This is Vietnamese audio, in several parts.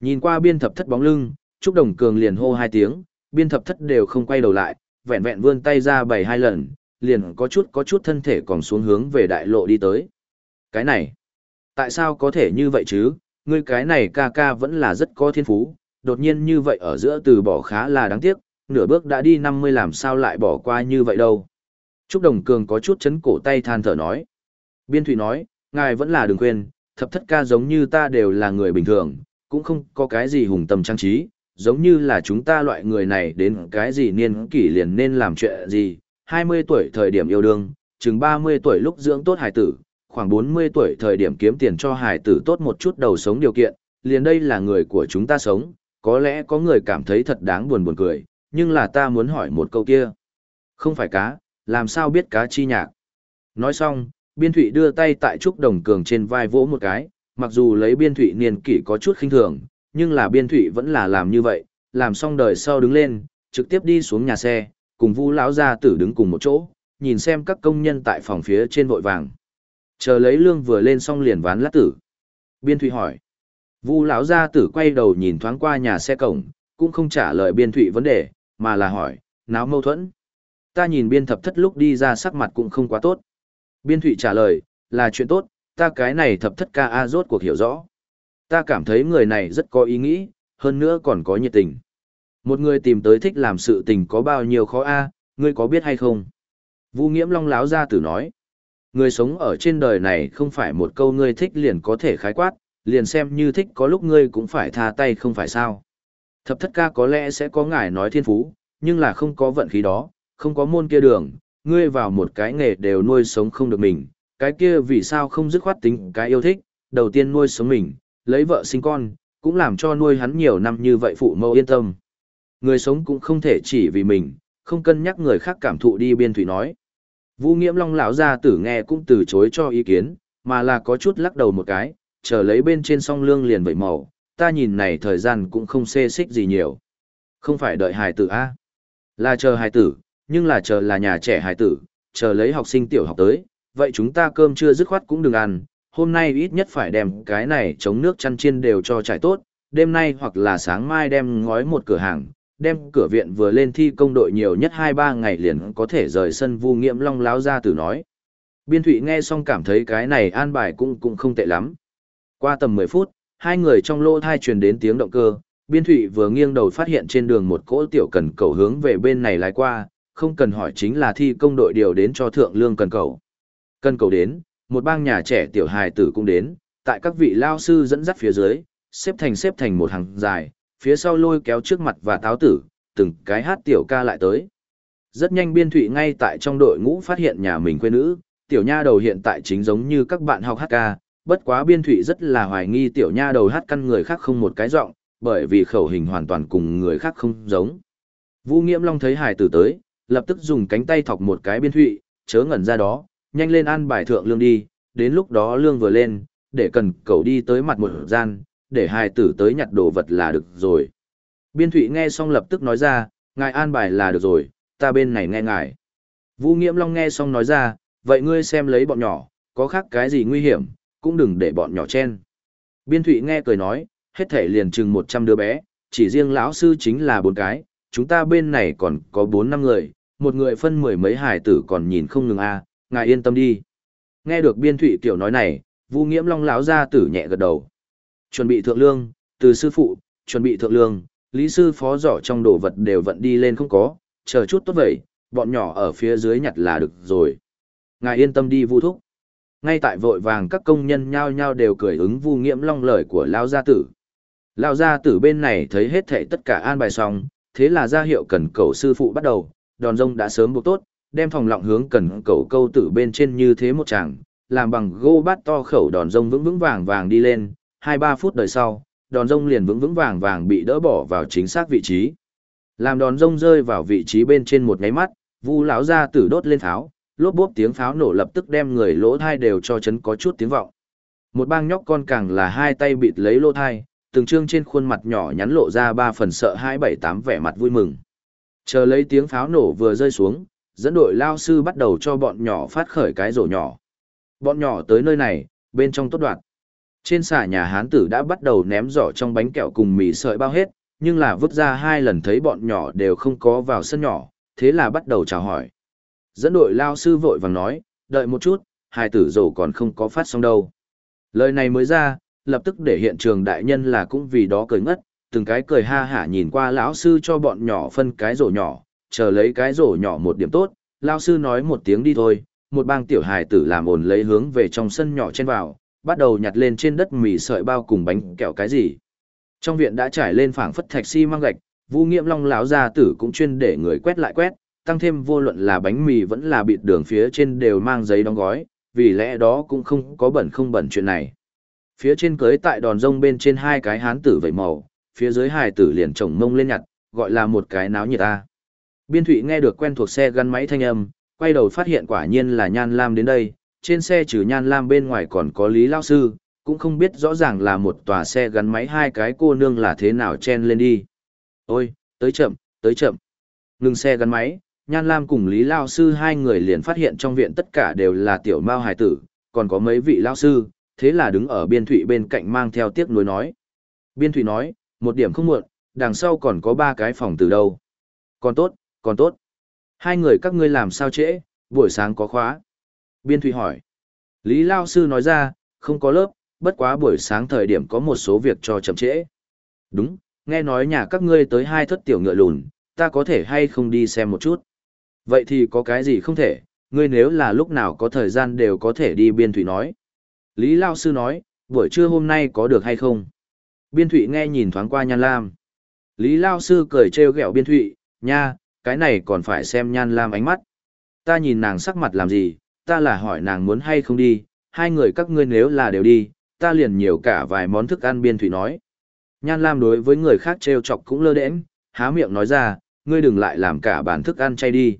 Nhìn qua biên thập thất bóng lưng, Trúc Đồng Cường liền hô hai tiếng, biên thập thất đều không quay đầu lại, vẹn vẹn vươn tay ra bảy hai lần, liền có chút có chút thân thể còn xuống hướng về đại lộ đi tới. Cái này, tại sao có thể như vậy chứ, ngươi cái này ca ca vẫn là rất có thiên phú, đột nhiên như vậy ở giữa từ bỏ khá là đáng tiếc, nửa bước đã đi 50 làm sao lại bỏ qua như vậy đâu. Trúc Đồng Cường có chút chấn cổ tay than thở nói. Biên Thụy nói, ngài vẫn là đừng quên, thập thất ca giống như ta đều là người bình thường, cũng không có cái gì hùng tâm trang trí, giống như là chúng ta loại người này đến cái gì niên kỷ liền nên làm chuyện gì, 20 tuổi thời điểm yêu đương, chừng 30 tuổi lúc dưỡng tốt hài tử, khoảng 40 tuổi thời điểm kiếm tiền cho hài tử tốt một chút đầu sống điều kiện, liền đây là người của chúng ta sống, có lẽ có người cảm thấy thật đáng buồn buồn cười, nhưng là ta muốn hỏi một câu kia. Không phải cá, làm sao biết cá chi nhạc? Nói xong, biên thụy đưa tay tại trúc đồng cường trên vai vỗ một cái, mặc dù lấy biên thụy niên kỷ có chút khinh thường, nhưng là biên thụy vẫn là làm như vậy, làm xong đời sau đứng lên, trực tiếp đi xuống nhà xe, cùng Vu lão gia tử đứng cùng một chỗ, nhìn xem các công nhân tại phòng phía trên vội vàng. Chờ lấy lương vừa lên xong liền ván lát tử. Biên Thụy hỏi. Vu lão gia tử quay đầu nhìn thoáng qua nhà xe cổng, cũng không trả lời Biên Thụy vấn đề, mà là hỏi, náo mâu thuẫn. Ta nhìn biên thập thất lúc đi ra sắc mặt cũng không quá tốt. Biên Thụy trả lời, là chuyện tốt, ta cái này thập thất ca A rốt cuộc hiểu rõ. Ta cảm thấy người này rất có ý nghĩ, hơn nữa còn có nhiệt tình. Một người tìm tới thích làm sự tình có bao nhiêu khó a, ngươi có biết hay không? Vu Nghiễm Long láo ra tử nói. Người sống ở trên đời này không phải một câu ngươi thích liền có thể khái quát, liền xem như thích có lúc ngươi cũng phải tha tay không phải sao. Thập thất ca có lẽ sẽ có ngài nói thiên phú, nhưng là không có vận khí đó, không có môn kia đường, ngươi vào một cái nghề đều nuôi sống không được mình, cái kia vì sao không dứt khoát tính cái yêu thích, đầu tiên nuôi sống mình, lấy vợ sinh con, cũng làm cho nuôi hắn nhiều năm như vậy phụ mẫu yên tâm. Người sống cũng không thể chỉ vì mình, không cân nhắc người khác cảm thụ đi biên thủy nói. Vũ Nghiễm Long lão gia tử nghe cũng từ chối cho ý kiến, mà là có chút lắc đầu một cái, chờ lấy bên trên song lương liền vẩy màu, ta nhìn này thời gian cũng không xê xích gì nhiều. Không phải đợi hài tử a, là chờ hài tử, nhưng là chờ là nhà trẻ hài tử, chờ lấy học sinh tiểu học tới, vậy chúng ta cơm chưa dứt khoát cũng đừng ăn, hôm nay ít nhất phải đem cái này chống nước chăn chiên đều cho trải tốt, đêm nay hoặc là sáng mai đem ngói một cửa hàng, đem cửa viện vừa lên thi công đội nhiều nhất 2-3 ngày liền có thể rời sân vu nghiệm long láo ra từ nói. Biên thụy nghe xong cảm thấy cái này an bài cũng cũng không tệ lắm. Qua tầm 10 phút, hai người trong lô thai truyền đến tiếng động cơ, biên thụy vừa nghiêng đầu phát hiện trên đường một cỗ tiểu cần cầu hướng về bên này lái qua, không cần hỏi chính là thi công đội điều đến cho thượng lương cần cầu. Cần cầu đến, một bang nhà trẻ tiểu hài tử cũng đến, tại các vị lao sư dẫn dắt phía dưới, xếp thành xếp thành một hàng dài, phía sau lôi kéo trước mặt và táo tử, từng cái hát tiểu ca lại tới. Rất nhanh biên thụy ngay tại trong đội ngũ phát hiện nhà mình quê nữ, tiểu nha đầu hiện tại chính giống như các bạn học hát ca, bất quá biên thụy rất là hoài nghi tiểu nha đầu hát căn người khác không một cái giọng bởi vì khẩu hình hoàn toàn cùng người khác không giống. Vũ Nghiễm Long thấy hải tử tới, lập tức dùng cánh tay thọc một cái biên thụy, chớ ngẩn ra đó, nhanh lên ăn bài thượng lương đi, đến lúc đó lương vừa lên, để cần cậu đi tới mặt một gian, để hài tử tới nhặt đồ vật là được rồi. Biên Thụy nghe xong lập tức nói ra, ngài an bài là được rồi, ta bên này nghe ngài. Vũ Nghiễm Long nghe xong nói ra, vậy ngươi xem lấy bọn nhỏ, có khác cái gì nguy hiểm, cũng đừng để bọn nhỏ chen. Biên Thụy nghe cười nói, hết thể liền chừng 100 đứa bé, chỉ riêng lão sư chính là bốn cái, chúng ta bên này còn có 4 năm người, một người phân mười mấy hài tử còn nhìn không ngừng a, à, ngài yên tâm đi. Nghe được Biên Thụy tiểu nói này, Vu Nghiễm Long lão ra tử nhẹ gật đầu. Chuẩn bị thượng lương, từ sư phụ, chuẩn bị thượng lương, lý sư phó giỏ trong đồ vật đều vận đi lên không có, chờ chút tốt vậy, bọn nhỏ ở phía dưới nhặt là được rồi. Ngài yên tâm đi vu thúc. Ngay tại vội vàng các công nhân nhao nhao đều cười ứng vu nghiễm long lời của Lão Gia Tử. Lão Gia Tử bên này thấy hết thảy tất cả an bài xong, thế là ra hiệu cần cầu sư phụ bắt đầu, đòn rông đã sớm buộc tốt, đem phòng lọng hướng cần cầu câu tử bên trên như thế một chàng, làm bằng gô bát to khẩu đòn rông vững vững vàng vàng đi lên, hai ba phút đời sau, đòn rông liền vững vững vàng vàng bị đỡ bỏ vào chính xác vị trí. Làm đòn rông rơi vào vị trí bên trên một nháy mắt, Vu lão ra tử đốt lên tháo lốp bốp tiếng pháo nổ lập tức đem người lỗ thai đều cho chấn có chút tiếng vọng. Một bang nhóc con càng là hai tay bịt lấy lỗ thai, từng trương trên khuôn mặt nhỏ nhắn lộ ra ba phần sợ hai bảy tám vẻ mặt vui mừng. Chờ lấy tiếng pháo nổ vừa rơi xuống, dẫn đội lao sư bắt đầu cho bọn nhỏ phát khởi cái rổ nhỏ. Bọn nhỏ tới nơi này, bên trong tốt đoạn. Trên xà nhà hán tử đã bắt đầu ném giỏ trong bánh kẹo cùng mì sợi bao hết, nhưng là vứt ra hai lần thấy bọn nhỏ đều không có vào sân nhỏ, thế là bắt đầu chào hỏi. Dẫn đội lao sư vội vàng nói, đợi một chút, hai tử rổ còn không có phát xong đâu. Lời này mới ra, lập tức để hiện trường đại nhân là cũng vì đó cười ngất, từng cái cười ha hả nhìn qua lão sư cho bọn nhỏ phân cái rổ nhỏ, chờ lấy cái rổ nhỏ một điểm tốt, lão sư nói một tiếng đi thôi, một bang tiểu hài tử làm ồn lấy hướng về trong sân nhỏ trên vào, bắt đầu nhặt lên trên đất mì sợi bao cùng bánh kẹo cái gì. Trong viện đã trải lên phảng phất thạch xi si mang gạch, Vũ Nghiễm Long lão gia tử cũng chuyên để người quét lại quét, tăng thêm vô luận là bánh mì vẫn là bịt đường phía trên đều mang giấy đóng gói, vì lẽ đó cũng không có bẩn không bẩn chuyện này. Phía trên cưới tại đòn rông bên trên hai cái hán tử vẩy màu, phía dưới hài tử liền chồng mông lên nhặt, gọi là một cái náo nhiệt ta. Biên Thụy nghe được quen thuộc xe gắn máy thanh âm, quay đầu phát hiện quả nhiên là Nhan Lam đến đây, trên xe trừ Nhan Lam bên ngoài còn có Lý Lao Sư, cũng không biết rõ ràng là một tòa xe gắn máy hai cái cô nương là thế nào chen lên đi. Ôi, tới chậm, tới chậm. Ngừng xe gắn máy, Nhan Lam cùng Lý Lao Sư hai người liền phát hiện trong viện tất cả đều là tiểu mao hài tử, còn có mấy vị Lao Sư, thế là đứng ở biên thụy bên cạnh mang theo tiếc nuối nói. Biên thụy nói, một điểm không muộn, đằng sau còn có ba cái phòng từ đâu. Còn tốt, còn tốt. Hai người các ngươi làm sao trễ, buổi sáng có khóa. Biên thụy hỏi. Lý Lao Sư nói ra, không có lớp, bất quá buổi sáng thời điểm có một số việc cho chậm trễ. Đúng, nghe nói nhà các ngươi tới hai thất tiểu ngựa lùn, ta có thể hay không đi xem một chút. Vậy thì có cái gì không thể, ngươi nếu là lúc nào có thời gian đều có thể đi biên thủy nói. Lý Lao Sư nói, buổi trưa hôm nay có được hay không? Biên thủy nghe nhìn thoáng qua Nhan Lam. Lý Lao Sư cười trêu ghẹo biên thủy, nha, cái này còn phải xem Nhan Lam ánh mắt. Ta nhìn nàng sắc mặt làm gì, ta là hỏi nàng muốn hay không đi, hai người các ngươi nếu là đều đi, ta liền nhiều cả vài món thức ăn biên thủy nói. Nhan Lam đối với người khác trêu chọc cũng lơ đễnh, há miệng nói ra, ngươi đừng lại làm cả bàn thức ăn chay đi.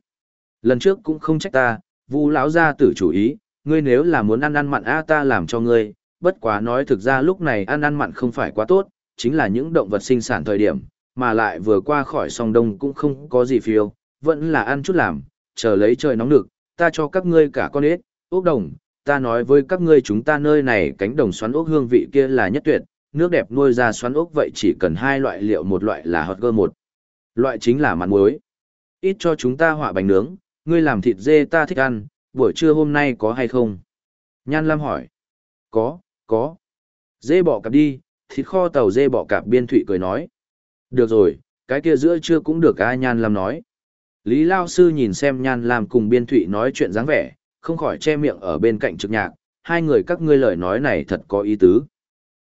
Lần trước cũng không trách ta, Vu lão gia tử chủ ý, ngươi nếu là muốn ăn ăn mặn a ta làm cho ngươi, bất quá nói thực ra lúc này ăn ăn mặn không phải quá tốt, chính là những động vật sinh sản thời điểm, mà lại vừa qua khỏi sông đông cũng không có gì phiêu, vẫn là ăn chút làm, chờ lấy trời nóng được, ta cho các ngươi cả con ếch, ốc đồng, ta nói với các ngươi chúng ta nơi này cánh đồng xoắn ốc hương vị kia là nhất tuyệt, nước đẹp nuôi ra xoắn ốc vậy chỉ cần hai loại liệu một loại là hot girl một. Loại chính là mặn muối. Ít cho chúng ta họa bánh nướng, ngươi làm thịt dê ta thích ăn, buổi trưa hôm nay có hay không? Nhan Lam hỏi. Có, có. Dê bỏ cạp đi, thịt kho tàu dê bỏ cạp biên thụy cười nói. Được rồi, cái kia giữa trưa cũng được a Nhan Lam nói. Lý Lao Sư nhìn xem Nhan Lam cùng biên thụy nói chuyện dáng vẻ, không khỏi che miệng ở bên cạnh trực nhạc, hai người các ngươi lời nói này thật có ý tứ.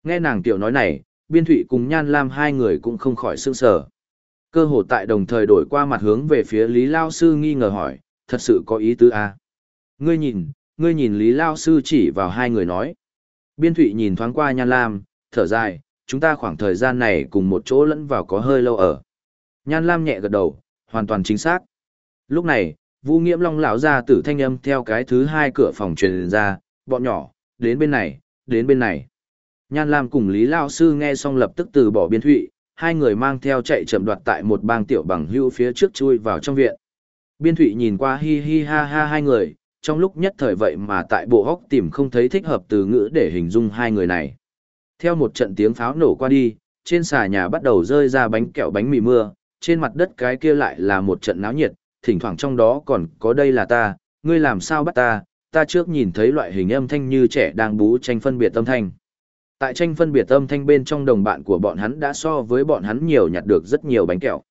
Nghe nàng tiểu nói này, biên thụy cùng Nhan Lam hai người cũng không khỏi sương sở. Cơ hồ tại đồng thời đổi qua mặt hướng về phía Lý Lao Sư nghi ngờ hỏi, thật sự có ý tứ à? Ngươi nhìn, ngươi nhìn Lý Lao Sư chỉ vào hai người nói. Biên Thụy nhìn thoáng qua Nhan Lam, thở dài, chúng ta khoảng thời gian này cùng một chỗ lẫn vào có hơi lâu ở. Nhan Lam nhẹ gật đầu, hoàn toàn chính xác. Lúc này, Vũ Nghiễm Long lão ra tử thanh âm theo cái thứ hai cửa phòng truyền ra, bọn nhỏ, đến bên này, đến bên này. Nhan Lam cùng Lý Lao Sư nghe xong lập tức từ bỏ biên thụy, hai người mang theo chạy chậm đoạt tại một bang tiểu bằng hưu phía trước chui vào trong viện. Biên thụy nhìn qua hi hi ha ha hai người, trong lúc nhất thời vậy mà tại bộ hóc tìm không thấy thích hợp từ ngữ để hình dung hai người này. Theo một trận tiếng pháo nổ qua đi, trên xà nhà bắt đầu rơi ra bánh kẹo bánh mì mưa, trên mặt đất cái kia lại là một trận náo nhiệt, thỉnh thoảng trong đó còn có đây là ta, ngươi làm sao bắt ta, ta trước nhìn thấy loại hình âm thanh như trẻ đang bú tranh phân biệt âm thanh. Tại tranh phân biệt âm thanh bên trong đồng bạn của bọn hắn đã so với bọn hắn nhiều nhặt được rất nhiều bánh kẹo.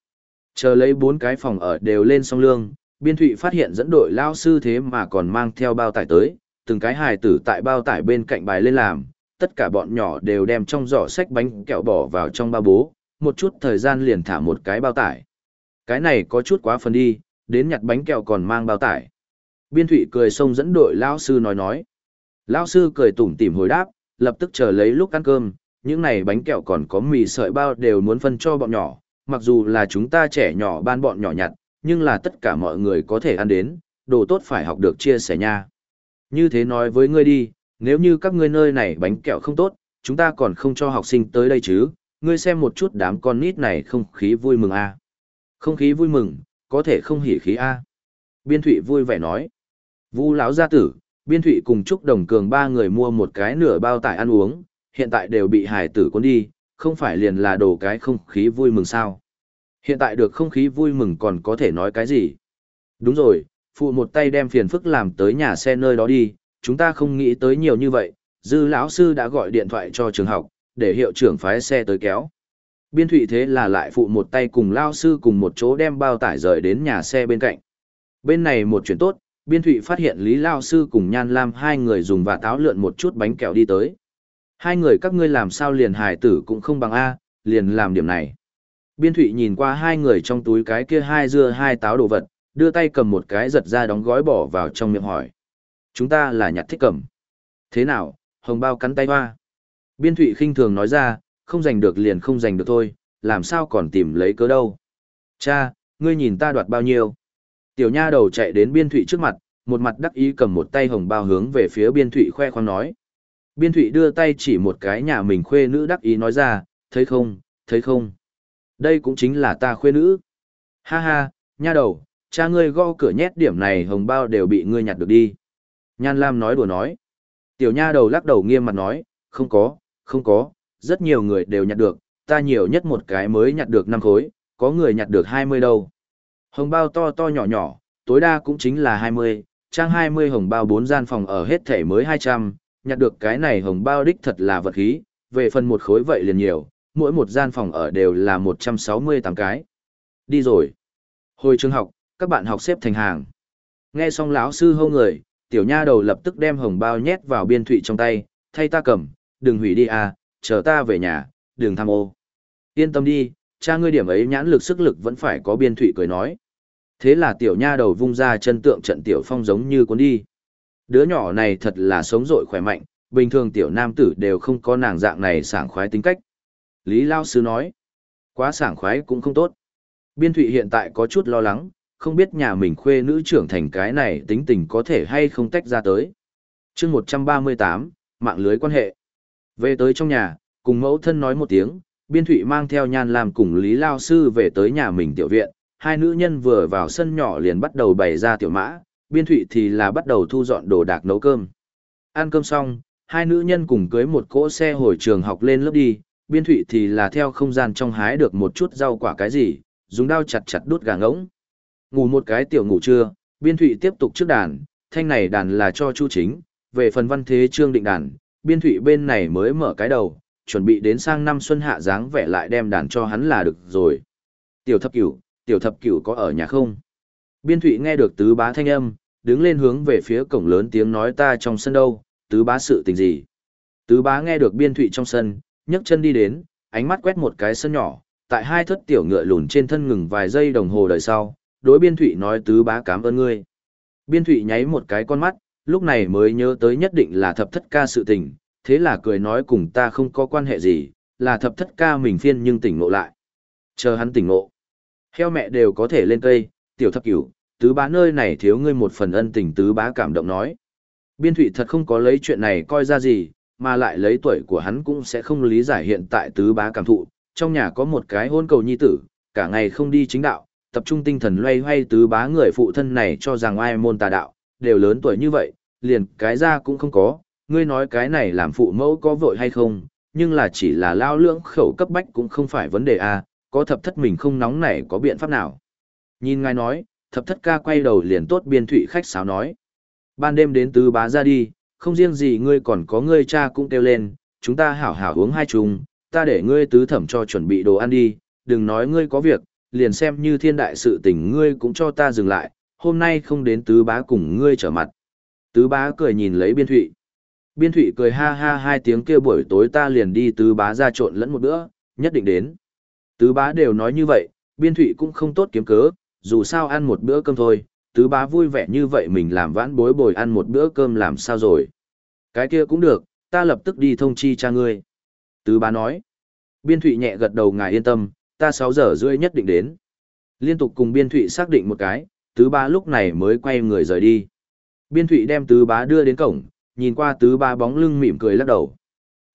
Chờ lấy bốn cái phòng ở đều lên song lương, biên thụy phát hiện dẫn đội lao sư thế mà còn mang theo bao tải tới, từng cái hài tử tại bao tải bên cạnh bài lên làm, tất cả bọn nhỏ đều đem trong giỏ sách bánh kẹo bỏ vào trong ba bố, một chút thời gian liền thả một cái bao tải. Cái này có chút quá phần đi, đến nhặt bánh kẹo còn mang bao tải. Biên thụy cười xông dẫn đội lao sư nói nói. Lao sư cười tủm tỉm hồi đáp, lập tức chờ lấy lúc ăn cơm, những này bánh kẹo còn có mì sợi bao đều muốn phân cho bọn nhỏ, mặc dù là chúng ta trẻ nhỏ ban bọn nhỏ nhặt, nhưng là tất cả mọi người có thể ăn đến, đồ tốt phải học được chia sẻ nha. Như thế nói với ngươi đi, nếu như các ngươi nơi này bánh kẹo không tốt, chúng ta còn không cho học sinh tới đây chứ, ngươi xem một chút đám con nít này không khí vui mừng a à. Không khí vui mừng, có thể không hỉ khí a à. Biên Thụy vui vẻ nói. Vu lão gia tử, Biên Thụy cùng Trúc Đồng Cường ba người mua một cái nửa bao tải ăn uống, hiện tại đều bị hải tử cuốn đi, không phải liền là đồ cái không khí vui mừng sao. Hiện tại được không khí vui mừng còn có thể nói cái gì? Đúng rồi, phụ một tay đem phiền phức làm tới nhà xe nơi đó đi, chúng ta không nghĩ tới nhiều như vậy, dư lão sư đã gọi điện thoại cho trường học, để hiệu trưởng phái xe tới kéo. Biên thụy thế là lại phụ một tay cùng lao sư cùng một chỗ đem bao tải rời đến nhà xe bên cạnh. Bên này một chuyện tốt, biên thụy phát hiện Lý Lao Sư cùng Nhan Lam hai người dùng và táo lượn một chút bánh kẹo đi tới. Hai người các ngươi làm sao liền hài tử cũng không bằng A, liền làm điểm này. Biên thụy nhìn qua hai người trong túi cái kia hai dưa hai táo đồ vật, đưa tay cầm một cái giật ra đóng gói bỏ vào trong miệng hỏi. Chúng ta là nhặt thích cầm. Thế nào, hồng bao cắn tay hoa. Biên thụy khinh thường nói ra, không giành được liền không giành được thôi, làm sao còn tìm lấy cớ đâu. Cha, ngươi nhìn ta đoạt bao nhiêu. Tiểu nha đầu chạy đến biên thụy trước mặt, một mặt đắc ý cầm một tay hồng bao hướng về phía biên thụy khoe khoang nói. Biên thụy đưa tay chỉ một cái nhà mình khuê nữ đắc ý nói ra, thấy không, thấy không. Đây cũng chính là ta khuê nữ. Ha ha, nha đầu, cha ngươi gõ cửa nhét điểm này hồng bao đều bị ngươi nhặt được đi. Nhan Lam nói đùa nói. Tiểu nha đầu lắc đầu nghiêm mặt nói, không có, không có, rất nhiều người đều nhặt được, ta nhiều nhất một cái mới nhặt được 5 khối, có người nhặt được 20 đâu. Hồng bao to to nhỏ nhỏ, tối đa cũng chính là 20, trang 20 hồng bao 4 gian phòng ở hết thể mới 200, nhặt được cái này hồng bao đích thật là vật khí, về phần một khối vậy liền nhiều, mỗi một gian phòng ở đều là 168 cái. Đi rồi. Hồi trường học, các bạn học xếp thành hàng. Nghe xong lão sư hô người, tiểu nha đầu lập tức đem hồng bao nhét vào biên thụy trong tay, thay ta cầm, đừng hủy đi à, chờ ta về nhà, đừng tham ô. Yên tâm đi, cha ngươi điểm ấy nhãn lực sức lực vẫn phải có biên thụy cười nói. Thế là tiểu nha đầu vung ra chân tượng trận tiểu phong giống như cuốn đi. Đứa nhỏ này thật là sống rội khỏe mạnh, bình thường tiểu nam tử đều không có nàng dạng này sảng khoái tính cách. Lý Lao Sư nói, quá sảng khoái cũng không tốt. Biên thụy hiện tại có chút lo lắng, không biết nhà mình khuê nữ trưởng thành cái này tính tình có thể hay không tách ra tới. chương 138, mạng lưới quan hệ. Về tới trong nhà, cùng mẫu thân nói một tiếng, biên thụy mang theo nhan làm cùng Lý Lao Sư về tới nhà mình tiểu viện, hai nữ nhân vừa vào sân nhỏ liền bắt đầu bày ra tiểu mã, biên thụy thì là bắt đầu thu dọn đồ đạc nấu cơm. Ăn cơm xong, hai nữ nhân cùng cưới một cỗ xe hồi trường học lên lớp đi, biên thụy thì là theo không gian trong hái được một chút rau quả cái gì, dùng đao chặt chặt đút gà ngỗng. Ngủ một cái tiểu ngủ trưa, biên thụy tiếp tục trước đàn, thanh này đàn là cho chu chính, về phần văn thế trương định đàn, biên thụy bên này mới mở cái đầu, chuẩn bị đến sang năm xuân hạ dáng vẻ lại đem đàn cho hắn là được rồi. Tiểu thập cửu, tiểu thập cửu có ở nhà không? Biên thụy nghe được tứ bá thanh âm, đứng lên hướng về phía cổng lớn tiếng nói ta trong sân đâu, tứ bá sự tình gì? Tứ bá nghe được biên thụy trong sân, nhấc chân đi đến, ánh mắt quét một cái sân nhỏ, tại hai thất tiểu ngựa lùn trên thân ngừng vài giây đồng hồ đời sau, đối biên thụy nói tứ bá cảm ơn ngươi. Biên thụy nháy một cái con mắt, lúc này mới nhớ tới nhất định là thập thất ca sự tình, thế là cười nói cùng ta không có quan hệ gì, là thập thất ca mình phiên nhưng tỉnh ngộ lại. Chờ hắn tỉnh ngộ. Heo mẹ đều có thể lên cây, tiểu thập cửu, tứ bá nơi này thiếu ngươi một phần ân tình tứ bá cảm động nói. Biên thụy thật không có lấy chuyện này coi ra gì, mà lại lấy tuổi của hắn cũng sẽ không lý giải hiện tại tứ bá cảm thụ. Trong nhà có một cái hôn cầu nhi tử, cả ngày không đi chính đạo, tập trung tinh thần loay hoay tứ bá người phụ thân này cho rằng ai môn tà đạo, đều lớn tuổi như vậy, liền cái ra cũng không có, ngươi nói cái này làm phụ mẫu có vội hay không, nhưng là chỉ là lao lưỡng khẩu cấp bách cũng không phải vấn đề a à, có thập thất mình không nóng này có biện pháp nào. Nhìn ngài nói, thập thất ca quay đầu liền tốt biên thụy khách sáo nói. Ban đêm đến tứ bá ra đi, không riêng gì ngươi còn có ngươi cha cũng kêu lên, chúng ta hảo hảo uống hai chung, ta để ngươi tứ thẩm cho chuẩn bị đồ ăn đi, đừng nói ngươi có việc, liền xem như thiên đại sự tình ngươi cũng cho ta dừng lại, hôm nay không đến tứ bá cùng ngươi trở mặt. Tứ bá cười nhìn lấy biên thụy. Biên thụy cười ha ha hai tiếng kia buổi tối ta liền đi tứ bá ra trộn lẫn một bữa, nhất định đến. Tứ bá đều nói như vậy, biên thụy cũng không tốt kiếm cớ, dù sao ăn một bữa cơm thôi, tứ bá vui vẻ như vậy mình làm vãn bối bồi ăn một bữa cơm làm sao rồi. Cái kia cũng được, ta lập tức đi thông chi cha ngươi. Tứ bá nói. Biên thụy nhẹ gật đầu ngài yên tâm, ta 6 giờ rưỡi nhất định đến. Liên tục cùng biên thụy xác định một cái, tứ bá lúc này mới quay người rời đi. Biên thụy đem tứ bá đưa đến cổng, nhìn qua tứ bá bóng lưng mỉm cười lắc đầu.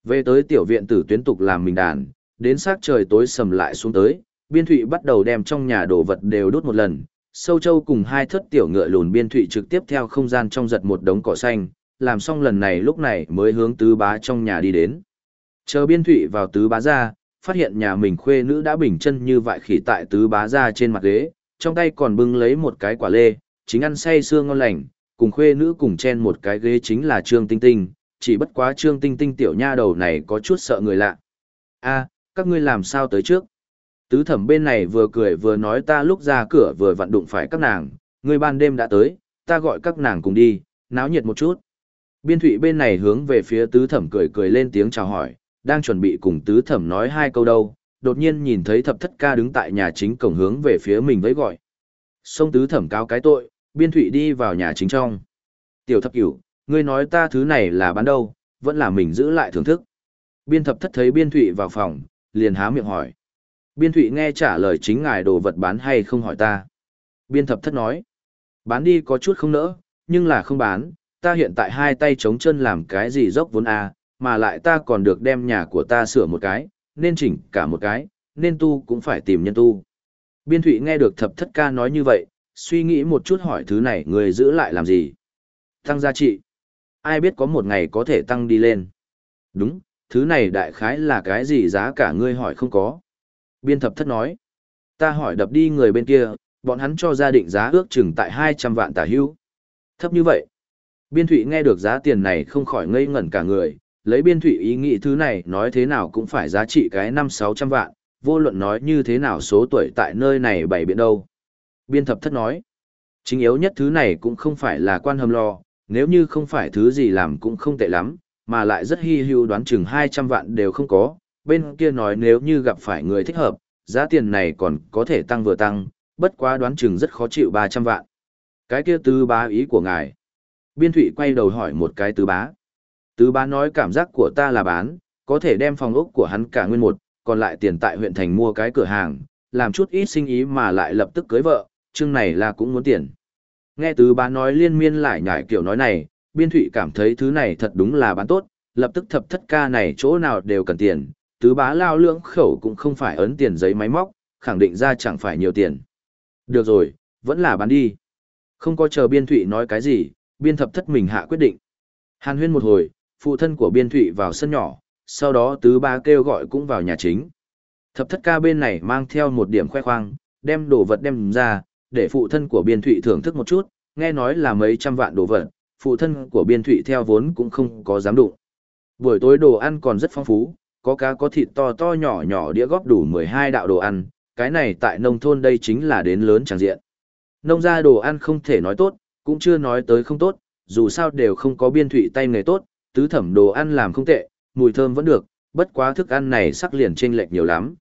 Về tới tiểu viện tử tuyến tục làm mình đàn, đến sát trời tối sầm lại xuống tới, biên thụy bắt đầu đem trong nhà đồ vật đều đốt một lần. Sâu châu cùng hai thất tiểu ngựa lùn biên thụy trực tiếp theo không gian trong giật một đống cỏ xanh, làm xong lần này lúc này mới hướng tứ bá trong nhà đi đến. Chờ biên thụy vào tứ bá ra phát hiện nhà mình khuê nữ đã bình chân như vại khỉ tại tứ bá ra trên mặt ghế, trong tay còn bưng lấy một cái quả lê, chính ăn say xương ngon lành, cùng khuê nữ cùng chen một cái ghế chính là Trương Tinh Tinh, chỉ bất quá Trương Tinh Tinh tiểu nha đầu này có chút sợ người lạ. a các ngươi làm sao tới trước? Tứ thẩm bên này vừa cười vừa nói ta lúc ra cửa vừa vặn đụng phải các nàng, người ban đêm đã tới, ta gọi các nàng cùng đi, náo nhiệt một chút. Biên thụy bên này hướng về phía tứ thẩm cười cười lên tiếng chào hỏi, đang chuẩn bị cùng tứ thẩm nói hai câu đâu, đột nhiên nhìn thấy thập thất ca đứng tại nhà chính cổng hướng về phía mình với gọi. Sông tứ thẩm cáo cái tội, biên thụy đi vào nhà chính trong. Tiểu thập cửu, ngươi nói ta thứ này là bán đâu, vẫn là mình giữ lại thưởng thức. Biên thập thất thấy biên thụy vào phòng, liền há miệng hỏi. Biên thụy nghe trả lời chính ngài đồ vật bán hay không hỏi ta. Biên thập thất nói. Bán đi có chút không nỡ, nhưng là không bán, ta hiện tại hai tay chống chân làm cái gì dốc vốn à, mà lại ta còn được đem nhà của ta sửa một cái, nên chỉnh cả một cái, nên tu cũng phải tìm nhân tu. Biên thụy nghe được thập thất ca nói như vậy, suy nghĩ một chút hỏi thứ này người giữ lại làm gì. Tăng giá trị. Ai biết có một ngày có thể tăng đi lên. Đúng, thứ này đại khái là cái gì giá cả ngươi hỏi không có. Biên thập thất nói. Ta hỏi đập đi người bên kia, bọn hắn cho gia định giá ước chừng tại 200 vạn tà hưu. Thấp như vậy. Biên thụy nghe được giá tiền này không khỏi ngây ngẩn cả người, lấy biên thụy ý nghĩ thứ này nói thế nào cũng phải giá trị cái 5-600 vạn, vô luận nói như thế nào số tuổi tại nơi này bảy biện đâu. Biên thập thất nói, chính yếu nhất thứ này cũng không phải là quan hầm lo, nếu như không phải thứ gì làm cũng không tệ lắm, mà lại rất hy hữu đoán chừng 200 vạn đều không có, bên kia nói nếu như gặp phải người thích hợp, giá tiền này còn có thể tăng vừa tăng, bất quá đoán chừng rất khó chịu 300 vạn. Cái kia tứ bá ý của ngài. Biên thụy quay đầu hỏi một cái tứ bá. Tứ bá nói cảm giác của ta là bán, có thể đem phòng ốc của hắn cả nguyên một, còn lại tiền tại huyện thành mua cái cửa hàng, làm chút ít sinh ý mà lại lập tức cưới vợ, chương này là cũng muốn tiền. Nghe tứ bá nói liên miên lại nhải kiểu nói này, biên thụy cảm thấy thứ này thật đúng là bán tốt, lập tức thập thất ca này chỗ nào đều cần tiền, tứ bá lao lưỡng khẩu cũng không phải ấn tiền giấy máy móc, khẳng định ra chẳng phải nhiều tiền. Được rồi, vẫn là bán đi. Không có chờ biên thụy nói cái gì, biên thập thất mình hạ quyết định. Hàn huyên một hồi, phụ thân của biên thụy vào sân nhỏ, sau đó tứ ba kêu gọi cũng vào nhà chính. Thập thất ca bên này mang theo một điểm khoe khoang, đem đồ vật đem ra, để phụ thân của biên thụy thưởng thức một chút, nghe nói là mấy trăm vạn đồ vật, phụ thân của biên thụy theo vốn cũng không có dám đụng. Buổi tối đồ ăn còn rất phong phú, có cá có thịt to to nhỏ nhỏ đĩa góp đủ 12 đạo đồ ăn, cái này tại nông thôn đây chính là đến lớn tràng diện. Nông ra đồ ăn không thể nói tốt, cũng chưa nói tới không tốt, dù sao đều không có biên thụy tay nghề tốt, tứ thẩm đồ ăn làm không tệ, mùi thơm vẫn được, bất quá thức ăn này sắc liền chênh lệch nhiều lắm.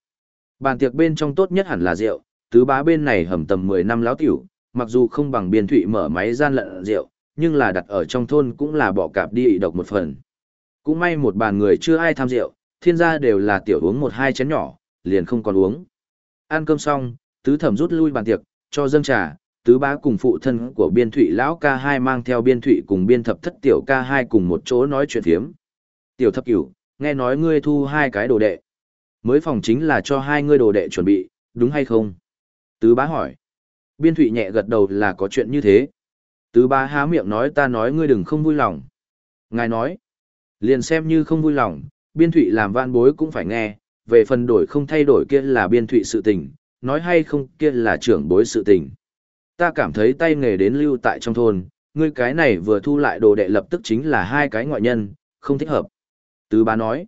Bàn tiệc bên trong tốt nhất hẳn là rượu, tứ bá bên này hầm tầm 10 năm láo tiểu, mặc dù không bằng biên thụy mở máy gian lận rượu, nhưng là đặt ở trong thôn cũng là bỏ cạp đi độc một phần. Cũng may một bàn người chưa ai tham rượu, thiên gia đều là tiểu uống một hai chén nhỏ, liền không còn uống. Ăn cơm xong, tứ thẩm rút lui bàn tiệc, cho dâng trà, tứ bá cùng phụ thân của biên thụy lão ca hai mang theo biên thụy cùng biên thập thất tiểu ca hai cùng một chỗ nói chuyện thiếm. Tiểu thập cửu, nghe nói ngươi thu hai cái đồ đệ. Mới phòng chính là cho hai ngươi đồ đệ chuẩn bị, đúng hay không? Tứ bá hỏi. Biên thụy nhẹ gật đầu là có chuyện như thế. Tứ bá há miệng nói ta nói ngươi đừng không vui lòng. Ngài nói. Liền xem như không vui lòng, biên thụy làm van bối cũng phải nghe, về phần đổi không thay đổi kia là biên thụy sự tình, nói hay không kia là trưởng bối sự tình. Ta cảm thấy tay nghề đến lưu tại trong thôn, ngươi cái này vừa thu lại đồ đệ lập tức chính là hai cái ngoại nhân, không thích hợp. Tứ bá nói.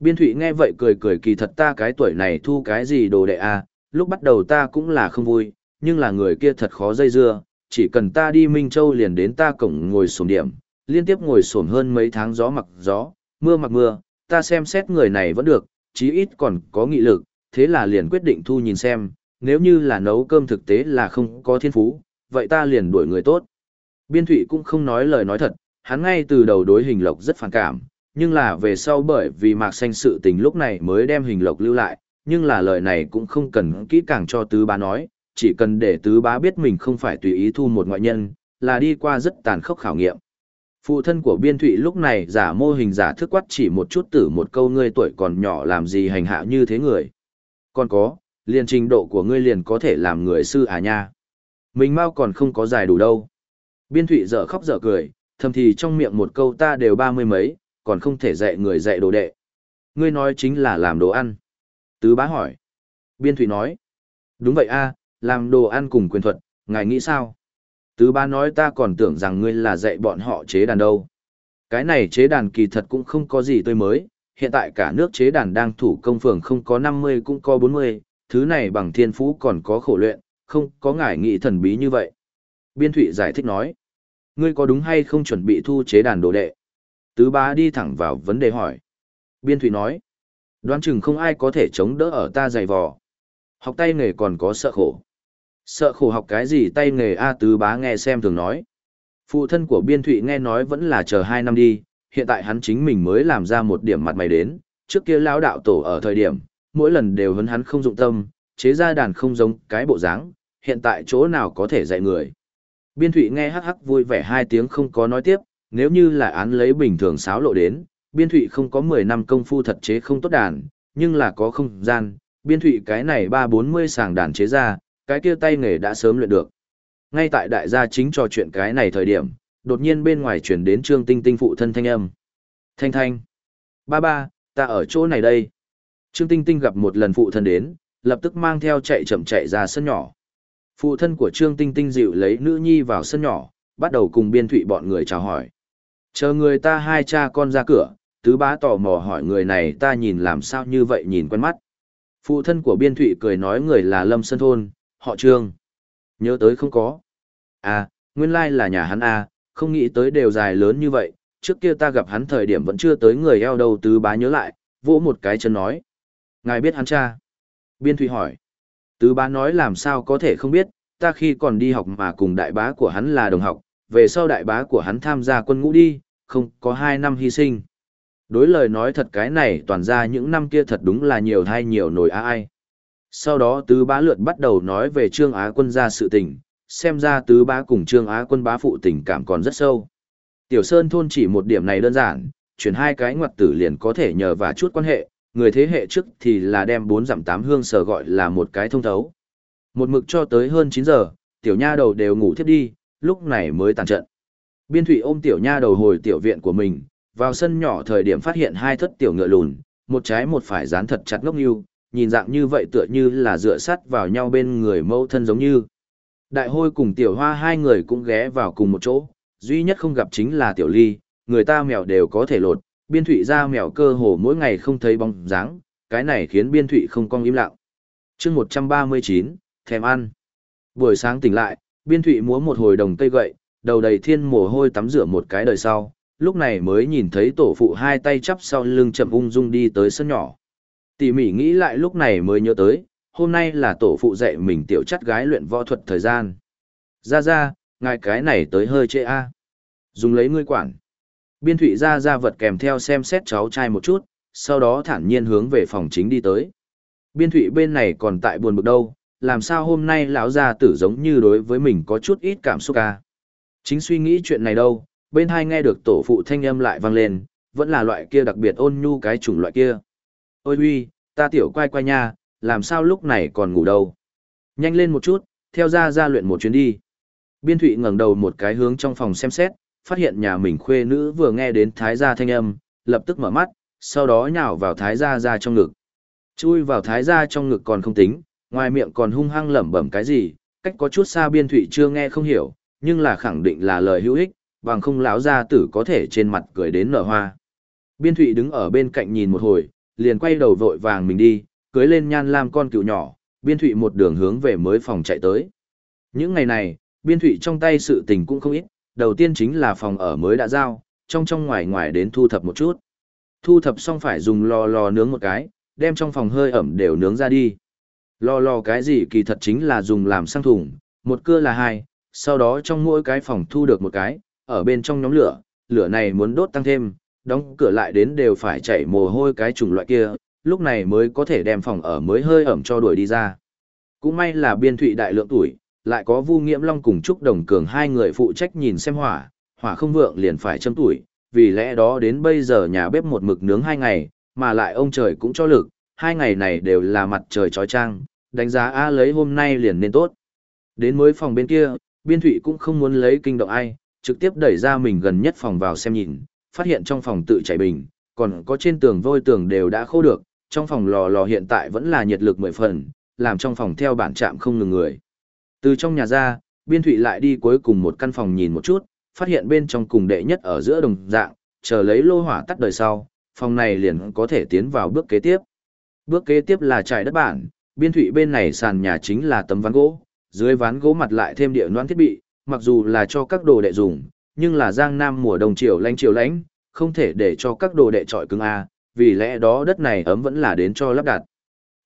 Biên thụy nghe vậy cười cười kỳ thật ta cái tuổi này thu cái gì đồ đệ à, lúc bắt đầu ta cũng là không vui, nhưng là người kia thật khó dây dưa, chỉ cần ta đi Minh Châu liền đến ta cổng ngồi sổm điểm, liên tiếp ngồi sổm hơn mấy tháng gió mặc gió, mưa mặc mưa, ta xem xét người này vẫn được, chí ít còn có nghị lực, thế là liền quyết định thu nhìn xem, nếu như là nấu cơm thực tế là không có thiên phú, vậy ta liền đuổi người tốt. Biên Thụy cũng không nói lời nói thật, hắn ngay từ đầu đối hình lộc rất phản cảm, nhưng là về sau bởi vì mạc xanh sự tình lúc này mới đem hình lộc lưu lại, nhưng là lời này cũng không cần kỹ càng cho tứ bá nói, chỉ cần để tứ bá biết mình không phải tùy ý thu một ngoại nhân, là đi qua rất tàn khốc khảo nghiệm. Phụ thân của biên thụy lúc này giả mô hình giả thức quát chỉ một chút tử một câu ngươi tuổi còn nhỏ làm gì hành hạ như thế người. Còn có, liền trình độ của ngươi liền có thể làm người sư à nha. Mình mau còn không có dài đủ đâu. Biên thụy dở khóc dở cười, thầm thì trong miệng một câu ta đều ba mươi mấy, còn không thể dạy người dạy đồ đệ. Ngươi nói chính là làm đồ ăn. Tứ bá hỏi. Biên thủy nói. Đúng vậy a, làm đồ ăn cùng quyền thuật, ngài nghĩ sao? Tứ bá nói ta còn tưởng rằng ngươi là dạy bọn họ chế đàn đâu. Cái này chế đàn kỳ thật cũng không có gì tươi mới, hiện tại cả nước chế đàn đang thủ công phường không có 50 cũng có 40, thứ này bằng thiên phú còn có khổ luyện, không có ngải nghị thần bí như vậy. Biên Thụy giải thích nói, ngươi có đúng hay không chuẩn bị thu chế đàn đồ đệ? Tứ bá đi thẳng vào vấn đề hỏi. Biên Thụy nói, đoán chừng không ai có thể chống đỡ ở ta dày vò. Học tay nghề còn có sợ khổ. Sợ khổ học cái gì tay nghề A tứ bá nghe xem thường nói. Phụ thân của Biên Thụy nghe nói vẫn là chờ 2 năm đi, hiện tại hắn chính mình mới làm ra một điểm mặt mày đến, trước kia lão đạo tổ ở thời điểm, mỗi lần đều hấn hắn không dụng tâm, chế ra đàn không giống cái bộ dáng, hiện tại chỗ nào có thể dạy người. Biên Thụy nghe hắc hắc vui vẻ hai tiếng không có nói tiếp, nếu như là án lấy bình thường sáo lộ đến, Biên Thụy không có 10 năm công phu thật chế không tốt đàn, nhưng là có không gian, Biên Thụy cái này 3-40 sàng đàn chế ra, cái kia tay nghề đã sớm luyện được. Ngay tại đại gia chính trò chuyện cái này thời điểm, đột nhiên bên ngoài chuyển đến Trương Tinh Tinh phụ thân thanh âm. Thanh thanh. Ba ba, ta ở chỗ này đây. Trương Tinh Tinh gặp một lần phụ thân đến, lập tức mang theo chạy chậm chạy ra sân nhỏ. Phụ thân của Trương Tinh Tinh dịu lấy nữ nhi vào sân nhỏ, bắt đầu cùng biên thụy bọn người chào hỏi. Chờ người ta hai cha con ra cửa, tứ bá tò mò hỏi người này ta nhìn làm sao như vậy nhìn quen mắt. Phụ thân của biên thụy cười nói người là Lâm Sơn Thôn, họ Trương. Nhớ tới không có. À, nguyên lai là nhà hắn à, không nghĩ tới đều dài lớn như vậy, trước kia ta gặp hắn thời điểm vẫn chưa tới người eo đầu tứ bá nhớ lại, vỗ một cái chân nói. Ngài biết hắn cha? Biên Thụy hỏi. Tứ bá nói làm sao có thể không biết, ta khi còn đi học mà cùng đại bá của hắn là đồng học, về sau đại bá của hắn tham gia quân ngũ đi, không có hai năm hy sinh. Đối lời nói thật cái này toàn ra những năm kia thật đúng là nhiều thay nhiều nổi ai. Sau đó tứ bá lượt bắt đầu nói về Trương Á quân gia sự tình, xem ra tứ bá cùng Trương Á quân bá phụ tình cảm còn rất sâu. Tiểu Sơn thôn chỉ một điểm này đơn giản, chuyển hai cái ngoặt tử liền có thể nhờ và chút quan hệ, người thế hệ trước thì là đem bốn dặm tám hương sở gọi là một cái thông thấu. Một mực cho tới hơn 9 giờ, tiểu nha đầu đều ngủ thiếp đi, lúc này mới tàn trận. Biên thủy ôm tiểu nha đầu hồi tiểu viện của mình, vào sân nhỏ thời điểm phát hiện hai thất tiểu ngựa lùn, một trái một phải dán thật chặt ngốc như, nhìn dạng như vậy tựa như là dựa sắt vào nhau bên người mâu thân giống như. Đại hôi cùng tiểu hoa hai người cũng ghé vào cùng một chỗ, duy nhất không gặp chính là tiểu ly, người ta mèo đều có thể lột, biên thụy ra mèo cơ hồ mỗi ngày không thấy bóng dáng, cái này khiến biên thụy không cong im lặng. chương 139, thèm ăn. Buổi sáng tỉnh lại, biên thụy múa một hồi đồng cây gậy, đầu đầy thiên mồ hôi tắm rửa một cái đời sau, lúc này mới nhìn thấy tổ phụ hai tay chắp sau lưng chậm ung dung đi tới sân nhỏ. Tỉ mỉ nghĩ lại lúc này mới nhớ tới, hôm nay là tổ phụ dạy mình tiểu chắt gái luyện võ thuật thời gian. Ra ra, ngài cái này tới hơi chê a Dùng lấy ngươi quản. Biên thụy ra ra vật kèm theo xem xét cháu trai một chút, sau đó thản nhiên hướng về phòng chính đi tới. Biên thụy bên này còn tại buồn bực đâu, làm sao hôm nay lão gia tử giống như đối với mình có chút ít cảm xúc à? Chính suy nghĩ chuyện này đâu, bên hai nghe được tổ phụ thanh âm lại vang lên, vẫn là loại kia đặc biệt ôn nhu cái chủng loại kia. Ôi huy, ta tiểu quay quay nha, làm sao lúc này còn ngủ đâu. Nhanh lên một chút, theo ra ra luyện một chuyến đi. Biên Thụy ngẩng đầu một cái hướng trong phòng xem xét, phát hiện nhà mình khuê nữ vừa nghe đến thái gia thanh âm, lập tức mở mắt, sau đó nhào vào thái gia ra trong ngực. Chui vào thái gia trong ngực còn không tính, ngoài miệng còn hung hăng lẩm bẩm cái gì, cách có chút xa Biên Thụy chưa nghe không hiểu, nhưng là khẳng định là lời hữu ích, bằng không lão gia tử có thể trên mặt cười đến nở hoa. Biên Thụy đứng ở bên cạnh nhìn một hồi, liền quay đầu vội vàng mình đi, cưới lên nhan lam con cựu nhỏ, Biên Thụy một đường hướng về mới phòng chạy tới. Những ngày này, Biên Thụy trong tay sự tình cũng không ít, đầu tiên chính là phòng ở mới đã giao, trong trong ngoài ngoài đến thu thập một chút. Thu thập xong phải dùng lò lò nướng một cái, đem trong phòng hơi ẩm đều nướng ra đi. Lò lò cái gì kỳ thật chính là dùng làm sang thùng, một cưa là hai, sau đó trong mỗi cái phòng thu được một cái, ở bên trong nhóm lửa, lửa này muốn đốt tăng thêm, đóng cửa lại đến đều phải chảy mồ hôi cái chủng loại kia, lúc này mới có thể đem phòng ở mới hơi ẩm cho đuổi đi ra. Cũng may là biên thụy đại lượng tuổi, lại có Vu Nghiễm Long cùng Trúc Đồng Cường hai người phụ trách nhìn xem hỏa, hỏa không vượng liền phải châm tuổi, vì lẽ đó đến bây giờ nhà bếp một mực nướng hai ngày, mà lại ông trời cũng cho lực, hai ngày này đều là mặt trời trói trang, đánh giá A lấy hôm nay liền nên tốt. Đến mới phòng bên kia, biên thụy cũng không muốn lấy kinh động ai, trực tiếp đẩy ra mình gần nhất phòng vào xem nhìn, phát hiện trong phòng tự chảy bình, còn có trên tường vôi tường đều đã khô được, trong phòng lò lò hiện tại vẫn là nhiệt lực mười phần, làm trong phòng theo bản chạm không ngừng người. Từ trong nhà ra, biên thụy lại đi cuối cùng một căn phòng nhìn một chút, phát hiện bên trong cùng đệ nhất ở giữa đồng dạng, chờ lấy lô hỏa tắt đời sau, phòng này liền có thể tiến vào bước kế tiếp. Bước kế tiếp là trải đất bản, biên thụy bên này sàn nhà chính là tấm ván gỗ, dưới ván gỗ mặt lại thêm địa noan thiết bị, mặc dù là cho các đồ đệ dùng, nhưng là giang nam mùa đông chiều lánh chiều lánh, không thể để cho các đồ đệ trọi cứng A, vì lẽ đó đất này ấm vẫn là đến cho lắp đặt.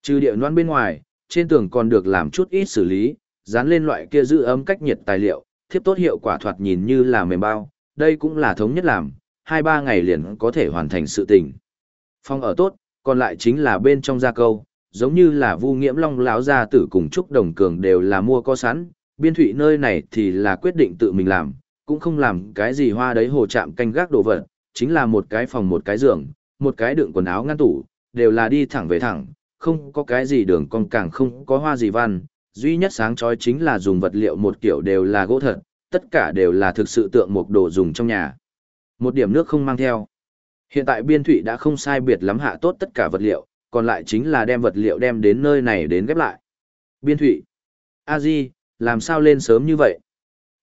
Trừ địa noan bên ngoài, trên tường còn được làm chút ít xử lý, dán lên loại kia giữ ấm cách nhiệt tài liệu, thiếp tốt hiệu quả thoạt nhìn như là mềm bao, đây cũng là thống nhất làm, 2-3 ngày liền có thể hoàn thành sự tình. Phòng ở tốt, còn lại chính là bên trong gia câu, giống như là Vu Nghiễm Long lão gia tử cùng Trúc Đồng Cường đều là mua có sẵn, biên thủy nơi này thì là quyết định tự mình làm, cũng không làm cái gì hoa đấy hồ chạm canh gác đồ vật, chính là một cái phòng một cái giường, một cái đựng quần áo ngăn tủ, đều là đi thẳng về thẳng, không có cái gì đường cong càng không có hoa gì văn, duy nhất sáng chói chính là dùng vật liệu một kiểu đều là gỗ thật, tất cả đều là thực sự tượng một đồ dùng trong nhà. Một điểm nước không mang theo. Hiện tại biên thủy đã không sai biệt lắm hạ tốt tất cả vật liệu, còn lại chính là đem vật liệu đem đến nơi này đến ghép lại. Biên thủy. a di làm sao lên sớm như vậy?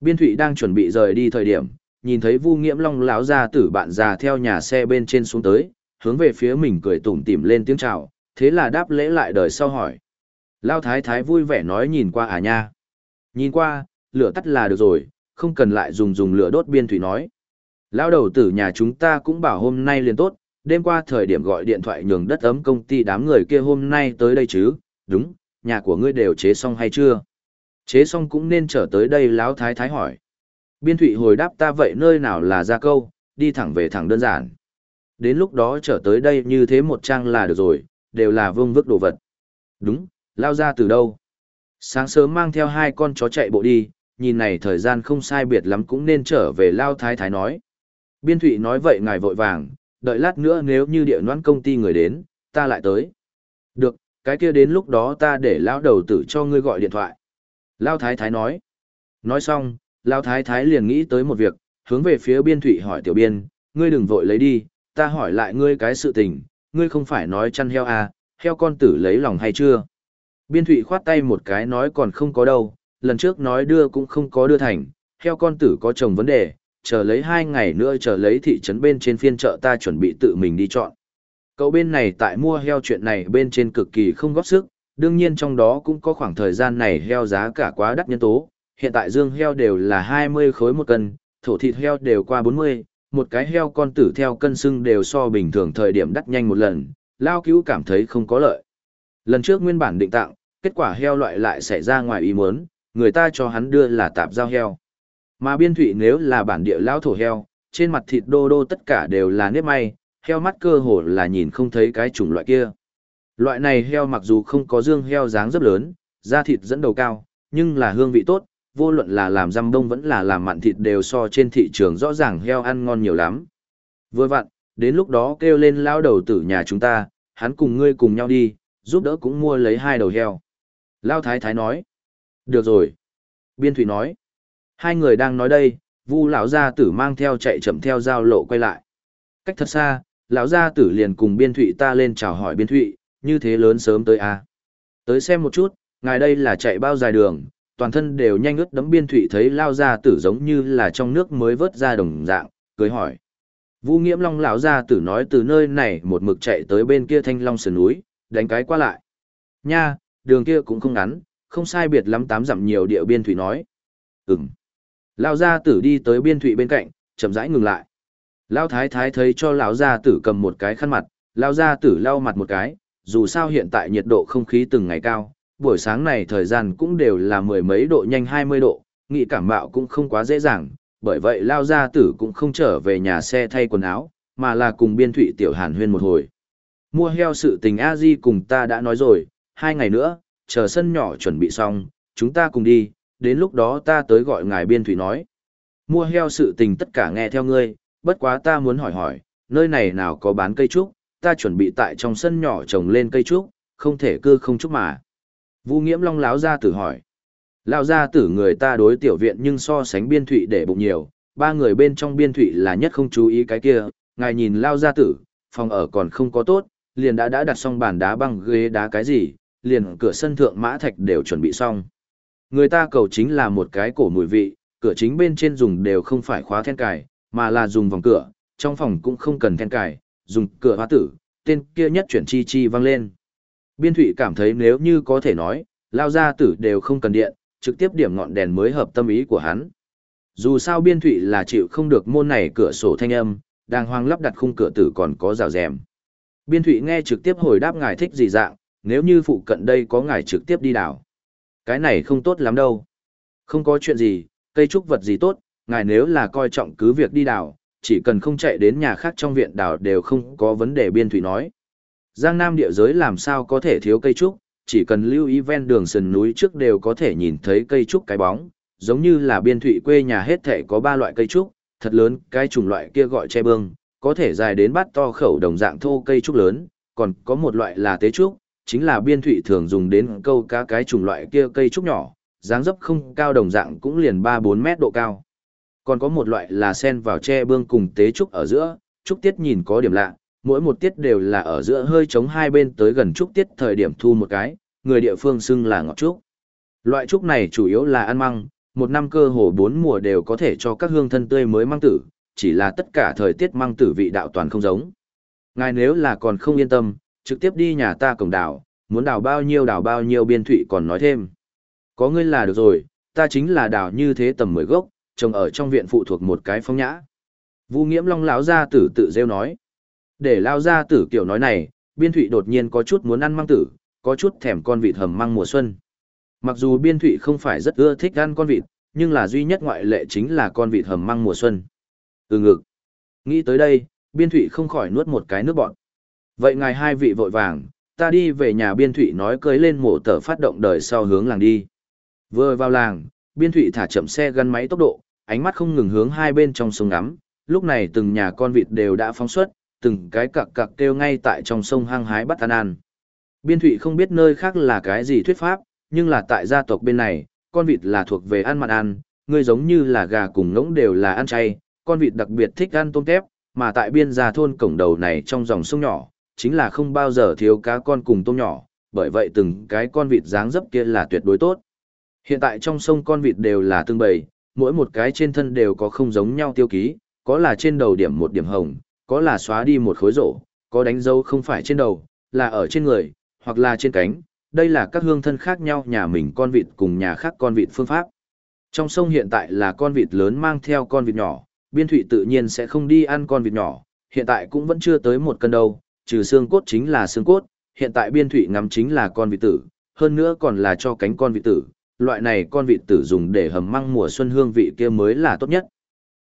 Biên thủy đang chuẩn bị rời đi thời điểm, nhìn thấy Vu Nghiễm Long lão gia tử bạn già theo nhà xe bên trên xuống tới, hướng về phía mình cười tủm tỉm lên tiếng chào, thế là đáp lễ lại đời sau hỏi. Lao thái thái vui vẻ nói nhìn qua à nha. Nhìn qua, lửa tắt là được rồi, không cần lại dùng dùng lửa đốt biên thủy nói. Lao đầu tử nhà chúng ta cũng bảo hôm nay liền tốt, đêm qua thời điểm gọi điện thoại nhường đất ấm công ty đám người kia hôm nay tới đây chứ, đúng, nhà của ngươi đều chế xong hay chưa? Chế xong cũng nên trở tới đây lão thái thái hỏi. Biên thụy hồi đáp ta vậy nơi nào là ra câu, đi thẳng về thẳng đơn giản. Đến lúc đó trở tới đây như thế một trang là được rồi, đều là vương vức đồ vật. Đúng, lao ra từ đâu? Sáng sớm mang theo hai con chó chạy bộ đi, nhìn này thời gian không sai biệt lắm cũng nên trở về lao thái thái nói. Biên thụy nói vậy ngài vội vàng, đợi lát nữa nếu như địa noan công ty người đến, ta lại tới. Được, cái kia đến lúc đó ta để lao đầu tử cho ngươi gọi điện thoại. Lao thái thái nói. Nói xong, Lao thái thái liền nghĩ tới một việc, hướng về phía biên thụy hỏi tiểu biên, ngươi đừng vội lấy đi, ta hỏi lại ngươi cái sự tình, ngươi không phải nói chăn heo à, heo con tử lấy lòng hay chưa? Biên thụy khoát tay một cái nói còn không có đâu, lần trước nói đưa cũng không có đưa thành, heo con tử có chồng vấn đề, chờ lấy hai ngày nữa chờ lấy thị trấn bên trên phiên chợ ta chuẩn bị tự mình đi chọn. Cậu bên này tại mua heo chuyện này bên trên cực kỳ không góp sức, đương nhiên trong đó cũng có khoảng thời gian này heo giá cả quá đắt nhân tố, hiện tại dương heo đều là 20 khối một cân, thổ thịt heo đều qua 40, một cái heo con tử theo cân xưng đều so bình thường thời điểm đắt nhanh một lần, lao cứu cảm thấy không có lợi. Lần trước nguyên bản định tặng, kết quả heo loại lại xảy ra ngoài ý muốn, người ta cho hắn đưa là tạp giao heo. Mà biên thụy nếu là bản địa lao thổ heo, trên mặt thịt đô đô tất cả đều là nếp may, heo mắt cơ hồ là nhìn không thấy cái chủng loại kia. Loại này heo mặc dù không có dương heo dáng rất lớn, da thịt dẫn đầu cao, nhưng là hương vị tốt, vô luận là làm răm đông vẫn là làm mặn thịt đều so trên thị trường rõ ràng heo ăn ngon nhiều lắm. Vừa vặn, đến lúc đó kêu lên lao đầu tử nhà chúng ta, hắn cùng ngươi cùng nhau đi, giúp đỡ cũng mua lấy hai đầu heo. Lao thái thái nói. Được rồi. Biên thủy nói. Hai người đang nói đây, vu lão gia tử mang theo chạy chậm theo giao lộ quay lại. Cách thật xa, lão gia tử liền cùng biên thụy ta lên chào hỏi biên thụy, như thế lớn sớm tới à. Tới xem một chút, ngài đây là chạy bao dài đường, toàn thân đều nhanh ướt đấm biên thụy thấy lao gia tử giống như là trong nước mới vớt ra đồng dạng, cười hỏi. Vũ nghiễm long lão gia tử nói từ nơi này một mực chạy tới bên kia thanh long sườn núi, đánh cái qua lại. Nha, đường kia cũng không ngắn, không sai biệt lắm tám dặm nhiều địa biên thụy nói. Ừm. Lão gia tử đi tới biên thụy bên cạnh, chậm rãi ngừng lại. Lão thái thái thấy cho lão gia tử cầm một cái khăn mặt, lão gia tử lau mặt một cái, dù sao hiện tại nhiệt độ không khí từng ngày cao, buổi sáng này thời gian cũng đều là mười mấy độ nhanh 20 độ, nghị cảm mạo cũng không quá dễ dàng, bởi vậy lao gia tử cũng không trở về nhà xe thay quần áo, mà là cùng biên thụy tiểu hàn huyên một hồi. Mua heo sự tình a di cùng ta đã nói rồi, hai ngày nữa, chờ sân nhỏ chuẩn bị xong, chúng ta cùng đi, đến lúc đó ta tới gọi ngài biên thụy nói. Mua heo sự tình tất cả nghe theo ngươi, bất quá ta muốn hỏi hỏi, nơi này nào có bán cây trúc, ta chuẩn bị tại trong sân nhỏ trồng lên cây trúc, không thể cư không trúc mà. Vu Nghiễm Long láo gia tử hỏi. Lão gia tử người ta đối tiểu viện nhưng so sánh biên thụy để bụng nhiều, ba người bên trong biên thụy là nhất không chú ý cái kia, ngài nhìn lao gia tử, phòng ở còn không có tốt, liền đã đã đặt xong bàn đá bằng ghế đá cái gì, liền cửa sân thượng mã thạch đều chuẩn bị xong. Người ta cầu chính là một cái cổ mùi vị, cửa chính bên trên dùng đều không phải khóa then cài, mà là dùng vòng cửa, trong phòng cũng không cần then cài, dùng cửa hoa tử, tên kia nhất chuyển chi chi vang lên. Biên thủy cảm thấy nếu như có thể nói, lao ra tử đều không cần điện, trực tiếp điểm ngọn đèn mới hợp tâm ý của hắn. Dù sao biên thủy là chịu không được môn này cửa sổ thanh âm, đàng hoàng lắp đặt khung cửa tử còn có rào rèm. Biên thủy nghe trực tiếp hồi đáp ngài thích gì dạng, nếu như phụ cận đây có ngài trực tiếp đi đảo. Cái này không tốt lắm đâu. Không có chuyện gì, cây trúc vật gì tốt, ngài nếu là coi trọng cứ việc đi đảo, chỉ cần không chạy đến nhà khác trong viện đảo đều không có vấn đề biên thủy nói. Giang Nam địa giới làm sao có thể thiếu cây trúc, chỉ cần lưu ý ven đường sườn núi trước đều có thể nhìn thấy cây trúc cái bóng, giống như là biên thủy quê nhà hết thể có ba loại cây trúc, thật lớn, cái chủng loại kia gọi che bương, có thể dài đến bát to khẩu đồng dạng thô cây trúc lớn, còn có một loại là tế trúc, chính là biên thủy thường dùng đến câu cá cái chủng loại kia cây trúc nhỏ, dáng dấp không cao đồng dạng cũng liền 3-4 mét độ cao. Còn có một loại là sen vào tre bương cùng tế trúc ở giữa, trúc tiết nhìn có điểm lạ, mỗi một tiết đều là ở giữa hơi chống hai bên tới gần trúc tiết thời điểm thu một cái, người địa phương xưng là ngọt trúc. Loại trúc này chủ yếu là ăn măng, một năm cơ hồ bốn mùa đều có thể cho các hương thân tươi mới măng tử, chỉ là tất cả thời tiết măng tử vị đạo toàn không giống. Ngài nếu là còn không yên tâm, trực tiếp đi nhà ta cổng đảo, muốn đào bao nhiêu đào bao nhiêu biên thụy còn nói thêm. Có ngươi là được rồi, ta chính là đào như thế tầm mười gốc, trồng ở trong viện phụ thuộc một cái phong nhã. Vu nghiễm long lão gia tử tự rêu nói. Để lao gia tử kiểu nói này, biên thụy đột nhiên có chút muốn ăn măng tử, có chút thèm con vịt hầm măng mùa xuân. Mặc dù biên thụy không phải rất ưa thích ăn con vịt, nhưng là duy nhất ngoại lệ chính là con vịt hầm măng mùa xuân. Từ ngực. Nghĩ tới đây, biên thụy không khỏi nuốt một cái nước bọn. Vậy ngài hai vị vội vàng, ta đi về nhà biên thụy nói cưới lên mổ tờ phát động đời sau hướng làng đi. Vừa vào làng, biên thụy thả chậm xe gắn máy tốc độ, ánh mắt không ngừng hướng hai bên trong sông ngắm, lúc này từng nhà con vịt đều đã phóng xuất, từng cái cặc cặc kêu ngay tại trong sông hang hái bắt ăn ăn. Biên thụy không biết nơi khác là cái gì thuyết pháp, nhưng là tại gia tộc bên này, con vịt là thuộc về ăn mặn ăn, người giống như là gà cùng ngỗng đều là ăn chay, con vịt đặc biệt thích ăn tôm tép, mà tại biên gia thôn cổng đầu này trong dòng sông nhỏ, chính là không bao giờ thiếu cá con cùng tôm nhỏ, bởi vậy từng cái con vịt dáng dấp kia là tuyệt đối tốt. Hiện tại trong sông con vịt đều là tương bầy, mỗi một cái trên thân đều có không giống nhau tiêu ký, có là trên đầu điểm một điểm hồng, có là xóa đi một khối rổ, có đánh dấu không phải trên đầu, là ở trên người, hoặc là trên cánh. Đây là các hương thân khác nhau nhà mình con vịt cùng nhà khác con vịt phương pháp. Trong sông hiện tại là con vịt lớn mang theo con vịt nhỏ, biên thụy tự nhiên sẽ không đi ăn con vịt nhỏ, hiện tại cũng vẫn chưa tới một cân đâu, trừ xương cốt chính là xương cốt, hiện tại biên thụy ngắm chính là con vịt tử, hơn nữa còn là cho cánh con vịt tử, loại này con vịt tử dùng để hầm măng mùa xuân hương vị kia mới là tốt nhất.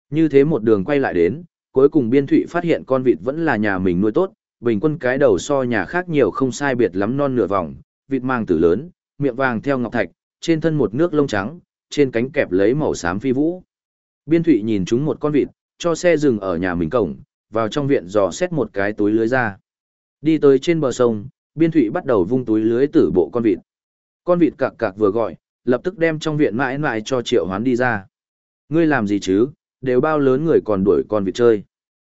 Như thế một đường quay lại đến, cuối cùng biên thụy phát hiện con vịt vẫn là nhà mình nuôi tốt, bình quân cái đầu so nhà khác nhiều không sai biệt lắm non nửa vòng, vịt mang tử lớn, miệng vàng theo ngọc thạch, trên thân một nước lông trắng, trên cánh kẹp lấy màu xám phi vũ. Biên thụy nhìn chúng một con vịt, cho xe dừng ở nhà mình cổng, vào trong viện dò xét một cái túi lưới ra. Đi tới trên bờ sông, biên thụy bắt đầu vung túi lưới tử bộ con vịt. Con vịt cạc cạc vừa gọi, lập tức đem trong viện mãi mãi cho triệu hoán đi ra. Ngươi làm gì chứ, đều bao lớn người còn đuổi con vịt chơi.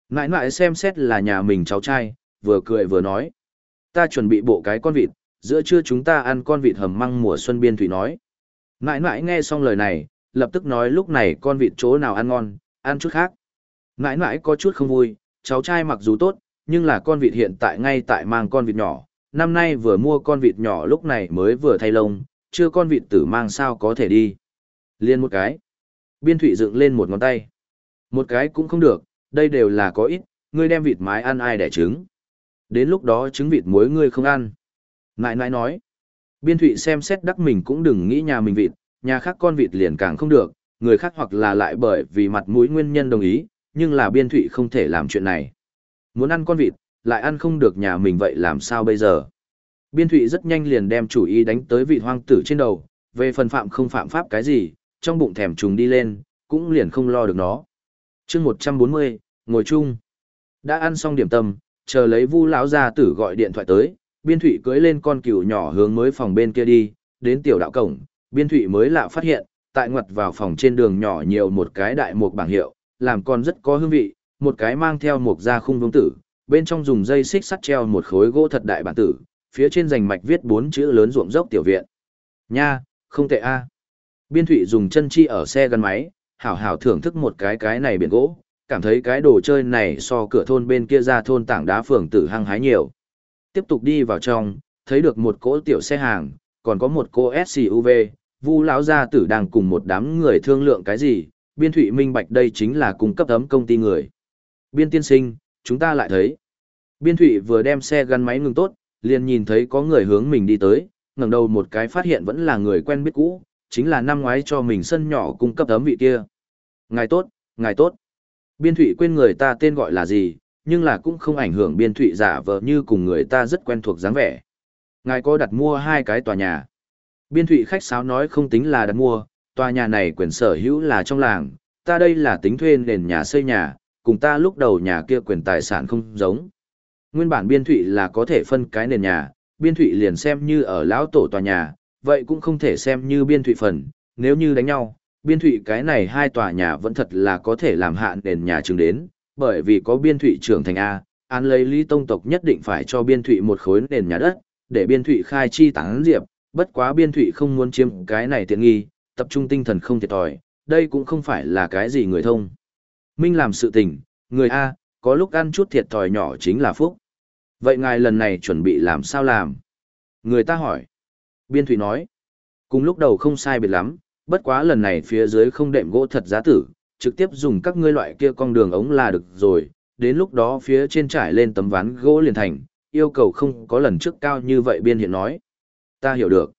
Mãi mãi xem xét là nhà mình cháu trai, vừa cười vừa nói. Ta chuẩn bị bộ cái con vịt, giữa trưa chúng ta ăn con vịt hầm măng mùa xuân biên thủy nói. Mãi mãi nghe xong lời này, lập tức nói lúc này con vịt chỗ nào ăn ngon, ăn chút khác. Mãi mãi có chút không vui, cháu trai mặc dù tốt, nhưng là con vịt hiện tại ngay tại mang con vịt nhỏ, năm nay vừa mua con vịt nhỏ lúc này mới vừa thay lông, chưa con vịt tử mang sao có thể đi. Liên một cái. Biên thủy dựng lên một ngón tay. Một cái cũng không được, đây đều là có ít, ngươi đem vịt mái ăn ai đẻ trứng. Đến lúc đó trứng vịt muối ngươi không ăn. Nại nại nói. Biên thụy xem xét đắc mình cũng đừng nghĩ nhà mình vịt, nhà khác con vịt liền càng không được, người khác hoặc là lại bởi vì mặt mũi nguyên nhân đồng ý, nhưng là biên thụy không thể làm chuyện này. Muốn ăn con vịt, lại ăn không được nhà mình vậy làm sao bây giờ? Biên thụy rất nhanh liền đem chủ ý đánh tới vị hoang tử trên đầu, về phần phạm không phạm pháp cái gì, trong bụng thèm trùng đi lên, cũng liền không lo được nó. chương 140, ngồi chung. Đã ăn xong điểm tâm, chờ lấy vu lão gia tử gọi điện thoại tới, biên thụy cưới lên con cừu nhỏ hướng mới phòng bên kia đi, đến tiểu đạo cổng, biên thụy mới lạ phát hiện, tại ngoặt vào phòng trên đường nhỏ nhiều một cái đại mục bảng hiệu, làm con rất có hương vị, một cái mang theo một da khung vương tử, bên trong dùng dây xích sắt treo một khối gỗ thật đại bản tử, phía trên rành mạch viết bốn chữ lớn ruộng dốc tiểu viện. Nha, không tệ a. Biên Thụy dùng chân chi ở xe gắn máy, hảo hảo thưởng thức một cái cái này biển gỗ, cảm thấy cái đồ chơi này so cửa thôn bên kia ra thôn tảng đá phường tử hăng hái nhiều. Tiếp tục đi vào trong, thấy được một cỗ tiểu xe hàng, còn có một cô SUV, Vu lão gia tử đang cùng một đám người thương lượng cái gì, Biên Thụy minh bạch đây chính là cung cấp ấm công ty người. Biên tiên sinh, chúng ta lại thấy. Biên Thụy vừa đem xe gắn máy ngừng tốt, liền nhìn thấy có người hướng mình đi tới, ngẩng đầu một cái phát hiện vẫn là người quen biết cũ, chính là năm ngoái cho mình sân nhỏ cung cấp ấm vị kia. Ngài tốt, ngài tốt. Biên Thụy quên người ta tên gọi là gì, nhưng là cũng không ảnh hưởng Biên Thụy giả vờ như cùng người ta rất quen thuộc dáng vẻ. Ngài có đặt mua hai cái tòa nhà. Biên Thụy khách sáo nói không tính là đặt mua, tòa nhà này quyền sở hữu là trong làng, ta đây là tính thuê nền nhà xây nhà, cùng ta lúc đầu nhà kia quyền tài sản không giống. Nguyên bản biên thụy là có thể phân cái nền nhà, biên thụy liền xem như ở lão tổ tòa nhà, vậy cũng không thể xem như biên thụy phần, nếu như đánh nhau, biên thụy cái này hai tòa nhà vẫn thật là có thể làm hạn nền nhà chứng đến, bởi vì có biên thụy trưởng thành A, án lấy lý tông tộc nhất định phải cho biên thụy một khối nền nhà đất, để biên thụy khai chi tán diệp, bất quá biên thụy không muốn chiếm cái này tiện nghi, tập trung tinh thần không thiệt thòi, đây cũng không phải là cái gì người thông. Minh làm sự tình, người A, có lúc ăn chút thiệt thòi nhỏ chính là phúc. Vậy ngài lần này chuẩn bị làm sao làm? Người ta hỏi. Biên Thủy nói. Cùng lúc đầu không sai biệt lắm, bất quá lần này phía dưới không đệm gỗ thật giá tử, trực tiếp dùng các ngươi loại kia con đường ống là được rồi, đến lúc đó phía trên trải lên tấm ván gỗ liền thành, yêu cầu không có lần trước cao như vậy biên hiện nói. Ta hiểu được.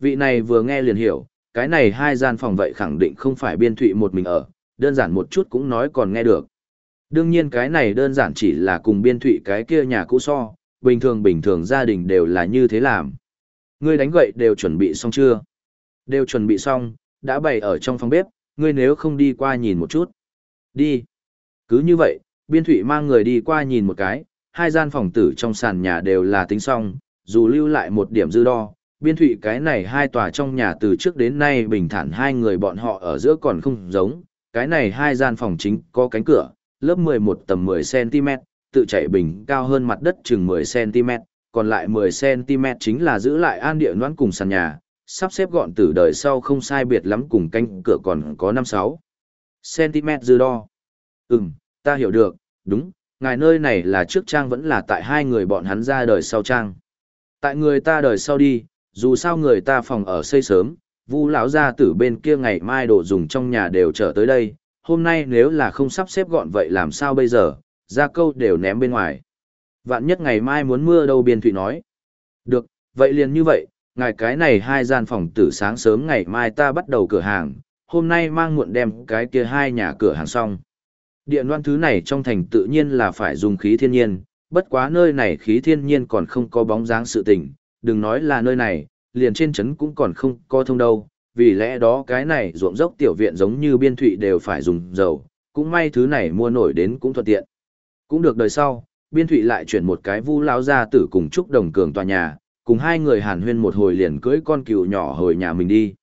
Vị này vừa nghe liền hiểu, cái này hai gian phòng vậy khẳng định không phải biên thụy một mình ở, đơn giản một chút cũng nói còn nghe được. Đương nhiên cái này đơn giản chỉ là cùng biên thụy cái kia nhà cũ so, bình thường bình thường gia đình đều là như thế làm. Ngươi đánh gậy đều chuẩn bị xong chưa? Đều chuẩn bị xong, đã bày ở trong phòng bếp, ngươi nếu không đi qua nhìn một chút. Đi. Cứ như vậy, biên thụy mang người đi qua nhìn một cái, hai gian phòng tử trong sàn nhà đều là tính xong, dù lưu lại một điểm dư đo. Biên thụy cái này hai tòa trong nhà từ trước đến nay bình thản hai người bọn họ ở giữa còn không giống, cái này hai gian phòng chính có cánh cửa, lớp 11 tầm 10cm, tự chạy bình cao hơn mặt đất chừng 10cm, còn lại 10cm chính là giữ lại an địa noãn cùng sàn nhà, sắp xếp gọn từ đời sau không sai biệt lắm cùng cánh cửa còn có 5-6 cm dư đo. Ừm, ta hiểu được, đúng, ngài nơi này là trước trang vẫn là tại hai người bọn hắn ra đời sau trang. Tại người ta đời sau đi, dù sao người ta phòng ở xây sớm, vu lão gia tử bên kia ngày mai đồ dùng trong nhà đều trở tới đây, hôm nay nếu là không sắp xếp gọn vậy làm sao bây giờ, ra câu đều ném bên ngoài. Vạn nhất ngày mai muốn mưa đâu biên thủy nói. Được, vậy liền như vậy, ngày cái này hai gian phòng tử sáng sớm ngày mai ta bắt đầu cửa hàng, hôm nay mang muộn đem cái kia hai nhà cửa hàng xong. Điện loan thứ này trong thành tự nhiên là phải dùng khí thiên nhiên, bất quá nơi này khí thiên nhiên còn không có bóng dáng sự tình, đừng nói là nơi này, liền trên trấn cũng còn không có thông đâu, vì lẽ đó cái này ruộng dốc tiểu viện giống như biên thụy đều phải dùng dầu, cũng may thứ này mua nổi đến cũng thuận tiện. Cũng được đời sau, biên thụy lại chuyển một cái vu lao ra tử cùng chúc đồng cường tòa nhà, cùng hai người hàn huyên một hồi liền cưới con cừu nhỏ hồi nhà mình đi.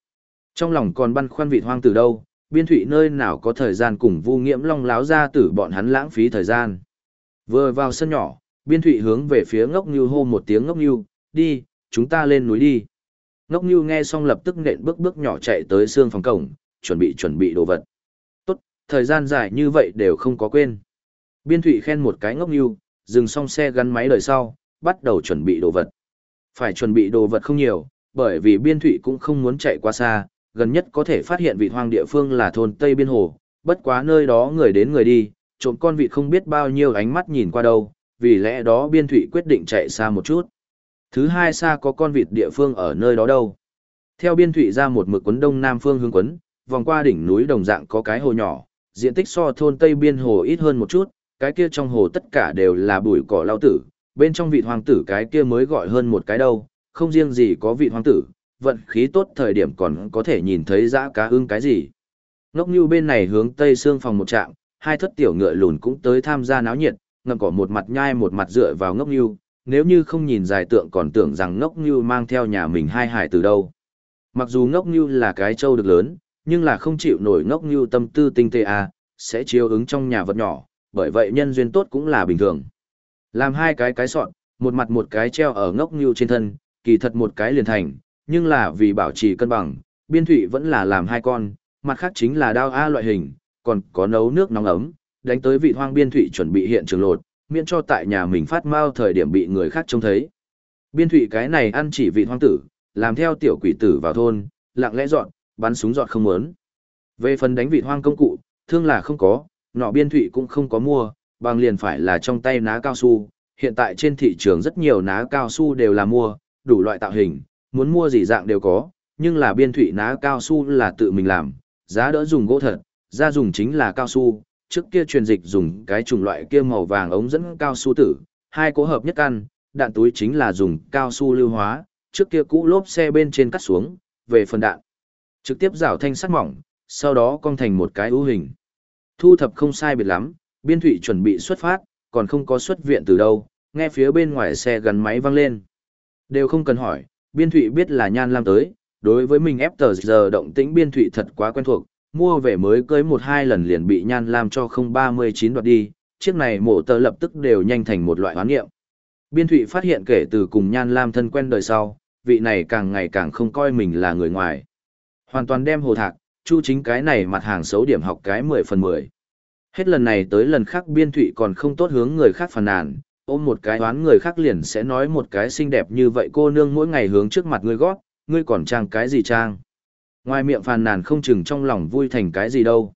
Trong lòng còn băn khoăn vị hoang tử đâu, biên thụy nơi nào có thời gian cùng vu nghiễm long láo ra tử bọn hắn lãng phí thời gian. Vừa vào sân nhỏ, biên thụy hướng về phía ngốc như hô một tiếng ngốc như, đi, chúng ta lên núi đi. Ngốc Nhu nghe xong lập tức nện bước bước nhỏ chạy tới xương phòng cổng, chuẩn bị chuẩn bị đồ vật. Tốt, thời gian dài như vậy đều không có quên. Biên Thụy khen một cái Ngốc Nhu, dừng xong xe gắn máy đời sau, bắt đầu chuẩn bị đồ vật. Phải chuẩn bị đồ vật không nhiều, bởi vì Biên Thụy cũng không muốn chạy qua xa, gần nhất có thể phát hiện vị hoang địa phương là thôn Tây Biên Hồ, bất quá nơi đó người đến người đi, trộm con vị không biết bao nhiêu ánh mắt nhìn qua đâu, vì lẽ đó Biên Thụy quyết định chạy xa một chút. Thứ hai xa có con vịt địa phương ở nơi đó đâu. Theo biên thụy ra một mực quấn đông nam phương hướng quấn, vòng qua đỉnh núi đồng dạng có cái hồ nhỏ, diện tích so thôn tây biên hồ ít hơn một chút, cái kia trong hồ tất cả đều là bụi cỏ lao tử, bên trong vị hoàng tử cái kia mới gọi hơn một cái đâu, không riêng gì có vị hoàng tử, vận khí tốt thời điểm còn có thể nhìn thấy dã cá ưng cái gì. Ngốc như bên này hướng tây xương phòng một trạm, hai thất tiểu ngựa lùn cũng tới tham gia náo nhiệt, ngầm cỏ một mặt nhai một mặt dựa vào ngốc như, nếu như không nhìn dài tượng còn tưởng rằng ngốc như mang theo nhà mình hai hải từ đâu. Mặc dù ngốc như là cái trâu được lớn, nhưng là không chịu nổi ngốc như tâm tư tinh tế à, sẽ chiếu ứng trong nhà vật nhỏ, bởi vậy nhân duyên tốt cũng là bình thường. Làm hai cái cái sọn, một mặt một cái treo ở ngốc như trên thân, kỳ thật một cái liền thành, nhưng là vì bảo trì cân bằng, biên thụy vẫn là làm hai con, mặt khác chính là đao A loại hình, còn có nấu nước nóng ấm, đánh tới vị hoang biên thụy chuẩn bị hiện trường lột, miễn cho tại nhà mình phát mau thời điểm bị người khác trông thấy. Biên thủy cái này ăn chỉ vị hoang tử, làm theo tiểu quỷ tử vào thôn, lặng lẽ dọn, bắn súng dọn không muốn. Về phần đánh vị hoang công cụ, thương là không có, nọ biên thủy cũng không có mua, bằng liền phải là trong tay ná cao su. Hiện tại trên thị trường rất nhiều ná cao su đều là mua, đủ loại tạo hình, muốn mua gì dạng đều có, nhưng là biên thủy ná cao su là tự mình làm, giá đỡ dùng gỗ thật, ra dùng chính là cao su, trước kia truyền dịch dùng cái chủng loại kia màu vàng ống dẫn cao su tử, hai cố hợp nhất căn, đạn túi chính là dùng cao su lưu hóa, trước kia cũ lốp xe bên trên cắt xuống, về phần đạn. Trực tiếp rào thanh sắt mỏng, sau đó cong thành một cái ưu hình. Thu thập không sai biệt lắm, biên thủy chuẩn bị xuất phát, còn không có xuất viện từ đâu, nghe phía bên ngoài xe gắn máy văng lên. Đều không cần hỏi, biên thủy biết là nhan lam tới, đối với mình ép tờ giờ động tĩnh biên thủy thật quá quen thuộc, mua về mới cưới một hai lần liền bị nhan lam cho không ba mươi chín đoạt đi, chiếc này mổ tờ lập tức đều nhanh thành một loại hoán niệm Biên thụy phát hiện kể từ cùng nhan lam thân quen đời sau, vị này càng ngày càng không coi mình là người ngoài. Hoàn toàn đem hồ thạc, chu chính cái này mặt hàng xấu điểm học cái mười phần mười Hết lần này tới lần khác biên thụy còn không tốt hướng người khác phàn nàn, ôm một cái đoán người khác liền sẽ nói một cái xinh đẹp như vậy cô nương mỗi ngày hướng trước mặt ngươi gót, ngươi còn trang cái gì trang. Ngoài miệng phàn nàn không chừng trong lòng vui thành cái gì đâu.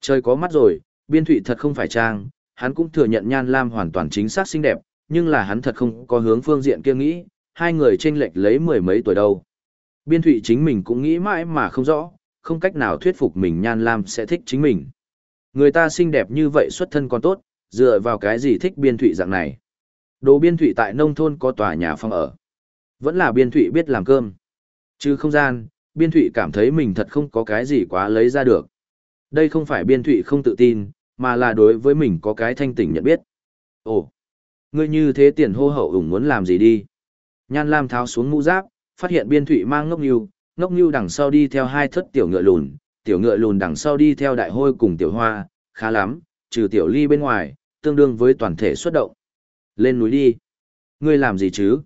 Trời có mắt rồi, biên thụy thật không phải trang, hắn cũng thừa nhận nhan lam hoàn toàn chính xác xinh đẹp, nhưng là hắn thật không có hướng phương diện kia nghĩ, hai người chênh lệch lấy mười mấy tuổi đâu. Biên thụy chính mình cũng nghĩ mãi mà không rõ, không cách nào thuyết phục mình nhan lam sẽ thích chính mình. Người ta xinh đẹp như vậy xuất thân còn tốt, dựa vào cái gì thích biên thụy dạng này. Đồ biên thụy tại nông thôn có tòa nhà phòng ở. Vẫn là biên thụy biết làm cơm. Chứ không gian, biên thụy cảm thấy mình thật không có cái gì quá lấy ra được. Đây không phải biên thụy không tự tin, mà là đối với mình có cái thanh tỉnh nhận biết. Ồ, ngươi như thế tiền hô hậu ủng muốn làm gì đi. Nhan Lam tháo xuống mũ giáp, phát hiện biên thụy mang ngốc nhu, ngốc nhu đằng sau đi theo hai thất tiểu ngựa lùn, tiểu ngựa lùn đằng sau đi theo đại hôi cùng tiểu hoa, khá lắm, trừ tiểu ly bên ngoài, tương đương với toàn thể xuất động. Lên núi đi. Ngươi làm gì chứ?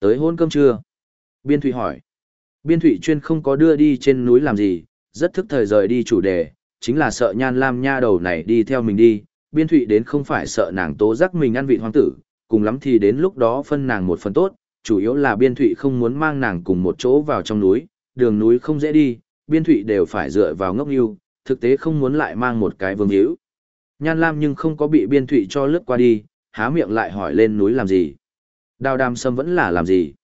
Tới hôn cơm trưa. Biên thụy hỏi. Biên thụy chuyên không có đưa đi trên núi làm gì, rất thức thời rời đi chủ đề, chính là sợ nhan lam nha đầu này đi theo mình đi. Biên thụy đến không phải sợ nàng tố giác mình ăn vị hoàng tử, cùng lắm thì đến lúc đó phân nàng một phần tốt, chủ yếu là biên thụy không muốn mang nàng cùng một chỗ vào trong núi, đường núi không dễ đi, biên thụy đều phải dựa vào ngốc yêu, thực tế không muốn lại mang một cái vương hữu. Nhan Lam nhưng không có bị biên thụy cho lướt qua đi, há miệng lại hỏi lên núi làm gì. Đào đàm sâm vẫn là làm gì.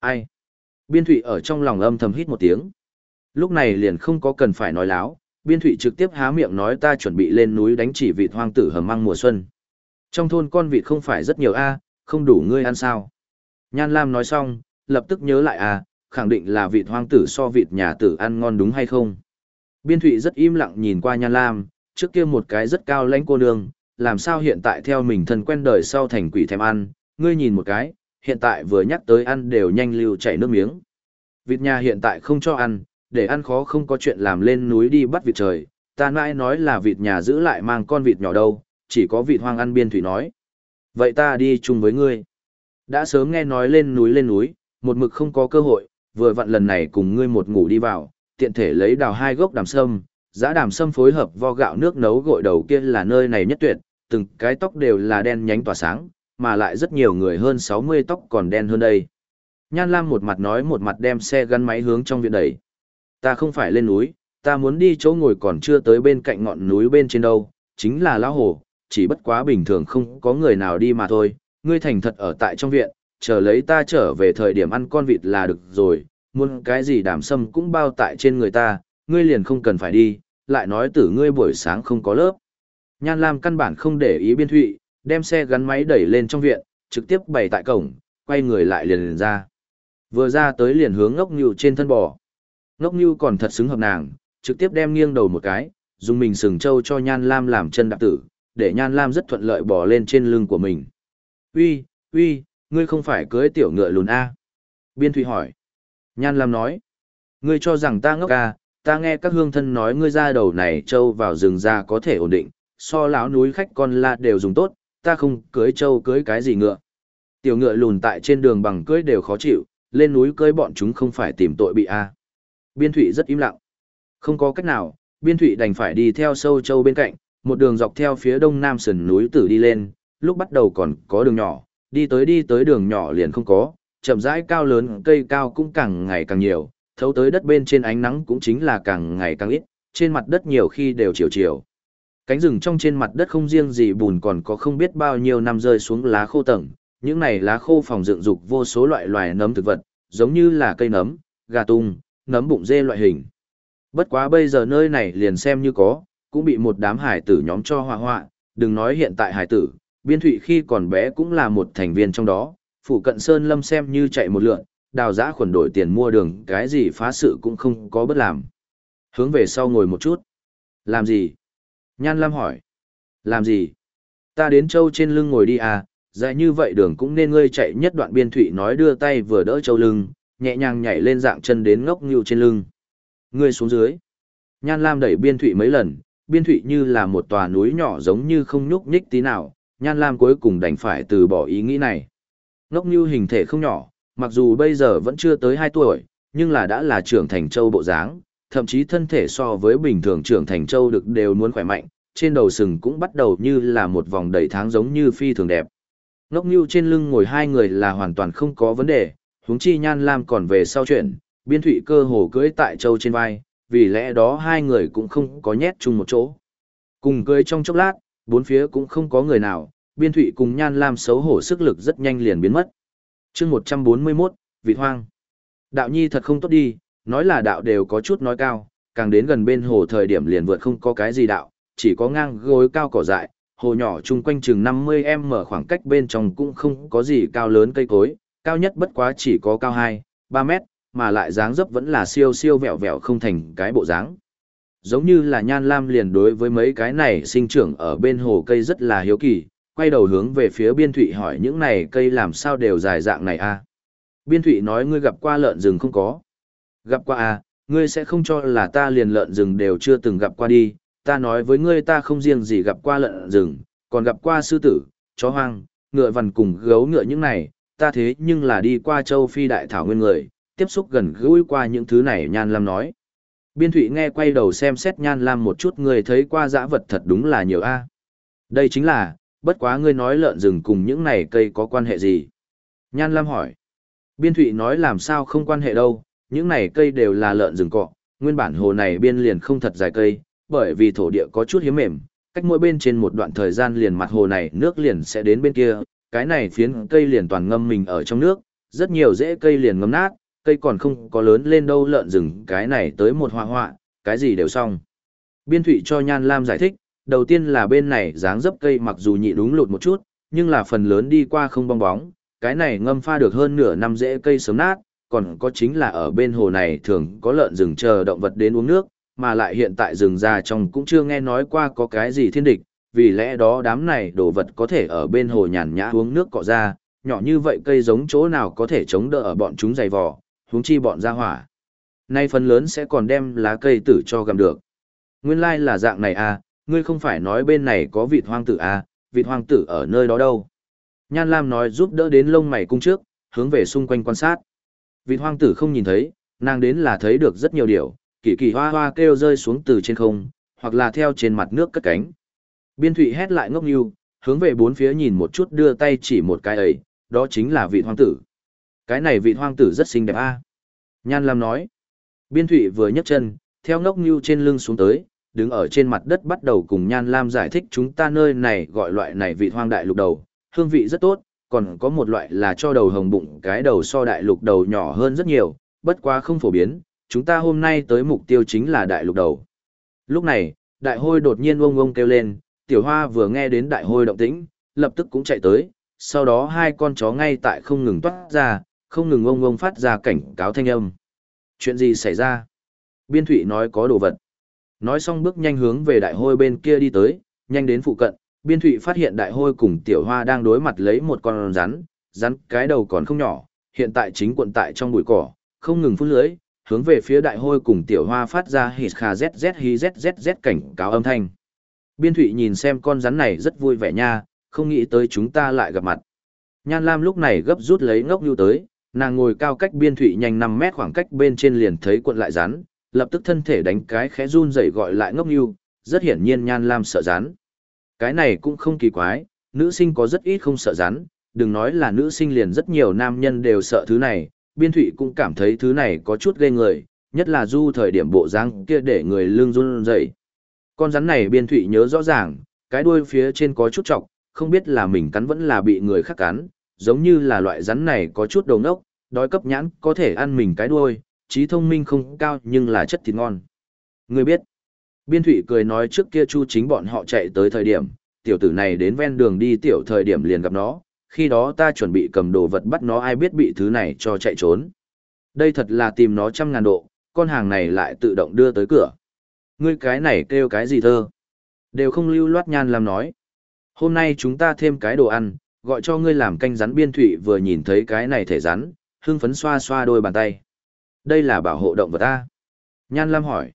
Ai? Biên thụy ở trong lòng âm thầm hít một tiếng. Lúc này liền không có cần phải nói láo, biên thụy trực tiếp há miệng nói ta chuẩn bị lên núi đánh chỉ vịt hoang tử hầm măng mùa xuân. Trong thôn con vịt không phải rất nhiều a không đủ ngươi ăn sao. Nhan Lam nói xong, lập tức nhớ lại à, khẳng định là vịt hoang tử so vịt nhà tử ăn ngon đúng hay không. Biên thụy rất im lặng nhìn qua Nhan Lam, trước kia một cái rất cao lãnh cô nương, làm sao hiện tại theo mình thân quen đời sau thành quỷ thèm ăn, ngươi nhìn một cái, hiện tại vừa nhắc tới ăn đều nhanh lưu chảy nước miếng. Vịt nhà hiện tại không cho ăn, để ăn khó không có chuyện làm lên núi đi bắt vịt trời, ta mãi nói là vịt nhà giữ lại mang con vịt nhỏ đâu, chỉ có vịt hoang ăn biên thủy nói. Vậy ta đi chung với ngươi. Đã sớm nghe nói lên núi lên núi, một mực không có cơ hội, vừa vặn lần này cùng ngươi một ngủ đi vào, tiện thể lấy đào hai gốc đàm sâm, giã đàm sâm phối hợp vo gạo nước nấu gội đầu kia là nơi này nhất tuyệt, từng cái tóc đều là đen nhánh tỏa sáng, mà lại rất nhiều người hơn 60 tóc còn đen hơn đây. Nhan Lam một mặt nói một mặt đem xe gắn máy hướng trong viện đẩy. Ta không phải lên núi, ta muốn đi chỗ ngồi còn chưa tới bên cạnh ngọn núi bên trên đâu, chính là lão hồ, chỉ bất quá bình thường không có người nào đi mà thôi, ngươi thành thật ở tại trong viện, chờ lấy ta trở về thời điểm ăn con vịt là được rồi, muốn cái gì đảm sâm cũng bao tại trên người ta, ngươi liền không cần phải đi, lại nói tử ngươi buổi sáng không có lớp. Nhan Lam căn bản không để ý biên thụy, đem xe gắn máy đẩy lên trong viện, trực tiếp bày tại cổng, quay người lại liền, liền ra. Vừa ra tới liền hướng ngốc nhu trên thân bò. Ngốc nhu còn thật xứng hợp nàng, trực tiếp đem nghiêng đầu một cái, dùng mình sừng trâu cho Nhan Lam làm chân đạp tử, để Nhan Lam rất thuận lợi bò lên trên lưng của mình. Uy, uy, ngươi không phải cưới tiểu ngựa lùn A. Biên Thụy hỏi. Nhan Lam nói. Ngươi cho rằng ta ngốc à? ta nghe các hương thân nói ngươi ra đầu này trâu vào rừng ra có thể ổn định, so lão núi khách con la đều dùng tốt, ta không cưới trâu cưới cái gì ngựa. Tiểu ngựa lùn tại trên đường bằng cưới đều khó chịu, lên núi cưới bọn chúng không phải tìm tội bị a. Biên Thụy rất im lặng. Không có cách nào, Biên Thụy đành phải đi theo sâu châu bên cạnh, một đường dọc theo phía đông nam sườn núi tử đi lên, lúc bắt đầu còn có đường nhỏ, đi tới đi tới đường nhỏ liền không có, chậm rãi cao lớn cây cao cũng càng ngày càng nhiều, thấu tới đất bên trên ánh nắng cũng chính là càng ngày càng ít, trên mặt đất nhiều khi đều chiều chiều. Cánh rừng trong trên mặt đất không riêng gì bùn còn có không biết bao nhiêu năm rơi xuống lá khô tầng, những này lá khô phòng dựng dục vô số loại loài nấm thực vật, giống như là cây nấm, gà tung, nấm bụng dê loại hình. Bất quá bây giờ nơi này liền xem như có, cũng bị một đám hải tử nhóm cho hoa hoa, đừng nói hiện tại hải tử, biên thụy khi còn bé cũng là một thành viên trong đó, phủ cận sơn lâm xem như chạy một lượn, đào giã khuẩn đổi tiền mua đường, cái gì phá sự cũng không có bất làm. Hướng về sau ngồi một chút. Làm gì? Nhan Lam hỏi. Làm gì? Ta đến châu trên lưng ngồi đi à, dài như vậy đường cũng nên ngươi chạy nhất đoạn biên thụy nói đưa tay vừa đỡ châu lưng, nhẹ nhàng nhảy lên dạng chân đến ngốc như trên lưng. Ngươi xuống dưới. Nhan Lam đẩy biên thụy mấy lần, biên thụy như là một tòa núi nhỏ giống như không nhúc nhích tí nào, Nhan Lam cuối cùng đành phải từ bỏ ý nghĩ này. Ngốc như hình thể không nhỏ, mặc dù bây giờ vẫn chưa tới 2 tuổi, nhưng là đã là trưởng thành châu bộ dáng, thậm chí thân thể so với bình thường trưởng thành châu được đều muốn khỏe mạnh, trên đầu sừng cũng bắt đầu như là một vòng đầy tháng giống như phi thường đẹp. Ngốc như trên lưng ngồi hai người là hoàn toàn không có vấn đề, huống chi nhan lam còn về sau chuyện, biên thụy cơ hồ cưỡi tại châu trên vai, vì lẽ đó hai người cũng không có nhét chung một chỗ. Cùng cưỡi trong chốc lát, bốn phía cũng không có người nào, biên thụy cùng nhan lam xấu hổ sức lực rất nhanh liền biến mất. chương 141, vị hoang. Đạo nhi thật không tốt đi, nói là đạo đều có chút nói cao, càng đến gần bên hồ thời điểm liền vượt không có cái gì đạo, chỉ có ngang gối cao cỏ dại, hồ nhỏ chung quanh chừng 50m khoảng cách bên trong cũng không có gì cao lớn cây cối, cao nhất bất quá chỉ có cao 2, 3 mét, mà lại dáng dấp vẫn là siêu siêu vẹo vẹo không thành cái bộ dáng. Giống như là nhan lam liền đối với mấy cái này sinh trưởng ở bên hồ cây rất là hiếu kỳ, quay đầu hướng về phía biên thụy hỏi những này cây làm sao đều dài dạng này a Biên thụy nói ngươi gặp qua lợn rừng không có. Gặp qua à, ngươi sẽ không cho là ta liền lợn rừng đều chưa từng gặp qua đi, ta nói với ngươi ta không riêng gì gặp qua lợn rừng, còn gặp qua sư tử, chó hoang, ngựa vằn cùng gấu ngựa những này, ta thế nhưng là đi qua châu Phi đại thảo nguyên người, tiếp xúc gần gũi qua những thứ này Nhan Lam nói. Biên Thụy nghe quay đầu xem xét Nhan Lam một chút người thấy qua dã vật thật đúng là nhiều a à. Đây chính là, bất quá ngươi nói lợn rừng cùng những này cây có quan hệ gì? Nhan Lam hỏi. Biên Thụy nói làm sao không quan hệ đâu, những này cây đều là lợn rừng cọ, nguyên bản hồ này biên liền không thật dài cây, bởi vì thổ địa có chút hiếm mềm, cách mỗi bên trên một đoạn thời gian liền mặt hồ này nước liền sẽ đến bên kia, cái này phiến cây liền toàn ngâm mình ở trong nước, rất nhiều rễ cây liền ngâm nát, cây còn không có lớn lên đâu lợn rừng cái này tới một hoa hoa, cái gì đều xong. Biên thụy cho Nhan Lam giải thích, đầu tiên là bên này dáng dấp cây mặc dù nhị đúng lụt một chút, nhưng là phần lớn đi qua không bong bóng, cái này ngâm pha được hơn nửa năm rễ cây sớm nát, còn có chính là ở bên hồ này thường có lợn rừng chờ động vật đến uống nước, mà lại hiện tại rừng già trong cũng chưa nghe nói qua có cái gì thiên địch, vì lẽ đó đám này đồ vật có thể ở bên hồ nhàn nhã uống nước cọ ra, nhỏ như vậy cây giống chỗ nào có thể chống đỡ ở bọn chúng dày vò, huống chi bọn ra hỏa. Nay phần lớn sẽ còn đem lá cây tử cho gặm được. Nguyên lai like là dạng này à, ngươi không phải nói bên này có vịt hoang tử à, vịt hoang tử ở nơi đó đâu. Nhan Lam nói giúp đỡ đến lông mày cung trước, hướng về xung quanh quan sát. Vịt hoang tử không nhìn thấy, nàng đến là thấy được rất nhiều điều, kỳ kỳ hoa hoa kêu rơi xuống từ trên không, hoặc là theo trên mặt nước cất cánh. Biên thụy hét lại ngốc như, hướng về bốn phía nhìn một chút đưa tay chỉ một cái ấy, đó chính là vị hoang tử. Cái này vị hoang tử rất xinh đẹp a Nhan Lam nói. Biên thụy vừa nhấc chân, theo ngốc như trên lưng xuống tới, đứng ở trên mặt đất bắt đầu cùng Nhan Lam giải thích chúng ta nơi này gọi loại này vị hoang đại lục đầu, hương vị rất tốt, còn có một loại là cho đầu hồng bụng cái đầu so đại lục đầu nhỏ hơn rất nhiều, bất quá không phổ biến, chúng ta hôm nay tới mục tiêu chính là đại lục đầu. Lúc này, đại hôi đột nhiên ông ông kêu lên, tiểu hoa vừa nghe đến đại hôi động tĩnh, lập tức cũng chạy tới, sau đó hai con chó ngay tại không ngừng toát ra, không ngừng ông ông phát ra cảnh cáo thanh âm. Chuyện gì xảy ra? Biên thủy nói có đồ vật. Nói xong bước nhanh hướng về đại hôi bên kia đi tới, nhanh đến phụ cận, biên thụy phát hiện đại hôi cùng tiểu hoa đang đối mặt lấy một con rắn, rắn cái đầu còn không nhỏ, hiện tại chính quận tại trong bụi cỏ, không ngừng phun lưới, hướng về phía đại hôi cùng tiểu hoa phát ra hít kha zz hi zz cảnh cáo âm thanh. Biên thụy nhìn xem con rắn này rất vui vẻ nha, không nghĩ tới chúng ta lại gặp mặt. Nhan Lam lúc này gấp rút lấy ngốc nhu tới, nàng ngồi cao cách biên thụy nhanh 5 mét khoảng cách bên trên liền thấy cuộn lại rắn, lập tức thân thể đánh cái khẽ run dậy gọi lại ngốc nhu, rất hiển nhiên Nhan Lam sợ rắn. Cái này cũng không kỳ quái, nữ sinh có rất ít không sợ rắn, đừng nói là nữ sinh liền rất nhiều nam nhân đều sợ thứ này, biên thụy cũng cảm thấy thứ này có chút ghê người, nhất là du thời điểm bộ răng kia để người lưng run dậy. Con rắn này biên thụy nhớ rõ ràng, cái đuôi phía trên có chút trọc, không biết là mình cắn vẫn là bị người khác cắn, giống như là loại rắn này có chút đầu nốc, đói cấp nhãn có thể ăn mình cái đuôi, trí thông minh không cao nhưng là chất thịt ngon. Người biết, biên thụy cười nói trước kia chu chính bọn họ chạy tới thời điểm, tiểu tử này đến ven đường đi tiểu thời điểm liền gặp nó, khi đó ta chuẩn bị cầm đồ vật bắt nó ai biết bị thứ này cho chạy trốn. Đây thật là tìm nó trăm ngàn độ, con hàng này lại tự động đưa tới cửa. Ngươi cái này kêu cái gì thơ? Đều không lưu loát nhan làm nói. Hôm nay chúng ta thêm cái đồ ăn, gọi cho ngươi làm canh rắn biên thủy vừa nhìn thấy cái này thể rắn, hưng phấn xoa xoa đôi bàn tay. Đây là bảo hộ động vật ta. Nhan Lam hỏi.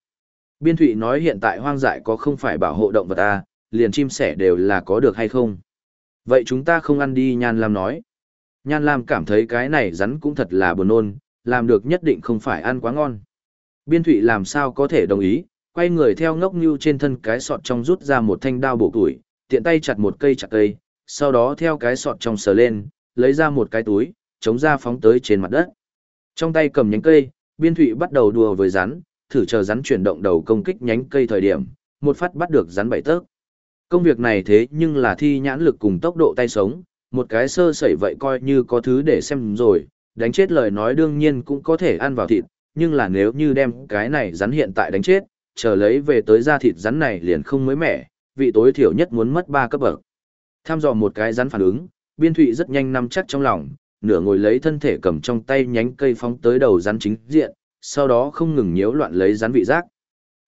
Biên thụy nói hiện tại hoang dại có không phải bảo hộ động vật ta, liền chim sẻ đều là có được hay không. Vậy chúng ta không ăn đi Nhan Lam nói. Nhan Lam cảm thấy cái này rắn cũng thật là buồn nôn, làm được nhất định không phải ăn quá ngon. Biên thụy làm sao có thể đồng ý, quay người theo ngốc như trên thân cái sọt trong rút ra một thanh đao bổ tuổi, tiện tay chặt một cây chặt cây, sau đó theo cái sọt trong sờ lên, lấy ra một cái túi, chống ra phóng tới trên mặt đất. Trong tay cầm nhánh cây, biên thụy bắt đầu đùa với rắn, thử chờ rắn chuyển động đầu công kích nhánh cây thời điểm, một phát bắt được rắn bảy tớp. Công việc này thế nhưng là thi nhãn lực cùng tốc độ tay sống, một cái sơ sẩy vậy coi như có thứ để xem rồi, đánh chết lời nói đương nhiên cũng có thể ăn vào thịt, nhưng là nếu như đem cái này rắn hiện tại đánh chết, chờ lấy về tới da thịt rắn này liền không mới mẻ, vị tối thiểu nhất muốn mất 3 cấp bậc. Tham dò một cái rắn phản ứng, biên thụy rất nhanh nắm chắc trong lòng, nửa ngồi lấy thân thể cầm trong tay nhánh cây phóng tới đầu rắn chính diện, sau đó không ngừng nhiễu loạn lấy rắn vị giác.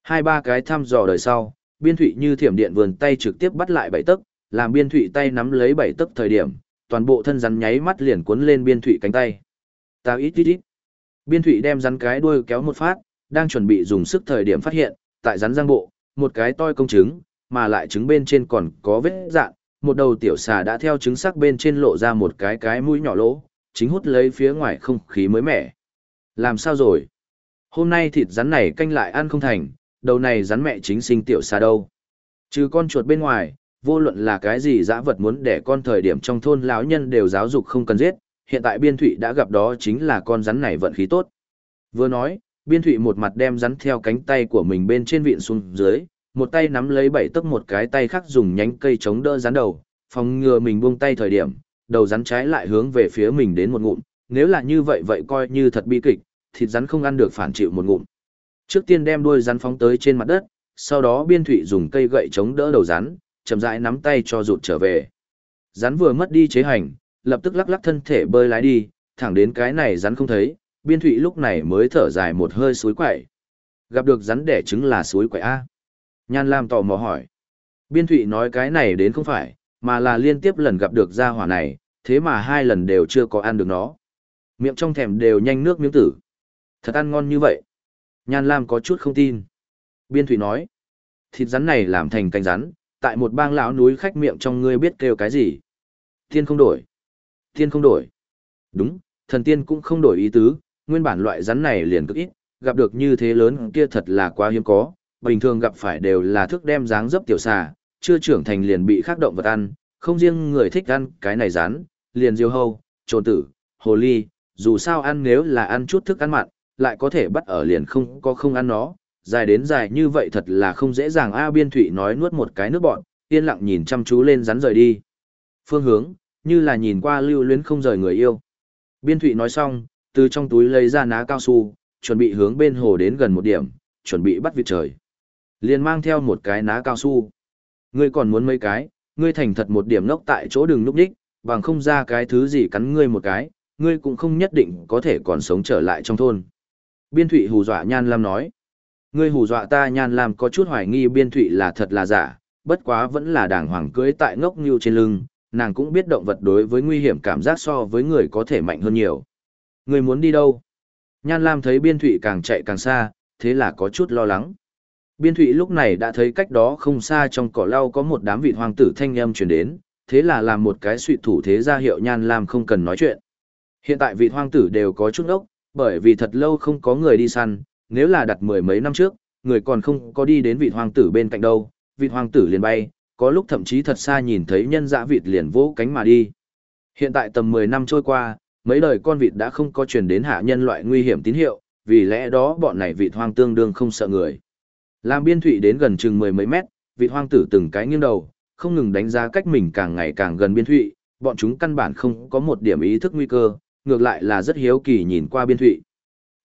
Hai ba cái thăm dò đời sau, biên thụy như thiểm điện vườn tay trực tiếp bắt lại bảy tấc, làm biên thụy tay nắm lấy bảy tấc thời điểm, toàn bộ thân rắn nháy mắt liền cuốn lên biên thụy cánh tay. Tao ít ít ít. Biên thụy đem rắn cái đuôi kéo một phát, đang chuẩn bị dùng sức thời điểm phát hiện, tại rắn giang bộ, một cái toi công trứng, mà lại trứng bên trên còn có vết dạn, một đầu tiểu xà đã theo trứng sắc bên trên lộ ra một cái cái mũi nhỏ lỗ, chính hút lấy phía ngoài không khí mới mẻ. Làm sao rồi? Hôm nay thịt rắn này canh lại ăn không thành, đầu này rắn mẹ chính sinh tiểu xa đâu. Trừ con chuột bên ngoài, vô luận là cái gì dã vật muốn để con thời điểm trong thôn lão nhân đều giáo dục không cần giết, hiện tại biên thụy đã gặp đó chính là con rắn này vận khí tốt. Vừa nói, biên thụy một mặt đem rắn theo cánh tay của mình bên trên vịn xuống dưới, một tay nắm lấy bảy tấc một cái tay khác dùng nhánh cây chống đỡ rắn đầu, phòng ngừa mình buông tay thời điểm, đầu rắn trái lại hướng về phía mình đến một ngụm, nếu là như vậy vậy coi như thật bi kịch, thịt rắn không ăn được phản chịu một ngụm. Trước tiên đem đuôi rắn phóng tới trên mặt đất, sau đó biên thụy dùng cây gậy chống đỡ đầu rắn, chậm rãi nắm tay cho rụt trở về. Rắn vừa mất đi chế hành, lập tức lắc lắc thân thể bơi lái đi, thẳng đến cái này rắn không thấy, biên thụy lúc này mới thở dài một hơi suối quậy. Gặp được rắn đẻ trứng là suối quậy A. Nhan Lam tò mò hỏi. Biên thụy nói cái này đến không phải, mà là liên tiếp lần gặp được gia hỏa này, thế mà hai lần đều chưa có ăn được nó. Miệng trong thèm đều nhanh nước miếng tử. Thật ăn ngon như vậy. Nhan Lam có chút không tin. Biên thủy nói. Thịt rắn này làm thành canh rắn, tại một bang lão núi khách miệng trong ngươi biết kêu cái gì. Tiên không đổi. Tiên không đổi. Đúng, thần tiên cũng không đổi ý tứ, nguyên bản loại rắn này liền cực ít, gặp được như thế lớn kia thật là quá hiếm có, bình thường gặp phải đều là thức đem dáng dấp tiểu xà, chưa trưởng thành liền bị khắc động vật ăn, không riêng người thích ăn cái này rắn, liền diêu hâu, trồn tử, hồ ly, dù sao ăn nếu là ăn chút thức ăn mặn, lại có thể bắt ở liền không có không ăn nó, dài đến dài như vậy thật là không dễ dàng A Biên Thụy nói nuốt một cái nước bọn, yên lặng nhìn chăm chú lên rắn rời đi. Phương hướng, như là nhìn qua lưu luyến không rời người yêu. Biên Thụy nói xong, từ trong túi lấy ra ná cao su, chuẩn bị hướng bên hồ đến gần một điểm, chuẩn bị bắt vịt trời. Liền mang theo một cái ná cao su. Ngươi còn muốn mấy cái, ngươi thành thật một điểm ngốc tại chỗ đừng núp đích, bằng không ra cái thứ gì cắn ngươi một cái, ngươi cũng không nhất định có thể còn sống trở lại trong thôn. Biên Thụy hù dọa Nhan Lam nói. Ngươi hù dọa ta Nhan Lam có chút hoài nghi Biên Thụy là thật là giả, bất quá vẫn là đàng hoàng cưới tại ngốc như trên lưng, nàng cũng biết động vật đối với nguy hiểm cảm giác so với người có thể mạnh hơn nhiều. Ngươi muốn đi đâu? Nhan Lam thấy Biên Thụy càng chạy càng xa, thế là có chút lo lắng. Biên Thụy lúc này đã thấy cách đó không xa trong cỏ lau có một đám vị hoàng tử thanh âm chuyển đến, thế là làm một cái suy thủ thế ra hiệu Nhan Lam không cần nói chuyện. Hiện tại vị hoàng tử đều có chút ốc, bởi vì thật lâu không có người đi săn, nếu là đặt mười mấy năm trước, người còn không có đi đến vị hoàng tử bên cạnh đâu, vị hoàng tử liền bay, có lúc thậm chí thật xa nhìn thấy nhân dã vịt liền vỗ cánh mà đi. Hiện tại tầm 10 năm trôi qua, mấy đời con vịt đã không có truyền đến hạ nhân loại nguy hiểm tín hiệu, vì lẽ đó bọn này vịt hoang tương đương không sợ người. Làm biên thụy đến gần chừng mười mấy mét, vịt hoang tử từng cái nghiêng đầu, không ngừng đánh giá cách mình càng ngày càng gần biên thụy, bọn chúng căn bản không có một điểm ý thức nguy cơ, ngược lại là rất hiếu kỳ nhìn qua biên thụy.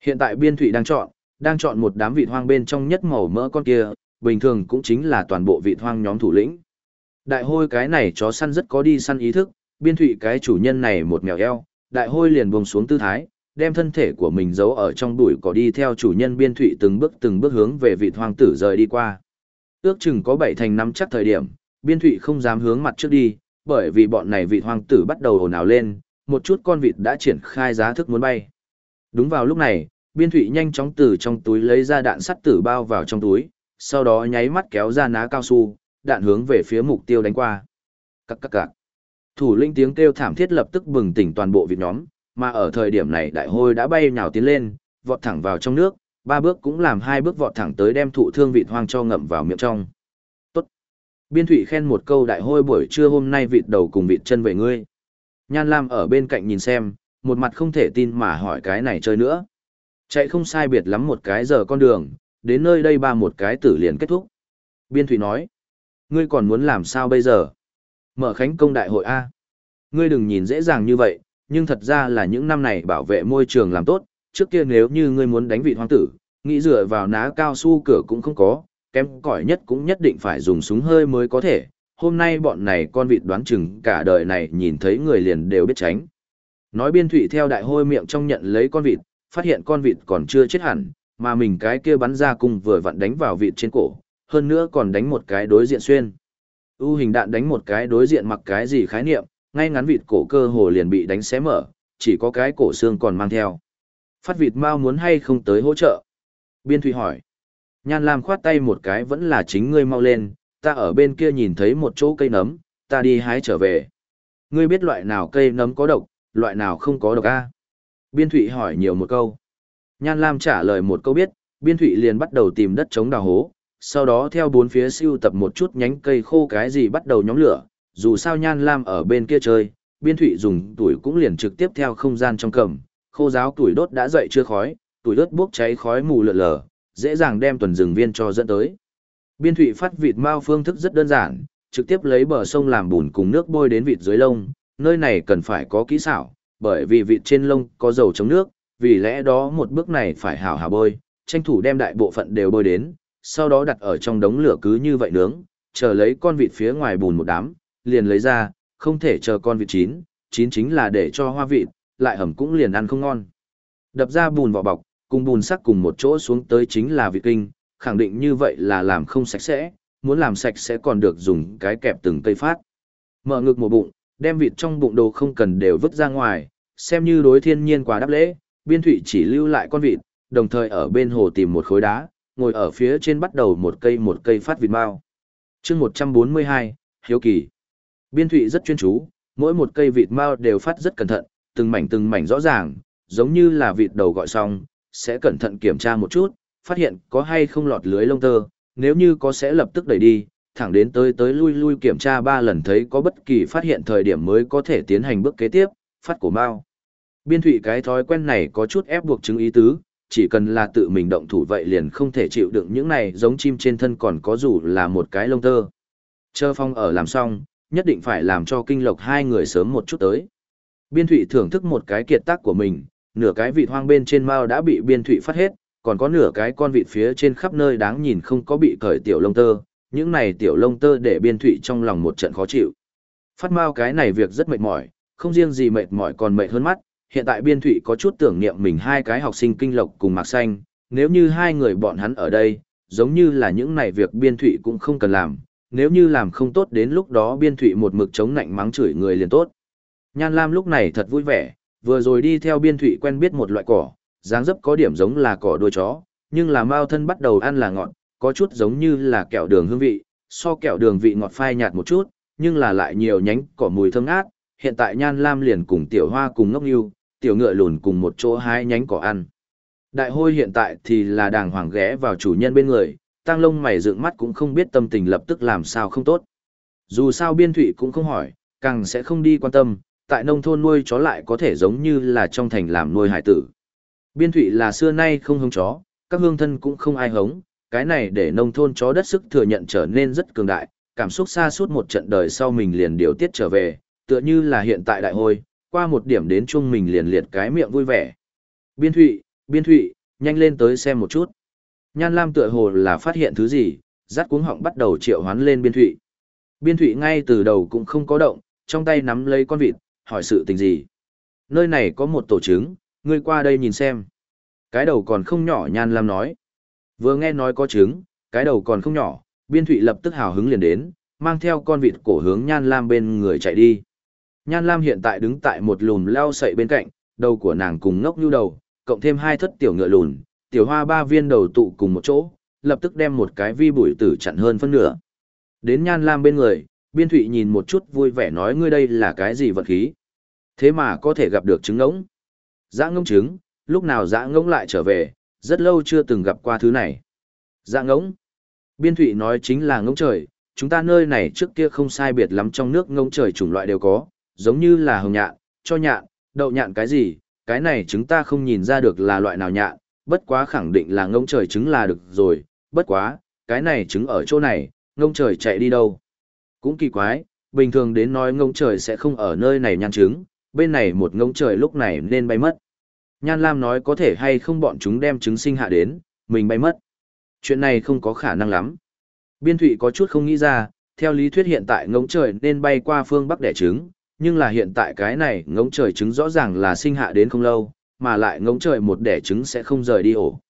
Hiện tại biên thụy đang chọn, đang chọn một đám vịt hoang bên trong nhất màu mỡ con kia, bình thường cũng chính là toàn bộ vịt hoang nhóm thủ lĩnh. Đại hôi cái này chó săn rất có đi săn ý thức, biên thụy cái chủ nhân này một mèo eo, đại hôi liền buông xuống tư thái, đem thân thể của mình giấu ở trong bụi cỏ đi theo chủ nhân biên thụy từng bước từng bước hướng về vị hoang tử rời đi qua. Ước chừng có bảy thành năm chắc thời điểm, biên thụy không dám hướng mặt trước đi, bởi vì bọn này vị hoang tử bắt đầu ồn ào lên, một chút con vịt đã triển khai giá thức muốn bay. Đúng vào lúc này, biên thụy nhanh chóng từ trong túi lấy ra đạn sắt tử bao vào trong túi, sau đó nháy mắt kéo ra ná cao su, đạn hướng về phía mục tiêu đánh qua. Cắc cắc các. Thủ linh tiếng kêu thảm thiết lập tức bừng tỉnh toàn bộ vịt nhóm, mà ở thời điểm này đại hôi đã bay nhào tiến lên, vọt thẳng vào trong nước, ba bước cũng làm hai bước vọt thẳng tới đem thụ thương vịt hoang cho ngậm vào miệng trong. Tốt. Biên thủy khen một câu đại hôi buổi trưa hôm nay vịt đầu cùng vịt chân về ngươi. Nhan Lam ở bên cạnh nhìn xem, một mặt không thể tin mà hỏi cái này chơi nữa. Chạy không sai biệt lắm một cái giờ con đường, đến nơi đây ba một cái tử liền kết thúc. Biên thủy nói, ngươi còn muốn làm sao bây giờ? Mở khánh công đại hội A. Ngươi đừng nhìn dễ dàng như vậy, nhưng thật ra là những năm này bảo vệ môi trường làm tốt, trước kia nếu như ngươi muốn đánh vị hoang tử, nghĩ dựa vào ná cao su cửa cũng không có, kém cỏi nhất cũng nhất định phải dùng súng hơi mới có thể. Hôm nay bọn này con vịt đoán chừng cả đời này nhìn thấy người liền đều biết tránh. Nói biên thủy theo đại hôi miệng trong nhận lấy con vịt, phát hiện con vịt còn chưa chết hẳn, mà mình cái kia bắn ra cung vừa vặn đánh vào vịt trên cổ, hơn nữa còn đánh một cái đối diện xuyên. U hình đạn đánh một cái đối diện mặc cái gì khái niệm, ngay ngắn vịt cổ cơ hồ liền bị đánh xé mở, chỉ có cái cổ xương còn mang theo. Phát vịt mau muốn hay không tới hỗ trợ? Biên Thụy hỏi. Nhan Lam khoát tay một cái vẫn là chính ngươi mau lên, ta ở bên kia nhìn thấy một chỗ cây nấm, ta đi hái trở về. Ngươi biết loại nào cây nấm có độc, loại nào không có độc a? Biên Thụy hỏi nhiều một câu. Nhan Lam trả lời một câu biết, Biên Thụy liền bắt đầu tìm đất chống đào hố, sau đó theo bốn phía siêu tập một chút nhánh cây khô cái gì bắt đầu nhóm lửa, dù sao Nhan Lam ở bên kia chơi, biên thụy dùng tuổi cũng liền trực tiếp theo không gian trong cầm, khô giáo tuổi đốt đã dậy chưa khói, tuổi đốt bốc cháy khói mù lợ lờ, dễ dàng đem tuần rừng viên cho dẫn tới. Biên thủy phát vịt mao phương thức rất đơn giản, trực tiếp lấy bờ sông làm bùn cùng nước bôi đến vịt dưới lông, nơi này cần phải có kỹ xảo, bởi vì vịt trên lông có dầu chống nước, vì lẽ đó một bước này phải hào hào bôi, tranh thủ đem đại bộ phận đều bôi đến, sau đó đặt ở trong đống lửa cứ như vậy nướng, chờ lấy con vịt phía ngoài bùn một đám, liền lấy ra, không thể chờ con vịt chín, chín chính là để cho hoa vịt, lại hầm cũng liền ăn không ngon. Đập ra bùn vỏ bọc, cùng bùn sắc cùng một chỗ xuống tới chính là vịt kinh, khẳng định như vậy là làm không sạch sẽ, muốn làm sạch sẽ còn được dùng cái kẹp từng cây phát. Mở ngực một bụng, đem vịt trong bụng đồ không cần đều vứt ra ngoài, xem như đối thiên nhiên quá đáp lễ, biên thủy chỉ lưu lại con vịt, đồng thời ở bên hồ tìm một khối đá, ngồi ở phía trên bắt đầu một cây một cây phát vịt mao. chương 142, Hiếu Kỳ. Biên thủy rất chuyên chú, mỗi một cây vịt mao đều phát rất cẩn thận, từng mảnh từng mảnh rõ ràng, giống như là vịt đầu gọi xong, sẽ cẩn thận kiểm tra một chút, phát hiện có hay không lọt lưới lông tơ, nếu như có sẽ lập tức đẩy đi, thẳng đến tới tới lui lui kiểm tra ba lần thấy có bất kỳ phát hiện thời điểm mới có thể tiến hành bước kế tiếp, phát cổ mao. Biên thủy cái thói quen này có chút ép buộc chứng ý tứ, chỉ cần là tự mình động thủ vậy liền không thể chịu đựng những này giống chim trên thân còn có dù là một cái lông tơ. Chờ phong ở làm xong, nhất định phải làm cho kinh lộc hai người sớm một chút tới. Biên thủy thưởng thức một cái kiệt tác của mình, nửa cái vị hoang bên trên mao đã bị biên thủy phát hết, còn có nửa cái con vịt phía trên khắp nơi đáng nhìn không có bị cởi tiểu lông tơ, những này tiểu lông tơ để biên thụy trong lòng một trận khó chịu. Phát mau cái này việc rất mệt mỏi, không riêng gì mệt mỏi còn mệt hơn mắt, hiện tại biên thụy có chút tưởng niệm mình hai cái học sinh kinh lộc cùng mạc xanh, nếu như hai người bọn hắn ở đây, giống như là những này việc biên thụy cũng không cần làm, nếu như làm không tốt đến lúc đó biên thụy một mực chống nạnh mắng chửi người liền tốt. Nhan Lam lúc này thật vui vẻ, vừa rồi đi theo biên thụy quen biết một loại cỏ, dáng dấp có điểm giống là cỏ đuôi chó, nhưng là mao thân bắt đầu ăn là ngọt, có chút giống như là kẹo đường hương vị, so kẹo đường vị ngọt phai nhạt một chút, nhưng là lại nhiều nhánh cỏ mùi thơm ngát, hiện tại Nhan Lam liền cùng tiểu hoa cùng ngốc yêu, tiểu ngựa lùn cùng một chỗ hai nhánh cỏ ăn. Đại hôi hiện tại thì là đàng hoàng ghé vào chủ nhân bên người, tăng lông mày dựng mắt cũng không biết tâm tình lập tức làm sao không tốt. Dù sao biên thụy cũng không hỏi, càng sẽ không đi quan tâm, tại nông thôn nuôi chó lại có thể giống như là trong thành làm nuôi hải tử. Biên thụy là xưa nay không hống chó, các hương thân cũng không ai hống, cái này để nông thôn chó đất sức thừa nhận trở nên rất cường đại, cảm xúc xa suốt một trận đời sau mình liền điều tiết trở về, tựa như là hiện tại đại hôi, qua một điểm đến chung mình liền liệt cái miệng vui vẻ. Biên thụy, biên thụy, nhanh lên tới xem một chút. Nhan Lam tựa hồ là phát hiện thứ gì, rát cuống họng bắt đầu triệu hoán lên biên thụy. Biên thụy ngay từ đầu cũng không có động, trong tay nắm lấy con vịt, hỏi sự tình gì. Nơi này có một tổ trứng, ngươi qua đây nhìn xem. Cái đầu còn không nhỏ Nhan Lam nói. Vừa nghe nói có trứng, cái đầu còn không nhỏ, biên thụy lập tức hào hứng liền đến, mang theo con vịt cổ hướng Nhan Lam bên người chạy đi. Nhan Lam hiện tại đứng tại một lùm leo sậy bên cạnh, đầu của nàng cùng ngốc như đầu, cộng thêm hai thất tiểu ngựa lùn, tiểu hoa ba viên đầu tụ cùng một chỗ, lập tức đem một cái vi bụi tử chặn hơn phân nửa. Đến Nhan Lam bên người, Biên Thụy nhìn một chút vui vẻ nói ngươi đây là cái gì vật khí. Thế mà có thể gặp được trứng ngỗng. Dã ngỗng trứng, lúc nào dã ngỗng lại trở về, rất lâu chưa từng gặp qua thứ này. Dã ngỗng. Biên Thụy nói chính là ngỗng trời, chúng ta nơi này trước kia không sai biệt lắm trong nước ngỗng trời chủng loại đều có, giống như là hồng nhạn, cho nhạn, đậu nhạn cái gì, cái này chúng ta không nhìn ra được là loại nào nhạn, bất quá khẳng định là ngỗng trời trứng là được rồi, bất quá, cái này trứng ở chỗ này, ngỗng trời chạy đi đâu. Cũng kỳ quái, bình thường đến nói ngỗng trời sẽ không ở nơi này nhan trứng, bên này một ngông trời lúc này nên bay mất. Nhan Lam nói có thể hay không bọn chúng đem trứng sinh hạ đến, mình bay mất. Chuyện này không có khả năng lắm. Biên thụy có chút không nghĩ ra, theo lý thuyết hiện tại ngỗng trời nên bay qua phương Bắc đẻ trứng, nhưng là hiện tại cái này ngỗng trời trứng rõ ràng là sinh hạ đến không lâu, mà lại ngỗng trời một đẻ trứng sẽ không rời đi ổ.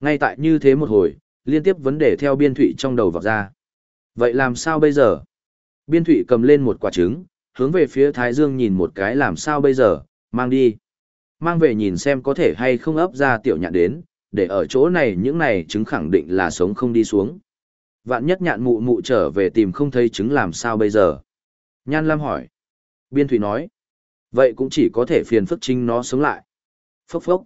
Ngay tại như thế một hồi, liên tiếp vấn đề theo biên thụy trong đầu vọt ra. Vậy làm sao bây giờ? Biên thụy cầm lên một quả trứng, hướng về phía Thái Dương nhìn một cái làm sao bây giờ, mang đi. Mang về nhìn xem có thể hay không ấp ra tiểu nhạn đến, để ở chỗ này những này chứng khẳng định là sống không đi xuống. Vạn nhất nhạn mụ mụ trở về tìm không thấy trứng làm sao bây giờ? Nhan Lam hỏi. Biên Thụy nói. Vậy cũng chỉ có thể phiền phức chính nó sống lại. Phốc phốc.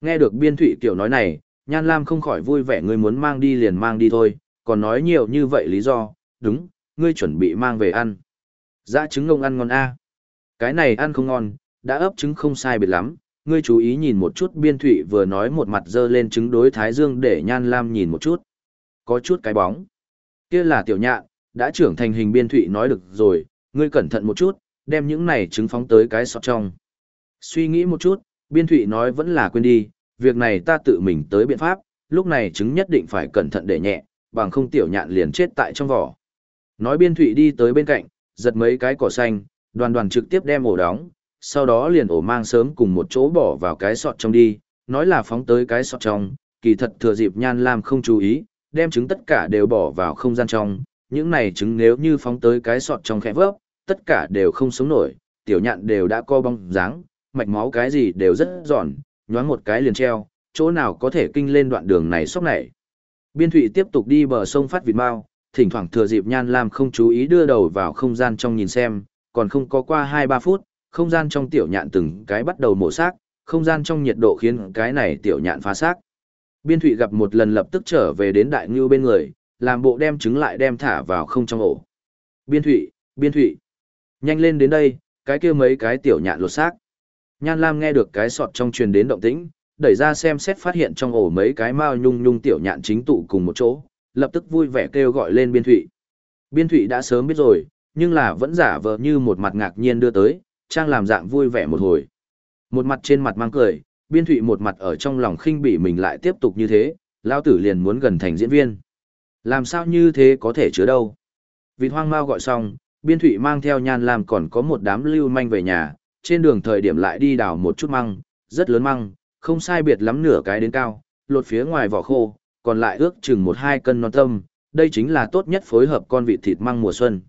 Nghe được Biên Thụy tiểu nói này, Nhan Lam không khỏi vui vẻ ngươi muốn mang đi liền mang đi thôi, còn nói nhiều như vậy lý do, đúng, ngươi chuẩn bị mang về ăn. Dã trứng ngông ăn ngon a Cái này ăn không ngon, đã ấp trứng không sai biệt lắm, ngươi chú ý nhìn một chút Biên Thụy vừa nói một mặt dơ lên trứng đối Thái Dương để Nhan Lam nhìn một chút. Có chút cái bóng. kia là tiểu nhạn, đã trưởng thành hình Biên Thụy nói được rồi, ngươi cẩn thận một chút, đem những này trứng phóng tới cái sọt trong. Suy nghĩ một chút, biên thụy nói vẫn là quên đi, việc này ta tự mình tới biện pháp, lúc này trứng nhất định phải cẩn thận để nhẹ, bằng không tiểu nhạn liền chết tại trong vỏ. Nói biên thụy đi tới bên cạnh, giật mấy cái cỏ xanh, đoàn đoàn trực tiếp đem ổ đóng, sau đó liền ổ mang sớm cùng một chỗ bỏ vào cái sọt trong đi, nói là phóng tới cái sọt trong, kỳ thật thừa dịp nhan lam không chú ý, đem trứng tất cả đều bỏ vào không gian trong, những này trứng nếu như phóng tới cái sọt trong khẽ vớp, tất cả đều không sống nổi, tiểu nhạn đều đã co bong dáng, mạch máu cái gì đều rất giòn, nhoáng một cái liền treo, chỗ nào có thể kinh lên đoạn đường này sốc này. Biên thủy tiếp tục đi bờ sông phát vịt mau, thỉnh thoảng thừa dịp nhan lam không chú ý đưa đầu vào không gian trong nhìn xem, còn không có qua 2-3 phút, không gian trong tiểu nhạn từng cái bắt đầu mổ xác, không gian trong nhiệt độ khiến cái này tiểu nhạn phá xác. Biên thụy gặp một lần lập tức trở về đến đại ngưu bên người, làm bộ đem trứng lại đem thả vào không trong ổ. Biên thụy biên thụy Nhanh lên đến đây, cái kia mấy cái tiểu nhạn lột xác. Nhan Lam nghe được cái sọt trong truyền đến động tĩnh, đẩy ra xem xét phát hiện trong ổ mấy cái mao nhung nhung tiểu nhạn chính tụ cùng một chỗ, lập tức vui vẻ kêu gọi lên Biên Thụy. Biên Thụy đã sớm biết rồi, nhưng là vẫn giả vờ như một mặt ngạc nhiên đưa tới, trang làm dạng vui vẻ một hồi. Một mặt trên mặt mang cười, Biên Thụy một mặt ở trong lòng khinh bỉ mình lại tiếp tục như thế, lao tử liền muốn gần thành diễn viên. Làm sao như thế có thể chứa đâu? Vịt hoang mau gọi xong, Biên Thụy mang theo Nhan làm còn có một đám lưu manh về nhà, trên đường thời điểm lại đi đào một chút măng, rất lớn măng, không sai biệt lắm nửa cái đến cao, lột phía ngoài vỏ khô, còn lại ước chừng một hai cân non tâm, đây chính là tốt nhất phối hợp con vịt thịt măng mùa xuân.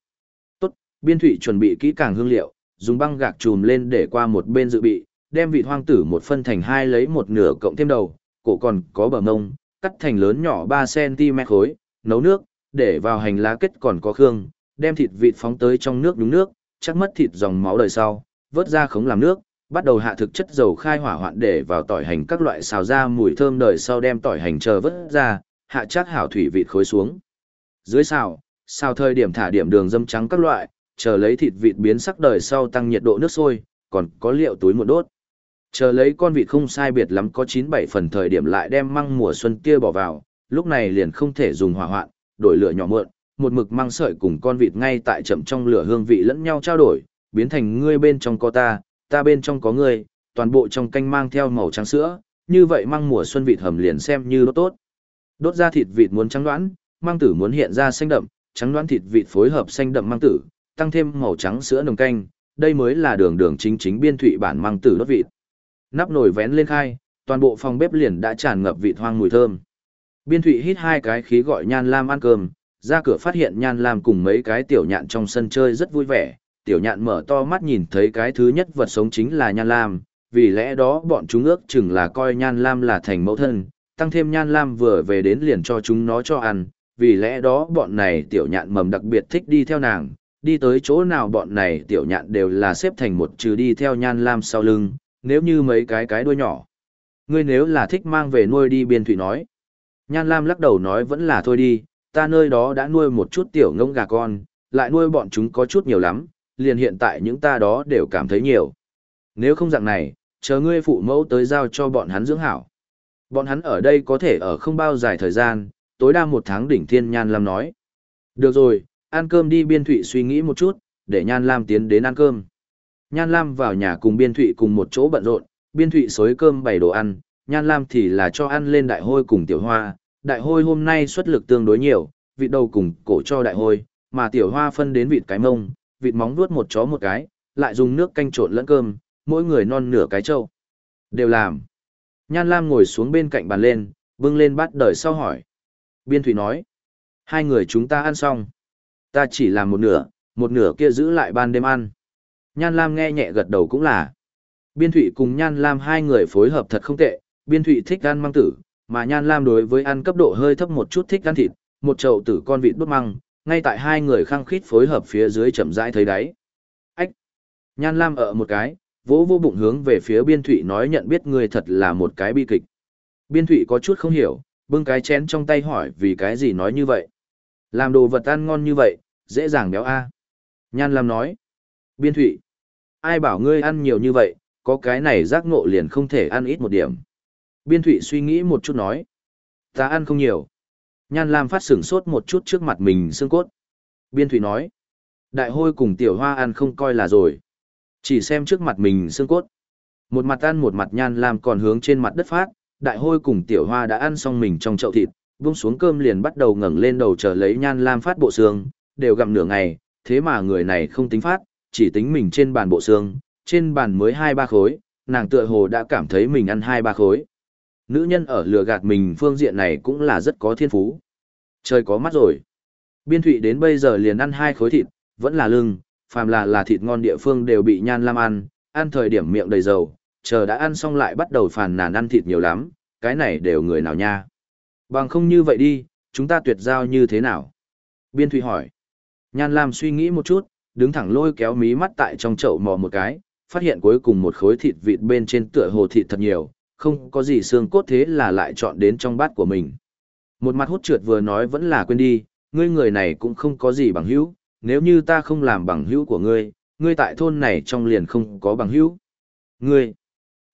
Tốt, Biên Thụy chuẩn bị kỹ càng hương liệu, dùng băng gạc chùm lên để qua một bên dự bị, đem vịt hoang tử một phân thành hai lấy một nửa cộng thêm đầu, cổ còn có bờ ngông, cắt thành lớn nhỏ 3cm khối, nấu nước, để vào hành lá kết còn có khương, đem thịt vịt phóng tới trong nước đúng nước, chắc mất thịt dòng máu đời sau, vớt ra khống làm nước, bắt đầu hạ thực chất dầu khai hỏa hoạn để vào tỏi hành các loại xào ra mùi thơm đời sau đem tỏi hành chờ vớt ra, hạ chắc hảo thủy vịt khối xuống. Dưới xào, xào thời điểm thả điểm đường dâm trắng các loại, chờ lấy thịt vịt biến sắc đời sau tăng nhiệt độ nước sôi, còn có liệu túi một đốt. Chờ lấy con vịt không sai biệt lắm có 9-7 phần thời điểm lại đem măng mùa xuân kia bỏ vào, lúc này liền không thể dùng hỏa hoạn, đổi lửa nhỏ mượn, một mực măng sợi cùng con vịt ngay tại chậm trong lửa hương vị lẫn nhau trao đổi, biến thành ngươi bên trong có ta, ta bên trong có ngươi, toàn bộ trong canh mang theo màu trắng sữa, như vậy măng mùa xuân vịt hầm liền xem như đốt tốt. Đốt ra thịt vịt muốn trắng đoán, măng tử muốn hiện ra xanh đậm, trắng đoán thịt vịt phối hợp xanh đậm măng tử, tăng thêm màu trắng sữa nồng canh, đây mới là đường đường chính chính biên thụy bản măng tử đốt vịt. Nắp nồi vén lên khai, toàn bộ phòng bếp liền đã tràn ngập vịt hoang mùi thơm. Biên thụy hít hai cái khí gọi Nhan Lam ăn cơm, ra cửa phát hiện Nhan Lam cùng mấy cái tiểu nhạn trong sân chơi rất vui vẻ, tiểu nhạn mở to mắt nhìn thấy cái thứ nhất vật sống chính là Nhan Lam, vì lẽ đó bọn chúng ước chừng là coi Nhan Lam là thành mẫu thân, tăng thêm Nhan Lam vừa về đến liền cho chúng nó cho ăn, vì lẽ đó bọn này tiểu nhạn mầm đặc biệt thích đi theo nàng, đi tới chỗ nào bọn này tiểu nhạn đều là xếp thành một trừ đi theo Nhan Lam sau lưng, nếu như mấy cái cái đuôi nhỏ. Ngươi nếu là thích mang về nuôi đi biên thủy nói. Nhan Lam lắc đầu nói vẫn là thôi đi, ta nơi đó đã nuôi một chút tiểu ngông gà con, lại nuôi bọn chúng có chút nhiều lắm, liền hiện tại những ta đó đều cảm thấy nhiều. Nếu không dạng này, chờ ngươi phụ mẫu tới giao cho bọn hắn dưỡng hảo. Bọn hắn ở đây có thể ở không bao dài thời gian, tối đa một tháng đỉnh thiên Nhan Lam nói. Được rồi, ăn cơm đi biên thụy suy nghĩ một chút, để Nhan Lam tiến đến ăn cơm. Nhan Lam vào nhà cùng biên thụy cùng một chỗ bận rộn, biên thụy xối cơm bày đồ ăn, Nhan Lam thì là cho ăn lên đại hôi cùng tiểu hoa, đại hôi hôm nay xuất lực tương đối nhiều, vịt đầu cùng cổ cho đại hôi, mà tiểu hoa phân đến vịt cái mông, vịt móng vuốt một chó một cái, lại dùng nước canh trộn lẫn cơm, mỗi người non nửa cái trâu. Đều làm. Nhan Lam ngồi xuống bên cạnh bàn lên, bưng lên bát đời sau hỏi. Biên Thủy nói. Hai người chúng ta ăn xong. Ta chỉ làm một nửa, một nửa kia giữ lại ban đêm ăn. Nhan Lam nghe nhẹ gật đầu cũng là. Biên Thụy cùng Nhan Lam hai người phối hợp thật không tệ, Biên Thụy thích ăn măng tử, mà Nhan Lam đối với ăn cấp độ hơi thấp một chút thích ăn thịt, một chậu tử con vịt đốt măng, ngay tại hai người khăng khít phối hợp phía dưới chậm rãi thấy đáy. Ách! Nhan Lam ở một cái, vỗ vô bụng hướng về phía Biên Thụy nói nhận biết người thật là một cái bi kịch. Biên Thụy có chút không hiểu, bưng cái chén trong tay hỏi vì cái gì nói như vậy. Làm đồ vật ăn ngon như vậy, dễ dàng béo a Nhan Lam nói. Biên Thụy! ai bảo ngươi ăn nhiều như vậy, có cái này giác ngộ liền không thể ăn ít một điểm. Biên Thụy suy nghĩ một chút nói. Ta ăn không nhiều. Nhan Lam phát sửng sốt một chút trước mặt mình xương cốt. Biên Thủy nói. Đại hôi cùng tiểu hoa ăn không coi là rồi. Chỉ xem trước mặt mình xương cốt. Một mặt ăn một mặt Nhan Lam còn hướng trên mặt đất phát. Đại hôi cùng tiểu hoa đã ăn xong mình trong chậu thịt. Vung xuống cơm liền bắt đầu ngẩng lên đầu chờ lấy Nhan Lam phát bộ xương. Đều gặm nửa ngày, thế mà người này không tính phát, chỉ tính mình trên bàn bộ xương, trên bàn mới hai ba khối, nàng tựa hồ đã cảm thấy mình ăn hai ba khối. Nữ nhân ở lừa gạt mình phương diện này cũng là rất có thiên phú. Trời có mắt rồi. Biên thụy đến bây giờ liền ăn hai khối thịt, vẫn là lưng, phàm là là thịt ngon địa phương đều bị nhan lam ăn, ăn thời điểm miệng đầy dầu, chờ đã ăn xong lại bắt đầu phàn nàn ăn thịt nhiều lắm, cái này đều người nào nha. Bằng không như vậy đi, chúng ta tuyệt giao như thế nào? Biên thụy hỏi. Nhan lam suy nghĩ một chút, đứng thẳng lôi kéo mí mắt tại trong chậu mò một cái, phát hiện cuối cùng một khối thịt vịt bên trên tựa hồ thịt thật nhiều, không có gì xương cốt thế là lại chọn đến trong bát của mình. Một mặt hút trượt vừa nói vẫn là quên đi, ngươi người này cũng không có gì bằng hữu, nếu như ta không làm bằng hữu của ngươi, ngươi tại thôn này trong liền không có bằng hữu. Ngươi,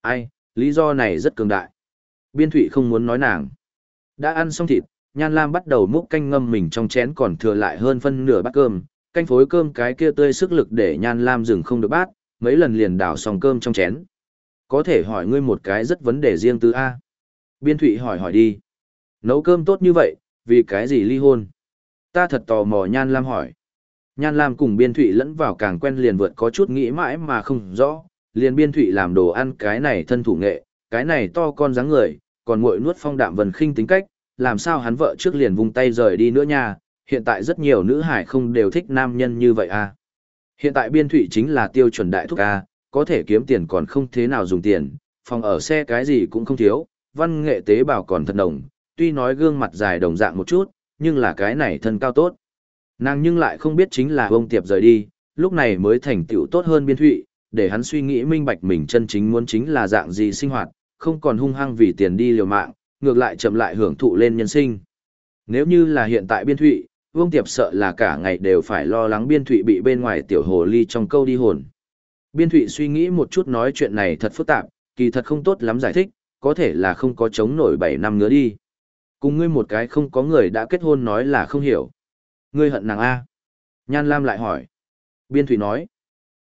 ai, lý do này rất cường đại. Biên thủy không muốn nói nàng. Đã ăn xong thịt, Nhan Lam bắt đầu múc canh ngâm mình trong chén còn thừa lại hơn phân nửa bát cơm, canh phối cơm cái kia tươi sức lực để nhan lam dừng không được bát, mấy lần liền đảo xong cơm trong chén. Có thể hỏi ngươi một cái rất vấn đề riêng tư A. Biên Thụy hỏi hỏi đi. Nấu cơm tốt như vậy, vì cái gì ly hôn? Ta thật tò mò Nhan Lam hỏi. Nhan Lam cùng Biên Thụy lẫn vào càng quen liền vượt có chút nghĩ mãi mà không rõ. Liền Biên Thụy làm đồ ăn cái này thân thủ nghệ, cái này to con dáng người, còn muội nuốt phong đạm vần khinh tính cách, làm sao hắn vợ trước liền vung tay rời đi nữa nha, hiện tại rất nhiều nữ hải không đều thích nam nhân như vậy à. Hiện tại biên thụy chính là tiêu chuẩn đại thúc A, có thể kiếm tiền còn không thế nào dùng tiền, phòng ở xe cái gì cũng không thiếu, văn nghệ tế bào còn thật đồng, tuy nói gương mặt dài đồng dạng một chút, nhưng là cái này thân cao tốt. Nàng nhưng lại không biết chính là ông tiệp rời đi, lúc này mới thành tựu tốt hơn biên thụy, để hắn suy nghĩ minh bạch mình chân chính muốn chính là dạng gì sinh hoạt, không còn hung hăng vì tiền đi liều mạng, ngược lại chậm lại hưởng thụ lên nhân sinh. Nếu như là hiện tại biên thụy, Vương Tiệp sợ là cả ngày đều phải lo lắng biên thụy bị bên ngoài tiểu hồ ly trong câu đi hồn. Biên thụy suy nghĩ một chút nói chuyện này thật phức tạp, kỳ thật không tốt lắm giải thích, có thể là không có chống nổi 7 năm nữa đi. Cùng ngươi một cái không có người đã kết hôn nói là không hiểu. Ngươi hận nàng A. Nhan Lam lại hỏi. Biên thụy nói.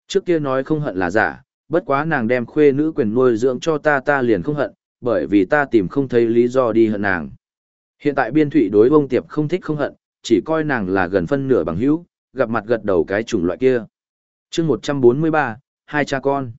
Trước kia nói không hận là giả, bất quá nàng đem khuê nữ quyền nuôi dưỡng cho ta ta liền không hận, bởi vì ta tìm không thấy lý do đi hận nàng. Hiện tại biên thụy đối ông tiệp không thích không hận, chỉ coi nàng là gần phân nửa bằng hữu, gặp mặt gật đầu cái chủng loại kia. chương 143, hai cha con.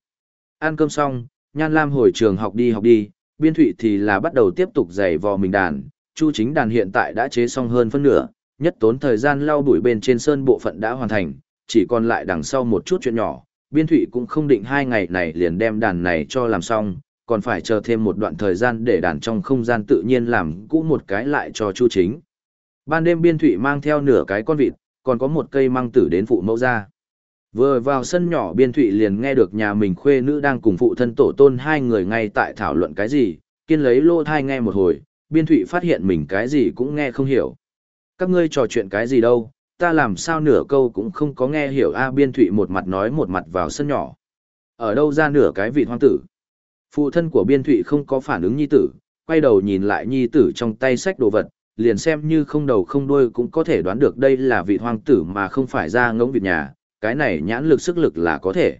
Ăn cơm xong, Nhan Lam hồi trường học đi học đi, biên thụy thì là bắt đầu tiếp tục giày vò mình đàn. Chu chính đàn hiện tại đã chế xong hơn phân nửa, nhất tốn thời gian lau bụi bên trên sơn bộ phận đã hoàn thành, chỉ còn lại đằng sau một chút chuyện nhỏ. Biên thụy cũng không định hai ngày này liền đem đàn này cho làm xong, còn phải chờ thêm một đoạn thời gian để đàn trong không gian tự nhiên làm cũ một cái lại cho chu chính. Ban đêm biên thụy mang theo nửa cái con vịt, còn có một cây măng tử đến phụ mẫu ra. Vừa vào sân nhỏ biên thụy liền nghe được nhà mình khuê nữ đang cùng phụ thân tổ tôn hai người ngay tại thảo luận cái gì, kiên lấy lô thai nghe một hồi, biên thụy phát hiện mình cái gì cũng nghe không hiểu. Các ngươi trò chuyện cái gì đâu, ta làm sao nửa câu cũng không có nghe hiểu a biên thụy một mặt nói một mặt vào sân nhỏ. Ở đâu ra nửa cái vị hoang tử? Phụ thân của biên thụy không có phản ứng nhi tử, quay đầu nhìn lại nhi tử trong tay sách đồ vật, liền xem như không đầu không đuôi cũng có thể đoán được đây là vị hoang tử mà không phải ra ngỗng vịt nhà, cái này nhãn lực sức lực là có thể.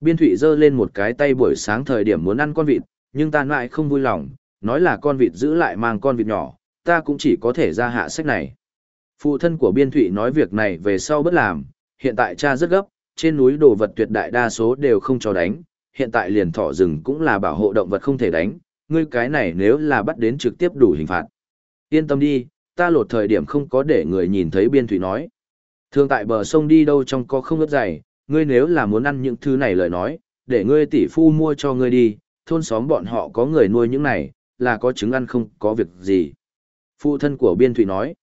Biên thụy giơ lên một cái tay buổi sáng thời điểm muốn ăn con vịt, nhưng ta lại không vui lòng, nói là con vịt giữ lại mang con vịt nhỏ, ta cũng chỉ có thể ra hạ sách này. Phụ thân của biên thụy nói việc này về sau bất làm, hiện tại cha rất gấp, trên núi đồ vật tuyệt đại đa số đều không cho đánh, hiện tại liền thỏ rừng cũng là bảo hộ động vật không thể đánh, ngươi cái này nếu là bắt đến trực tiếp đủ hình phạt. Yên tâm đi, ta lột thời điểm không có để người nhìn thấy biên thủy nói. Thường tại bờ sông đi đâu trong có không ướt dày, ngươi nếu là muốn ăn những thứ này lời nói, để ngươi tỷ phu mua cho ngươi đi, thôn xóm bọn họ có người nuôi những này, là có trứng ăn không có việc gì. Phụ thân của biên thủy nói.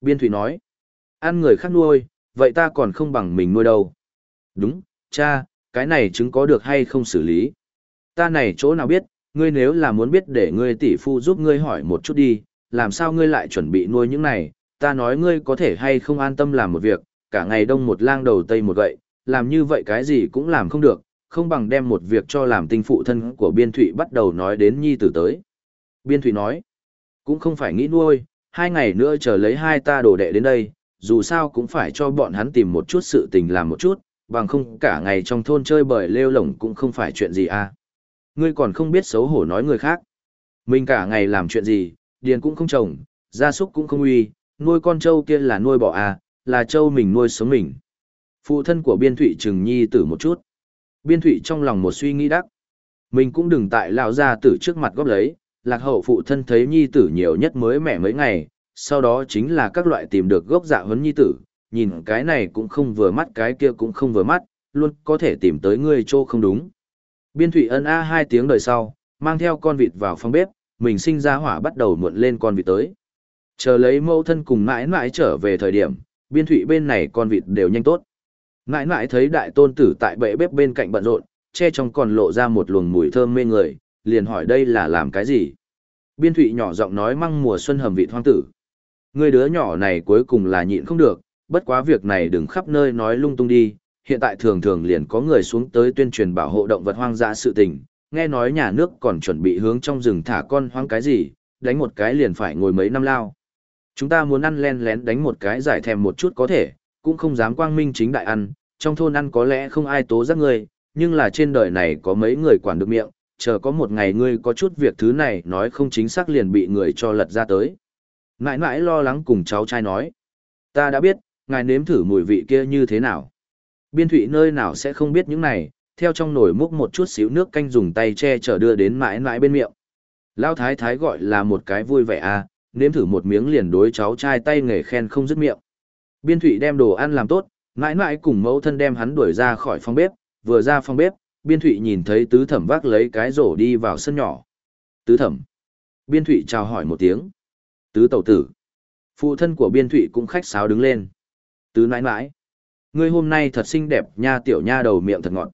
Biên thủy nói, ăn người khác nuôi, vậy ta còn không bằng mình nuôi đâu. Đúng, cha, cái này trứng có được hay không xử lý. Ta này chỗ nào biết, ngươi nếu là muốn biết để ngươi tỷ phu giúp ngươi hỏi một chút đi, làm sao ngươi lại chuẩn bị nuôi những này, ta nói ngươi có thể hay không an tâm làm một việc, cả ngày đông một lang đầu tây một gậy, làm như vậy cái gì cũng làm không được, không bằng đem một việc cho làm tinh phụ thân của biên thụy bắt đầu nói đến nhi tử tới. Biên thụy nói, cũng không phải nghĩ nuôi, hai ngày nữa chờ lấy hai ta đồ đệ đến đây, dù sao cũng phải cho bọn hắn tìm một chút sự tình làm một chút, bằng không cả ngày trong thôn chơi bời lêu lổng cũng không phải chuyện gì à. Ngươi còn không biết xấu hổ nói người khác. Mình cả ngày làm chuyện gì, điền cũng không trồng, gia súc cũng không uy, nuôi con trâu kia là nuôi bò à, là trâu mình nuôi sống mình. Phụ thân của biên thụy trừng nhi tử một chút. Biên thụy trong lòng một suy nghĩ đắc. Mình cũng đừng tại lão gia tử trước mặt góp lấy, lạc hậu phụ thân thấy nhi tử nhiều nhất mới mẻ mấy ngày, sau đó chính là các loại tìm được gốc dạ huấn nhi tử, nhìn cái này cũng không vừa mắt cái kia cũng không vừa mắt, luôn có thể tìm tới người chỗ không đúng. Biên thụy ân a hai tiếng đời sau, mang theo con vịt vào phòng bếp, mình sinh ra hỏa bắt đầu muộn lên con vịt tới. Chờ lấy mẫu thân cùng mãi mãi trở về thời điểm, biên thủy bên này con vịt đều nhanh tốt. Mãi mãi thấy đại tôn tử tại bệ bếp bên cạnh bận rộn, che trong còn lộ ra một luồng mùi thơm mê người, liền hỏi đây là làm cái gì. Biên thủy nhỏ giọng nói măng mùa xuân hầm vịt hoang tử. Người đứa nhỏ này cuối cùng là nhịn không được, bất quá việc này đừng khắp nơi nói lung tung đi, hiện tại thường thường liền có người xuống tới tuyên truyền bảo hộ động vật hoang dã sự tình, nghe nói nhà nước còn chuẩn bị hướng trong rừng thả con hoang cái gì, đánh một cái liền phải ngồi mấy năm lao. Chúng ta muốn ăn len lén đánh một cái giải thèm một chút có thể, cũng không dám quang minh chính đại ăn, trong thôn ăn có lẽ không ai tố giác ngươi, nhưng là trên đời này có mấy người quản được miệng, chờ có một ngày ngươi có chút việc thứ này nói không chính xác liền bị người cho lật ra tới. mãi mãi lo lắng cùng cháu trai nói. Ta đã biết, ngài nếm thử mùi vị kia như thế nào. Biên thụy nơi nào sẽ không biết những này, theo trong nồi múc một chút xíu nước canh dùng tay che chở đưa đến mãi mãi bên miệng. Lao thái thái gọi là một cái vui vẻ à, nếm thử một miếng liền đối cháu trai tay nghề khen không dứt miệng. Biên thụy đem đồ ăn làm tốt, mãi mãi cùng mẫu thân đem hắn đuổi ra khỏi phòng bếp, vừa ra phòng bếp, biên thụy nhìn thấy tứ thẩm vác lấy cái rổ đi vào sân nhỏ. Tứ thẩm. Biên thụy chào hỏi một tiếng. Tứ tẩu tử. Phụ thân của biên thụy cũng khách sáo đứng lên. Tứ nãi nãi. Ngươi hôm nay thật xinh đẹp nha tiểu nha đầu miệng thật ngọt.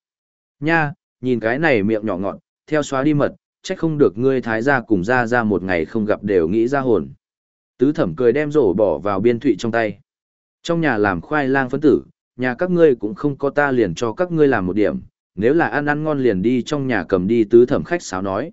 Nha, nhìn cái này miệng nhỏ ngọt, theo xóa đi mật, trách không được ngươi thái gia cùng ra ra một ngày không gặp đều nghĩ ra hồn. Tứ thẩm cười đem rổ bỏ vào biên thụy trong tay. Trong nhà làm khoai lang phấn tử, nhà các ngươi cũng không có ta liền cho các ngươi làm một điểm, nếu là ăn ăn ngon liền đi trong nhà cầm đi tứ thẩm khách sáo nói.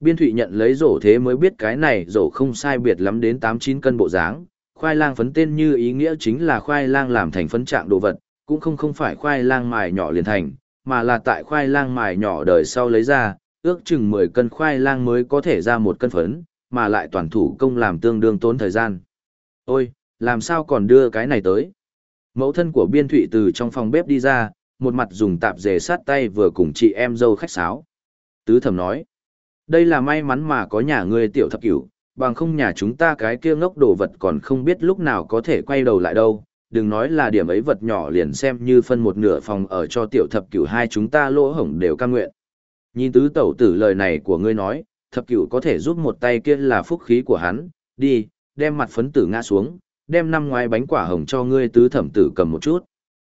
Biên thụy nhận lấy rổ thế mới biết cái này rổ không sai biệt lắm đến 8-9 cân bộ dáng, khoai lang phấn tên như ý nghĩa chính là khoai lang làm thành phấn trạng đồ vật, cũng không không phải khoai lang mài nhỏ liền thành, mà là tại khoai lang mài nhỏ đời sau lấy ra, ước chừng 10 cân khoai lang mới có thể ra một cân phấn, mà lại toàn thủ công làm tương đương tốn thời gian. Ôi, làm sao còn đưa cái này tới? Mẫu thân của biên thụy từ trong phòng bếp đi ra, một mặt dùng tạp dề sát tay vừa cùng chị em dâu khách sáo. Tứ thẩm nói, đây là may mắn mà có nhà ngươi tiểu thập cửu, bằng không nhà chúng ta cái kia ngốc đồ vật còn không biết lúc nào có thể quay đầu lại đâu. Đừng nói là điểm ấy vật nhỏ liền xem như phân một nửa phòng ở cho tiểu thập cửu hai chúng ta lỗ hổng đều cam nguyện. Nhìn tứ tẩu tử lời này của ngươi nói, thập cửu có thể giúp một tay kia là phúc khí của hắn, đi, đem mặt phấn tử ngã xuống, đem năm ngoái bánh quả hồng cho ngươi tứ thẩm tử cầm một chút.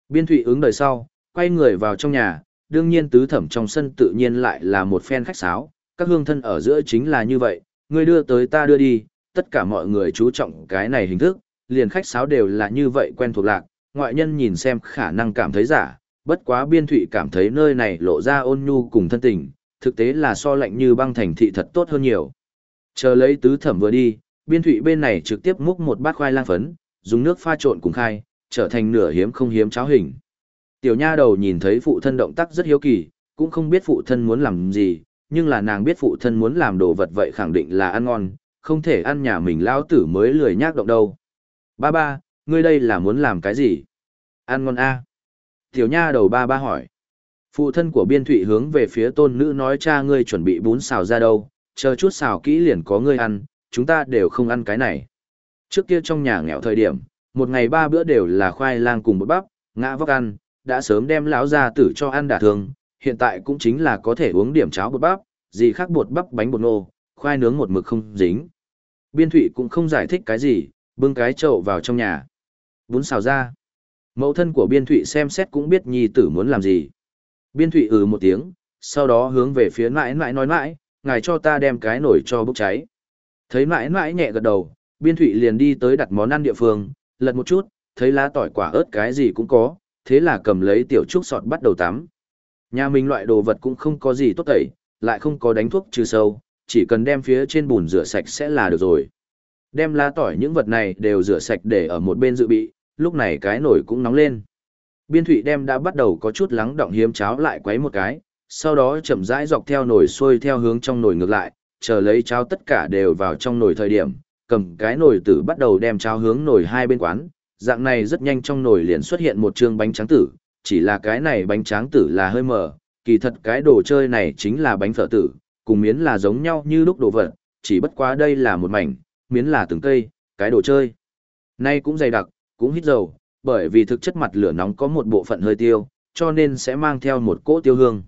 Biên thụy ứng đời sau, quay người vào trong nhà, đương nhiên tứ thẩm trong sân tự nhiên lại là một phen khách sáo, các hương thân ở giữa chính là như vậy, ngươi đưa tới ta đưa đi, tất cả mọi người chú trọng cái này hình thức, liền khách sáo đều là như vậy quen thuộc lạc, ngoại nhân nhìn xem khả năng cảm thấy giả, bất quá biên thụy cảm thấy nơi này lộ ra ôn nhu cùng thân tình, thực tế là so lạnh như băng thành thị thật tốt hơn nhiều. Chờ lấy tứ thẩm vừa đi, biên thụy bên này trực tiếp múc một bát khoai lang phấn, dùng nước pha trộn cùng khai, trở thành nửa hiếm không hiếm cháo hình. Tiểu nha đầu nhìn thấy phụ thân động tác rất hiếu kỳ, cũng không biết phụ thân muốn làm gì, nhưng là nàng biết phụ thân muốn làm đồ vật vậy khẳng định là ăn ngon, không thể ăn nhà mình lao tử mới lười nhác động đâu. Ba ba, ngươi đây là muốn làm cái gì? Ăn ngon a Tiểu nha đầu ba ba hỏi. Phụ thân của biên thụy hướng về phía tôn nữ nói cha ngươi chuẩn bị bún xào ra đâu, chờ chút xào kỹ liền có ngươi ăn, chúng ta đều không ăn cái này. Trước kia trong nhà nghèo thời điểm, một ngày ba bữa đều là khoai lang cùng bột bắp, ngã vóc ăn, đã sớm đem lão gia tử cho ăn đả thương, hiện tại cũng chính là có thể uống điểm cháo bột bắp, gì khác bột bắp bánh bột nô, khoai nướng một mực không dính. Biên thụy cũng không giải thích cái gì, bưng cái chậu vào trong nhà. Bún xào ra. Mẫu thân của biên thụy xem xét cũng biết nhi tử muốn làm gì. Biên thụy ừ một tiếng, sau đó hướng về phía mãi mãi nói mãi, ngài cho ta đem cái nổi cho bốc cháy. Thấy mãi mãi nhẹ gật đầu, biên thụy liền đi tới đặt món ăn địa phương, lật một chút, thấy lá tỏi quả ớt cái gì cũng có, thế là cầm lấy tiểu trúc sọt bắt đầu tắm. Nhà mình loại đồ vật cũng không có gì tốt tẩy, lại không có đánh thuốc trừ sâu, chỉ cần đem phía trên bùn rửa sạch sẽ là được rồi. Đem lá tỏi những vật này đều rửa sạch để ở một bên dự bị, lúc này cái nồi cũng nóng lên. Biên thụy đem đã bắt đầu có chút lắng động hiếm cháo lại quấy một cái, sau đó chậm rãi dọc theo nồi xuôi theo hướng trong nồi ngược lại, chờ lấy cháo tất cả đều vào trong nồi thời điểm, cầm cái nồi tử bắt đầu đem cháo hướng nồi hai bên quán, dạng này rất nhanh trong nồi liền xuất hiện một trường bánh tráng tử, chỉ là cái này bánh tráng tử là hơi mờ, kỳ thật cái đồ chơi này chính là bánh phở tử, cùng miến là giống nhau như lúc đồ vật, chỉ bất quá đây là một mảnh, miến là từng cây, cái đồ chơi. Nay cũng dày đặc, cũng hít dầu, bởi vì thực chất mặt lửa nóng có một bộ phận hơi tiêu, cho nên sẽ mang theo một cỗ tiêu hương.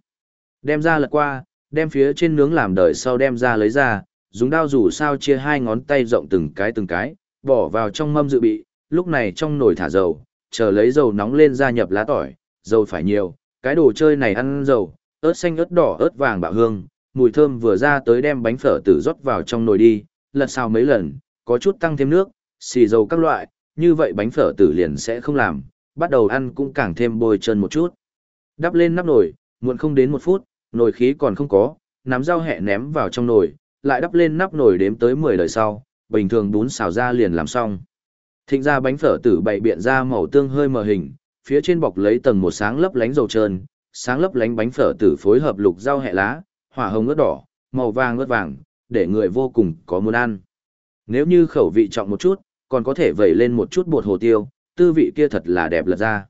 Đem ra lật qua, đem phía trên nướng làm đời sau đem ra lấy ra, dùng dao rủ sao chia hai ngón tay rộng từng cái từng cái, bỏ vào trong mâm dự bị, lúc này trong nồi thả dầu, chờ lấy dầu nóng lên gia nhập lá tỏi, dầu phải nhiều, cái đồ chơi này ăn dầu, ớt xanh ớt đỏ ớt vàng bạo hương, mùi thơm vừa ra tới đem bánh phở tử rót vào trong nồi đi, lật xào mấy lần, có chút tăng thêm nước, xì dầu các loại, như vậy bánh phở tử liền sẽ không làm, bắt đầu ăn cũng càng thêm bôi chân một chút. Đắp lên nắp nồi, muộn không đến một phút, nồi khí còn không có, nắm rau hẹ ném vào trong nồi, lại đắp lên nắp nồi đếm tới 10 đời sau, bình thường bún xào ra liền làm xong. Thịnh ra bánh phở tử bày biện ra màu tương hơi mờ hình, phía trên bọc lấy tầng một sáng lấp lánh dầu trơn, sáng lấp lánh bánh phở tử phối hợp lục rau hẹ lá, hỏa hồng ớt đỏ, màu vàng ớt vàng, để người vô cùng có muốn ăn. Nếu như khẩu vị trọng một chút, còn có thể vẩy lên một chút bột hồ tiêu, tư vị kia thật là đẹp lật ra.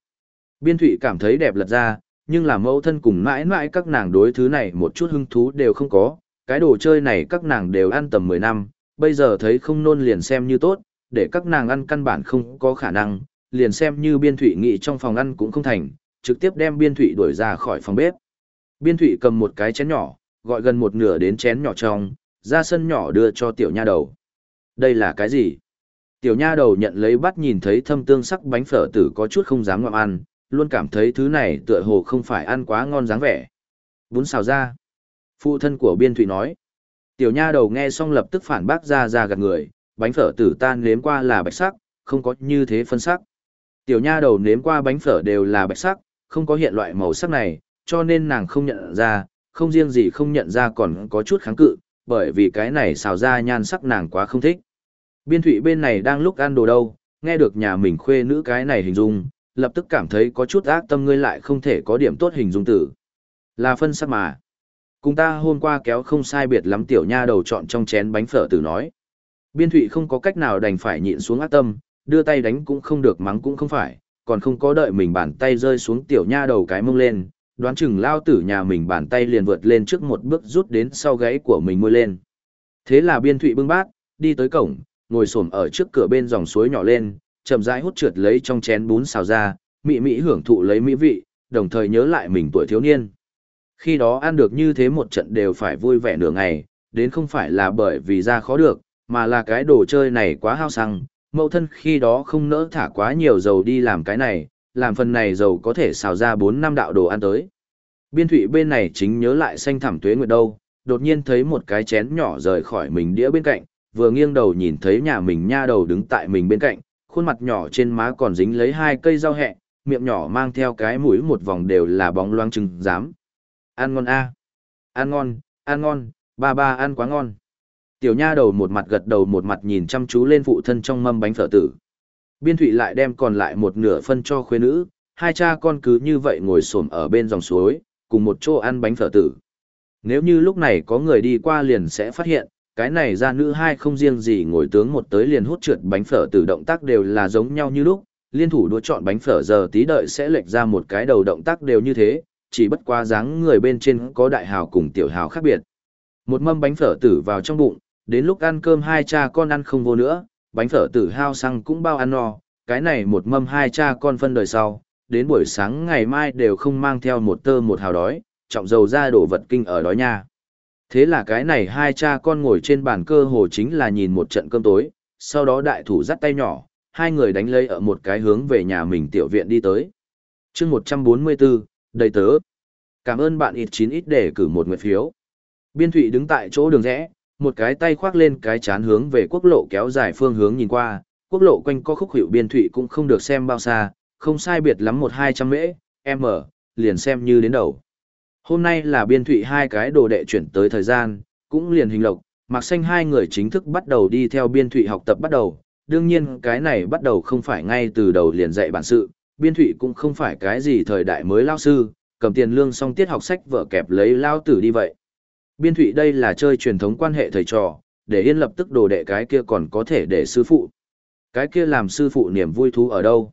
Biên thụy cảm thấy đẹp lật ra, nhưng là mẫu thân cùng mãi mãi các nàng đối thứ này một chút hứng thú đều không có, cái đồ chơi này các nàng đều ăn tầm 10 năm, bây giờ thấy không nôn liền xem như tốt, để các nàng ăn căn bản không có khả năng, liền xem như biên thụy nghị trong phòng ăn cũng không thành, trực tiếp đem biên thụy đuổi ra khỏi phòng bếp. Biên thụy cầm một cái chén nhỏ, gọi gần một nửa đến chén nhỏ trong, ra sân nhỏ đưa cho tiểu nha đầu. Đây là cái gì? Tiểu nha đầu nhận lấy bắt nhìn thấy thâm tương sắc bánh phở tử có chút không dám ngậm ăn, luôn cảm thấy thứ này tựa hồ không phải ăn quá ngon dáng vẻ. Bún xào ra. Phụ thân của biên thụy nói. Tiểu nha đầu nghe xong lập tức phản bác ra ra gạt người, bánh phở tử tan nếm qua là bạch sắc, không có như thế phân sắc. Tiểu nha đầu nếm qua bánh phở đều là bạch sắc, không có hiện loại màu sắc này, cho nên nàng không nhận ra, không riêng gì không nhận ra còn có chút kháng cự, bởi vì cái này xào ra nhan sắc nàng quá không thích. Biên thụy bên này đang lúc ăn đồ đâu, nghe được nhà mình khuê nữ cái này hình dung, lập tức cảm thấy có chút ác tâm ngươi lại không thể có điểm tốt hình dung tử. Là phân sắc mà. Cùng ta hôm qua kéo không sai biệt lắm tiểu nha đầu chọn trong chén bánh phở tử nói. Biên thụy không có cách nào đành phải nhịn xuống ác tâm, đưa tay đánh cũng không được mắng cũng không phải, còn không có đợi mình bàn tay rơi xuống tiểu nha đầu cái mông lên, đoán chừng lao tử nhà mình bàn tay liền vượt lên trước một bước rút đến sau gáy của mình môi lên. Thế là biên thụy bưng bát, đi tới cổng, ngồi xổm ở trước cửa bên dòng suối nhỏ lên, chậm rãi hút trượt lấy trong chén bún xào ra, mị mị hưởng thụ lấy mỹ vị, đồng thời nhớ lại mình tuổi thiếu niên. Khi đó ăn được như thế một trận đều phải vui vẻ nửa ngày, đến không phải là bởi vì ra khó được, mà là cái đồ chơi này quá hao xăng, mẫu thân khi đó không nỡ thả quá nhiều dầu đi làm cái này, làm phần này dầu có thể xào ra 4 năm đạo đồ ăn tới. Biên thủy bên này chính nhớ lại xanh thẳm tuế nguyệt đâu, đột nhiên thấy một cái chén nhỏ rời khỏi mình đĩa bên cạnh, vừa nghiêng đầu nhìn thấy nhà mình nha đầu đứng tại mình bên cạnh, khuôn mặt nhỏ trên má còn dính lấy hai cây rau hẹ, miệng nhỏ mang theo cái mũi một vòng đều là bóng loang trừng dám. Ăn ngon a, Ăn ngon, ăn ngon, ba ba ăn quá ngon. Tiểu nha đầu một mặt gật đầu một mặt nhìn chăm chú lên phụ thân trong mâm bánh phở tử. Biên thụy lại đem còn lại một nửa phân cho khuê nữ, hai cha con cứ như vậy ngồi xổm ở bên dòng suối, cùng một chỗ ăn bánh phở tử. Nếu như lúc này có người đi qua liền sẽ phát hiện, cái này ra nữ hai không riêng gì ngồi tướng một tới liền hút trượt bánh phở từ động tác đều là giống nhau như lúc, liên thủ đua chọn bánh phở giờ tí đợi sẽ lệch ra một cái đầu động tác đều như thế, chỉ bất qua dáng người bên trên có đại hào cùng tiểu hào khác biệt. Một mâm bánh phở tử vào trong bụng, đến lúc ăn cơm hai cha con ăn không vô nữa, bánh phở tử hao xăng cũng bao ăn no, cái này một mâm hai cha con phân đời sau, đến buổi sáng ngày mai đều không mang theo một tơ một hào đói, trọng dầu ra đổ vật kinh ở đói nha. Thế là cái này hai cha con ngồi trên bàn cơ hồ chính là nhìn một trận cơm tối, sau đó đại thủ dắt tay nhỏ, hai người đánh lây ở một cái hướng về nhà mình tiểu viện đi tới. chương 144, đầy tớ. Cảm ơn bạn ít chín ít để cử một nguyện phiếu. Biên thụy đứng tại chỗ đường rẽ, một cái tay khoác lên cái chán hướng về quốc lộ kéo dài phương hướng nhìn qua, quốc lộ quanh co khúc hiệu biên thụy cũng không được xem bao xa, không sai biệt lắm một hai trăm mễ, m, liền xem như đến đầu. Hôm nay là biên thụy hai cái đồ đệ chuyển tới thời gian, cũng liền hình lộc, mặc xanh hai người chính thức bắt đầu đi theo biên thụy học tập bắt đầu. Đương nhiên cái này bắt đầu không phải ngay từ đầu liền dạy bản sự, biên thụy cũng không phải cái gì thời đại mới lao sư, cầm tiền lương xong tiết học sách vợ kẹp lấy lao tử đi vậy. Biên thụy đây là chơi truyền thống quan hệ thầy trò, để yên lập tức đồ đệ cái kia còn có thể để sư phụ. Cái kia làm sư phụ niềm vui thú ở đâu?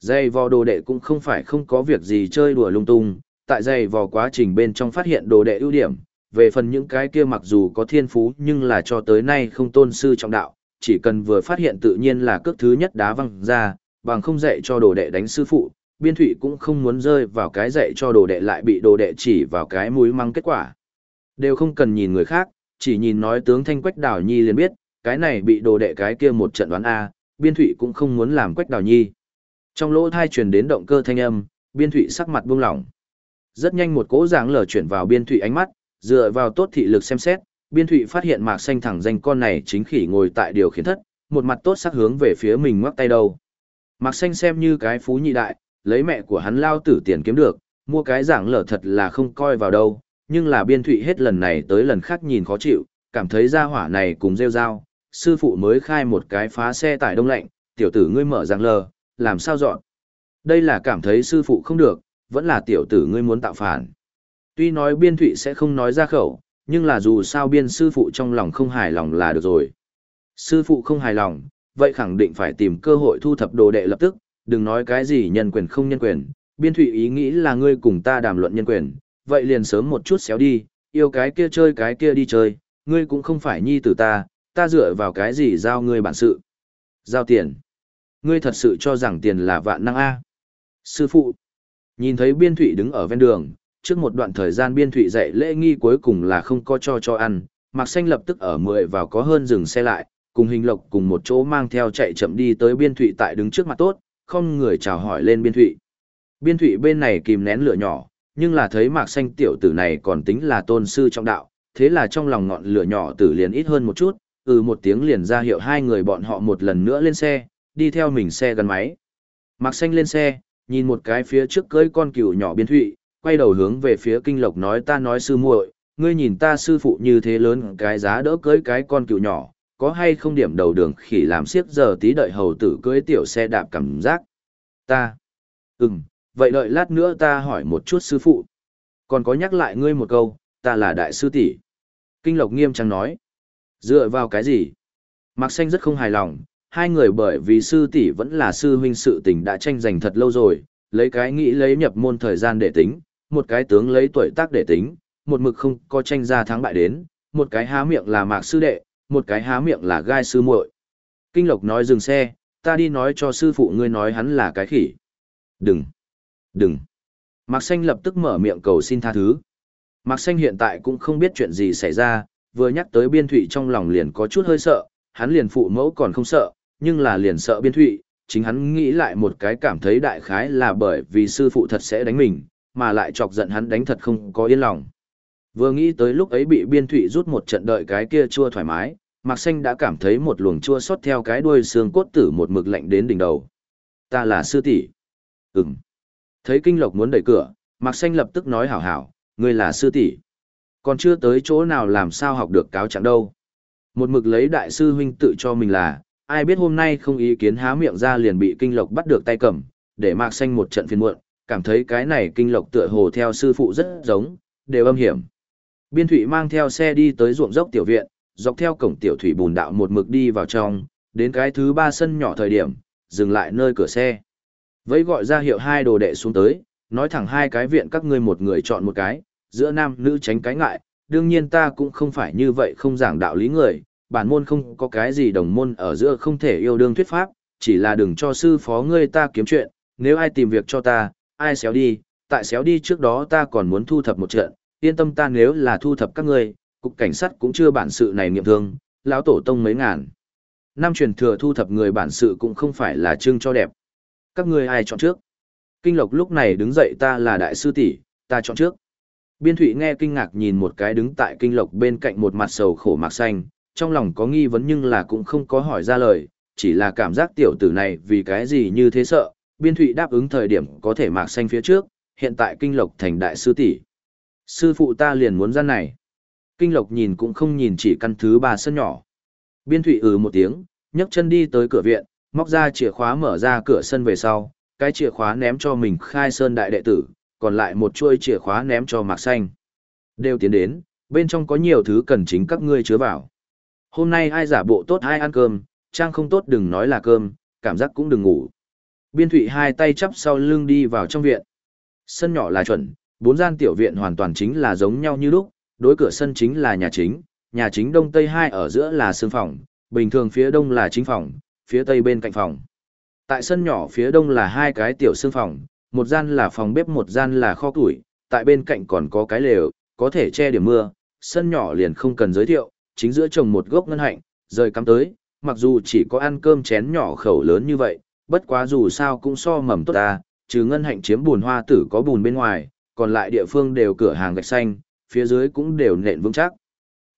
Dây vò đồ đệ cũng không phải không có việc gì chơi đùa lung tung, tại dày vò quá trình bên trong phát hiện đồ đệ ưu điểm, về phần những cái kia mặc dù có thiên phú nhưng là cho tới nay không tôn sư trọng đạo, chỉ cần vừa phát hiện tự nhiên là cước thứ nhất đá văng ra, bằng không dạy cho đồ đệ đánh sư phụ, biên thủy cũng không muốn rơi vào cái dạy cho đồ đệ lại bị đồ đệ chỉ vào cái mũi măng kết quả. Đều không cần nhìn người khác, chỉ nhìn nói tướng thanh quách đào nhi liền biết, cái này bị đồ đệ cái kia một trận đoán A, biên thủy cũng không muốn làm quách đào nhi. Trong lỗ thai truyền đến động cơ thanh âm, biên thủy sắc mặt buông lỏng. Rất nhanh một cỗ dáng lờ chuyển vào biên thụy ánh mắt, dựa vào tốt thị lực xem xét, biên thụy phát hiện mạc xanh thẳng danh con này chính khỉ ngồi tại điều khiển thất, một mặt tốt sắc hướng về phía mình ngoắc tay đâu. Mạc xanh xem như cái phú nhị đại, lấy mẹ của hắn lao tử tiền kiếm được, mua cái giảng lở thật là không coi vào đâu, nhưng là biên thụy hết lần này tới lần khác nhìn khó chịu, cảm thấy ra hỏa này cùng rêu rao, sư phụ mới khai một cái phá xe tải đông lạnh, tiểu tử ngươi mở giảng lờ, làm sao dọn. Đây là cảm thấy sư phụ không được, vẫn là tiểu tử ngươi muốn tạo phản. Tuy nói biên thụy sẽ không nói ra khẩu, nhưng là dù sao biên sư phụ trong lòng không hài lòng là được rồi. Sư phụ không hài lòng, vậy khẳng định phải tìm cơ hội thu thập đồ đệ lập tức, đừng nói cái gì nhân quyền không nhân quyền. Biên thụy ý nghĩ là ngươi cùng ta đàm luận nhân quyền, vậy liền sớm một chút xéo đi, yêu cái kia chơi cái kia đi chơi, ngươi cũng không phải nhi tử ta, ta dựa vào cái gì giao ngươi bản sự. Giao tiền. Ngươi thật sự cho rằng tiền là vạn năng A. Sư phụ. Nhìn thấy biên thụy đứng ở ven đường, trước một đoạn thời gian biên thụy dạy lễ nghi cuối cùng là không có cho cho ăn, Mạc Xanh lập tức ở mười vào có hơn dừng xe lại, cùng hình lộc cùng một chỗ mang theo chạy chậm đi tới biên thụy tại đứng trước mặt tốt, không người chào hỏi lên biên thụy. Biên thụy bên này kìm nén lửa nhỏ, nhưng là thấy mạc xanh tiểu tử này còn tính là tôn sư trong đạo, thế là trong lòng ngọn lửa nhỏ tử liền ít hơn một chút, ừ một tiếng liền ra hiệu hai người bọn họ một lần nữa lên xe, đi theo mình xe gắn máy. Mạc xanh lên xe, nhìn một cái phía trước cưới con cừu nhỏ biên thụy, quay đầu hướng về phía kinh lộc nói ta nói sư muội, ngươi nhìn ta sư phụ như thế lớn cái giá đỡ cưới cái con cừu nhỏ, có hay không điểm đầu đường khỉ làm siếc giờ tí đợi hầu tử cưới tiểu xe đạp cảm giác. Ta. Ừm, vậy đợi lát nữa ta hỏi một chút sư phụ. Còn có nhắc lại ngươi một câu, ta là đại sư tỷ. Kinh Lộc nghiêm trang nói. Dựa vào cái gì? Mạc Xanh rất không hài lòng, hai người bởi vì sư tỷ vẫn là sư huynh sự tình đã tranh giành thật lâu rồi, lấy cái nghĩ lấy nhập môn thời gian để tính, một cái tướng lấy tuổi tác để tính, một mực không có tranh ra thắng bại đến, một cái há miệng là Mạc sư đệ, một cái há miệng là gai sư muội. Kinh Lộc nói dừng xe, ta đi nói cho sư phụ ngươi nói hắn là cái khỉ. Đừng, đừng. Mạc Xanh lập tức mở miệng cầu xin tha thứ. Mạc Xanh hiện tại cũng không biết chuyện gì xảy ra, vừa nhắc tới biên thủy trong lòng liền có chút hơi sợ, hắn liền phụ mẫu còn không sợ, nhưng là liền sợ biên thụy, chính hắn nghĩ lại một cái cảm thấy đại khái là bởi vì sư phụ thật sẽ đánh mình, mà lại chọc giận hắn đánh thật không có yên lòng. Vừa nghĩ tới lúc ấy bị biên thụy rút một trận đợi cái kia chua thoải mái, Mạc Xanh đã cảm thấy một luồng chua xót theo cái đuôi xương cốt tử một mực lạnh đến đỉnh đầu. Ta là sư tỷ. Ừm. Thấy Kinh Lộc muốn đẩy cửa, Mạc Xanh lập tức nói hảo hảo, ngươi là sư tỷ. Còn chưa tới chỗ nào làm sao học được cáo trạng đâu. Một mực lấy đại sư huynh tự cho mình là, ai biết hôm nay không ý kiến há miệng ra liền bị Kinh Lộc bắt được tay cầm, để Mạc Xanh một trận phiền muộn, cảm thấy cái này Kinh Lộc tựa hồ theo sư phụ rất giống, đều âm hiểm. Biên thủy mang theo xe đi tới ruộng dốc tiểu viện, dọc theo cổng tiểu thủy bùn đạo một mực đi vào trong, đến cái thứ ba sân nhỏ thời điểm, dừng lại nơi cửa xe. Vẫy gọi ra hiệu hai đồ đệ xuống tới, nói thẳng hai cái viện các ngươi một người chọn một cái, giữa nam nữ tránh cái ngại, đương nhiên ta cũng không phải như vậy không giảng đạo lý người, bản môn không có cái gì đồng môn ở giữa không thể yêu đương thuyết pháp, chỉ là đừng cho sư phó ngươi ta kiếm chuyện, nếu ai tìm việc cho ta, ai xéo đi, tại xéo đi trước đó ta còn muốn thu thập một trận, yên tâm ta nếu là thu thập các ngươi, cục cảnh sát cũng chưa bản sự này nghiệm thương, lão tổ tông mấy ngàn. Năm truyền thừa thu thập người bản sự cũng không phải là trưng cho đẹp. Các ngươi ai chọn trước? Kinh Lộc lúc này đứng dậy ta là đại sư tỷ, ta chọn trước. Biên Thụy nghe kinh ngạc nhìn một cái đứng tại Kinh Lộc bên cạnh một mặt sầu khổ mạc xanh, trong lòng có nghi vấn nhưng là cũng không có hỏi ra lời, chỉ là cảm giác tiểu tử này vì cái gì như thế sợ. Biên Thụy đáp ứng thời điểm có thể mạc xanh phía trước, hiện tại Kinh Lộc thành đại sư tỷ. Sư phụ ta liền muốn ra này. Kinh Lộc nhìn cũng không nhìn chỉ căn thứ ba sân nhỏ. Biên Thụy ừ một tiếng, nhấc chân đi tới cửa viện, móc ra chìa khóa mở ra cửa sân về sau, cái chìa khóa ném cho mình khai sơn đại đệ tử, còn lại một chuôi chìa khóa ném cho Mạc Xanh. Đều tiến đến, bên trong có nhiều thứ cần chính các ngươi chứa vào. Hôm nay ai giả bộ tốt ai ăn cơm, trang không tốt đừng nói là cơm, cảm giác cũng đừng ngủ. Biên Thụy hai tay chắp sau lưng đi vào trong viện. Sân nhỏ là chuẩn, bốn gian tiểu viện hoàn toàn chính là giống nhau như lúc, đối cửa sân chính là nhà chính, nhà chính đông tây hai ở giữa là sương phòng, bình thường phía đông là chính phòng, phía tây bên cạnh phòng. Tại sân nhỏ phía đông là hai cái tiểu sương phòng, một gian là phòng bếp một gian là kho củi, tại bên cạnh còn có cái lều, có thể che điểm mưa, sân nhỏ liền không cần giới thiệu, chính giữa trồng một gốc ngân hạnh, rời cắm tới, mặc dù chỉ có ăn cơm chén nhỏ khẩu lớn như vậy, bất quá dù sao cũng so mầm tốt ta, trừ ngân hạnh chiếm bùn hoa tử có bùn bên ngoài, còn lại địa phương đều cửa hàng gạch xanh, phía dưới cũng đều nện vững chắc.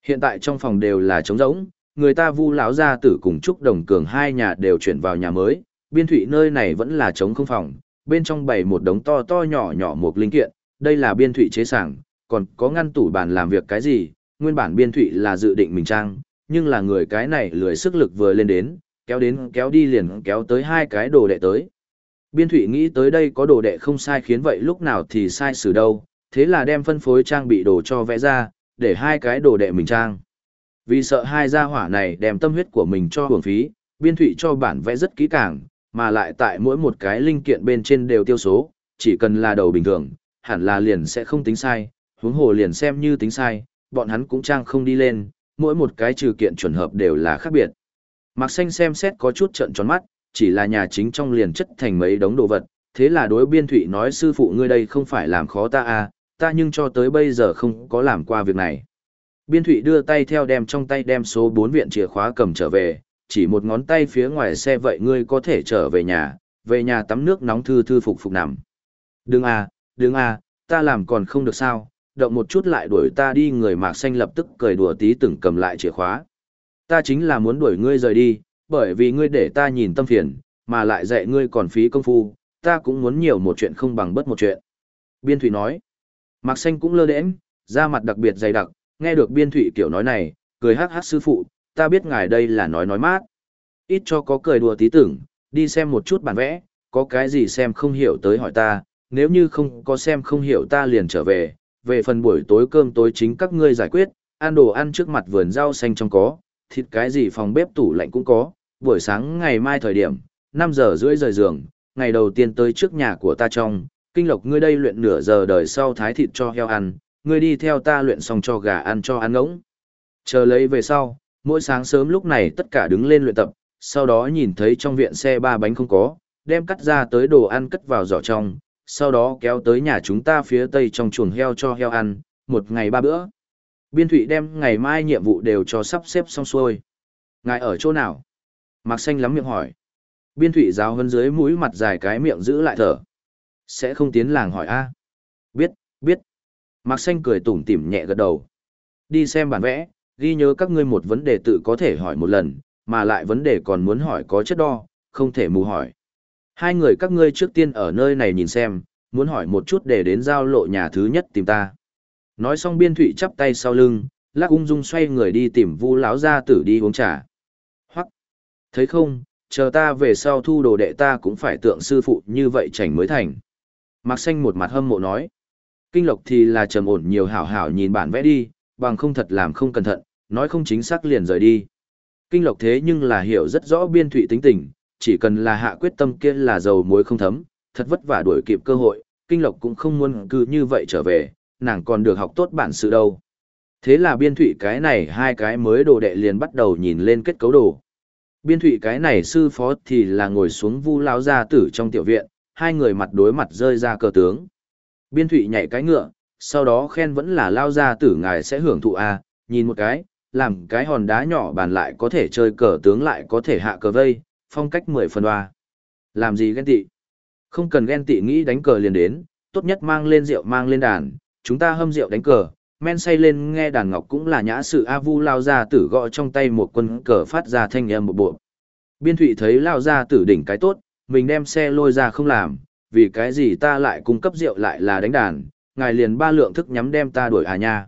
Hiện tại trong phòng đều là trống rỗng, người ta vu lão gia tử cùng Trúc Đồng Cường hai nhà đều chuyển vào nhà mới, biên thủy nơi này vẫn là trống không phòng, bên trong bày một đống to to nhỏ nhỏ một linh kiện, đây là biên thủy chế sảng, còn có ngăn tủ bàn làm việc cái gì, nguyên bản biên thụy là dự định mình trang, nhưng là người cái này lười sức lực vừa lên đến, kéo đến kéo đi liền kéo tới hai cái đồ đệ tới. Biên thủy nghĩ tới đây có đồ đệ không sai khiến vậy lúc nào thì sai xử đâu, thế là đem phân phối trang bị đồ cho vẽ ra, để hai cái đồ đệ mình trang. Vì sợ hai gia hỏa này đem tâm huyết của mình cho hưởng phí, biên thủy cho bản vẽ rất kỹ càng, mà lại tại mỗi một cái linh kiện bên trên đều tiêu số, chỉ cần là đầu bình thường, hẳn là liền sẽ không tính sai, huống hồ liền xem như tính sai, bọn hắn cũng trang không đi lên, mỗi một cái trừ kiện chuẩn hợp đều là khác biệt. Mạc Xanh xem xét có chút trợn tròn mắt, chỉ là nhà chính trong liền chất thành mấy đống đồ vật, thế là đối biên thủy nói sư phụ ngươi đây không phải làm khó ta à, ta nhưng cho tới bây giờ không có làm qua việc này. Biên thủy đưa tay theo đem trong tay đem số 4 viện chìa khóa cầm trở về, chỉ một ngón tay phía ngoài xe vậy ngươi có thể trở về nhà, về nhà tắm nước nóng thư thư phục phục nằm. Đừng à, đừng à, ta làm còn không được sao, động một chút lại đuổi ta đi người mạc xanh lập tức cười đùa tí từng cầm lại chìa khóa. Ta chính là muốn đuổi ngươi rời đi, bởi vì ngươi để ta nhìn tâm phiền, mà lại dạy ngươi còn phí công phu, ta cũng muốn nhiều một chuyện không bằng bất một chuyện. Biên Thụy nói, Mạc Xanh cũng lơ đễnh, da mặt đặc biệt dày đặc, nghe được Biên Thụy kiểu nói này, cười hát hát sư phụ, ta biết ngài đây là nói nói mát. Ít cho có cười đùa tí tưởng, đi xem một chút bản vẽ, có cái gì xem không hiểu tới hỏi ta, nếu như không có xem không hiểu ta liền trở về, về phần buổi tối cơm tối chính các ngươi giải quyết, ăn đồ ăn trước mặt vườn rau xanh trong có, thịt cái gì phòng bếp tủ lạnh cũng có, buổi sáng ngày mai thời điểm, 5 giờ rưỡi rời giường, ngày đầu tiên tới trước nhà của ta trong, kinh lộc ngươi đây luyện nửa giờ đời sau thái thịt cho heo ăn, ngươi đi theo ta luyện xong cho gà ăn cho ăn ngỗng. Chờ lấy về sau, mỗi sáng sớm lúc này tất cả đứng lên luyện tập, sau đó nhìn thấy trong viện xe ba bánh không có, đem cắt ra tới đồ ăn cất vào giỏ trong, sau đó kéo tới nhà chúng ta phía tây trong chuồng heo cho heo ăn, một ngày ba bữa. Biên thụy đem ngày mai nhiệm vụ đều cho sắp xếp xong xuôi. Ngài ở chỗ nào? Mạc xanh lắm miệng hỏi. Biên thụy giáo hơn dưới mũi mặt dài cái miệng giữ lại thở. Sẽ không tiến làng hỏi a Biết, biết. Mạc xanh cười tủm tỉm nhẹ gật đầu. Đi xem bản vẽ, ghi nhớ các ngươi một vấn đề tự có thể hỏi một lần, mà lại vấn đề còn muốn hỏi có chất đo, không thể mù hỏi. Hai người các ngươi trước tiên ở nơi này nhìn xem, muốn hỏi một chút để đến giao lộ nhà thứ nhất tìm ta. Nói xong biên thụy chắp tay sau lưng, lắc ung dung xoay người đi tìm vu lão gia tử đi uống trà. Hoặc, thấy không, chờ ta về sau thu đồ đệ ta cũng phải tượng sư phụ như vậy chảnh mới thành. Mạc xanh một mặt hâm mộ nói. Kinh lộc thì là trầm ổn nhiều hảo hảo nhìn bản vẽ đi, bằng không thật làm không cẩn thận, nói không chính xác liền rời đi. Kinh lộc thế nhưng là hiểu rất rõ biên thụy tính tình, chỉ cần là hạ quyết tâm kia là dầu muối không thấm, thật vất vả đuổi kịp cơ hội, kinh lộc cũng không muốn cứ như vậy trở về, nàng còn được học tốt bản sự đâu. Thế là biên thụy cái này hai cái mới đồ đệ liền bắt đầu nhìn lên kết cấu đồ. Biên thụy cái này sư phó thì là ngồi xuống vu lao gia tử trong tiểu viện, hai người mặt đối mặt rơi ra cờ tướng. Biên thụy nhảy cái ngựa, sau đó khen vẫn là lao gia tử ngài sẽ hưởng thụ a nhìn một cái, làm cái hòn đá nhỏ bàn lại có thể chơi cờ tướng lại có thể hạ cờ vây, phong cách mười phần hoa. Làm gì ghen tị? Không cần ghen tị nghĩ đánh cờ liền đến, tốt nhất mang lên rượu mang lên đàn, chúng ta hâm rượu đánh cờ, men say lên nghe đàn ngọc cũng là nhã sự A Vu lao ra tử gõ trong tay một quân cờ phát ra thanh âm một bộ. Biên thụy thấy lao ra tử đỉnh cái tốt, mình đem xe lôi ra không làm, vì cái gì ta lại cung cấp rượu lại là đánh đàn, ngài liền ba lượng thức nhắm đem ta đuổi à nha.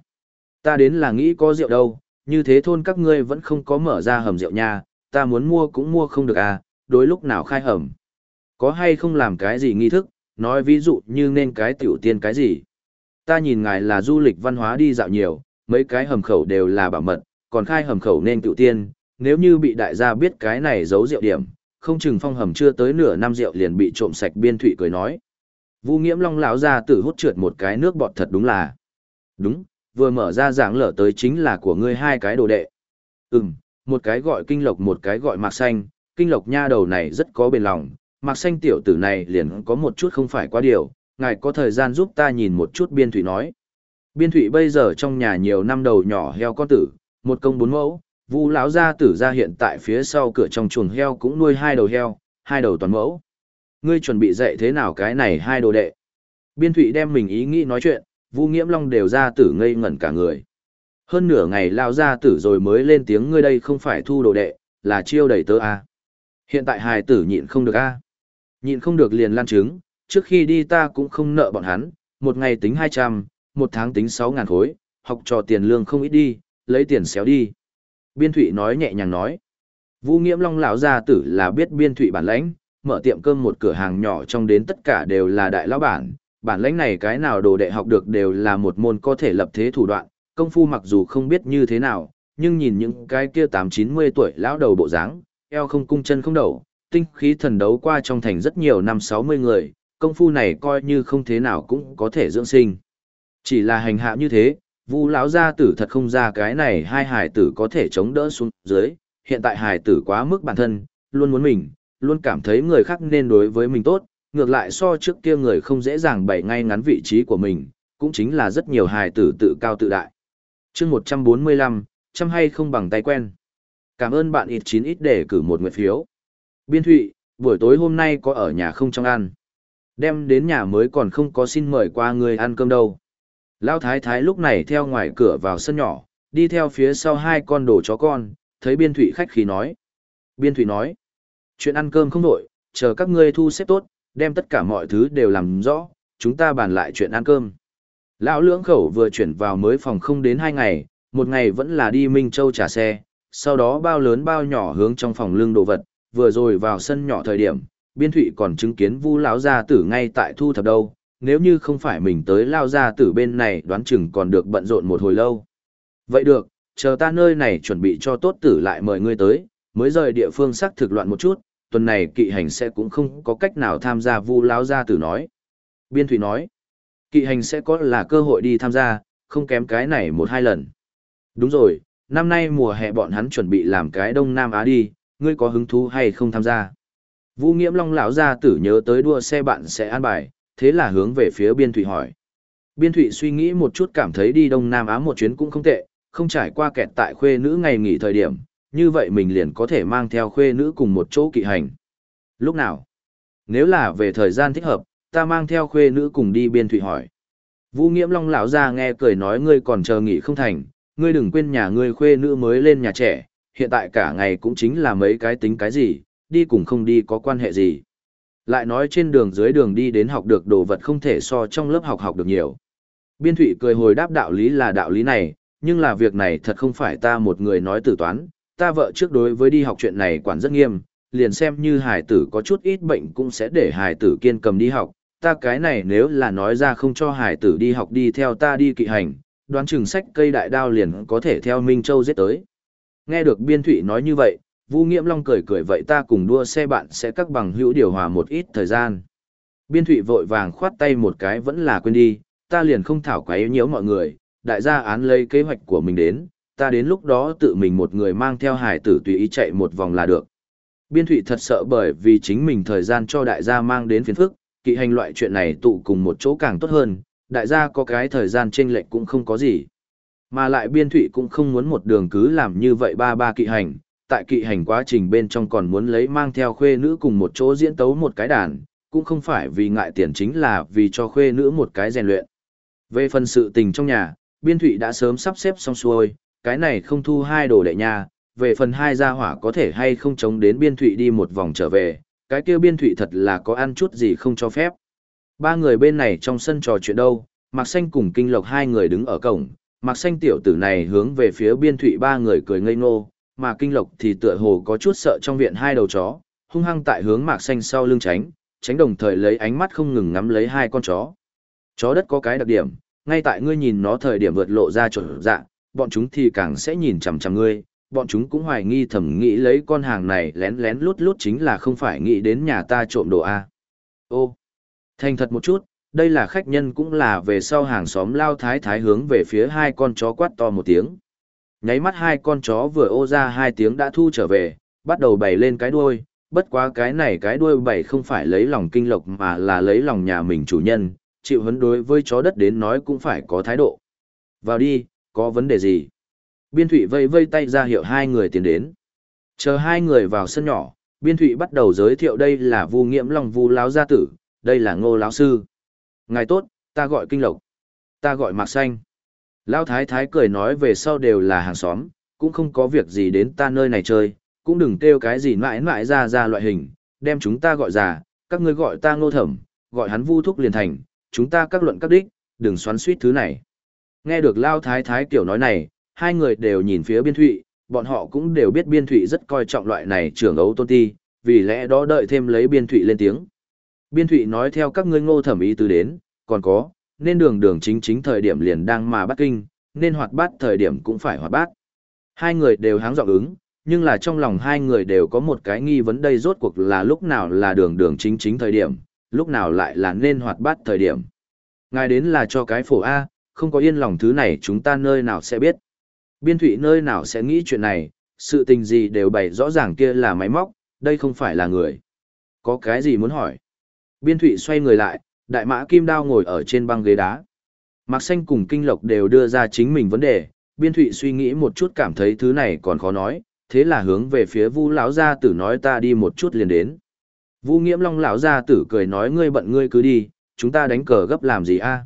Ta đến là nghĩ có rượu đâu, như thế thôn các ngươi vẫn không có mở ra hầm rượu nha, ta muốn mua cũng mua không được à, đối lúc nào khai hầm. Có hay không làm cái gì nghi thức, nói ví dụ như nên cái tiểu tiên cái gì. Ta nhìn ngài là du lịch văn hóa đi dạo nhiều, mấy cái hầm khẩu đều là bảo mật, còn khai hầm khẩu nên tiểu tiên, nếu như bị đại gia biết cái này giấu rượu điểm, không chừng phong hầm chưa tới nửa năm rượu liền bị trộm sạch biên thụy cười nói. Vu nghiễm long lão ra tử hút trượt một cái nước bọt thật đúng là. Đúng, vừa mở ra giảng lở tới chính là của ngươi hai cái đồ đệ. Ừm, một cái gọi kinh lộc một cái gọi mạc xanh, kinh lộc nha đầu này rất có bền lòng, mạc xanh tiểu tử này liền có một chút không phải quá điều, ngài có thời gian giúp ta nhìn một chút biên thủy nói. Biên thủy bây giờ trong nhà nhiều năm đầu nhỏ heo con tử, một công bốn mẫu, vu lão gia tử ra hiện tại phía sau cửa trong chuồng heo cũng nuôi hai đầu heo, hai đầu toàn mẫu. Ngươi chuẩn bị dạy thế nào cái này hai đồ đệ? Biên thủy đem mình ý nghĩ nói chuyện, vu nghiễm long đều ra tử ngây ngẩn cả người. Hơn nửa ngày lao ra tử rồi mới lên tiếng ngươi đây không phải thu đồ đệ, là chiêu đầy tớ a. Hiện tại hài tử nhịn không được a. Nhịn không được liền lan trứng, trước khi đi ta cũng không nợ bọn hắn, một ngày tính hai trăm, một tháng tính sáu ngàn khối, học trò tiền lương không ít đi, lấy tiền xéo đi. Biên Thụy nói nhẹ nhàng nói. Vũ Nghiễm Long lão gia tử là biết Biên Thụy bản lãnh, mở tiệm cơm một cửa hàng nhỏ trong đến tất cả đều là đại lão bản, bản lãnh này cái nào đồ đệ học được đều là một môn có thể lập thế thủ đoạn, công phu mặc dù không biết như thế nào, nhưng nhìn những cái kia tám chín mươi tuổi lão đầu bộ dáng, eo không cung chân không đầu, tinh khí thần đấu qua trong thành rất nhiều năm sáu mươi người, công phu này coi như không thế nào cũng có thể dưỡng sinh. Chỉ là hành hạ như thế, Vu lão gia tử thật không ra cái này hai hải tử có thể chống đỡ xuống dưới, hiện tại hải tử quá mức bản thân, luôn muốn mình, luôn cảm thấy người khác nên đối với mình tốt, ngược lại so trước kia người không dễ dàng bày ngay ngắn vị trí của mình, cũng chính là rất nhiều hài tử tự cao tự đại chương một trăm bốn mươi lăm trăm hay không bằng tay quen Cảm ơn bạn ít chín ít để cử một nguyện phiếu. Biên Thụy, buổi tối hôm nay có ở nhà không trong ăn. Đem đến nhà mới còn không có xin mời qua người ăn cơm đâu. Lão Thái Thái lúc này theo ngoài cửa vào sân nhỏ, đi theo phía sau hai con đồ chó con, thấy Biên Thụy khách khí nói. Biên Thụy nói, chuyện ăn cơm không đổi, chờ các ngươi thu xếp tốt, đem tất cả mọi thứ đều làm rõ, chúng ta bàn lại chuyện ăn cơm. Lão lưỡng khẩu vừa chuyển vào mới phòng không đến hai ngày, một ngày vẫn là đi Minh Châu trả xe, sau đó bao lớn bao nhỏ hướng trong phòng lương đồ vật, vừa rồi vào sân nhỏ thời điểm, biên thụy còn chứng kiến vu lão gia tử ngay tại thu thập đâu, nếu như không phải mình tới lao gia tử bên này đoán chừng còn được bận rộn một hồi lâu. Vậy được, chờ ta nơi này chuẩn bị cho tốt tử lại mời ngươi tới, mới rời địa phương xác thực loạn một chút, tuần này kỵ hành sẽ cũng không có cách nào tham gia vu lão gia tử nói. Biên thụy nói, kỵ hành sẽ có là cơ hội đi tham gia, không kém cái này một hai lần. Đúng rồi, năm nay mùa hè bọn hắn chuẩn bị làm cái Đông Nam Á đi, ngươi có hứng thú hay không tham gia? Vũ Nghiễm Long lão gia tử nhớ tới đua xe bạn sẽ an bài, thế là hướng về phía Biên Thụy hỏi. Biên Thụy suy nghĩ một chút cảm thấy đi Đông Nam Á một chuyến cũng không tệ, không trải qua kẹt tại khuê nữ ngày nghỉ thời điểm, như vậy mình liền có thể mang theo khuê nữ cùng một chỗ kỵ hành. Lúc nào? Nếu là về thời gian thích hợp, ta mang theo khuê nữ cùng đi Biên Thụy hỏi. Vũ Nghiễm Long lão ra nghe cười nói ngươi còn chờ nghỉ không thành, ngươi đừng quên nhà ngươi khuê nữ mới lên nhà trẻ, hiện tại cả ngày cũng chính là mấy cái tính cái gì, đi cùng không đi có quan hệ gì. Lại nói trên đường dưới đường đi đến học được đồ vật không thể so trong lớp học học được nhiều. Biên thủy cười hồi đáp đạo lý là đạo lý này, nhưng là việc này thật không phải ta một người nói tử toán, ta vợ trước đối với đi học chuyện này quản rất nghiêm, liền xem như hài tử có chút ít bệnh cũng sẽ để hài tử kiên cầm đi học, ta cái này nếu là nói ra không cho hải tử đi học đi theo ta đi kỵ hành, đoán chừng sách cây đại đao liền có thể theo Minh Châu giết tới. Nghe được Biên Thụy nói như vậy, Vũ Nghiễm Long cười cười vậy ta cùng đua xe bạn sẽ các bằng hữu điều hòa một ít thời gian. Biên Thụy vội vàng khoát tay một cái vẫn là quên đi, ta liền không thảo quấy nhiễu mọi người, đại gia án lấy kế hoạch của mình đến, ta đến lúc đó tự mình một người mang theo hải tử tùy ý chạy một vòng là được. Biên Thụy thật sợ bởi vì chính mình thời gian cho đại gia mang đến phiền phức, kỵ hành loại chuyện này tụ cùng một chỗ càng tốt hơn, đại gia có cái thời gian chênh lệch cũng không có gì. Mà lại biên thụy cũng không muốn một đường cứ làm như vậy ba ba kỵ hành, tại kỵ hành quá trình bên trong còn muốn lấy mang theo khuê nữ cùng một chỗ diễn tấu một cái đàn, cũng không phải vì ngại tiền chính là vì cho khuê nữ một cái rèn luyện. Về phần sự tình trong nhà, biên thụy đã sớm sắp xếp xong xuôi, cái này không thu hai đồ đệ nhà, về phần hai gia hỏa có thể hay không chống đến biên thụy đi một vòng trở về, cái kia biên thụy thật là có ăn chút gì không cho phép. Ba người bên này trong sân trò chuyện đâu, Mạc Xanh cùng Kinh Lộc hai người đứng ở cổng, Mạc Xanh tiểu tử này hướng về phía biên thụy ba người cười ngây ngô, mà Kinh Lộc thì tựa hồ có chút sợ trong viện hai đầu chó, hung hăng tại hướng Mạc Xanh sau lưng tránh, tránh đồng thời lấy ánh mắt không ngừng ngắm lấy hai con chó. Chó đất có cái đặc điểm, ngay tại ngươi nhìn nó thời điểm vượt lộ ra chuẩn dạ, bọn chúng thì càng sẽ nhìn chằm chằm ngươi, bọn chúng cũng hoài nghi thẩm nghĩ lấy con hàng này lén lén lút lút chính là không phải nghĩ đến nhà ta trộm đồ A. Ô, thành thật một chút, đây là khách nhân cũng là về sau hàng xóm lao thái thái hướng về phía hai con chó quát to một tiếng. Nháy mắt hai con chó vừa ô ra hai tiếng đã thu trở về, bắt đầu bày lên cái đuôi, bất quá cái này cái đuôi bày không phải lấy lòng kinh lộc mà là lấy lòng nhà mình chủ nhân, chịu hấn đối với chó đất đến nói cũng phải có thái độ. Vào đi, có vấn đề gì? Biên thụy vây vây tay ra hiệu hai người tiến đến. Chờ hai người vào sân nhỏ, biên thụy bắt đầu giới thiệu đây là vu nghiễm Long vu láo gia tử, đây là ngô lão sư. Ngài tốt, ta gọi kinh lộc. Ta gọi mạc xanh. Lão thái thái cười nói về sau đều là hàng xóm, cũng không có việc gì đến ta nơi này chơi, cũng đừng kêu cái gì mãi mãi ra ra loại hình, đem chúng ta gọi già, các ngươi gọi ta ngô thẩm, gọi hắn vu thúc liền thành, chúng ta các luận các đích, đừng xoắn suýt thứ này. Nghe được Lao thái thái kiểu nói này, hai người đều nhìn phía biên thụy, bọn họ cũng đều biết biên thụy rất coi trọng loại này trưởng ấu tôn ti, vì lẽ đó đợi thêm lấy biên thụy lên tiếng. Biên thụy nói theo các ngươi ngô thẩm ý từ đến, còn có, nên đường đường chính chính thời điểm liền đang mà bắt kinh, nên hoạt bát thời điểm cũng phải hoạt bát. Hai người đều háng giọng ứng, nhưng là trong lòng hai người đều có một cái nghi vấn đây rốt cuộc là lúc nào là đường đường chính chính thời điểm, lúc nào lại là nên hoạt bát thời điểm. Ngài đến là cho cái phổ A, không có yên lòng thứ này chúng ta nơi nào sẽ biết. Biên thụy nơi nào sẽ nghĩ chuyện này, sự tình gì đều bày rõ ràng kia là máy móc, đây không phải là người. Có cái gì muốn hỏi? Biên thụy xoay người lại, đại mã kim đao ngồi ở trên băng ghế đá. Mạc Xanh cùng Kinh Lộc đều đưa ra chính mình vấn đề, biên thụy suy nghĩ một chút cảm thấy thứ này còn khó nói, thế là hướng về phía Vu lão gia tử nói ta đi một chút liền đến. Vu Nghiễm Long lão gia tử cười nói ngươi bận ngươi cứ đi, chúng ta đánh cờ gấp làm gì a?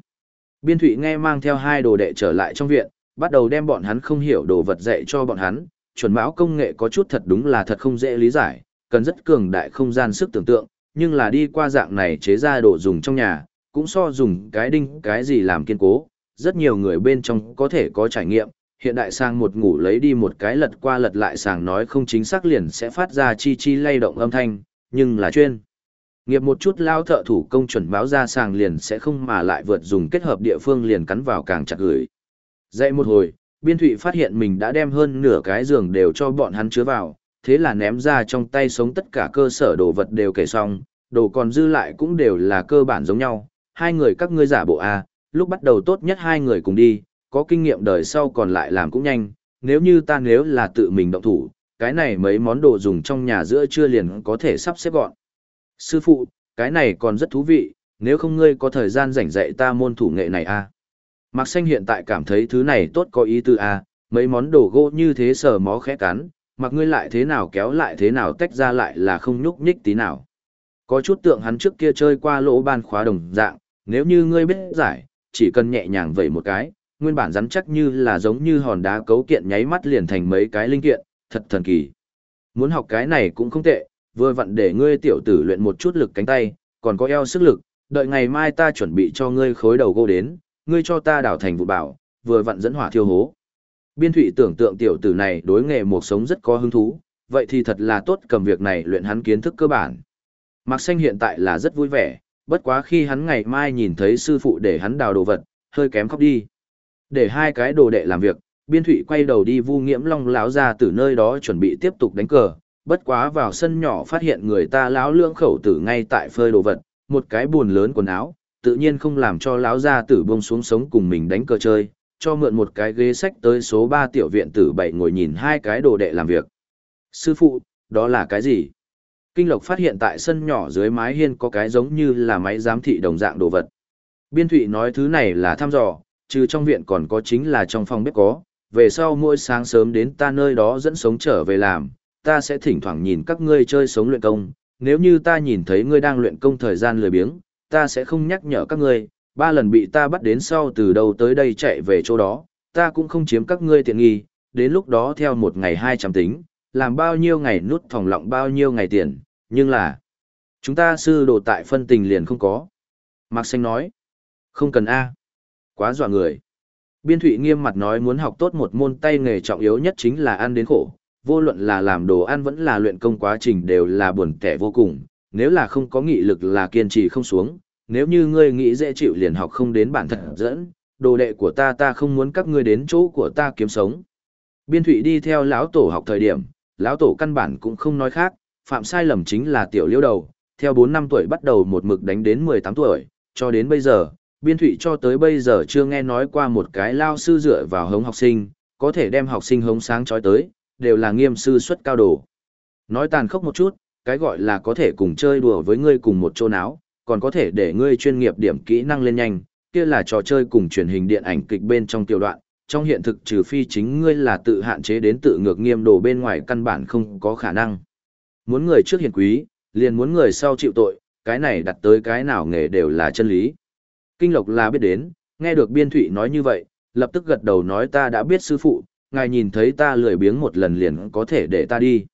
Biên Thụy nghe mang theo hai đồ đệ trở lại trong viện, bắt đầu đem bọn hắn không hiểu đồ vật dạy cho bọn hắn, chuẩn mão công nghệ có chút thật đúng là thật không dễ lý giải, cần rất cường đại không gian sức tưởng tượng, nhưng là đi qua dạng này chế ra đồ dùng trong nhà, cũng so dùng cái đinh cái gì làm kiên cố, rất nhiều người bên trong có thể có trải nghiệm, hiện đại sang một ngủ lấy đi một cái lật qua lật lại sàng nói không chính xác liền sẽ phát ra chi chi lay động âm thanh, nhưng là chuyên. Nghiệp một chút lao thợ thủ công chuẩn báo ra sàng liền sẽ không mà lại vượt dùng kết hợp địa phương liền cắn vào càng chặt gửi. Dậy một hồi, biên thụy phát hiện mình đã đem hơn nửa cái giường đều cho bọn hắn chứa vào, thế là ném ra trong tay sống tất cả cơ sở đồ vật đều kể xong, đồ còn dư lại cũng đều là cơ bản giống nhau. Hai người các ngươi giả bộ A, lúc bắt đầu tốt nhất hai người cùng đi, có kinh nghiệm đời sau còn lại làm cũng nhanh, nếu như ta nếu là tự mình động thủ, cái này mấy món đồ dùng trong nhà giữa chưa liền có thể sắp xếp gọn. Sư phụ, cái này còn rất thú vị, nếu không ngươi có thời gian rảnh dạy ta môn thủ nghệ này a à? Mạc Xanh hiện tại cảm thấy thứ này tốt có ý tư a à, mấy món đồ gỗ như thế sờ mó khẽ cắn, mặc ngươi lại thế nào kéo lại thế nào tách ra lại là không nhúc nhích tí nào. Có chút tượng hắn trước kia chơi qua lỗ ban khóa đồng dạng, nếu như ngươi biết giải, chỉ cần nhẹ nhàng vẩy một cái, nguyên bản rắn chắc như là giống như hòn đá cấu kiện nháy mắt liền thành mấy cái linh kiện, thật thần kỳ. Muốn học cái này cũng không tệ, vừa vặn để ngươi tiểu tử luyện một chút lực cánh tay, còn có eo sức lực, đợi ngày mai ta chuẩn bị cho ngươi khối đầu gỗ đến, ngươi cho ta đảo thành vụ bảo, vừa vặn dẫn hỏa thiêu hố. Biên thủy tưởng tượng tiểu tử này đối nghề một sống rất có hứng thú, vậy thì thật là tốt cầm việc này luyện hắn kiến thức cơ bản. Mạc Xanh hiện tại là rất vui vẻ, bất quá khi hắn ngày mai nhìn thấy sư phụ để hắn đào đồ vật, hơi kém khóc đi. Để hai cái đồ đệ làm việc, biên thủy quay đầu đi vu nghiễm long lão ra từ nơi đó chuẩn bị tiếp tục đánh cờ, bất quá vào sân nhỏ phát hiện người ta lão lưỡng khẩu tử ngay tại phơi đồ vật, một cái buồn lớn quần áo, tự nhiên không làm cho lão gia tử buông xuống sống cùng mình đánh cờ chơi, cho mượn một cái ghế sách tới số 3 tiểu viện tử bảy ngồi nhìn hai cái đồ đệ làm việc. Sư phụ, đó là cái gì? Kinh Lộc phát hiện tại sân nhỏ dưới mái hiên có cái giống như là máy giám thị đồng dạng đồ vật. Biên Thụy nói thứ này là thăm dò, trừ trong viện còn có chính là trong phòng bếp có, về sau mỗi sáng sớm đến ta nơi đó dẫn sống trở về làm, ta sẽ thỉnh thoảng nhìn các ngươi chơi sống luyện công, nếu như ta nhìn thấy ngươi đang luyện công thời gian lười biếng, ta sẽ không nhắc nhở các ngươi, ba lần bị ta bắt đến sau từ đầu tới đây chạy về chỗ đó, ta cũng không chiếm các ngươi tiện nghi, đến lúc đó theo một ngày hai trăm tính, làm bao nhiêu ngày nút thòng lọng bao nhiêu ngày tiền, nhưng là, chúng ta sư đồ tại phân tình liền không có. Mạc Xanh nói, không cần A. Quá dọa người. Biên Thụy nghiêm mặt nói muốn học tốt một môn tay nghề trọng yếu nhất chính là ăn đến khổ, vô luận là làm đồ ăn vẫn là luyện công quá trình đều là buồn tẻ vô cùng, nếu là không có nghị lực là kiên trì không xuống, nếu như ngươi nghĩ dễ chịu liền học không đến bản thân dẫn, đồ đệ của ta ta không muốn các ngươi đến chỗ của ta kiếm sống. Biên Thụy đi theo lão tổ học thời điểm, lão tổ căn bản cũng không nói khác, phạm sai lầm chính là tiểu liêu đầu, theo 4 năm tuổi bắt đầu một mực đánh đến 18 tuổi, cho đến bây giờ, biên thụy cho tới bây giờ chưa nghe nói qua một cái lao sư dựa vào hống học sinh, có thể đem học sinh hống sáng trói tới, đều là nghiêm sư xuất cao đồ. Nói tàn khốc một chút, cái gọi là có thể cùng chơi đùa với ngươi cùng một chỗ náo, còn có thể để ngươi chuyên nghiệp điểm kỹ năng lên nhanh, kia là trò chơi cùng truyền hình điện ảnh kịch bên trong tiểu đoạn, trong hiện thực trừ phi chính ngươi là tự hạn chế đến tự ngược nghiêm đồ bên ngoài căn bản không có khả năng. Muốn người trước hiền quý, liền muốn người sau chịu tội, cái này đặt tới cái nào nghề đều là chân lý. Kinh Lộc là biết đến, nghe được Biên Thụy nói như vậy, lập tức gật đầu nói ta đã biết sư phụ, ngài nhìn thấy ta lười biếng một lần liền có thể để ta đi.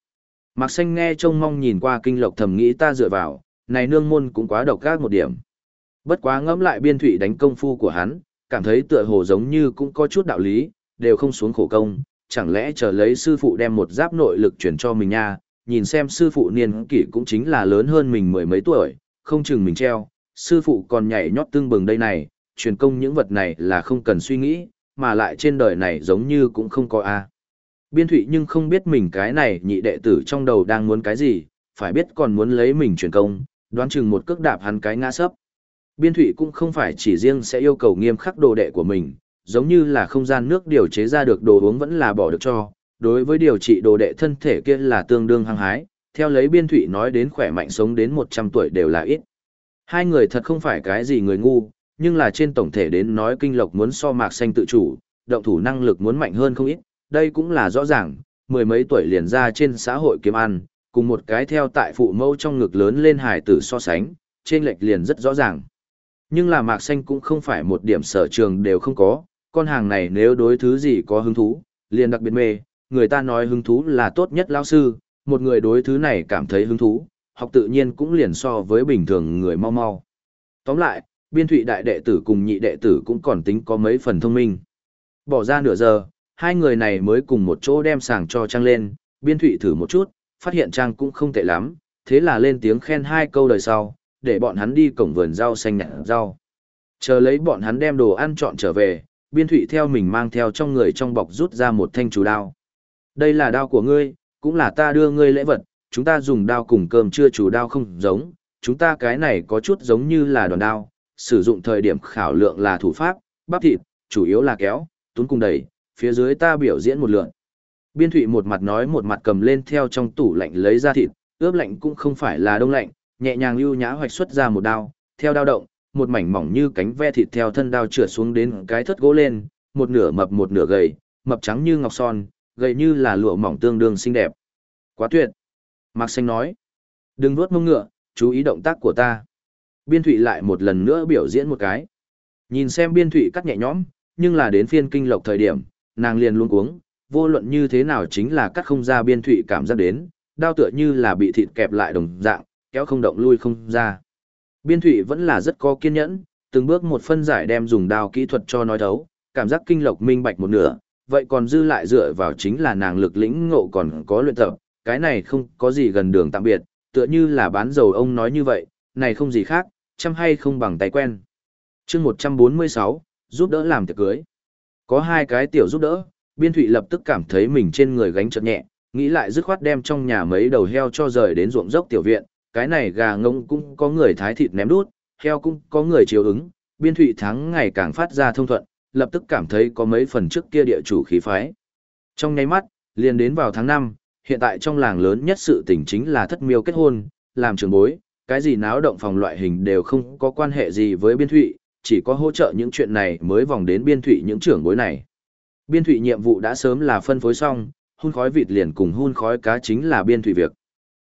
Mạc Xanh nghe trông mong nhìn qua Kinh Lộc thầm nghĩ ta dựa vào, này nương môn cũng quá độc ác một điểm. Bất quá ngẫm lại Biên Thụy đánh công phu của hắn, cảm thấy tựa hồ giống như cũng có chút đạo lý, đều không xuống khổ công, chẳng lẽ chờ lấy sư phụ đem một giáp nội lực chuyển cho mình nha, nhìn xem sư phụ niên kỷ cũng chính là lớn hơn mình mười mấy tuổi, không chừng mình treo, sư phụ còn nhảy nhót tương bừng đây này, truyền công những vật này là không cần suy nghĩ, mà lại trên đời này giống như cũng không có a. Biên thụy nhưng không biết mình cái này nhị đệ tử trong đầu đang muốn cái gì, phải biết còn muốn lấy mình truyền công, đoán chừng một cước đạp hắn cái ngã sấp. Biên thụy cũng không phải chỉ riêng sẽ yêu cầu nghiêm khắc đồ đệ của mình, giống như là không gian nước điều chế ra được đồ uống vẫn là bỏ được cho, đối với điều trị đồ đệ thân thể kia là tương đương hăng hái, theo lấy biên thụy nói đến khỏe mạnh sống đến 100 tuổi đều là ít. Hai người thật không phải cái gì người ngu, nhưng là trên tổng thể đến nói kinh lộc muốn so mạc xanh tự chủ, động thủ năng lực muốn mạnh hơn không ít, đây cũng là rõ ràng, mười mấy tuổi liền ra trên xã hội kiếm ăn, cùng một cái theo tại phụ mẫu trong ngực lớn lên hải tử so sánh, trên lệch liền rất rõ ràng. Nhưng là mạc xanh cũng không phải một điểm sở trường đều không có, con hàng này nếu đối thứ gì có hứng thú, liền đặc biệt mê, người ta nói hứng thú là tốt nhất lao sư, một người đối thứ này cảm thấy hứng thú, học tự nhiên cũng liền so với bình thường người mau mau. Tóm lại, biên thụy đại đệ tử cùng nhị đệ tử cũng còn tính có mấy phần thông minh. Bỏ ra nửa giờ, hai người này mới cùng một chỗ đem sàng cho Trang lên, biên thụy thử một chút, phát hiện Trang cũng không tệ lắm, thế là lên tiếng khen hai câu đời sau, để bọn hắn đi cổng vườn rau xanh nhặt rau. Chờ lấy bọn hắn đem đồ ăn chọn trở về, biên thụy theo mình mang theo trong người trong bọc rút ra một thanh chủ đao. Đây là đao của ngươi, cũng là ta đưa ngươi lễ vật, chúng ta dùng đao cùng cơm chưa chủ đao không giống, chúng ta cái này có chút giống như là đòn đao, sử dụng thời điểm khảo lượng là thủ pháp, bắp thịt, chủ yếu là kéo, tuấn cùng đẩy, phía dưới ta biểu diễn một lượn. Biên thụy một mặt nói một mặt cầm lên theo trong tủ lạnh lấy ra thịt, ướp lạnh cũng không phải là đông lạnh, nhẹ nhàng lưu nhã hoạch xuất ra một đao, theo đao động, một mảnh mỏng như cánh ve thịt theo thân đao trượt xuống đến cái thất gỗ lên, một nửa mập một nửa gầy, mập trắng như ngọc son, gầy như là lụa mỏng tương đương xinh đẹp. Quá tuyệt. Mạc Xanh nói. Đừng vuốt mông ngựa, chú ý động tác của ta. Biên thụy lại một lần nữa biểu diễn một cái. Nhìn xem biên thụy cắt nhẹ nhõm, nhưng là đến phiên kinh lộc thời điểm, nàng liền luôn cuống, vô luận như thế nào chính là cắt không ra biên thụy cảm giác đến, đao tựa như là bị thịt kẹp lại đồng dạng, kéo không động lui không ra. Biên thụy vẫn là rất có kiên nhẫn, từng bước một phân giải đem dùng đao kỹ thuật cho nói thấu, cảm giác kinh lộc minh bạch một nửa, vậy còn dư lại dựa vào chính là nàng lực lĩnh ngộ còn có luyện tập, cái này không có gì gần đường tạm biệt, tựa như là bán dầu ông nói như vậy, này không gì khác, chăm hay không bằng tay quen. chương 146, giúp đỡ làm tiệc cưới. Có hai cái tiểu giúp đỡ, biên thụy lập tức cảm thấy mình trên người gánh chật nhẹ, nghĩ lại dứt khoát đem trong nhà mấy đầu heo cho rời đến ruộng dốc tiểu viện, cái này gà ngông cũng có người thái thịt ném đút, heo cũng có người chiều ứng, biên thụy thắng ngày càng phát ra thông thuận, lập tức cảm thấy có mấy phần trước kia địa chủ khí phái. Trong nháy mắt, liền đến vào tháng 5, hiện tại trong làng lớn nhất sự tình chính là thất miêu kết hôn, làm trường bối, cái gì náo động phòng loại hình đều không có quan hệ gì với biên thụy, chỉ có hỗ trợ những chuyện này mới vòng đến biên thụy những trưởng bối này. Biên thụy nhiệm vụ đã sớm là phân phối xong, hun khói vịt liền cùng hun khói cá chính là biên thụy việc.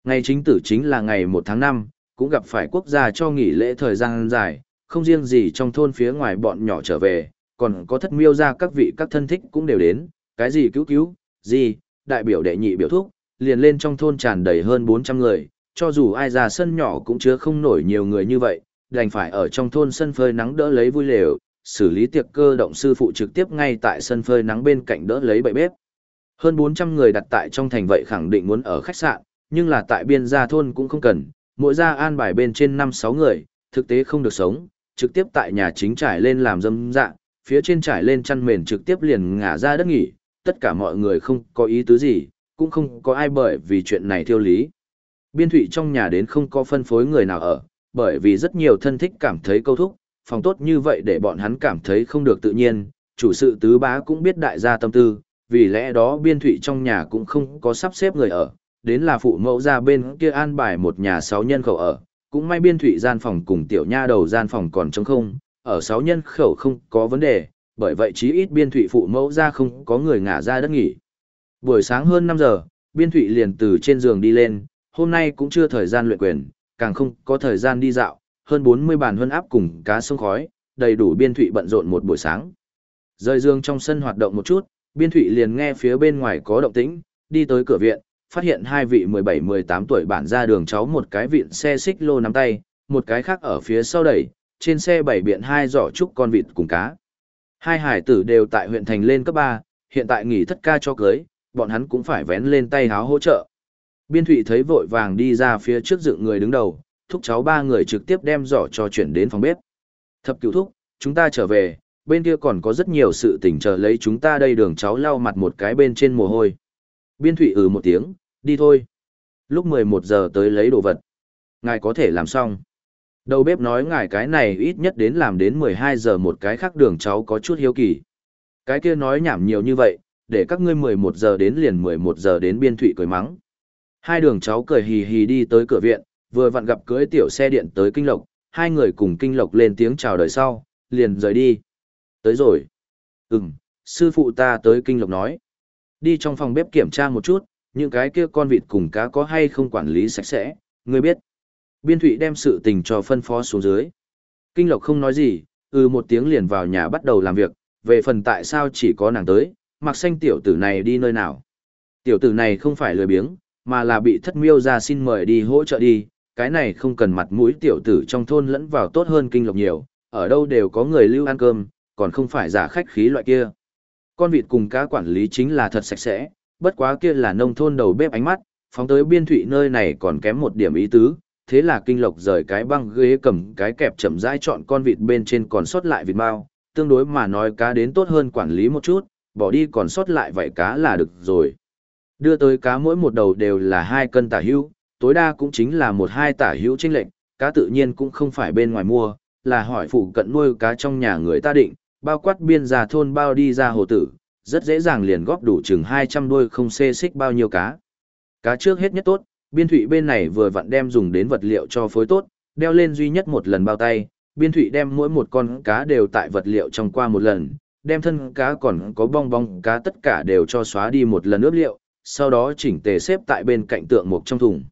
Ngày chính tử chính là ngày 1 tháng 5, cũng gặp phải quốc gia cho nghỉ lễ thời gian dài, không riêng gì trong thôn phía ngoài bọn nhỏ trở về, còn có thất miêu ra các vị các thân thích cũng đều đến, cái gì cứu cứu, gì, đại biểu đệ nhị biểu thúc, liền lên trong thôn tràn đầy hơn 400 người, cho dù ai ra sân nhỏ cũng chứa không nổi nhiều người như vậy, đành phải ở trong thôn sân phơi nắng đỡ lấy vui lều, xử lý tiệc cơ động sư phụ trực tiếp ngay tại sân phơi nắng bên cạnh đỡ lấy bậy bếp. Hơn 400 người đặt tại trong thành vậy khẳng định muốn ở khách sạn, nhưng là tại biên gia thôn cũng không cần, mỗi gia an bài bên trên 5-6 người, thực tế không được sống, trực tiếp tại nhà chính trải lên làm dâm dạ, phía trên trải lên chăn mền trực tiếp liền ngả ra đất nghỉ, tất cả mọi người không có ý tứ gì, cũng không có ai bởi vì chuyện này thiêu lý. Biên thụy trong nhà đến không có phân phối người nào ở, bởi vì rất nhiều thân thích cảm thấy câu thúc, phòng tốt như vậy để bọn hắn cảm thấy không được tự nhiên, chủ sự tứ bá cũng biết đại gia tâm tư, vì lẽ đó biên thụy trong nhà cũng không có sắp xếp người ở, đến là phụ mẫu ra bên kia an bài một nhà sáu nhân khẩu ở, cũng may biên thụy gian phòng cùng tiểu nha đầu gian phòng còn trống không, ở sáu nhân khẩu không có vấn đề, bởi vậy chí ít biên thụy phụ mẫu ra không có người ngả ra đất nghỉ. Buổi sáng hơn 5 giờ, biên thụy liền từ trên giường đi lên, hôm nay cũng chưa thời gian luyện quyền, càng không có thời gian đi dạo, hơn 40 bàn huân áp cùng cá sông khói, đầy đủ biên thụy bận rộn một buổi sáng. Rời dương trong sân hoạt động một chút, biên thụy liền nghe phía bên ngoài có động tĩnh, đi tới cửa viện, phát hiện hai vị 17-18 tuổi bản ra đường cháu một cái viện xe xích lô nắm tay, một cái khác ở phía sau đẩy, trên xe bảy biện hai giỏ trúc con vịt cùng cá. Hai hải tử đều tại huyện thành lên cấp 3, hiện tại nghỉ thất ca cho cưới, bọn hắn cũng phải vén lên tay háo hỗ trợ. Biên thụy thấy vội vàng đi ra phía trước dựng người đứng đầu, thúc cháu ba người trực tiếp đem giỏ cho chuyển đến phòng bếp. Thập cửu thúc, chúng ta trở về, bên kia còn có rất nhiều sự tình chờ lấy chúng ta đây đường cháu lau mặt một cái bên trên mồ hôi. Biên thụy ừ một tiếng, đi thôi. Lúc 11 giờ tới lấy đồ vật. Ngài có thể làm xong. Đầu bếp nói ngài cái này ít nhất đến làm đến 12 giờ một cái khác đường cháu có chút hiếu kỳ. Cái kia nói nhảm nhiều như vậy, để các ngươi 11 giờ đến liền 11 giờ đến biên thụy cười mắng. Hai đường cháu cười hì hì đi tới cửa viện, vừa vặn gặp cưới tiểu xe điện tới Kinh Lộc, hai người cùng Kinh Lộc lên tiếng chào đời sau, liền rời đi. Tới rồi. Ừm, sư phụ ta tới Kinh Lộc nói. Đi trong phòng bếp kiểm tra một chút, những cái kia con vịt cùng cá có hay không quản lý sạch sẽ, ngươi biết. Biên Thụy đem sự tình cho phân phó xuống dưới. Kinh Lộc không nói gì, ừ một tiếng liền vào nhà bắt đầu làm việc, về phần tại sao chỉ có nàng tới, mặc xanh tiểu tử này đi nơi nào. Tiểu tử này không phải lười biếng, mà là bị thất miêu ra xin mời đi hỗ trợ đi, cái này không cần mặt mũi tiểu tử trong thôn lẫn vào tốt hơn kinh lộc nhiều, ở đâu đều có người lưu ăn cơm, còn không phải giả khách khí loại kia. Con vịt cùng cá quản lý chính là thật sạch sẽ, bất quá kia là nông thôn đầu bếp ánh mắt, phóng tới biên thụy nơi này còn kém một điểm ý tứ, thế là kinh lộc rời cái băng ghế cầm cái kẹp chậm rãi chọn con vịt bên trên còn sót lại vịt mao, tương đối mà nói cá đến tốt hơn quản lý một chút, bỏ đi còn sót lại vảy cá là được rồi. Đưa tới cá mỗi một đầu đều là hai cân tả hữu, tối đa cũng chính là một hai tả hữu chênh lệnh, cá tự nhiên cũng không phải bên ngoài mua, là hỏi phụ cận nuôi cá trong nhà người ta định, bao quát biên già thôn bao đi ra hồ tử, rất dễ dàng liền góp đủ chừng 200 đuôi không xê xích bao nhiêu cá. Cá trước hết nhất tốt, biên thụy bên này vừa vặn đem dùng đến vật liệu cho phối tốt, đeo lên duy nhất một lần bao tay, biên thụy đem mỗi một con cá đều tại vật liệu trong qua một lần, đem thân cá còn có bong bong cá tất cả đều cho xóa đi một lần ướp liệu, sau đó chỉnh tề xếp tại bên cạnh tượng mục trong thùng.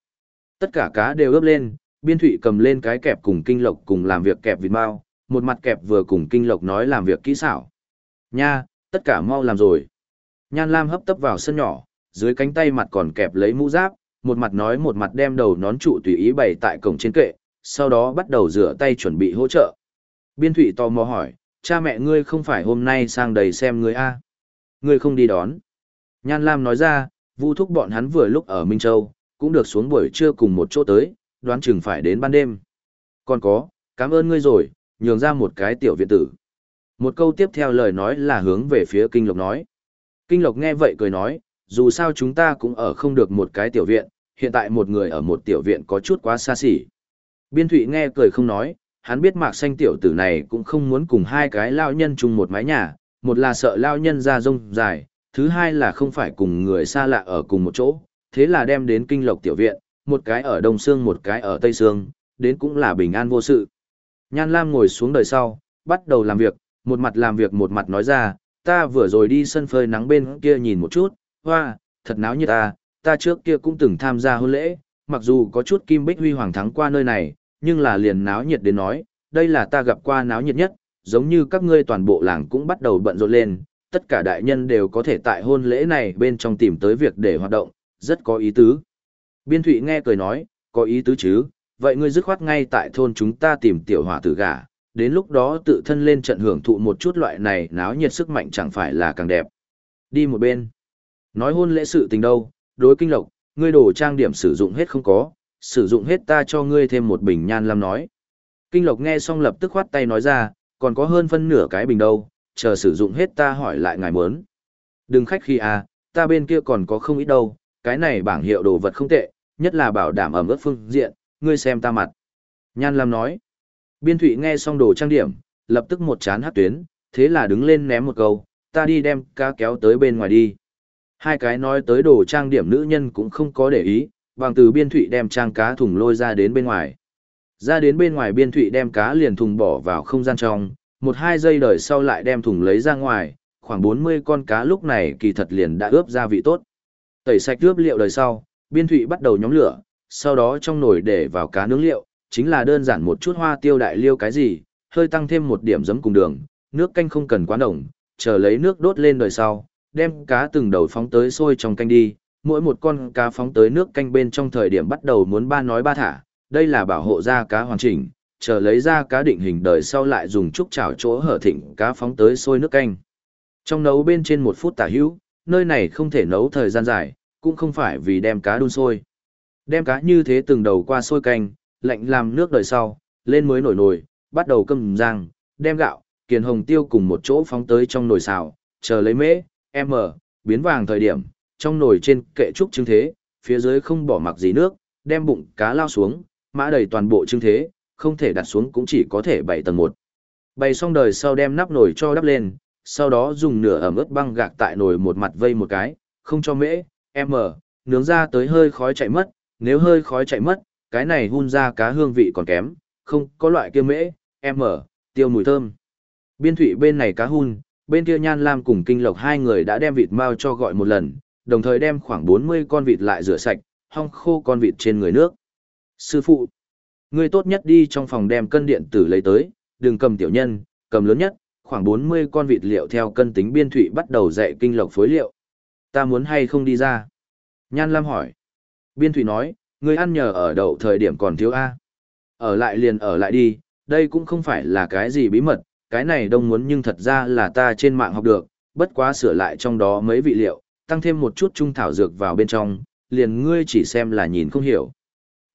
Tất cả cá đều ướp lên, biên thụy cầm lên cái kẹp cùng kinh lộc cùng làm việc kẹp vịt mau, một mặt kẹp vừa cùng kinh lộc nói làm việc kỹ xảo. Nha, tất cả mau làm rồi. Nhan Lam hấp tấp vào sân nhỏ, dưới cánh tay mặt còn kẹp lấy mũ giáp, một mặt nói một mặt đem đầu nón trụ tùy ý bày tại cổng trên kệ, sau đó bắt đầu rửa tay chuẩn bị hỗ trợ. Biên thụy tò mò hỏi, cha mẹ ngươi không phải hôm nay sang đầy xem ngươi a Ngươi không đi đón. Nhan Lam nói ra, vu thúc bọn hắn vừa lúc ở Minh Châu, cũng được xuống buổi trưa cùng một chỗ tới, đoán chừng phải đến ban đêm. Còn có, cảm ơn ngươi rồi, nhường ra một cái tiểu viện tử. Một câu tiếp theo lời nói là hướng về phía Kinh Lộc nói. Kinh Lộc nghe vậy cười nói, dù sao chúng ta cũng ở không được một cái tiểu viện, hiện tại một người ở một tiểu viện có chút quá xa xỉ. Biên Thụy nghe cười không nói, hắn biết mạc xanh tiểu tử này cũng không muốn cùng hai cái lao nhân chung một mái nhà, một là sợ lao nhân ra rông dài, thứ hai là không phải cùng người xa lạ ở cùng một chỗ, thế là đem đến kinh lộc tiểu viện, một cái ở Đông xương một cái ở Tây xương, đến cũng là bình an vô sự. Nhan Lam ngồi xuống đời sau, bắt đầu làm việc, một mặt làm việc một mặt nói ra, ta vừa rồi đi sân phơi nắng bên kia nhìn một chút, hoa, thật náo như ta, ta trước kia cũng từng tham gia hôn lễ, mặc dù có chút kim bích huy hoàng thắng qua nơi này, nhưng là liền náo nhiệt đến nói, đây là ta gặp qua náo nhiệt nhất, giống như các ngươi toàn bộ làng cũng bắt đầu bận rộn lên, tất cả đại nhân đều có thể tại hôn lễ này bên trong tìm tới việc để hoạt động, rất có ý tứ. Biên Thụy nghe cười nói, có ý tứ chứ, vậy ngươi dứt khoát ngay tại thôn chúng ta tìm tiểu hỏa tử gà, đến lúc đó tự thân lên trận hưởng thụ một chút loại này náo nhiệt sức mạnh chẳng phải là càng đẹp. Đi một bên. Nói hôn lễ sự tình đâu, đối kinh lộc, ngươi đồ trang điểm sử dụng hết không có, sử dụng hết ta cho ngươi thêm một bình nhan lam nói. Kinh lộc nghe xong lập tức khoát tay nói ra, còn có hơn phân nửa cái bình đâu, chờ sử dụng hết ta hỏi lại ngài muốn. Đừng khách khi à, ta bên kia còn có không ít đâu, cái này bảng hiệu đồ vật không tệ, nhất là bảo đảm ẩm ướt phương diện, ngươi xem ta mặt. Nhan Lam nói. Biên Thụy nghe xong đồ trang điểm, lập tức một chán hát tuyến, thế là đứng lên ném một câu, ta đi đem cá kéo tới bên ngoài đi. Hai cái nói tới đồ trang điểm nữ nhân cũng không có để ý, bằng từ biên thụy đem trang cá thùng lôi ra đến bên ngoài. Ra đến bên ngoài biên thụy đem cá liền thùng bỏ vào không gian trong, một hai giây đời sau lại đem thùng lấy ra ngoài, khoảng 40 con cá lúc này kỳ thật liền đã ướp gia vị tốt. Tẩy sạch ướp liệu đời sau, biên thụy bắt đầu nhóm lửa, sau đó trong nồi để vào cá nướng liệu, chính là đơn giản một chút hoa tiêu đại liêu cái gì, hơi tăng thêm một điểm giấm cùng đường, nước canh không cần quá nồng, chờ lấy nước đốt lên đời sau, đem cá từng đầu phóng tới sôi trong canh đi, mỗi một con cá phóng tới nước canh bên trong thời điểm bắt đầu muốn ba nói ba thả, đây là bảo hộ ra cá hoàn chỉnh, chờ lấy ra cá định hình đời sau lại dùng trúc chảo chỗ hở thịnh cá phóng tới sôi nước canh. Trong nấu bên trên một phút tả hữu, nơi này không thể nấu thời gian dài, cũng không phải vì đem cá đun sôi. Đem cá như thế từng đầu qua sôi canh, lạnh làm nước đời sau, lên mới nổi nồi, bắt đầu cầm rang, đem gạo, kiền hồng tiêu cùng một chỗ phóng tới trong nồi xào, chờ lấy mễ, em mở biến vàng thời điểm, trong nồi trên kệ trúc trưng thế, phía dưới không bỏ mặc gì nước, đem bụng cá lao xuống, mã đầy toàn bộ trưng thế, không thể đặt xuống cũng chỉ có thể bảy tầng một. Bày xong đời sau đem nắp nồi cho đắp lên, sau đó dùng nửa ẩm ướt băng gạc tại nồi một mặt vây một cái, không cho mễ, m, nướng ra tới hơi khói chạy mất, nếu hơi khói chạy mất, cái này hun ra cá hương vị còn kém, không có loại kia mễ, m, tiêu mùi thơm. Biên thủy bên này cá hun, bên kia Nhan Lam cùng Kinh Lộc hai người đã đem vịt mao cho gọi một lần, đồng thời đem khoảng 40 con vịt lại rửa sạch, hong khô con vịt trên người nước. Sư phụ, ngươi tốt nhất đi trong phòng đem cân điện tử lấy tới, đừng cầm tiểu nhân, cầm lớn nhất, khoảng 40 con vịt liệu theo cân tính biên thụy bắt đầu dạy Kinh Lộc phối liệu. Ta muốn hay không đi ra? Nhan Lam hỏi. Biên thụy nói, ngươi ăn nhờ ở đậu thời điểm còn thiếu A. Ở lại liền ở lại đi, đây cũng không phải là cái gì bí mật, cái này đông muốn nhưng thật ra là ta trên mạng học được, bất quá sửa lại trong đó mấy vị liệu, tăng thêm một chút trung thảo dược vào bên trong, liền ngươi chỉ xem là nhìn không hiểu.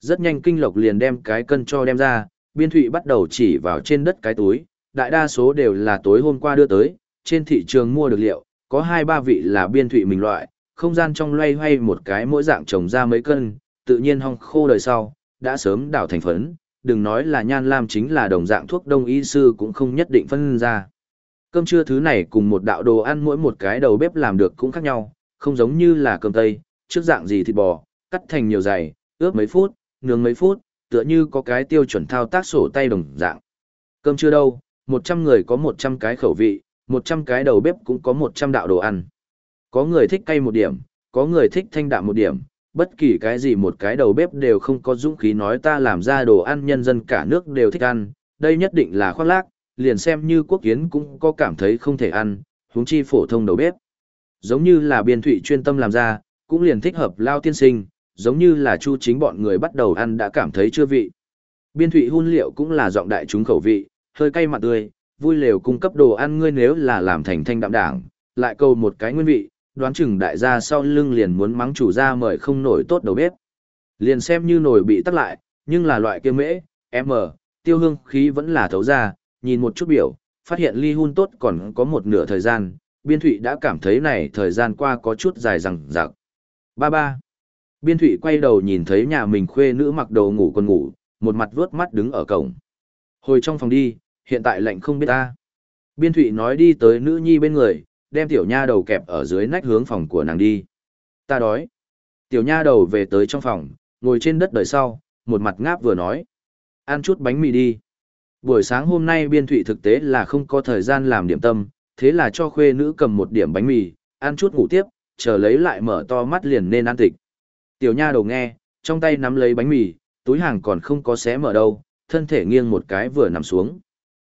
Rất nhanh kinh lộc liền đem cái cân cho đem ra, biên thụy bắt đầu chỉ vào trên đất cái túi, đại đa số đều là tối hôm qua đưa tới, trên thị trường mua được liệu, có hai ba vị là biên thụy mình loại, không gian trong loay hoay một cái mỗi dạng trồng ra mấy cân, tự nhiên hong khô đời sau, đã sớm đảo thành phấn, đừng nói là nhan lam chính là đồng dạng thuốc đông y sư cũng không nhất định phân ra. Cơm trưa thứ này cùng một đạo đồ ăn mỗi một cái đầu bếp làm được cũng khác nhau, không giống như là cơm tây, trước dạng gì thịt bò, cắt thành nhiều dày, ướp mấy phút, nướng mấy phút, tựa như có cái tiêu chuẩn thao tác sổ tay đồng dạng. Cơm chưa đâu, 100 người có 100 cái khẩu vị, 100 cái đầu bếp cũng có 100 đạo đồ ăn. Có người thích cay một điểm, có người thích thanh đạm một điểm, bất kỳ cái gì một cái đầu bếp đều không có dũng khí nói ta làm ra đồ ăn nhân dân cả nước đều thích ăn, đây nhất định là khoác lác, liền xem như quốc kiến cũng có cảm thấy không thể ăn, huống chi phổ thông đầu bếp. Giống như là biên thụy chuyên tâm làm ra, cũng liền thích hợp lao tiên sinh, giống như là chu chính bọn người bắt đầu ăn đã cảm thấy chưa vị. Biên thụy hun liệu cũng là giọng đại chúng khẩu vị, hơi cay mặt tươi, vui lều cung cấp đồ ăn ngươi nếu là làm thành thanh đạm đảng, lại câu một cái nguyên vị, đoán chừng đại gia sau lưng liền muốn mắng chủ gia mời không nổi tốt đầu bếp. Liền xem như nổi bị tắt lại, nhưng là loại kia mễ, m, ờ, tiêu hương khí vẫn là thấu ra, nhìn một chút biểu, phát hiện ly hun tốt còn có một nửa thời gian, biên thụy đã cảm thấy này thời gian qua có chút dài rằng rạc. Ba ba. Biên thụy quay đầu nhìn thấy nhà mình khuê nữ mặc đồ ngủ còn ngủ, một mặt vướt mắt đứng ở cổng. Hồi trong phòng đi, hiện tại lạnh không biết ta. Biên thụy nói đi tới nữ nhi bên người, đem tiểu nha đầu kẹp ở dưới nách hướng phòng của nàng đi. Ta đói. Tiểu nha đầu về tới trong phòng, ngồi trên đất đời sau, một mặt ngáp vừa nói. Ăn chút bánh mì đi. Buổi sáng hôm nay biên thụy thực tế là không có thời gian làm điểm tâm, thế là cho khuê nữ cầm một điểm bánh mì, ăn chút ngủ tiếp, chờ lấy lại mở to mắt liền nên ăn tịch. Tiểu nha đầu nghe, trong tay nắm lấy bánh mì, túi hàng còn không có xé mở đâu, thân thể nghiêng một cái vừa nằm xuống.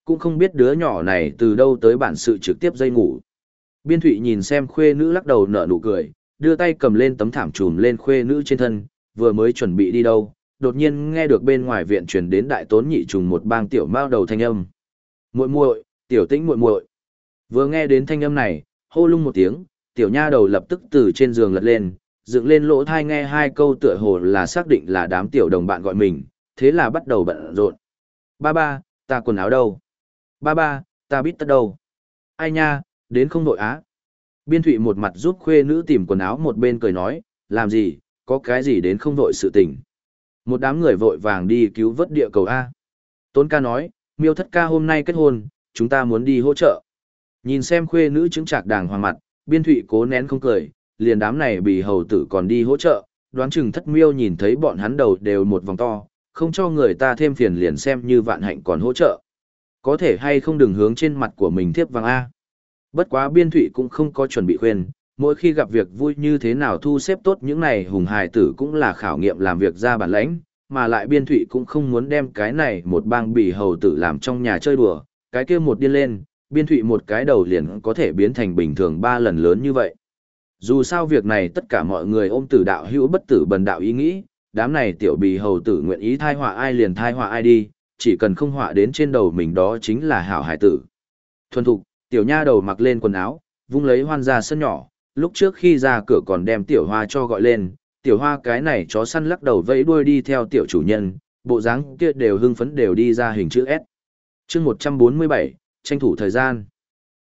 Cũng không biết đứa nhỏ này từ đâu tới bản sự trực tiếp dây ngủ. Biên thụy nhìn xem khuê nữ lắc đầu nở nụ cười, đưa tay cầm lên tấm thảm trùm lên khuê nữ trên thân, vừa mới chuẩn bị đi đâu, đột nhiên nghe được bên ngoài viện truyền đến đại tốn nhị trùng một bang tiểu mao đầu thanh âm. Muội muội, tiểu tĩnh muội muội. Vừa nghe đến thanh âm này, hô lung một tiếng, tiểu nha đầu lập tức từ trên giường lật lên, dựng lên lỗ thai nghe hai câu tựa hồ là xác định là đám tiểu đồng bạn gọi mình, thế là bắt đầu bận rộn. Ba ba, ta quần áo đâu? Ba ba, ta biết tất đâu? Ai nha, đến không đội á. Biên thụy một mặt giúp khuê nữ tìm quần áo một bên cười nói, làm gì, có cái gì đến không vội sự tình. Một đám người vội vàng đi cứu vớt địa cầu A. Tôn ca nói, miêu thất ca hôm nay kết hôn, chúng ta muốn đi hỗ trợ. Nhìn xem khuê nữ chứng trạc đàng hoàng mặt, biên thụy cố nén không cười, liền đám này bị hầu tử còn đi hỗ trợ, đoán chừng thất miêu nhìn thấy bọn hắn đầu đều một vòng to, không cho người ta thêm phiền liền xem như vạn hạnh còn hỗ trợ. Có thể hay không đừng hướng trên mặt của mình thiếp vàng A. Bất quá biên thụy cũng không có chuẩn bị khuyên, mỗi khi gặp việc vui như thế nào thu xếp tốt những này hùng hài tử cũng là khảo nghiệm làm việc ra bản lãnh, mà lại biên thụy cũng không muốn đem cái này một bang bì hầu tử làm trong nhà chơi đùa, cái kia một điên lên, biên thụy một cái đầu liền có thể biến thành bình thường ba lần lớn như vậy. Dù sao việc này tất cả mọi người ôm tử đạo hữu bất tử bần đạo ý nghĩ, đám này tiểu bì hầu tử nguyện ý thai họa ai liền thai họa ai đi, chỉ cần không họa đến trên đầu mình đó chính là hảo hải tử. Thuần thục, tiểu nha đầu mặc lên quần áo, vung lấy hoan ra sân nhỏ, lúc trước khi ra cửa còn đem tiểu hoa cho gọi lên, tiểu hoa cái này chó săn lắc đầu vẫy đuôi đi theo tiểu chủ nhân, bộ dáng kia đều hưng phấn đều đi ra hình chữ S. chương 147, tranh thủ thời gian.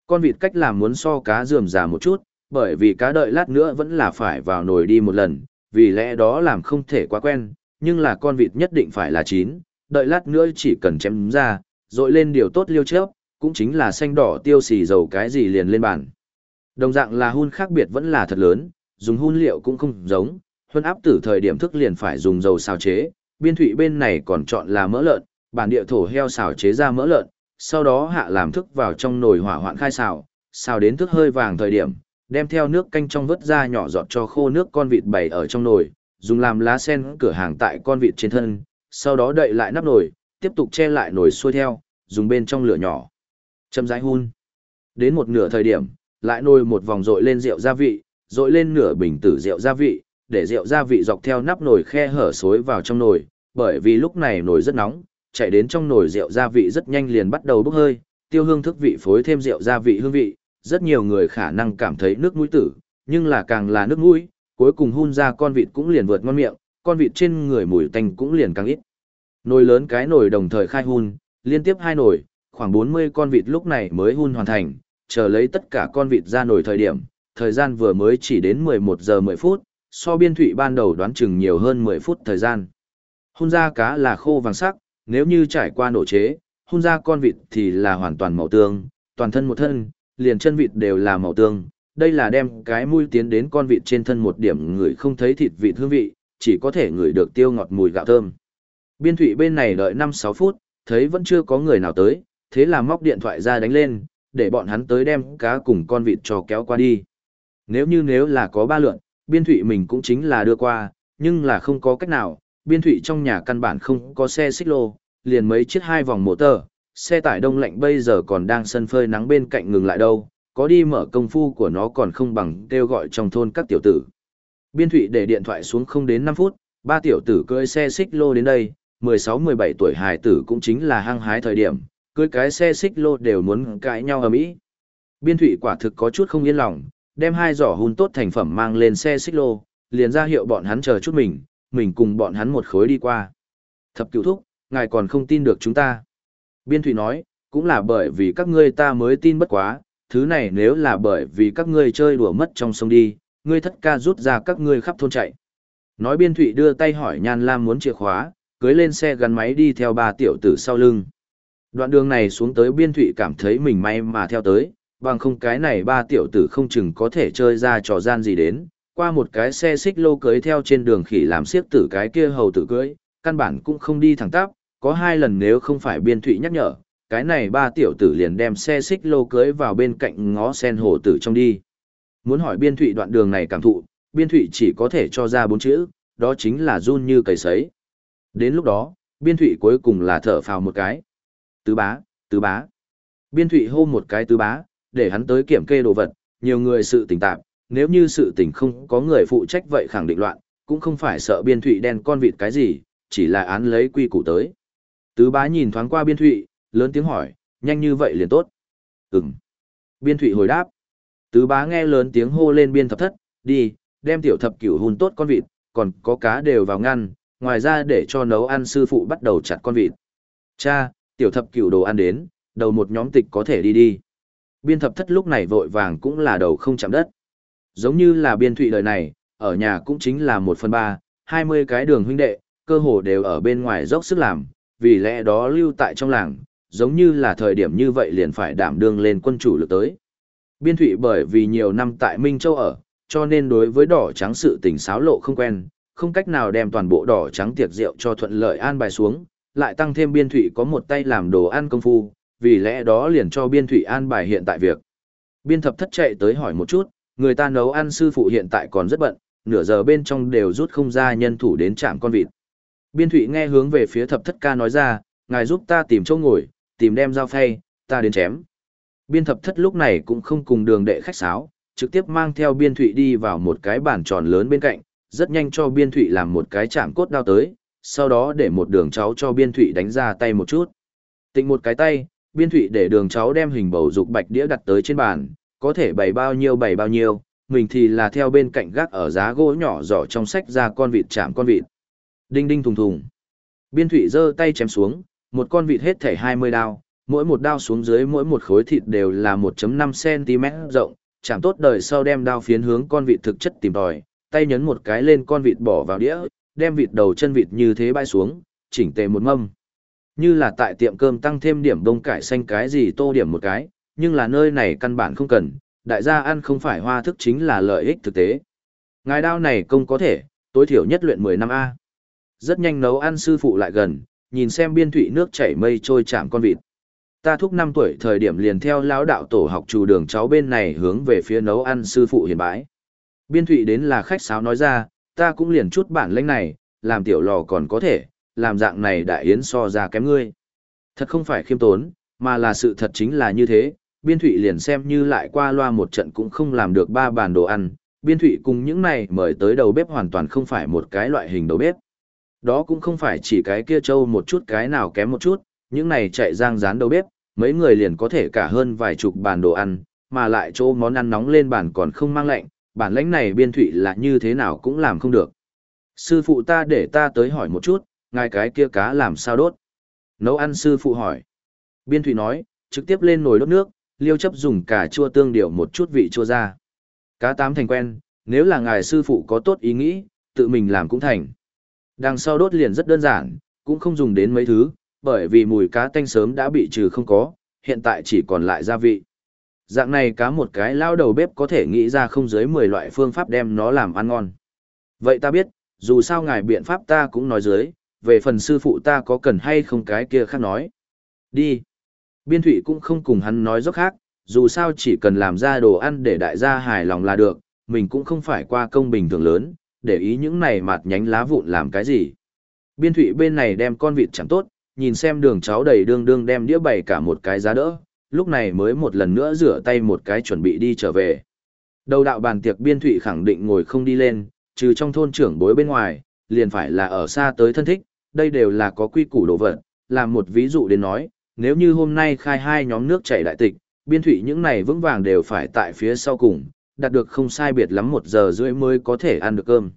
Con vịt cách làm muốn so cá dườm già một chút, bởi vì cá đợi lát nữa vẫn là phải vào nồi đi một lần, vì lẽ đó làm không thể quá quen, nhưng là con vịt nhất định phải là chín, đợi lát nữa chỉ cần chém ra, rồi lên điều tốt liêu chớp, cũng chính là xanh đỏ tiêu xì dầu cái gì liền lên bàn. Đồng dạng là hun khác biệt vẫn là thật lớn, dùng hun liệu cũng không giống, huân áp tử thời điểm thức liền phải dùng dầu xào chế, biên thủy bên này còn chọn là mỡ lợn, bản địa thổ heo xào chế ra mỡ lợn, sau đó hạ làm thức vào trong nồi hỏa hoạn khai xào, xào đến thức hơi vàng thời điểm, đem theo nước canh trong vớt ra nhỏ giọt cho khô nước con vịt bày ở trong nồi, dùng làm lá sen cửa hàng tại con vịt trên thân, sau đó đậy lại nắp nồi, tiếp tục che lại nồi xuôi theo, dùng bên trong lửa nhỏ. Châm rãi hun. Đến một nửa thời điểm, lại nồi một vòng rội lên rượu gia vị, rội lên nửa bình tử rượu gia vị, để rượu gia vị dọc theo nắp nồi khe hở xối vào trong nồi, bởi vì lúc này nồi rất nóng, chạy đến trong nồi rượu gia vị rất nhanh liền bắt đầu bốc hơi, tiêu hương thức vị phối thêm rượu gia vị hương vị, rất nhiều người khả năng cảm thấy nước mũi tử, nhưng là càng là nước mũi, cuối cùng hun ra con vịt cũng liền vượt ngon miệng, con vịt trên người mùi tanh cũng liền càng ít. Nồi lớn cái nồi đồng thời khai hun, liên tiếp hai nồi, khoảng 40 con vịt lúc này mới hun hoàn thành, chờ lấy tất cả con vịt ra nồi thời điểm, thời gian vừa mới chỉ đến 11 giờ 10 phút, so biên thủy ban đầu đoán chừng nhiều hơn 10 phút thời gian. Hun ra cá là khô vàng sắc, nếu như trải qua nổ chế, hun ra con vịt thì là hoàn toàn màu tương, toàn thân một thân, liền chân vịt đều là màu tương. Đây là đem cái mũi tiến đến con vịt trên thân một điểm người không thấy thịt vịt hương vị, chỉ có thể ngửi được tiêu ngọt mùi gạo thơm. Biên thủy bên này đợi 5-6 phút, thấy vẫn chưa có người nào tới, thế là móc điện thoại ra đánh lên, để bọn hắn tới đem cá cùng con vịt cho kéo qua đi. Nếu như nếu là có ba lượn, biên thủy mình cũng chính là đưa qua, nhưng là không có cách nào, biên thủy trong nhà căn bản không có xe xích lô, liền mấy chiếc hai vòng mô tờ, xe tải đông lạnh bây giờ còn đang sân phơi nắng bên cạnh ngừng lại đâu, có đi mở công phu của nó còn không bằng kêu gọi trong thôn các tiểu tử. Biên thụy để điện thoại xuống không đến 5 phút, ba tiểu tử cưỡi xe xích lô đến đây, 16-17 tuổi hài tử cũng chính là hăng hái thời điểm, cưỡi cái xe xích lô đều muốn cãi nhau ở mỹ. Biên thụy quả thực có chút không yên lòng, đem hai giỏ hun tốt thành phẩm mang lên xe xích lô, liền ra hiệu bọn hắn chờ chút mình, mình cùng bọn hắn một khối đi qua. Thập cựu thúc, ngài còn không tin được chúng ta. Biên Thụy nói, cũng là bởi vì các ngươi ta mới tin bất quá, thứ này nếu là bởi vì các ngươi chơi đùa mất trong sông đi, ngươi thất ca rút ra các ngươi khắp thôn chạy. Nói Biên Thụy đưa tay hỏi Nhan Lam muốn chìa khóa, cưới lên xe gắn máy đi theo ba tiểu tử sau lưng. Đoạn đường này xuống tới Biên Thụy cảm thấy mình may mà theo tới, bằng không cái này ba tiểu tử không chừng có thể chơi ra trò gian gì đến, qua một cái xe xích lô cưới theo trên đường khỉ làm siếc tử cái kia hầu tử cưới, căn bản cũng không đi thẳng tắp, có hai lần nếu không phải biên thụy nhắc nhở, cái này ba tiểu tử liền đem xe xích lô cưới vào bên cạnh ngó sen hồ tử trong đi. Muốn hỏi biên thụy đoạn đường này cảm thụ, biên thụy chỉ có thể cho ra bốn chữ, đó chính là run như cầy sấy. Đến lúc đó, biên thụy cuối cùng là thở phào một cái. Tứ bá, tứ bá. Biên thụy hô một cái tứ bá, để hắn tới kiểm kê đồ vật, nhiều người sự tình tạp, nếu như sự tình không có người phụ trách vậy khẳng định loạn, cũng không phải sợ biên thụy đen con vịt cái gì, chỉ là án lấy quy củ tới. Tứ bá nhìn thoáng qua biên thụy, lớn tiếng hỏi, nhanh như vậy liền tốt. Ừm. Biên thụy hồi đáp. Tứ bá nghe lớn tiếng hô lên biên thập thất, đi, đem tiểu thập cửu hùn tốt con vịt, còn có cá đều vào ngăn, ngoài ra để cho nấu ăn sư phụ bắt đầu chặt con vịt. Cha, tiểu thập cửu đồ ăn đến, đầu một nhóm tịch có thể đi đi. Biên thập thất lúc này vội vàng cũng là đầu không chạm đất. Giống như là biên thụy đời này, ở nhà cũng chính là một phần ba, hai mươi cái đường huynh đệ, cơ hồ đều ở bên ngoài dốc sức làm, vì lẽ đó lưu tại trong làng, giống như là thời điểm như vậy liền phải đảm đương lên quân chủ lực tới. Biên thụy bởi vì nhiều năm tại Minh Châu ở, cho nên đối với đỏ trắng sự tình xáo lộ không quen, không cách nào đem toàn bộ đỏ trắng tiệc rượu cho thuận lợi an bài xuống, lại tăng thêm biên thụy có một tay làm đồ ăn công phu, vì lẽ đó liền cho biên thụy an bài hiện tại việc. Biên thập thất chạy tới hỏi một chút, người ta nấu ăn sư phụ hiện tại còn rất bận, nửa giờ bên trong đều rút không ra nhân thủ đến chạm con vịt. Biên Thụy nghe hướng về phía thập thất ca nói ra, ngài giúp ta tìm chỗ ngồi, tìm đem dao phay, ta đến chém. Biên thập thất lúc này cũng không cùng đường đệ khách sáo, trực tiếp mang theo biên thụy đi vào một cái bàn tròn lớn bên cạnh, rất nhanh cho biên thụy làm một cái chạm cốt đao tới, sau đó để một đường cháu cho biên thụy đánh ra tay một chút. Tịnh một cái tay, biên thụy để đường cháu đem hình bầu dục bạch đĩa đặt tới trên bàn, có thể bày bao nhiêu bày bao nhiêu, mình thì là theo bên cạnh gác ở giá gỗ nhỏ giỏ trong sách ra con vịt chạm con vịt. Đinh đinh thùng thùng. Biên thủy giơ tay chém xuống, một con vịt hết thể 20 đao, mỗi một đao xuống dưới mỗi một khối thịt đều là 1.5cm rộng, chạm tốt đời sau đem đao phiến hướng con vịt thực chất tìm tòi, tay nhấn một cái lên con vịt bỏ vào đĩa, đem vịt đầu chân vịt như thế bay xuống, chỉnh tề một mâm. Như là tại tiệm cơm tăng thêm điểm đông cải xanh cái gì tô điểm một cái, nhưng là nơi này căn bản không cần, đại gia ăn không phải hoa thức chính là lợi ích thực tế. Ngài đao này công có thể, tối thiểu nhất luyện 10 năm A. Rất nhanh nấu ăn sư phụ lại gần, nhìn xem biên thủy nước chảy mây trôi chạm con vịt. ta thúc năm tuổi thời điểm liền theo lão đạo tổ học chủ đường cháu bên này hướng về phía nấu ăn sư phụ hiền bái. Biên thủy đến là khách sáo nói ra, ta cũng liền chút bản lĩnh này, làm tiểu lò còn có thể, làm dạng này đại yến so ra kém ngươi. Thật không phải khiêm tốn, mà là sự thật chính là như thế, biên thụy liền xem như lại qua loa một trận cũng không làm được ba bàn đồ ăn, biên thụy cùng những này mời tới đầu bếp hoàn toàn không phải một cái loại hình đầu bếp. Đó cũng không phải chỉ cái kia trâu một chút cái nào kém một chút, những này chạy giang rán đầu bếp, mấy người liền có thể cả hơn vài chục bàn đồ ăn, mà lại chỗ món ăn nóng lên bàn còn không mang lạnh, bản lãnh này biên thụy là như thế nào cũng làm không được. Sư phụ ta để ta tới hỏi một chút, ngài cái kia cá làm sao đốt. Nấu ăn sư phụ hỏi. Biên thụy nói, trực tiếp lên nồi đốt nước, liêu chấp dùng cả chua tương điều một chút vị chua ra. Cá tám thành quen, nếu là ngài sư phụ có tốt ý nghĩ, tự mình làm cũng thành. Đằng sau đốt liền rất đơn giản, cũng không dùng đến mấy thứ, bởi vì mùi cá tanh sớm đã bị trừ không có, hiện tại chỉ còn lại gia vị. Dạng này cá một cái lao đầu bếp có thể nghĩ ra không dưới 10 loại phương pháp đem nó làm ăn ngon. Vậy ta biết, dù sao ngài biện pháp ta cũng nói dưới, về phần sư phụ ta có cần hay không cái kia khác nói. Đi. Biên thủy cũng không cùng hắn nói dốc khác, dù sao chỉ cần làm ra đồ ăn để đại gia hài lòng là được, mình cũng không phải qua công bình thường lớn, để ý những này mạt nhánh lá vụn làm cái gì. Biên thủy bên này đem con vịt chẳng tốt, nhìn xem đường cháu đầy đương đương đem đĩa bày cả một cái giá đỡ, lúc này mới một lần nữa rửa tay một cái chuẩn bị đi trở về. Đầu đạo bàn tiệc biên thủy khẳng định ngồi không đi lên, trừ trong thôn trưởng bối bên ngoài, liền phải là ở xa tới thân thích, đây đều là có quy củ đồ vật. Làm một ví dụ đến nói, nếu như hôm nay khai hai nhóm nước chảy đại tịch, biên thủy những này vững vàng đều phải tại phía sau cùng, đạt được không sai biệt lắm một giờ rưỡi mới có thể ăn được cơm.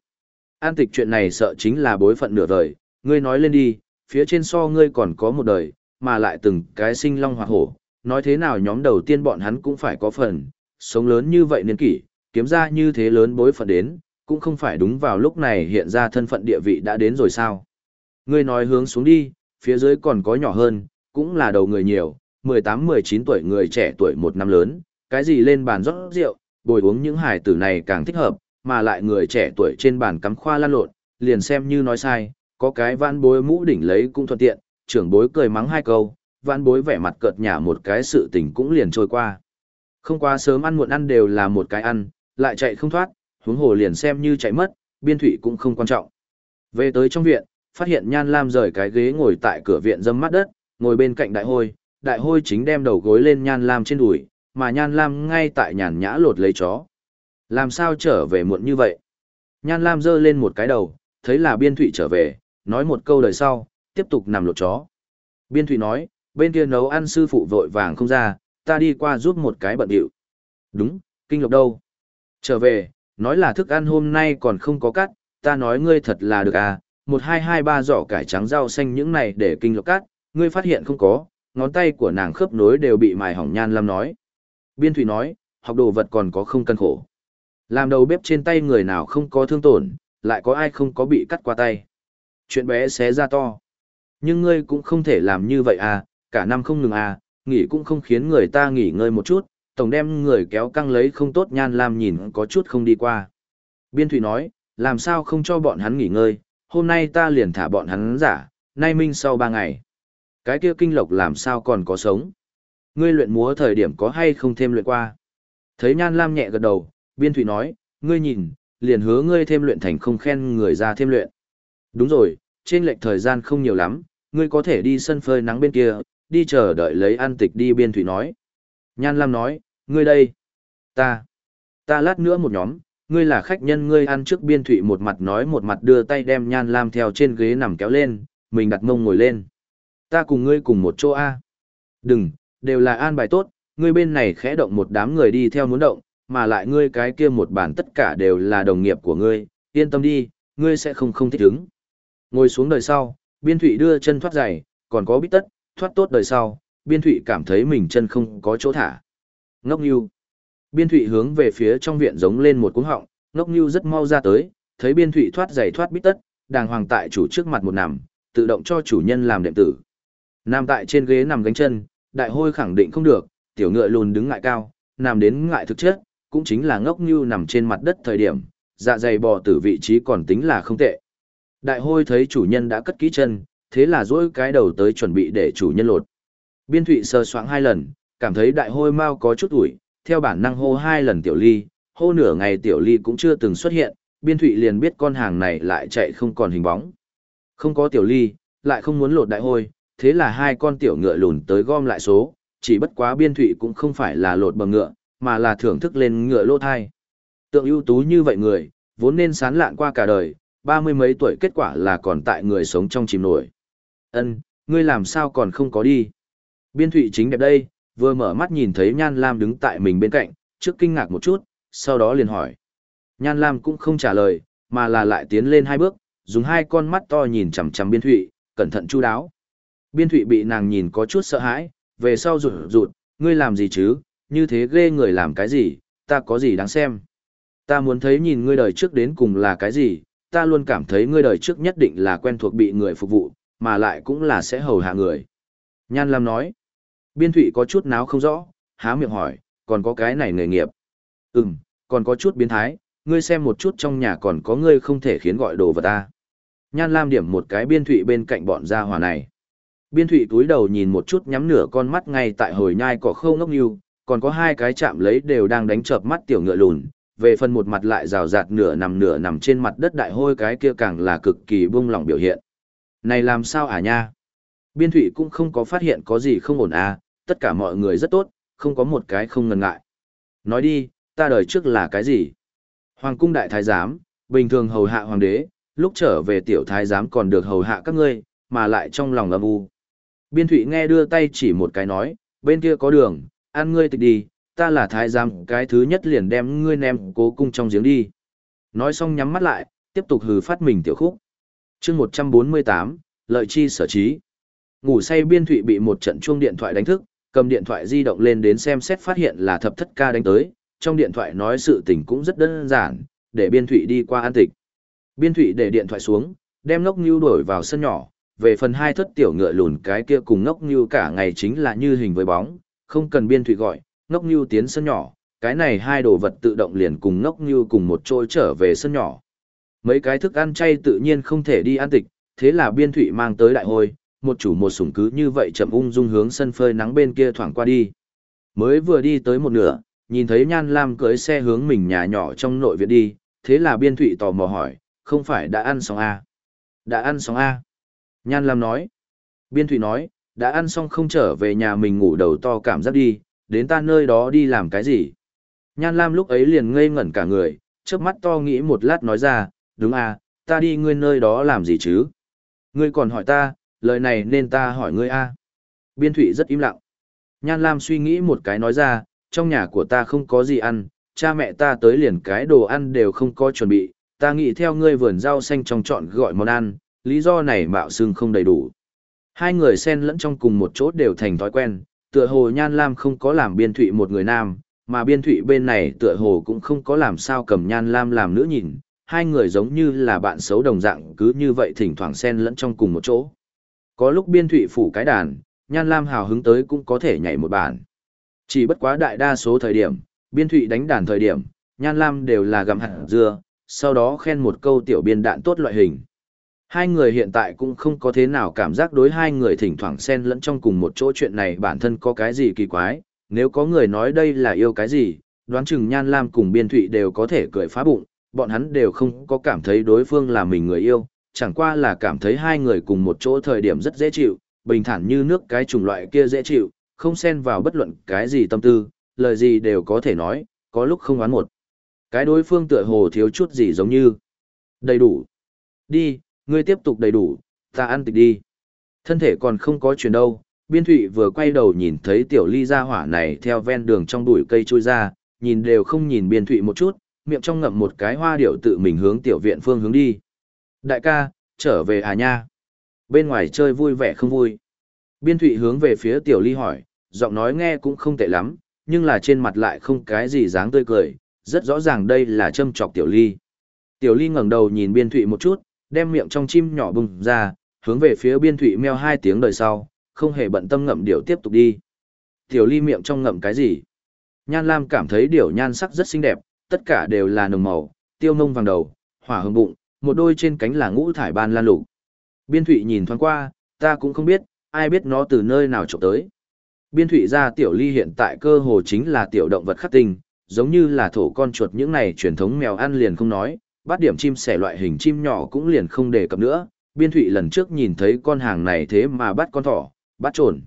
An tịch chuyện này sợ chính là bối phận nửa đời, ngươi nói lên đi, phía trên so ngươi còn có một đời, mà lại từng cái sinh long hoặc hổ, nói thế nào nhóm đầu tiên bọn hắn cũng phải có phần, sống lớn như vậy niên kỷ, kiếm ra như thế lớn bối phận đến, cũng không phải đúng vào lúc này hiện ra thân phận địa vị đã đến rồi sao. Ngươi nói hướng xuống đi, phía dưới còn có nhỏ hơn, cũng là đầu người nhiều, 18-19 tuổi người trẻ tuổi một năm lớn, cái gì lên bàn rót rượu, bồi uống những hải tử này càng thích hợp, mà lại người trẻ tuổi trên bàn cắm khoa lan lộn, liền xem như nói sai, có cái vãn bối mũ đỉnh lấy cũng thuận tiện, trưởng bối cười mắng hai câu, vãn bối vẻ mặt cợt nhả một cái sự tình cũng liền trôi qua. Không quá sớm ăn muộn ăn đều là một cái ăn, lại chạy không thoát, huống hồ liền xem như chạy mất, biên thủy cũng không quan trọng. Về tới trong viện, phát hiện Nhan Lam rời cái ghế ngồi tại cửa viện dâm mắt đất, ngồi bên cạnh đại hôi, đại hôi chính đem đầu gối lên Nhan Lam trên đùi, mà Nhan Lam ngay tại nhàn nhã lột lấy chó. Làm sao trở về muộn như vậy? Nhan Lam giơ lên một cái đầu, thấy là biên thụy trở về, nói một câu đời sau, tiếp tục nằm lột chó. Biên thụy nói, bên kia nấu ăn sư phụ vội vàng không ra, ta đi qua giúp một cái bận điệu. Đúng, kinh lộc đâu? Trở về, nói là thức ăn hôm nay còn không có cắt, ta nói ngươi thật là được à, một hai hai ba giỏ cải trắng rau xanh những này để kinh lộc cắt, ngươi phát hiện không có, ngón tay của nàng khớp nối đều bị mài hỏng nhan lam nói. Biên thủy nói, học đồ vật còn có không cân khổ. Làm đầu bếp trên tay người nào không có thương tổn, lại có ai không có bị cắt qua tay. Chuyện bé xé ra to. Nhưng ngươi cũng không thể làm như vậy à, cả năm không ngừng à, nghỉ cũng không khiến người ta nghỉ ngơi một chút, tổng đem người kéo căng lấy không tốt nhan làm nhìn có chút không đi qua. Biên Thụy nói, làm sao không cho bọn hắn nghỉ ngơi, hôm nay ta liền thả bọn hắn giả, nay minh sau ba ngày. Cái kia kinh lộc làm sao còn có sống. Ngươi luyện múa thời điểm có hay không thêm luyện qua. Thấy nhan lam nhẹ gật đầu, biên Thụy nói, ngươi nhìn, liền hứa ngươi thêm luyện thành không khen người ra thêm luyện. Đúng rồi, trên lệch thời gian không nhiều lắm, ngươi có thể đi sân phơi nắng bên kia, đi chờ đợi lấy ăn tịch đi biên thủy nói. Nhan Lam nói, ngươi đây. Ta. Ta lát nữa một nhóm, ngươi là khách nhân ngươi ăn trước biên thủy một mặt nói một mặt đưa tay đem Nhan Lam theo trên ghế nằm kéo lên, mình đặt mông ngồi lên. Ta cùng ngươi cùng một chỗ A. Đừng, đều là an bài tốt, ngươi bên này khẽ động một đám người đi theo muốn động, mà lại ngươi cái kia một bản tất cả đều là đồng nghiệp của ngươi, yên tâm đi, ngươi sẽ không không thích ứng. Ngồi xuống đời sau, biên thủy đưa chân thoát giày, còn có bít tất, thoát tốt đời sau, biên thủy cảm thấy mình chân không có chỗ thả. Ngốc Nhu. Biên thủy hướng về phía trong viện giống lên một cuống họng, Ngốc Nhu rất mau ra tới, thấy biên thủy thoát giày thoát bít tất, đàng hoàng tại chủ trước mặt một nằm, tự động cho chủ nhân làm đệm tử. Nam tại trên ghế nằm gánh chân, đại hôi khẳng định không được, tiểu ngựa lùn đứng ngại cao, nằm đến ngại thực chất, cũng chính là Ngốc như nằm trên mặt đất thời điểm, dạ dày bò tử vị trí còn tính là không tệ. Đại hôi thấy chủ nhân đã cất kỹ chân, thế là duỗi cái đầu tới chuẩn bị để chủ nhân lột. Biên thụy sơ soạng hai lần, cảm thấy đại hôi mau có chút ủi, theo bản năng hô hai lần tiểu ly, hô nửa ngày tiểu ly cũng chưa từng xuất hiện, biên thụy liền biết con hàng này lại chạy không còn hình bóng. Không có tiểu ly, lại không muốn lột đại hôi, thế là hai con tiểu ngựa lùn tới gom lại số, chỉ bất quá biên thụy cũng không phải là lột bằng ngựa, mà là thưởng thức lên ngựa lô thai. Tượng ưu tú như vậy người, vốn nên sán lạn qua cả đời, ba mươi mấy tuổi kết quả là còn tại người sống trong chìm nổi. ân ngươi làm sao còn không có đi? Biên thụy chính đẹp đây, vừa mở mắt nhìn thấy Nhan Lam đứng tại mình bên cạnh, trước kinh ngạc một chút, sau đó liền hỏi. Nhan Lam cũng không trả lời, mà là lại tiến lên hai bước, dùng hai con mắt to nhìn chằm chằm Biên Thụy, cẩn thận chu đáo. Biên Thụy bị nàng nhìn có chút sợ hãi, về sau rụt rụt, ngươi làm gì chứ, như thế ghê người làm cái gì, ta có gì đáng xem. Ta muốn thấy nhìn ngươi đời trước đến cùng là cái gì, ta luôn cảm thấy ngươi đời trước nhất định là quen thuộc bị người phục vụ, mà lại cũng là sẽ hầu hạ người. Nhan Lam nói, biên thụy có chút náo không rõ, há miệng hỏi, còn có cái này nghề nghiệp. Ừm, còn có chút biến thái, ngươi xem một chút trong nhà còn có ngươi không thể khiến gọi đồ vào ta. Nhan Lam điểm một cái biên thụy bên cạnh bọn gia hỏa này. Biên thủy túi đầu nhìn một chút nhắm nửa con mắt ngay tại hồi nhai cỏ khâu ngốc như, còn có hai cái chạm lấy đều đang đánh chợp mắt tiểu ngựa lùn, về phần một mặt lại rào rạt nửa nằm nửa nằm trên mặt đất đại hôi cái kia càng là cực kỳ bung lỏng biểu hiện. Này làm sao à nha? Biên thủy cũng không có phát hiện có gì không ổn à, tất cả mọi người rất tốt, không có một cái không ngần ngại. Nói đi, ta đời trước là cái gì? Hoàng cung đại thái giám, bình thường hầu hạ hoàng đế, lúc trở về tiểu thái giám còn được hầu hạ các ngươi, mà lại trong lòng âm u. Biên thụy nghe đưa tay chỉ một cái nói, bên kia có đường, ăn ngươi tịch đi, ta là thái giám, cái thứ nhất liền đem ngươi ném cố cung trong giếng đi. Nói xong nhắm mắt lại, tiếp tục hừ phát mình tiểu khúc. chương 148, lợi chi sở trí. Ngủ say biên thụy bị một trận chuông điện thoại đánh thức, cầm điện thoại di động lên đến xem xét phát hiện là thập thất ca đánh tới, trong điện thoại nói sự tình cũng rất đơn giản, để biên thụy đi qua an tịch. Biên thụy để điện thoại xuống, đem ngốc như đổi vào sân nhỏ, về phần hai thất tiểu ngựa lùn cái kia cùng ngốc như cả ngày chính là như hình với bóng, không cần biên thụy gọi, ngốc như tiến sân nhỏ, cái này hai đồ vật tự động liền cùng ngốc như cùng một trôi trở về sân nhỏ. Mấy cái thức ăn chay tự nhiên không thể đi ăn tịch, thế là biên thụy mang tới đại hôi, một chủ một sủng cứ như vậy chậm ung dung hướng sân phơi nắng bên kia thoảng qua đi. Mới vừa đi tới một nửa, nhìn thấy Nhan Lam cưới xe hướng mình nhà nhỏ trong nội viện đi, thế là biên thụy tò mò hỏi, không phải đã ăn xong à? Đã ăn xong à? Nhan Lam nói. Biên thụy nói, đã ăn xong không trở về nhà mình ngủ đầu to cảm giác đi, đến ta nơi đó đi làm cái gì? Nhan Lam lúc ấy liền ngây ngẩn cả người, chớp mắt to nghĩ một lát nói ra, đúng à, ta đi ngươi nơi đó làm gì chứ? Ngươi còn hỏi ta, lời này nên ta hỏi ngươi a à? Biên thụy rất im lặng. Nhan Lam suy nghĩ một cái nói ra, trong nhà của ta không có gì ăn, cha mẹ ta tới liền cái đồ ăn đều không có chuẩn bị, ta nghĩ theo ngươi vườn rau xanh trong chọn gọi món ăn, lý do này mạo xưng không đầy đủ. Hai người xen lẫn trong cùng một chỗ đều thành thói quen, tựa hồ Nhan Lam không có làm biên thụy một người nam, mà biên thụy bên này tựa hồ cũng không có làm sao cầm Nhan Lam làm nữ nhìn, hai người giống như là bạn xấu đồng dạng cứ như vậy thỉnh thoảng xen lẫn trong cùng một chỗ. Có lúc biên thụy phủ cái đàn, Nhan Lam hào hứng tới cũng có thể nhảy một bản. Chỉ bất quá đại đa số thời điểm, biên thụy đánh đàn thời điểm, Nhan Lam đều là gặm hạt dưa, sau đó khen một câu tiểu biên đạn tốt loại hình. Hai người hiện tại cũng không có thế nào cảm giác đối hai người thỉnh thoảng xen lẫn trong cùng một chỗ chuyện này bản thân có cái gì kỳ quái, nếu có người nói đây là yêu cái gì, đoán chừng Nhan Lam cùng Biên Thụy đều có thể cười phá bụng, bọn hắn đều không có cảm thấy đối phương là mình người yêu, chẳng qua là cảm thấy hai người cùng một chỗ thời điểm rất dễ chịu, bình thản như nước cái chủng loại kia dễ chịu, không xen vào bất luận cái gì tâm tư, lời gì đều có thể nói, có lúc không oán một. Cái đối phương tựa hồ thiếu chút gì giống như đầy đủ. Đi, ngươi tiếp tục đầy đủ, ta ăn tịch đi. Thân thể còn không có chuyện đâu, biên thụy vừa quay đầu nhìn thấy tiểu ly ra hỏa này theo ven đường trong đuổi cây trôi ra, nhìn đều không nhìn biên thụy một chút, miệng trong ngậm một cái hoa điệu tự mình hướng tiểu viện phương hướng đi. Đại ca, trở về à nha. Bên ngoài chơi vui vẻ không vui. Biên thụy hướng về phía tiểu ly hỏi, giọng nói nghe cũng không tệ lắm, nhưng là trên mặt lại không cái gì dáng tươi cười, rất rõ ràng đây là châm chọc tiểu ly. Tiểu ly ngẩng đầu nhìn biên thụy một chút, đem miệng trong chim nhỏ bùng ra, hướng về phía biên thủy meo hai tiếng đời sau, không hề bận tâm ngậm điểu tiếp tục đi. Tiểu ly miệng trong ngậm cái gì? Nhan Lam cảm thấy điểu nhan sắc rất xinh đẹp, tất cả đều là nồng màu, tiêu mông vàng đầu, hỏa hương bụng, một đôi trên cánh là ngũ thải ban lan lục. Biên thủy nhìn thoáng qua, ta cũng không biết, ai biết nó từ nơi nào trộm tới. Biên thủy ra tiểu ly hiện tại cơ hồ chính là tiểu động vật khắc tinh, giống như là thổ con chuột những này truyền thống mèo ăn liền không nói, bắt điểm chim sẻ loại hình chim nhỏ cũng liền không đề cập nữa. Biên thụy lần trước nhìn thấy con hàng này thế mà bắt con thỏ, bắt trồn.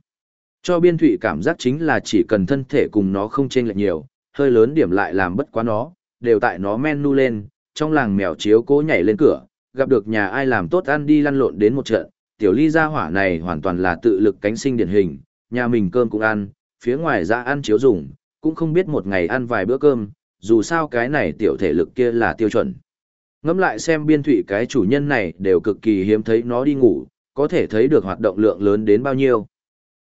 Cho biên thụy cảm giác chính là chỉ cần thân thể cùng nó không chênh lệch nhiều, hơi lớn điểm lại làm bất quá nó, đều tại nó men nu lên, trong làng mèo chiếu cố nhảy lên cửa, gặp được nhà ai làm tốt ăn đi lăn lộn đến một trận, tiểu ly gia hỏa này hoàn toàn là tự lực cánh sinh điển hình, nhà mình cơm cũng ăn, phía ngoài ra ăn chiếu dùng, cũng không biết một ngày ăn vài bữa cơm, dù sao cái này tiểu thể lực kia là tiêu chuẩn. Ngẫm lại xem biên thủy cái chủ nhân này đều cực kỳ hiếm thấy nó đi ngủ, có thể thấy được hoạt động lượng lớn đến bao nhiêu.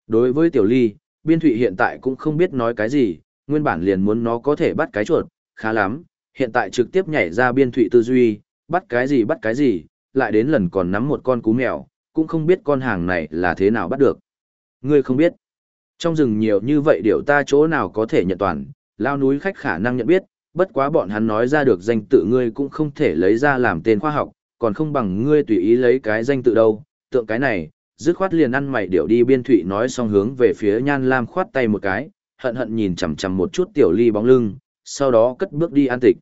Đối với tiểu ly, biên thủy hiện tại cũng không biết nói cái gì, nguyên bản liền muốn nó có thể bắt cái chuột, khá lắm, hiện tại trực tiếp nhảy ra biên thủy tư duy, bắt cái gì bắt cái gì, lại đến lần còn nắm một con cú mèo, cũng không biết con hàng này là thế nào bắt được. Ngươi không biết. Trong rừng nhiều như vậy điều ta chỗ nào có thể nhận toàn, lao núi khách khả năng nhận biết, bất quá bọn hắn nói ra được danh tự ngươi cũng không thể lấy ra làm tên khoa học, còn không bằng ngươi tùy ý lấy cái danh tự đâu, tượng cái này, dứt khoát liền ăn mày điệu đi biên thụy nói xong hướng về phía nhan lam khoát tay một cái, hận hận nhìn chằm chằm một chút tiểu ly bóng lưng, sau đó cất bước đi an tịch.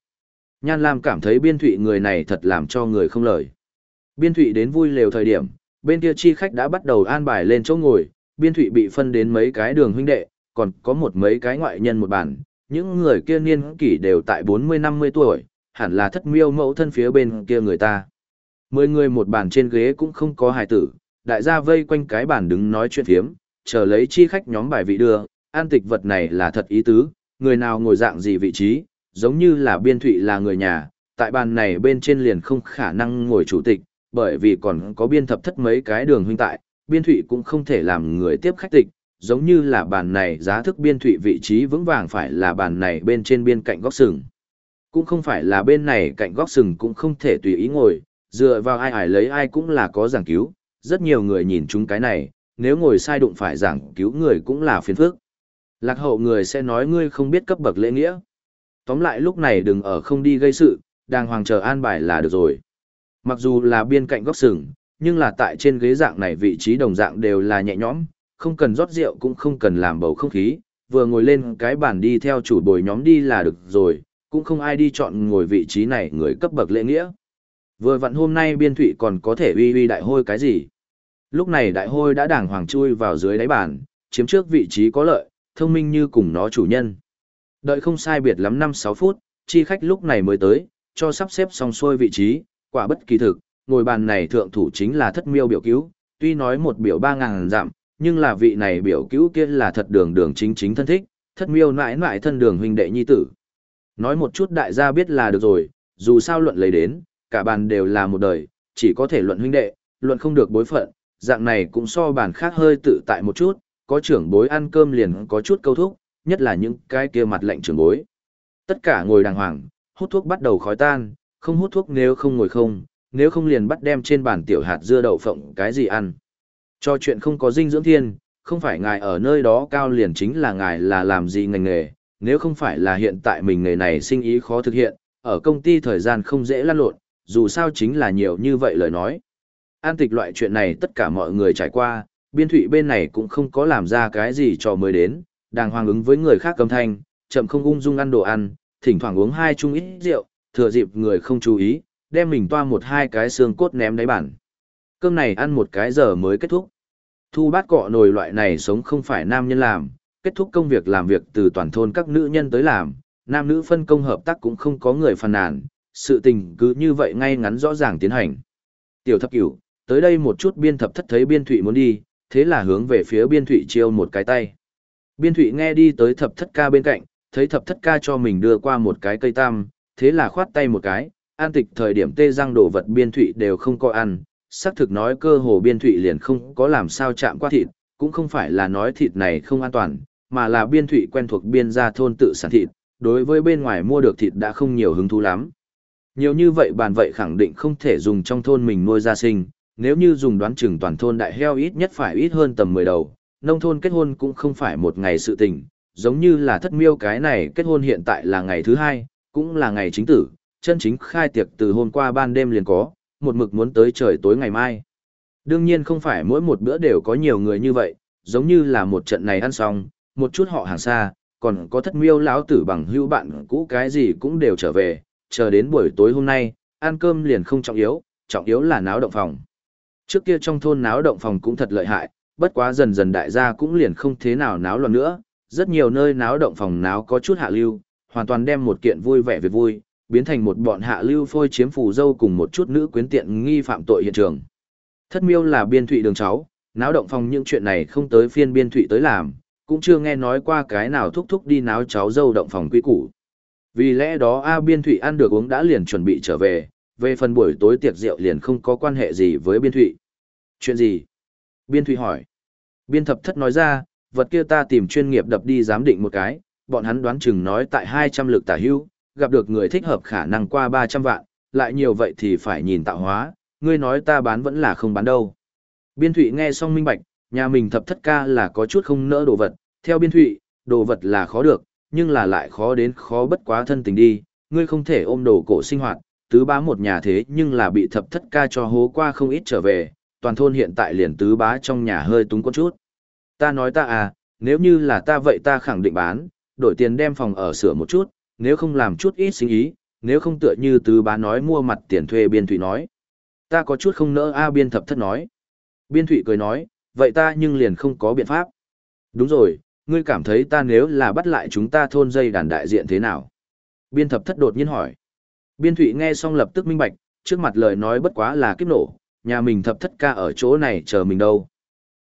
Nhan lam cảm thấy biên thụy người này thật làm cho người không lời. Biên thụy đến vui lều thời điểm, bên kia chi khách đã bắt đầu an bài lên chỗ ngồi, biên thụy bị phân đến mấy cái đường huynh đệ, còn có một mấy cái ngoại nhân một bản, những người kia niên kỷ đều tại 40-50 tuổi, hẳn là thất miêu mẫu thân phía bên kia người ta. Mười người một bàn trên ghế cũng không có hài tử, đại gia vây quanh cái bàn đứng nói chuyện phiếm, chờ lấy chi khách nhóm bài vị đưa, an tịch vật này là thật ý tứ, người nào ngồi dạng gì vị trí, giống như là biên thụy là người nhà, tại bàn này bên trên liền không khả năng ngồi chủ tịch, bởi vì còn có biên thập thất mấy cái đường huynh tại, biên thụy cũng không thể làm người tiếp khách tịch, giống như là bàn này giá thức biên thụy vị trí vững vàng phải là bàn này bên trên biên cạnh góc sừng. Cũng không phải là bên này cạnh góc sừng cũng không thể tùy ý ngồi, dựa vào ai ải lấy ai cũng là có giảng cứu, rất nhiều người nhìn chúng cái này, nếu ngồi sai đụng phải giảng cứu người cũng là phiền phức. Lạc hậu người sẽ nói ngươi không biết cấp bậc lễ nghĩa. Tóm lại lúc này đừng ở không đi gây sự, đàng hoàng chờ an bài là được rồi. Mặc dù là biên cạnh góc sừng, nhưng là tại trên ghế dạng này vị trí đồng dạng đều là nhẹ nhõm, không cần rót rượu cũng không cần làm bầu không khí, vừa ngồi lên cái bàn đi theo chủ bồi nhóm đi là được rồi, cũng không ai đi chọn ngồi vị trí này người cấp bậc lễ nghĩa. Vừa vặn hôm nay biên thụy còn có thể uy uy đại hôi cái gì. Lúc này đại hôi đã đàng hoàng chui vào dưới đáy bàn, chiếm trước vị trí có lợi, thông minh như cùng nó chủ nhân. Đợi không sai biệt lắm 5-6 phút, chi khách lúc này mới tới, cho sắp xếp xong xuôi vị trí, quả bất kỳ thực, ngồi bàn này thượng thủ chính là thất miêu biểu cứu, tuy nói một biểu ba ngàn giảm nhưng là vị này biểu cứu kia là thật đường đường chính chính thân thích, thất miêu nãi nãi thân đường huynh đệ nhi tử. Nói một chút đại gia biết là được rồi, dù sao luận lấy đến, cả bàn đều là một đời, chỉ có thể luận huynh đệ, luận không được bối phận, dạng này cũng so bàn khác hơi tự tại một chút, có trưởng bối ăn cơm liền có chút câu thúc, nhất là những cái kia mặt lệnh trưởng bối. Tất cả ngồi đàng hoàng, hút thuốc bắt đầu khói tan, không hút thuốc nếu không ngồi không, nếu không liền bắt đem trên bàn tiểu hạt dưa đậu phộng cái gì ăn. Cho chuyện không có dinh dưỡng thiên, không phải ngài ở nơi đó cao liền chính là ngài là làm gì ngành nghề, nếu không phải là hiện tại mình nghề này sinh ý khó thực hiện, ở công ty thời gian không dễ lăn lộn, dù sao chính là nhiều như vậy lời nói. An tịch loại chuyện này tất cả mọi người trải qua, biên thủy bên này cũng không có làm ra cái gì cho mới đến, đang hoàng ứng với người khác cầm thanh, chậm không ung dung ăn đồ ăn, thỉnh thoảng uống hai chung ít rượu, thừa dịp người không chú ý, đem mình toa một hai cái xương cốt ném đáy bản. Cơm này ăn một cái giờ mới kết thúc. Thu bát cọ nồi loại này sống không phải nam nhân làm, kết thúc công việc làm việc từ toàn thôn các nữ nhân tới làm, nam nữ phân công hợp tác cũng không có người phàn nàn, sự tình cứ như vậy ngay ngắn rõ ràng tiến hành. Tiểu thập cửu, tới đây một chút biên thập thất thấy biên thụy muốn đi, thế là hướng về phía biên thụy chiêu một cái tay. Biên thụy nghe đi tới thập thất ca bên cạnh, thấy thập thất ca cho mình đưa qua một cái cây tam, thế là khoát tay một cái, an tịch thời điểm tê răng đồ vật biên thụy đều không có ăn, xác thực nói cơ hồ biên thụy liền không có làm sao chạm qua thịt, cũng không phải là nói thịt này không an toàn, mà là biên thụy quen thuộc biên gia thôn tự sản thịt, đối với bên ngoài mua được thịt đã không nhiều hứng thú lắm. Nhiều như vậy bàn vậy khẳng định không thể dùng trong thôn mình nuôi gia sinh, nếu như dùng đoán chừng toàn thôn đại heo ít nhất phải ít hơn tầm 10 đầu, nông thôn kết hôn cũng không phải một ngày sự tình, giống như là thất miêu cái này kết hôn hiện tại là ngày thứ hai, cũng là ngày chính tử, chân chính khai tiệc từ hôm qua ban đêm liền có, một mực muốn tới trời tối ngày mai. Đương nhiên không phải mỗi một bữa đều có nhiều người như vậy, giống như là một trận này ăn xong, một chút họ hàng xa, còn có thất miêu lão tử bằng hữu bạn cũ cái gì cũng đều trở về, chờ đến buổi tối hôm nay, ăn cơm liền không trọng yếu, trọng yếu là náo động phòng. Trước kia trong thôn náo động phòng cũng thật lợi hại, bất quá dần dần đại gia cũng liền không thế nào náo loạn nữa, rất nhiều nơi náo động phòng náo có chút hạ lưu, hoàn toàn đem một kiện vui vẻ về vui, biến thành một bọn hạ lưu phôi chiếm phù dâu cùng một chút nữ quyến tiện nghi phạm tội hiện trường. Thất miêu là biên thụy đường cháu, náo động phòng những chuyện này không tới phiên biên thụy tới làm, cũng chưa nghe nói qua cái nào thúc thúc đi náo cháu dâu động phòng quý củ. Vì lẽ đó A biên thụy ăn được uống đã liền chuẩn bị trở về, về phần buổi tối tiệc rượu liền không có quan hệ gì với biên thụy. Chuyện gì? Biên thụy hỏi. Biên thập thất nói ra, vật kia ta tìm chuyên nghiệp đập đi giám định một cái, bọn hắn đoán chừng nói tại 200 lực tả hưu, gặp được người thích hợp khả năng qua 300 vạn, lại nhiều vậy thì phải nhìn tạo hóa, ngươi nói ta bán vẫn là không bán đâu. Biên thụy nghe xong minh bạch, nhà mình thập thất ca là có chút không nỡ đồ vật, theo biên thụy, đồ vật là khó được, nhưng là lại khó đến khó bất quá thân tình đi, ngươi không thể ôm đồ cổ sinh hoạt, tứ bá một nhà thế nhưng là bị thập thất ca cho hố qua không ít trở về, toàn thôn hiện tại liền tứ bá trong nhà hơi túng có chút. Ta nói ta à, nếu như là ta vậy ta khẳng định bán, đổi tiền đem phòng ở sửa một chút, nếu không làm chút ít sinh ý, nếu không tựa như tứ bá nói mua mặt tiền thuê biên thủy nói. Ta có chút không nỡ A biên thập thất nói. Biên thủy cười nói, vậy ta nhưng liền không có biện pháp. Đúng rồi, ngươi cảm thấy ta nếu là bắt lại chúng ta thôn dây đàn đại diện thế nào? Biên thập thất đột nhiên hỏi. Biên thủy nghe xong lập tức minh bạch, trước mặt lời nói bất quá là kiếp nổ, nhà mình thập thất ca ở chỗ này chờ mình đâu.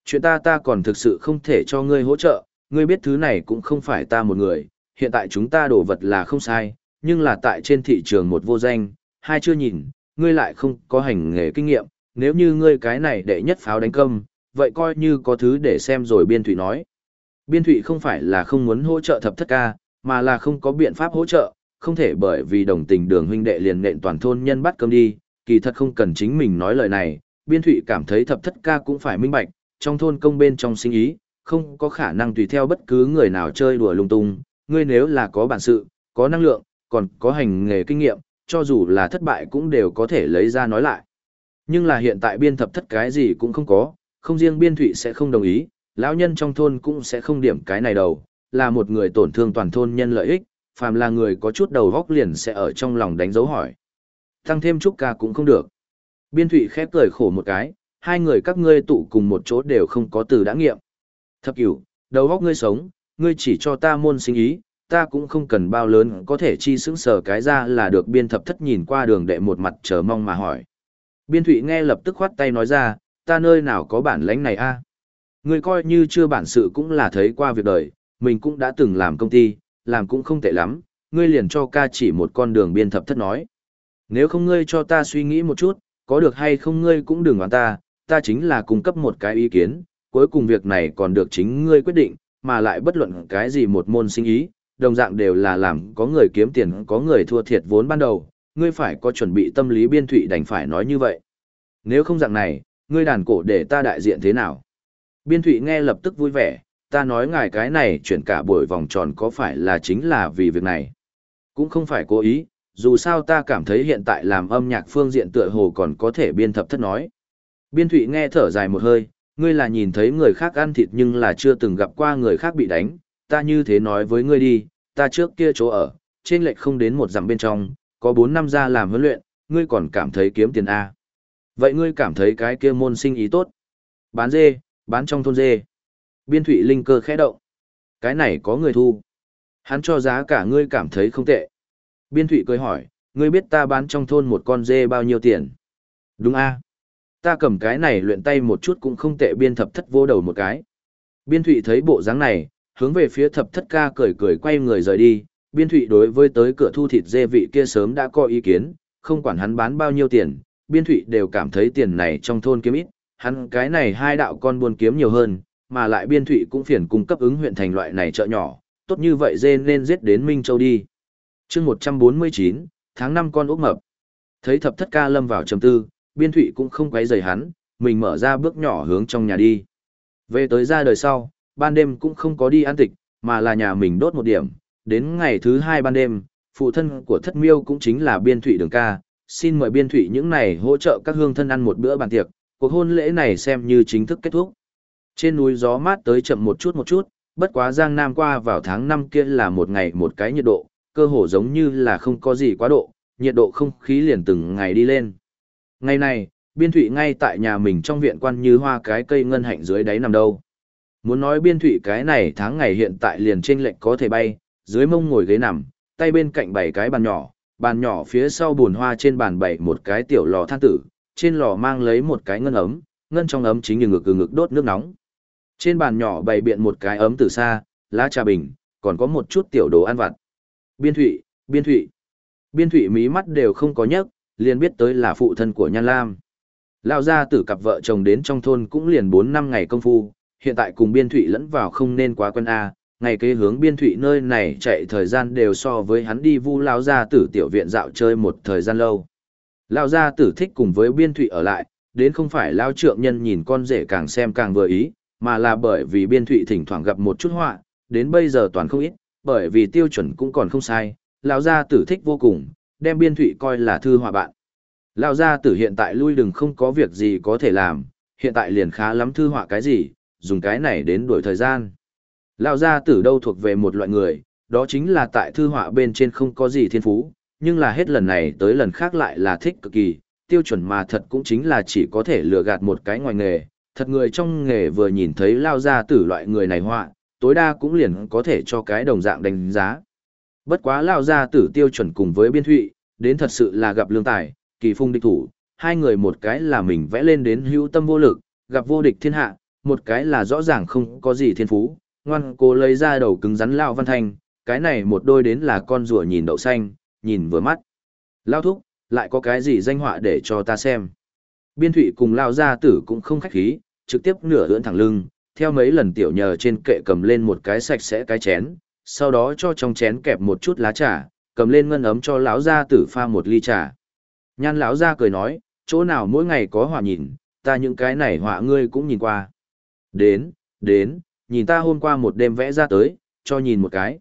Chuyện ta ta còn thực sự không thể cho ngươi hỗ trợ, ngươi biết thứ này cũng không phải ta một người, hiện tại chúng ta đổ vật là không sai, nhưng là tại trên thị trường một vô danh, hai chưa nhìn, ngươi lại không có hành nghề kinh nghiệm, nếu như ngươi cái này đệ nhất pháo đánh công, vậy coi như có thứ để xem rồi biên thủy nói. Biên thủy không phải là không muốn hỗ trợ thập thất ca, mà là không có biện pháp hỗ trợ, không thể bởi vì đồng tình đường huynh đệ liền nện toàn thôn nhân bắt cơm đi, kỳ thật không cần chính mình nói lời này, biên thủy cảm thấy thập thất ca cũng phải minh bạch, trong thôn công bên trong sinh ý, không có khả năng tùy theo bất cứ người nào chơi đùa lung tung, ngươi nếu là có bản sự, có năng lượng, còn có hành nghề kinh nghiệm, cho dù là thất bại cũng đều có thể lấy ra nói lại. Nhưng là hiện tại biên thập thất cái gì cũng không có, không riêng biên thụy sẽ không đồng ý, lão nhân trong thôn cũng sẽ không điểm cái này đầu, là một người tổn thương toàn thôn nhân lợi ích, phàm là người có chút đầu góc liền sẽ ở trong lòng đánh dấu hỏi. Tăng thêm chút ca cũng không được. Biên thụy khép cười khổ một cái, hai người các ngươi tụ cùng một chỗ đều không có từ đã nghiệm. Thập cửu, đầu góc ngươi sống, ngươi chỉ cho ta môn sinh ý, ta cũng không cần bao lớn có thể chi xứng sở cái ra là được biên thập thất nhìn qua đường đệ một mặt chờ mong mà hỏi. Biên thụy nghe lập tức khoát tay nói ra, ta nơi nào có bản lãnh này a Ngươi coi như chưa bản sự cũng là thấy qua việc đời, mình cũng đã từng làm công ty, làm cũng không tệ lắm, ngươi liền cho ca chỉ một con đường biên thập thất nói. Nếu không ngươi cho ta suy nghĩ một chút, có được hay không ngươi cũng đừng đoán ta, ta chính là cung cấp một cái ý kiến, cuối cùng việc này còn được chính ngươi quyết định, mà lại bất luận cái gì một môn sinh ý, đồng dạng đều là làm có người kiếm tiền có người thua thiệt vốn ban đầu, ngươi phải có chuẩn bị tâm lý biên thụy đành phải nói như vậy. Nếu không dạng này, ngươi đàn cổ để ta đại diện thế nào? Biên thụy nghe lập tức vui vẻ, ta nói ngài cái này chuyển cả buổi vòng tròn có phải là chính là vì việc này? Cũng không phải cố ý, dù sao ta cảm thấy hiện tại làm âm nhạc phương diện tựa hồ còn có thể biên thập thất nói. Biên thụy nghe thở dài một hơi, ngươi là nhìn thấy người khác ăn thịt nhưng là chưa từng gặp qua người khác bị đánh, ta như thế nói với ngươi đi, ta trước kia chỗ ở, trên lệch không đến một dặm bên trong, có 4 năm ra làm huấn luyện, ngươi còn cảm thấy kiếm tiền A. Vậy ngươi cảm thấy cái kia môn sinh ý tốt? Bán dê, bán trong thôn dê. Biên thủy linh cơ khẽ động. Cái này có người thu. Hắn cho giá cả ngươi cảm thấy không tệ. Biên thủy cười hỏi, ngươi biết ta bán trong thôn một con dê bao nhiêu tiền? Đúng a Ta cầm cái này luyện tay một chút cũng không tệ biên thập thất vô đầu một cái. Biên thụy thấy bộ dáng này, hướng về phía thập thất ca cười cười quay người rời đi. Biên thụy đối với tới cửa thu thịt dê vị kia sớm đã có ý kiến, không quản hắn bán bao nhiêu tiền, biên thụy đều cảm thấy tiền này trong thôn kiếm ít, hắn cái này hai đạo con buôn kiếm nhiều hơn, mà lại biên thụy cũng phiền cung cấp ứng huyện thành loại này chợ nhỏ, tốt như vậy dê nên giết đến Minh Châu đi chương một trăm bốn mươi chín tháng năm con ốc mập thấy thập thất ca lâm vào trầm tư biên thụy cũng không quấy rầy hắn mình mở ra bước nhỏ hướng trong nhà đi. Về tới ra đời sau ban đêm cũng không có đi ăn tịch mà là nhà mình đốt một điểm. Đến ngày thứ hai ban đêm phụ thân của thất miêu cũng chính là biên thụy đường ca. Xin mời biên thụy những này hỗ trợ các hương thân ăn một bữa bàn tiệc. Cuộc hôn lễ này xem như chính thức kết thúc. Trên núi gió mát tới chậm một chút một chút, bất quá Giang Nam qua vào tháng 5 kia là một ngày một cái nhiệt độ, cơ hồ giống như là không có gì quá độ, nhiệt độ không khí liền từng ngày đi lên. Ngày này, biên thụy ngay tại nhà mình trong viện quan như hoa cái cây ngân hạnh dưới đáy nằm đâu. Muốn nói biên thụy cái này tháng ngày hiện tại liền trên lệnh có thể bay, dưới mông ngồi ghế nằm, tay bên cạnh bảy cái bàn nhỏ, bàn nhỏ phía sau bùn hoa trên bàn bảy một cái tiểu lò than tử, trên lò mang lấy một cái ngân ấm, ngân trong ấm chính như ngực ngực đốt nước nóng. Trên bàn nhỏ bày biện một cái ấm từ xa, lá trà bình, còn có một chút tiểu đồ ăn vặt. Biên thụy, biên thụy. Biên thụy mí mắt đều không có nhấc, liền biết tới là phụ thân của Nhan Lam. Lao ra tử cặp vợ chồng đến trong thôn cũng liền 4 năm ngày công phu, hiện tại cùng biên thụy lẫn vào không nên quá quân A, ngày kế hướng biên thụy nơi này chạy thời gian đều so với hắn đi vu lao gia tử tiểu viện dạo chơi một thời gian lâu. Lao gia tử thích cùng với biên thụy ở lại, đến không phải lao trượng nhân nhìn con rể càng xem càng vừa ý, mà là bởi vì biên thụy thỉnh thoảng gặp một chút họa, đến bây giờ toàn không ít, bởi vì tiêu chuẩn cũng còn không sai, lão gia tử thích vô cùng, đem biên thụy coi là thư họa bạn. Lão gia tử hiện tại lui đừng không có việc gì có thể làm, hiện tại liền khá lắm thư họa cái gì, dùng cái này đến đuổi thời gian. Lão gia tử đâu thuộc về một loại người, đó chính là tại thư họa bên trên không có gì thiên phú, nhưng là hết lần này tới lần khác lại là thích cực kỳ, tiêu chuẩn mà thật cũng chính là chỉ có thể lừa gạt một cái ngoài nghề, thật người trong nghề vừa nhìn thấy lao gia tử loại người này họa, tối đa cũng liền có thể cho cái đồng dạng đánh giá. Bất quá lao gia tử tiêu chuẩn cùng với biên thụy, đến thật sự là gặp lương tài, kỳ phung địch thủ, hai người một cái là mình vẽ lên đến hữu tâm vô lực, gặp vô địch thiên hạ, một cái là rõ ràng không có gì thiên phú, ngoan cố lấy ra đầu cứng rắn lao văn thanh, cái này một đôi đến là con rùa nhìn đậu xanh, nhìn vừa mắt. Lao thúc, lại có cái gì danh họa để cho ta xem. Biên thụy cùng lao gia tử cũng không khách khí, trực tiếp nửa ưỡn thẳng lưng, theo mấy lần tiểu nhờ trên kệ cầm lên một cái sạch sẽ cái chén, sau đó cho trong chén kẹp một chút lá trà, cầm lên ngân ấm cho lão gia tử pha một ly trà. Nhan lão gia cười nói, chỗ nào mỗi ngày có họa nhìn, ta những cái này họa ngươi cũng nhìn qua. Đến, đến, nhìn ta hôm qua một đêm vẽ ra tới, cho nhìn một cái.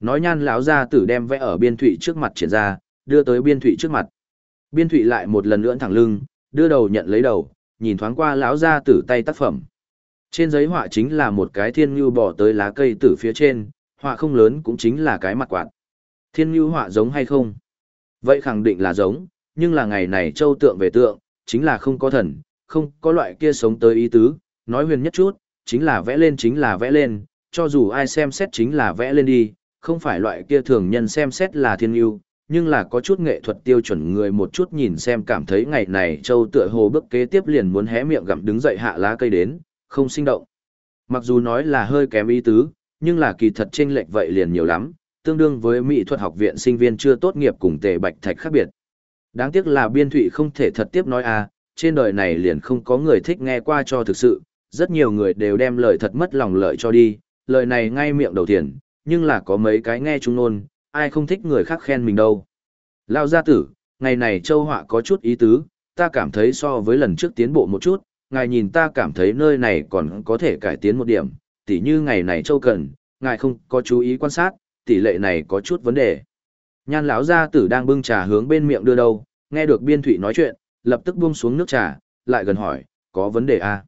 Nói nhan lão gia tử đem vẽ ở biên thụy trước mặt triển ra, đưa tới biên thụy trước mặt. Biên thụy lại một lần nữa thẳng lưng, đưa đầu nhận lấy đầu, nhìn thoáng qua lão gia tử tay tác phẩm. Trên giấy họa chính là một cái thiên ngưu bỏ tới lá cây tử phía trên, họa không lớn cũng chính là cái mặt quạt. Thiên ngưu họa giống hay không? Vậy khẳng định là giống, nhưng là ngày này châu tượng về tượng, chính là không có thần, không có loại kia sống tới ý tứ, nói huyền nhất chút, chính là vẽ lên chính là vẽ lên, cho dù ai xem xét chính là vẽ lên đi, không phải loại kia thường nhân xem xét là thiên ngưu, nhưng là có chút nghệ thuật tiêu chuẩn người một chút nhìn xem cảm thấy ngày này châu tựa hồ bước kế tiếp liền muốn hé miệng gặm đứng dậy hạ lá cây đến, không sinh động. Mặc dù nói là hơi kém ý tứ, nhưng là kỳ thật chênh lệch vậy liền nhiều lắm, tương đương với mỹ thuật học viện sinh viên chưa tốt nghiệp cùng tề bạch thạch khác biệt. Đáng tiếc là biên thụy không thể thật tiếp nói à, trên đời này liền không có người thích nghe qua cho thực sự, rất nhiều người đều đem lời thật mất lòng lợi cho đi, lời này ngay miệng đầu tiền, nhưng là có mấy cái nghe chúng nôn, ai không thích người khác khen mình đâu. Lao gia tử, ngày này châu họa có chút ý tứ, ta cảm thấy so với lần trước tiến bộ một chút, ngài nhìn ta cảm thấy nơi này còn có thể cải tiến một điểm, tỉ như ngày này châu cần, ngài không có chú ý quan sát, tỷ lệ này có chút vấn đề. Nhan lão gia tử đang bưng trà hướng bên miệng đưa đâu, nghe được biên thụy nói chuyện, lập tức buông xuống nước trà, lại gần hỏi, có vấn đề à?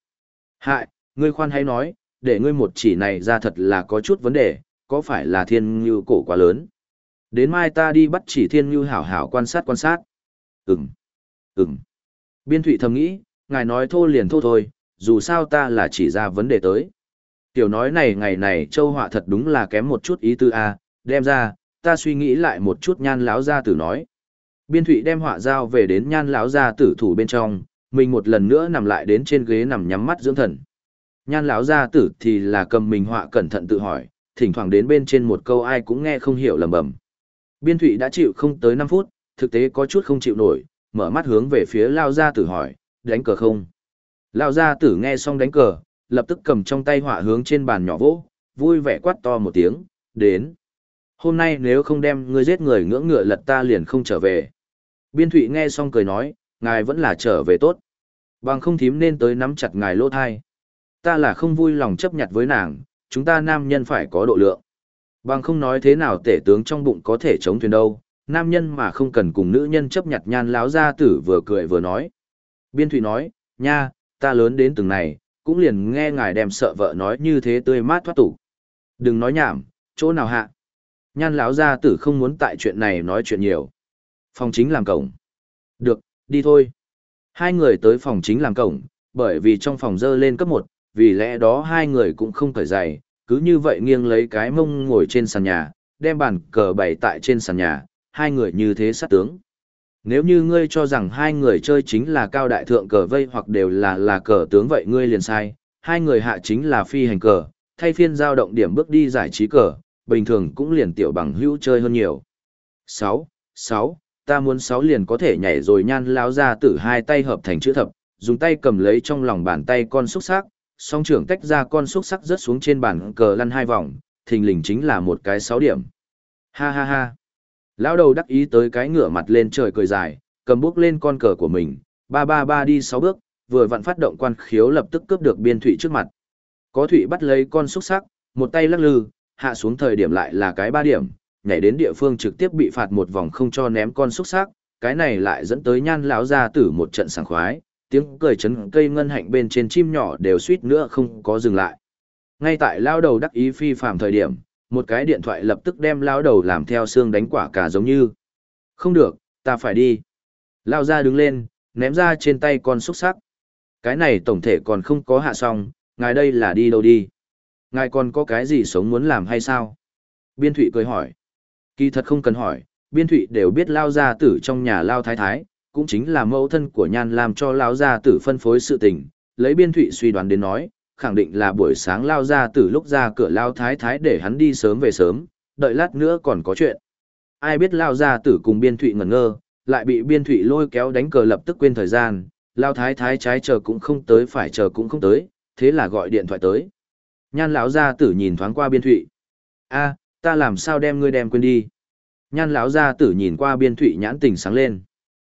Hại, ngươi khoan hay nói, để ngươi một chỉ này ra thật là có chút vấn đề, có phải là thiên như cổ quá lớn? Đến mai ta đi bắt chỉ thiên như hảo hảo quan sát quan sát. Ừm, ừm. Biên thụy thầm nghĩ, ngài nói thô liền thô thôi, dù sao ta là chỉ ra vấn đề tới. Tiểu nói này ngày này châu họa thật đúng là kém một chút ý tư a, đem ra, ta suy nghĩ lại một chút nhan lão gia tử nói. Biên thụy đem họa giao về đến nhan lão gia tử thủ bên trong, mình một lần nữa nằm lại đến trên ghế nằm nhắm mắt dưỡng thần. Nhan lão gia tử thì là cầm mình họa cẩn thận tự hỏi, thỉnh thoảng đến bên trên một câu ai cũng nghe không hiểu lầm bầm. Biên thụy đã chịu không tới 5 phút, thực tế có chút không chịu nổi, mở mắt hướng về phía lao gia tử hỏi, đánh cờ không? Lao gia tử nghe xong đánh cờ, lập tức cầm trong tay họa hướng trên bàn nhỏ vỗ, vui vẻ quát to một tiếng, đến. Hôm nay nếu không đem ngươi giết người ngưỡng ngựa lật ta liền không trở về. Biên thụy nghe xong cười nói, ngài vẫn là trở về tốt. Bằng không thím nên tới nắm chặt ngài lỗ thai. Ta là không vui lòng chấp nhặt với nàng, chúng ta nam nhân phải có độ lượng. Bằng không nói thế nào tể tướng trong bụng có thể chống thuyền đâu, nam nhân mà không cần cùng nữ nhân chấp nhặt nhan láo ra tử vừa cười vừa nói. Biên thụy nói, nha, ta lớn đến từng này, cũng liền nghe ngài đem sợ vợ nói như thế tươi mát thoát tục. Đừng nói nhảm, chỗ nào hạ. Nhan lão gia tử không muốn tại chuyện này nói chuyện nhiều. Phòng chính làm cổng. Được, đi thôi. Hai người tới phòng chính làm cổng, bởi vì trong phòng dơ lên cấp một, vì lẽ đó hai người cũng không cởi giày, cứ như vậy nghiêng lấy cái mông ngồi trên sàn nhà, đem bàn cờ bày tại trên sàn nhà, hai người như thế sát tướng. Nếu như ngươi cho rằng hai người chơi chính là cao đại thượng cờ vây hoặc đều là là cờ tướng vậy ngươi liền sai, hai người hạ chính là phi hành cờ, thay phiên giao động điểm bước đi giải trí cờ, bình thường cũng liền tiểu bằng hữu chơi hơn nhiều. 6. 6. Ta muốn 6 liền có thể nhảy rồi nhan láo ra tử hai tay hợp thành chữ thập, dùng tay cầm lấy trong lòng bàn tay con xúc sắc, song trưởng tách ra con xúc sắc rớt xuống trên bàn cờ lăn hai vòng, thình lình chính là một cái 6 điểm. Ha ha ha. Lão đầu đắc ý tới cái ngửa mặt lên trời cười dài, cầm bước lên con cờ của mình, ba ba ba đi sáu bước, vừa vặn phát động quan khiếu lập tức cướp được biên thủy trước mặt. Có thủy bắt lấy con xúc sắc, một tay lắc lư, hạ xuống thời điểm lại là cái ba điểm, nhảy đến địa phương trực tiếp bị phạt một vòng không cho ném con xúc sắc, cái này lại dẫn tới nhan lão gia tử một trận sảng khoái, tiếng cười chấn cây ngân hạnh bên trên chim nhỏ đều suýt nữa không có dừng lại. Ngay tại lao đầu đắc ý phi phạm thời điểm, một cái điện thoại lập tức đem lao đầu làm theo xương đánh quả cả giống như. Không được, ta phải đi. Lao ra đứng lên, ném ra trên tay con xúc sắc. Cái này tổng thể còn không có hạ xong, ngài đây là đi đâu đi. Ngài còn có cái gì sống muốn làm hay sao? Biên Thụy cười hỏi. Kỳ thật không cần hỏi, Biên Thụy đều biết Lao Gia Tử trong nhà Lao Thái Thái, cũng chính là mẫu thân của Nhan làm cho Lao Gia Tử phân phối sự tình. Lấy Biên Thụy suy đoán đến nói, khẳng định là buổi sáng Lao Gia Tử lúc ra cửa Lao Thái Thái để hắn đi sớm về sớm, đợi lát nữa còn có chuyện. Ai biết Lao Gia Tử cùng Biên Thụy ngẩn ngơ, lại bị Biên Thụy lôi kéo đánh cờ lập tức quên thời gian, Lao Thái Thái trái chờ cũng không tới phải chờ cũng không tới, thế là gọi điện thoại tới. Nhan lão gia tử nhìn thoáng qua biên thụy. a ta làm sao đem ngươi đem quên đi. Nhan lão gia tử nhìn qua biên thụy nhãn tình sáng lên.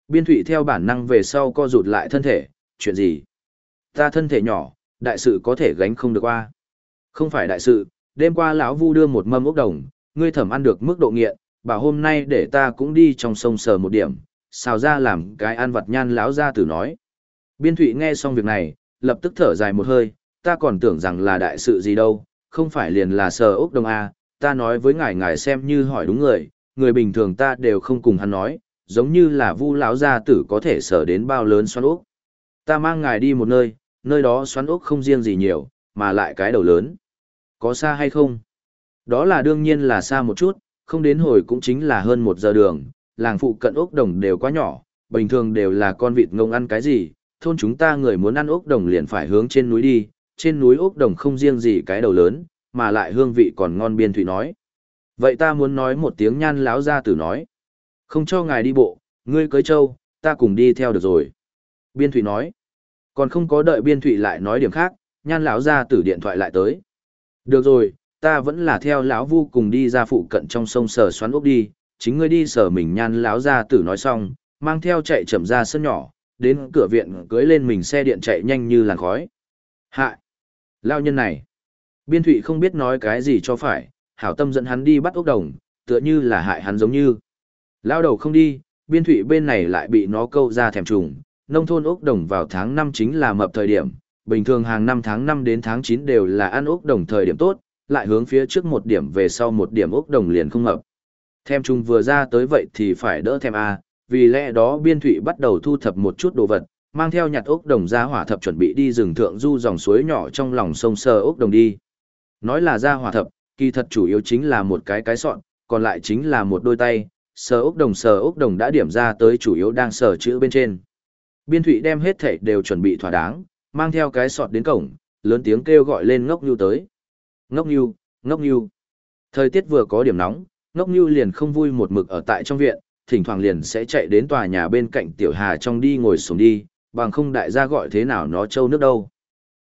Biên thụy theo bản năng về sau co rụt lại thân thể, chuyện gì? Ta thân thể nhỏ, đại sự có thể gánh không được qua. Không phải đại sự, đêm qua lão vu đưa một mâm ốc đồng, ngươi thẩm ăn được mức độ nghiện, bảo hôm nay để ta cũng đi trong sông sờ một điểm, xào ra làm cái ăn vật nhan lão gia tử nói. Biên thụy nghe xong việc này, lập tức thở dài một hơi, ta còn tưởng rằng là đại sự gì đâu, không phải liền là sờ ốc đồng A, ta nói với ngài ngài xem như hỏi đúng người, người bình thường ta đều không cùng hắn nói, giống như là vu lão gia tử có thể sở đến bao lớn xoắn ốc. Ta mang ngài đi một nơi, nơi đó xoắn ốc không riêng gì nhiều, mà lại cái đầu lớn. Có xa hay không? Đó là đương nhiên là xa một chút, không đến hồi cũng chính là hơn một giờ đường, làng phụ cận ốc đồng đều quá nhỏ, bình thường đều là con vịt ngông ăn cái gì, thôn chúng ta người muốn ăn ốc đồng liền phải hướng trên núi đi, trên núi ốc đồng không riêng gì cái đầu lớn, mà lại hương vị còn ngon biên thủy nói. Vậy ta muốn nói một tiếng nhan láo ra tử nói. Không cho ngài đi bộ, ngươi cưới châu, ta cùng đi theo được rồi. Biên thủy nói. Còn không có đợi biên thụy lại nói điểm khác, nhan lão ra tử điện thoại lại tới. Được rồi, ta vẫn là theo lão vu cùng đi ra phụ cận trong sông sờ xoắn ốc đi, chính ngươi đi sở mình nhan lão ra tử nói xong, mang theo chạy chậm ra sân nhỏ, đến cửa viện cưới lên mình xe điện chạy nhanh như làn khói. Hạ! Lao nhân này! Biên thụy không biết nói cái gì cho phải, hảo tâm dẫn hắn đi bắt ốc đồng, tựa như là hại hắn giống như. Lao đầu không đi, biên thụy bên này lại bị nó câu ra thèm trùng, nông thôn ốc đồng vào tháng 5 chính là mập thời điểm, bình thường hàng năm tháng 5 đến tháng 9 đều là ăn ốc đồng thời điểm tốt, lại hướng phía trước một điểm về sau một điểm ốc đồng liền không mập. Thêm chung vừa ra tới vậy thì phải đỡ thêm A, vì lẽ đó biên thụy bắt đầu thu thập một chút đồ vật, mang theo nhặt ốc đồng ra hỏa thập chuẩn bị đi rừng thượng du dòng suối nhỏ trong lòng sông sờ ốc đồng đi. Nói là ra hỏa thập, kỳ thật chủ yếu chính là một cái cái sọn, còn lại chính là một đôi tay, sờ ốc đồng sờ ốc đồng đã điểm ra tới chủ yếu đang sờ chữ bên trên. Biên thụy đem hết thảy đều chuẩn bị thỏa đáng, mang theo cái sọt đến cổng, lớn tiếng kêu gọi lên ngốc Nưu tới. Ngốc Nưu, ngốc Nưu. Thời tiết vừa có điểm nóng, ngốc Nưu liền không vui một mực ở tại trong viện, thỉnh thoảng liền sẽ chạy đến tòa nhà bên cạnh tiểu hà trong đi ngồi xuống đi, bằng không đại gia gọi thế nào nó trâu nước đâu.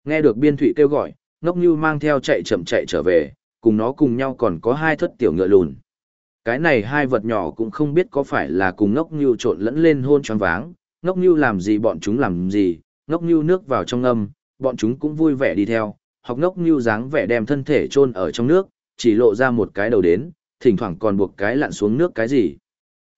Nghe được biên thụy kêu gọi, ngốc Nưu mang theo chạy chậm chạy trở về, cùng nó cùng nhau còn có hai thất tiểu ngựa lùn. Cái này hai vật nhỏ cũng không biết có phải là cùng ngốc Nưu trộn lẫn lên hôn choáng váng, ngốc như làm gì bọn chúng làm gì, ngốc như nước vào trong âm, bọn chúng cũng vui vẻ đi theo, học ngốc như dáng vẻ đem thân thể chôn ở trong nước, chỉ lộ ra một cái đầu đến, thỉnh thoảng còn buộc cái lặn xuống nước cái gì.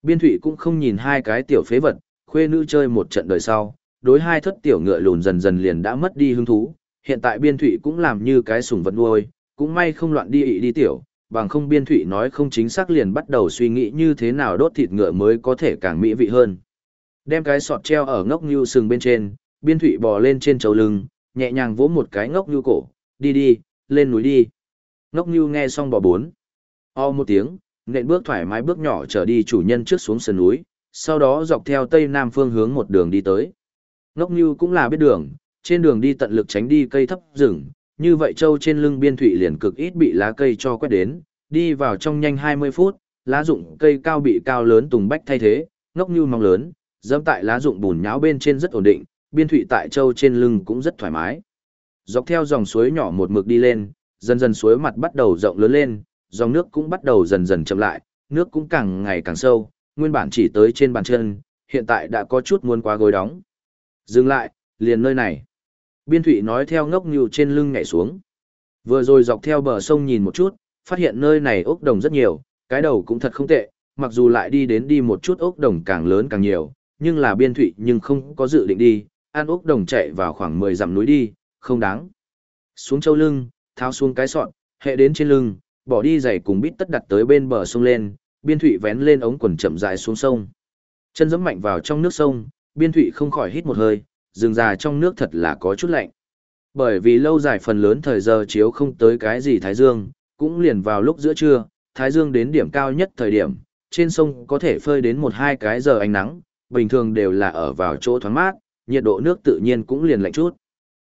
Biên thụy cũng không nhìn hai cái tiểu phế vật, khuê nữ chơi một trận đời sau, đối hai thất tiểu ngựa lùn dần dần liền đã mất đi hứng thú, hiện tại biên thụy cũng làm như cái sủng vật nuôi, cũng may không loạn đi ị đi tiểu, bằng không biên thụy nói không chính xác liền bắt đầu suy nghĩ như thế nào đốt thịt ngựa mới có thể càng mỹ vị hơn. Đem cái sọt treo ở ngốc như sừng bên trên, biên thụy bò lên trên trầu lưng, nhẹ nhàng vỗ một cái ngốc như cổ, đi đi, lên núi đi. Ngốc như nghe xong bò bốn. O một tiếng, nện bước thoải mái bước nhỏ trở đi chủ nhân trước xuống sườn núi, sau đó dọc theo tây nam phương hướng một đường đi tới. Ngốc như cũng là biết đường, trên đường đi tận lực tránh đi cây thấp rừng, như vậy trâu trên lưng biên thụy liền cực ít bị lá cây cho quét đến, đi vào trong nhanh 20 phút, lá rụng cây cao bị cao lớn tùng bách thay thế, ngốc như mong lớn, dẫm tại lá rụng bùn nháo bên trên rất ổn định, biên thụy tại châu trên lưng cũng rất thoải mái. Dọc theo dòng suối nhỏ một mực đi lên, dần dần suối mặt bắt đầu rộng lớn lên, dòng nước cũng bắt đầu dần dần chậm lại, nước cũng càng ngày càng sâu, nguyên bản chỉ tới trên bàn chân, hiện tại đã có chút muốn quá gối đóng. Dừng lại, liền nơi này. Biên thụy nói theo ngốc như trên lưng nhảy xuống. Vừa rồi dọc theo bờ sông nhìn một chút, phát hiện nơi này ốc đồng rất nhiều, cái đầu cũng thật không tệ, mặc dù lại đi đến đi một chút ốc đồng càng lớn càng nhiều, nhưng là biên thụy nhưng không có dự định đi, an ốc đồng chạy vào khoảng 10 dặm núi đi, không đáng. Xuống châu lưng, tháo xuống cái sọn, hệ đến trên lưng, bỏ đi giày cùng bít tất đặt tới bên bờ sông lên, biên thụy vén lên ống quần chậm dài xuống sông. Chân giẫm mạnh vào trong nước sông, biên thụy không khỏi hít một hơi, rừng già trong nước thật là có chút lạnh. Bởi vì lâu dài phần lớn thời giờ chiếu không tới cái gì Thái Dương, cũng liền vào lúc giữa trưa, Thái Dương đến điểm cao nhất thời điểm, trên sông có thể phơi đến một hai cái giờ ánh nắng, bình thường đều là ở vào chỗ thoáng mát, nhiệt độ nước tự nhiên cũng liền lạnh chút.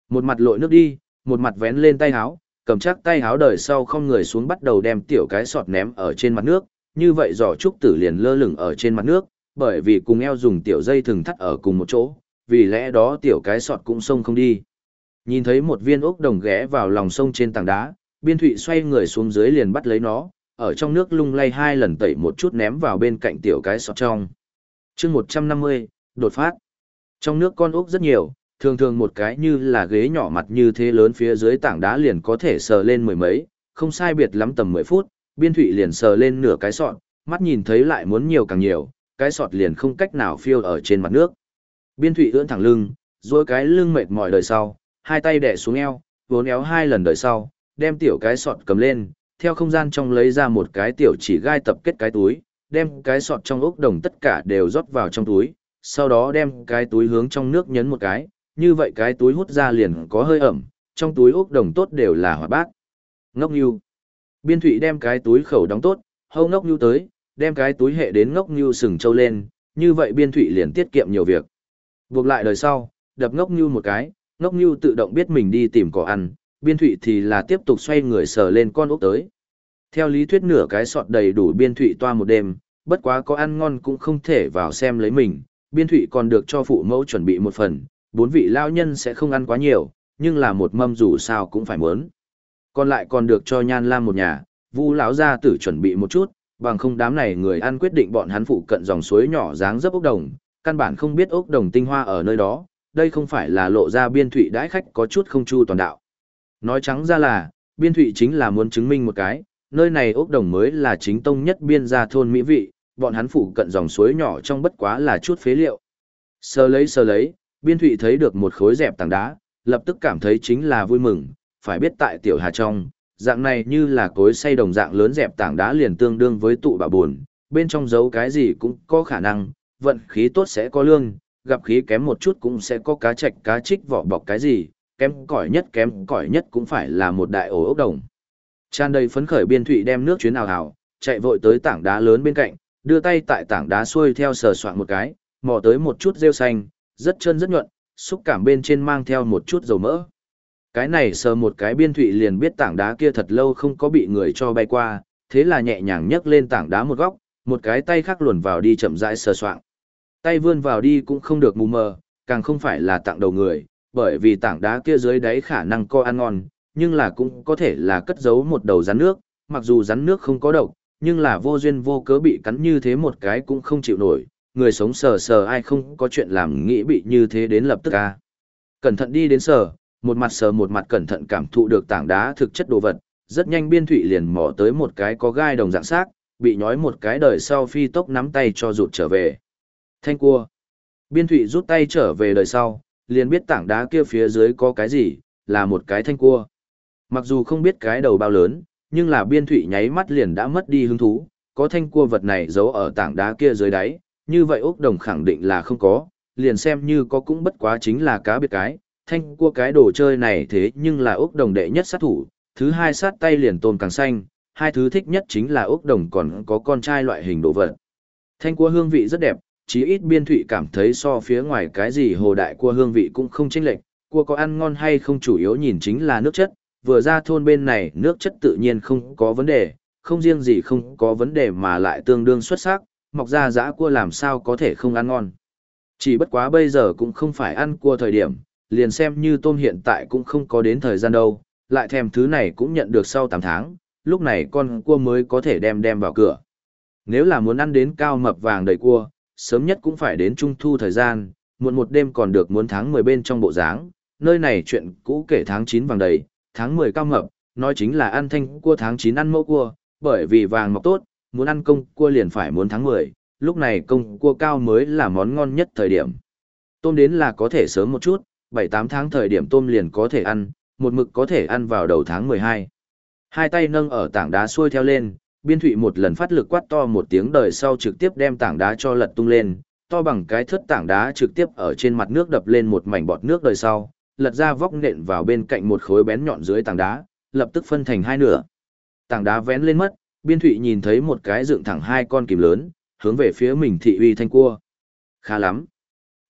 Một mặt lội nước đi, một mặt vén lên tay háo, cầm chắc tay háo đời sau không người xuống bắt đầu đem tiểu cái sọt ném ở trên mặt nước, như vậy giỏ trúc tử liền lơ lửng ở trên mặt nước, bởi vì cùng eo dùng tiểu dây thừng thắt ở cùng một chỗ, vì lẽ đó tiểu cái sọt cũng sông không đi. Nhìn thấy một viên ốc đồng ghé vào lòng sông trên tảng đá, biên thụy xoay người xuống dưới liền bắt lấy nó, ở trong nước lung lay hai lần tẩy một chút ném vào bên cạnh tiểu cái sọt trong chương 150, đột phát. Trong nước con ốc rất nhiều, thường thường một cái như là ghế nhỏ mặt như thế lớn phía dưới tảng đá liền có thể sờ lên mười mấy, không sai biệt lắm tầm 10 phút, biên thụy liền sờ lên nửa cái sọt, mắt nhìn thấy lại muốn nhiều càng nhiều, cái sọt liền không cách nào phiêu ở trên mặt nước. Biên thụy ưỡn thẳng lưng, rồi cái lưng mệt mỏi đời sau, hai tay đẻ xuống eo, vốn éo hai lần đời sau, đem tiểu cái sọt cầm lên, theo không gian trong lấy ra một cái tiểu chỉ gai tập kết cái túi, đem cái sọt trong ốc đồng tất cả đều rót vào trong túi, sau đó đem cái túi hướng trong nước nhấn một cái, như vậy cái túi hút ra liền có hơi ẩm, trong túi ốc đồng tốt đều là hỏa bát. Ngốc Nhu. Biên Thụy đem cái túi khẩu đóng tốt, hâu Ngốc Nhu tới, đem cái túi hệ đến Ngốc Nhu sừng trâu lên, như vậy Biên Thụy liền tiết kiệm nhiều việc. Buộc lại đời sau, đập Ngốc Nhu một cái, Ngốc Nhu tự động biết mình đi tìm cỏ ăn, Biên Thụy thì là tiếp tục xoay người sờ lên con ốc tới. Theo lý thuyết nửa cái sọt đầy đủ Biên Thụy toa một đêm, bất quá có ăn ngon cũng không thể vào xem lấy mình, Biên Thụy còn được cho phụ mẫu chuẩn bị một phần, bốn vị lao nhân sẽ không ăn quá nhiều, nhưng là một mâm dù sao cũng phải muốn. Còn lại còn được cho Nhan Lam một nhà, Vu lão gia tử chuẩn bị một chút, bằng không đám này người ăn quyết định bọn hắn phụ cận dòng suối nhỏ dáng dấp ốc đồng, căn bản không biết ốc đồng tinh hoa ở nơi đó, đây không phải là lộ ra biên thụy đãi khách có chút không chu toàn đạo. Nói trắng ra là, biên thụy chính là muốn chứng minh một cái, nơi này ốc đồng mới là chính tông nhất biên gia thôn mỹ vị, bọn hắn phụ cận dòng suối nhỏ trong bất quá là chút phế liệu. Sờ lấy sờ lấy, biên thụy thấy được một khối dẹp tảng đá, lập tức cảm thấy chính là vui mừng, phải biết tại tiểu hà trong, dạng này như là cối xây đồng dạng lớn dẹp tảng đá liền tương đương với tụ bà buồn, bên trong giấu cái gì cũng có khả năng, vận khí tốt sẽ có lương, gặp khí kém một chút cũng sẽ có cá chạch cá trích vỏ bọc cái gì, kém cỏi nhất kém cỏi nhất cũng phải là một đại ổ ốc đồng. Tràn đầy phấn khởi biên thụy đem nước chuyến ảo hảo, chạy vội tới tảng đá lớn bên cạnh, đưa tay tại tảng đá xuôi theo sờ soạn một cái, mò tới một chút rêu xanh, rất chân rất nhuận, xúc cảm bên trên mang theo một chút dầu mỡ. Cái này sờ một cái biên thụy liền biết tảng đá kia thật lâu không có bị người cho bay qua, thế là nhẹ nhàng nhấc lên tảng đá một góc, một cái tay khác luồn vào đi chậm rãi sờ soạng. Tay vươn vào đi cũng không được mù mờ, càng không phải là tặng đầu người, bởi vì tảng đá kia dưới đáy khả năng co ăn ngon, nhưng là cũng có thể là cất giấu một đầu rắn nước, mặc dù rắn nước không có độc, nhưng là vô duyên vô cớ bị cắn như thế một cái cũng không chịu nổi, người sống sờ sờ ai không có chuyện làm nghĩ bị như thế đến lập tức a. Cẩn thận đi đến sờ, một mặt sờ một mặt cẩn thận cảm thụ được tảng đá thực chất đồ vật, rất nhanh biên thụy liền mò tới một cái có gai đồng dạng xác, bị nhói một cái đời sau phi tốc nắm tay cho rụt trở về. Thanh cua. Biên thụy rút tay trở về đời sau, liền biết tảng đá kia phía dưới có cái gì, là một cái thanh cua. Mặc dù không biết cái đầu bao lớn, nhưng là biên thụy nháy mắt liền đã mất đi hứng thú, có thanh cua vật này giấu ở tảng đá kia dưới đáy, như vậy ốc đồng khẳng định là không có, liền xem như có cũng bất quá chính là cá biệt cái, thanh cua cái đồ chơi này thế nhưng là ốc đồng đệ nhất sát thủ, thứ hai sát tay liền tôm càng xanh, hai thứ thích nhất chính là ốc đồng còn có con trai loại hình đồ vật. Thanh cua hương vị rất đẹp, chí ít biên thụy cảm thấy so phía ngoài cái gì hồ đại cua hương vị cũng không chênh lệch, cua có ăn ngon hay không chủ yếu nhìn chính là nước chất, vừa ra thôn bên này nước chất tự nhiên không có vấn đề, không riêng gì không có vấn đề mà lại tương đương xuất sắc, mọc ra giã cua làm sao có thể không ăn ngon. Chỉ bất quá bây giờ cũng không phải ăn cua thời điểm, liền xem như tôm hiện tại cũng không có đến thời gian đâu, lại thèm thứ này cũng nhận được sau 8 tháng, lúc này con cua mới có thể đem đem vào cửa. Nếu là muốn ăn đến cao mập vàng đầy cua, sớm nhất cũng phải đến trung thu thời gian, muộn một đêm còn được muốn tháng 10 bên trong bộ dáng, nơi này chuyện cũ kể tháng 9 vàng đầy, tháng 10 cao mập, nói chính là ăn thanh cua tháng 9 ăn mẫu cua, bởi vì vàng mọc tốt, muốn ăn công cua liền phải muốn tháng 10, lúc này công cua cao mới là món ngon nhất thời điểm. Tôm đến là có thể sớm một chút, 7-8 tháng thời điểm tôm liền có thể ăn, một mực có thể ăn vào đầu tháng 12. Hai tay nâng ở tảng đá xuôi theo lên, biên thụy một lần phát lực quát to một tiếng đời sau trực tiếp đem tảng đá cho lật tung lên, to bằng cái thất tảng đá trực tiếp ở trên mặt nước đập lên một mảnh bọt nước đời sau, lật ra vóc nện vào bên cạnh một khối bén nhọn dưới tảng đá, lập tức phân thành hai nửa. Tảng đá vén lên mất, biên thụy nhìn thấy một cái dựng thẳng hai con kìm lớn, hướng về phía mình thị uy thanh cua. Khá lắm.